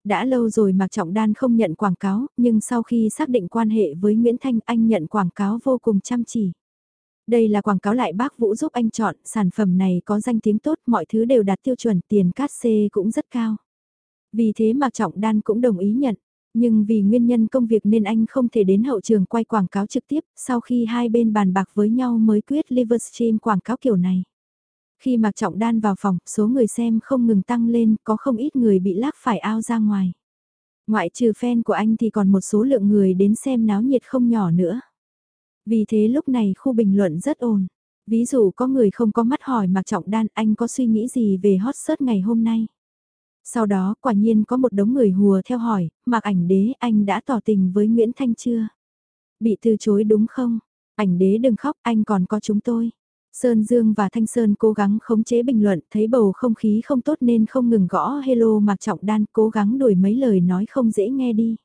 Speaker 1: Đã lâu rồi Mạc Trọng Đan không nhận quảng cáo, nhưng sau khi xác định quan hệ với Nguyễn Thanh anh nhận quảng cáo vô cùng chăm chỉ. Đây là quảng cáo lại bác Vũ giúp anh chọn, sản phẩm này có danh tiếng tốt, mọi thứ đều đạt tiêu chuẩn, tiền cát xê cũng rất cao. Vì thế Mạc Trọng Đan cũng đồng ý nhận, nhưng vì nguyên nhân công việc nên anh không thể đến hậu trường quay quảng cáo trực tiếp, sau khi hai bên bàn bạc với nhau mới quyết Livestream quảng cáo kiểu này. Khi Mạc Trọng Đan vào phòng, số người xem không ngừng tăng lên, có không ít người bị lác phải ao ra ngoài. Ngoại trừ fan của anh thì còn một số lượng người đến xem náo nhiệt không nhỏ nữa. Vì thế lúc này khu bình luận rất ồn. Ví dụ có người không có mắt hỏi Mạc Trọng Đan anh có suy nghĩ gì về hot search ngày hôm nay. Sau đó quả nhiên có một đống người hùa theo hỏi, Mạc ảnh đế anh đã tỏ tình với Nguyễn Thanh chưa? Bị từ chối đúng không? Ảnh đế đừng khóc anh còn có chúng tôi. Sơn Dương và Thanh Sơn cố gắng khống chế bình luận, thấy bầu không khí không tốt nên không ngừng gõ hello Mạc Trọng Đan cố gắng đổi mấy lời nói không dễ nghe đi.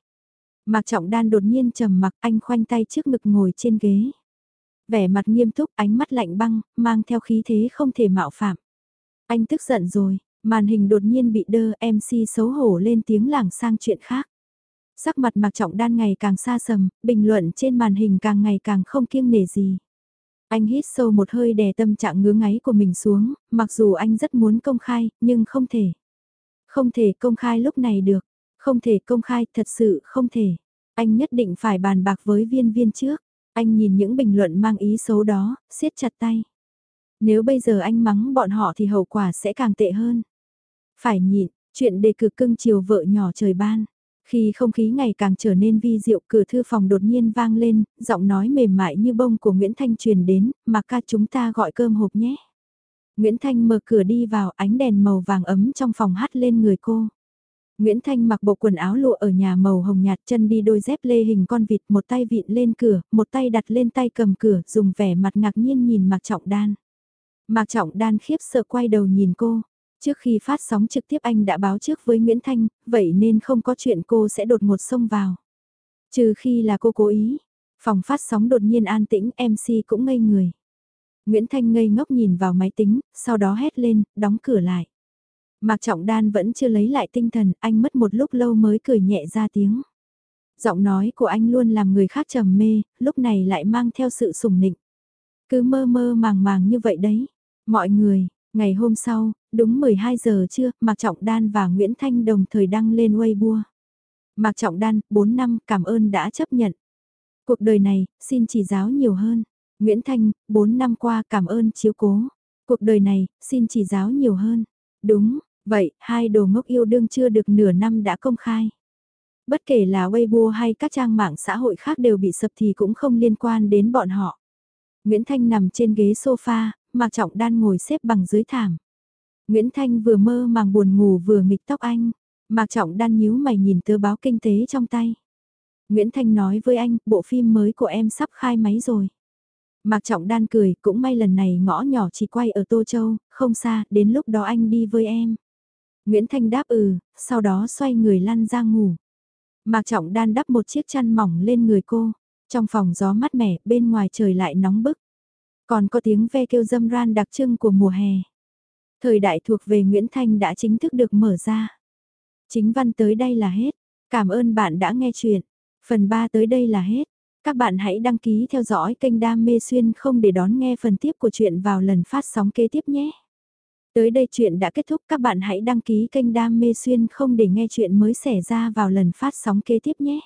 Speaker 1: Mạc Trọng Đan đột nhiên trầm mặc anh khoanh tay trước ngực ngồi trên ghế. Vẻ mặt nghiêm túc, ánh mắt lạnh băng, mang theo khí thế không thể mạo phạm. Anh tức giận rồi, màn hình đột nhiên bị đơ MC xấu hổ lên tiếng lảng sang chuyện khác. Sắc mặt Mạc Trọng Đan ngày càng xa sầm, bình luận trên màn hình càng ngày càng không kiêng nể gì. Anh hít sâu một hơi đè tâm trạng ngứa ngáy của mình xuống, mặc dù anh rất muốn công khai, nhưng không thể. Không thể công khai lúc này được, không thể công khai, thật sự không thể. Anh nhất định phải bàn bạc với viên viên trước. Anh nhìn những bình luận mang ý xấu đó, siết chặt tay. Nếu bây giờ anh mắng bọn họ thì hậu quả sẽ càng tệ hơn. Phải nhịn, chuyện đề cử cưng chiều vợ nhỏ trời ban. Khi không khí ngày càng trở nên vi diệu cửa thư phòng đột nhiên vang lên, giọng nói mềm mại như bông của Nguyễn Thanh truyền đến, mà ca chúng ta gọi cơm hộp nhé. Nguyễn Thanh mở cửa đi vào ánh đèn màu vàng ấm trong phòng hắt lên người cô. Nguyễn Thanh mặc bộ quần áo lụa ở nhà màu hồng nhạt chân đi đôi dép lê hình con vịt một tay vịn lên cửa, một tay đặt lên tay cầm cửa dùng vẻ mặt ngạc nhiên nhìn Mạc Trọng Đan. Mạc Trọng Đan khiếp sợ quay đầu nhìn cô. Trước khi phát sóng trực tiếp anh đã báo trước với Nguyễn Thanh, vậy nên không có chuyện cô sẽ đột ngột xông vào. Trừ khi là cô cố ý. Phòng phát sóng đột nhiên an tĩnh MC cũng ngây người. Nguyễn Thanh ngây ngốc nhìn vào máy tính, sau đó hét lên, đóng cửa lại. Mạc Trọng Đan vẫn chưa lấy lại tinh thần, anh mất một lúc lâu mới cười nhẹ ra tiếng. Giọng nói của anh luôn làm người khác trầm mê, lúc này lại mang theo sự sùng nịnh. Cứ mơ mơ màng màng như vậy đấy. Mọi người, ngày hôm sau, đúng 12 giờ trưa, Mạc Trọng Đan và Nguyễn Thanh đồng thời đăng lên Weibo. Mạc Trọng Đan, 4 năm, cảm ơn đã chấp nhận. Cuộc đời này, xin chỉ giáo nhiều hơn. Nguyễn Thanh, 4 năm qua cảm ơn chiếu cố. Cuộc đời này, xin chỉ giáo nhiều hơn. Đúng, vậy, hai đồ ngốc yêu đương chưa được nửa năm đã công khai. Bất kể là Weibo hay các trang mạng xã hội khác đều bị sập thì cũng không liên quan đến bọn họ. Nguyễn Thanh nằm trên ghế sofa, Mạc Trọng Đan ngồi xếp bằng dưới thảm. Nguyễn Thanh vừa mơ màng buồn ngủ vừa nghịch tóc anh. Mạc Trọng Đan nhíu mày nhìn tờ báo kinh tế trong tay. Nguyễn Thanh nói với anh, bộ phim mới của em sắp khai máy rồi. Mạc Trọng Đan cười, cũng may lần này ngõ nhỏ chỉ quay ở Tô Châu, không xa, đến lúc đó anh đi với em. Nguyễn Thanh đáp ừ, sau đó xoay người lăn ra ngủ. Mạc Trọng Đan đắp một chiếc chăn mỏng lên người cô. Trong phòng gió mát mẻ, bên ngoài trời lại nóng bức. Còn có tiếng ve kêu dâm ran đặc trưng của mùa hè. Thời đại thuộc về Nguyễn Thanh đã chính thức được mở ra. Chính văn tới đây là hết. Cảm ơn bạn đã nghe chuyện. Phần 3 tới đây là hết. Các bạn hãy đăng ký theo dõi kênh Đam Mê Xuyên không để đón nghe phần tiếp của chuyện vào lần phát sóng kế tiếp nhé. Tới đây chuyện đã kết thúc, các bạn hãy đăng ký kênh Đam Mê Xuyên không để nghe chuyện mới xảy ra vào lần phát sóng kế tiếp nhé.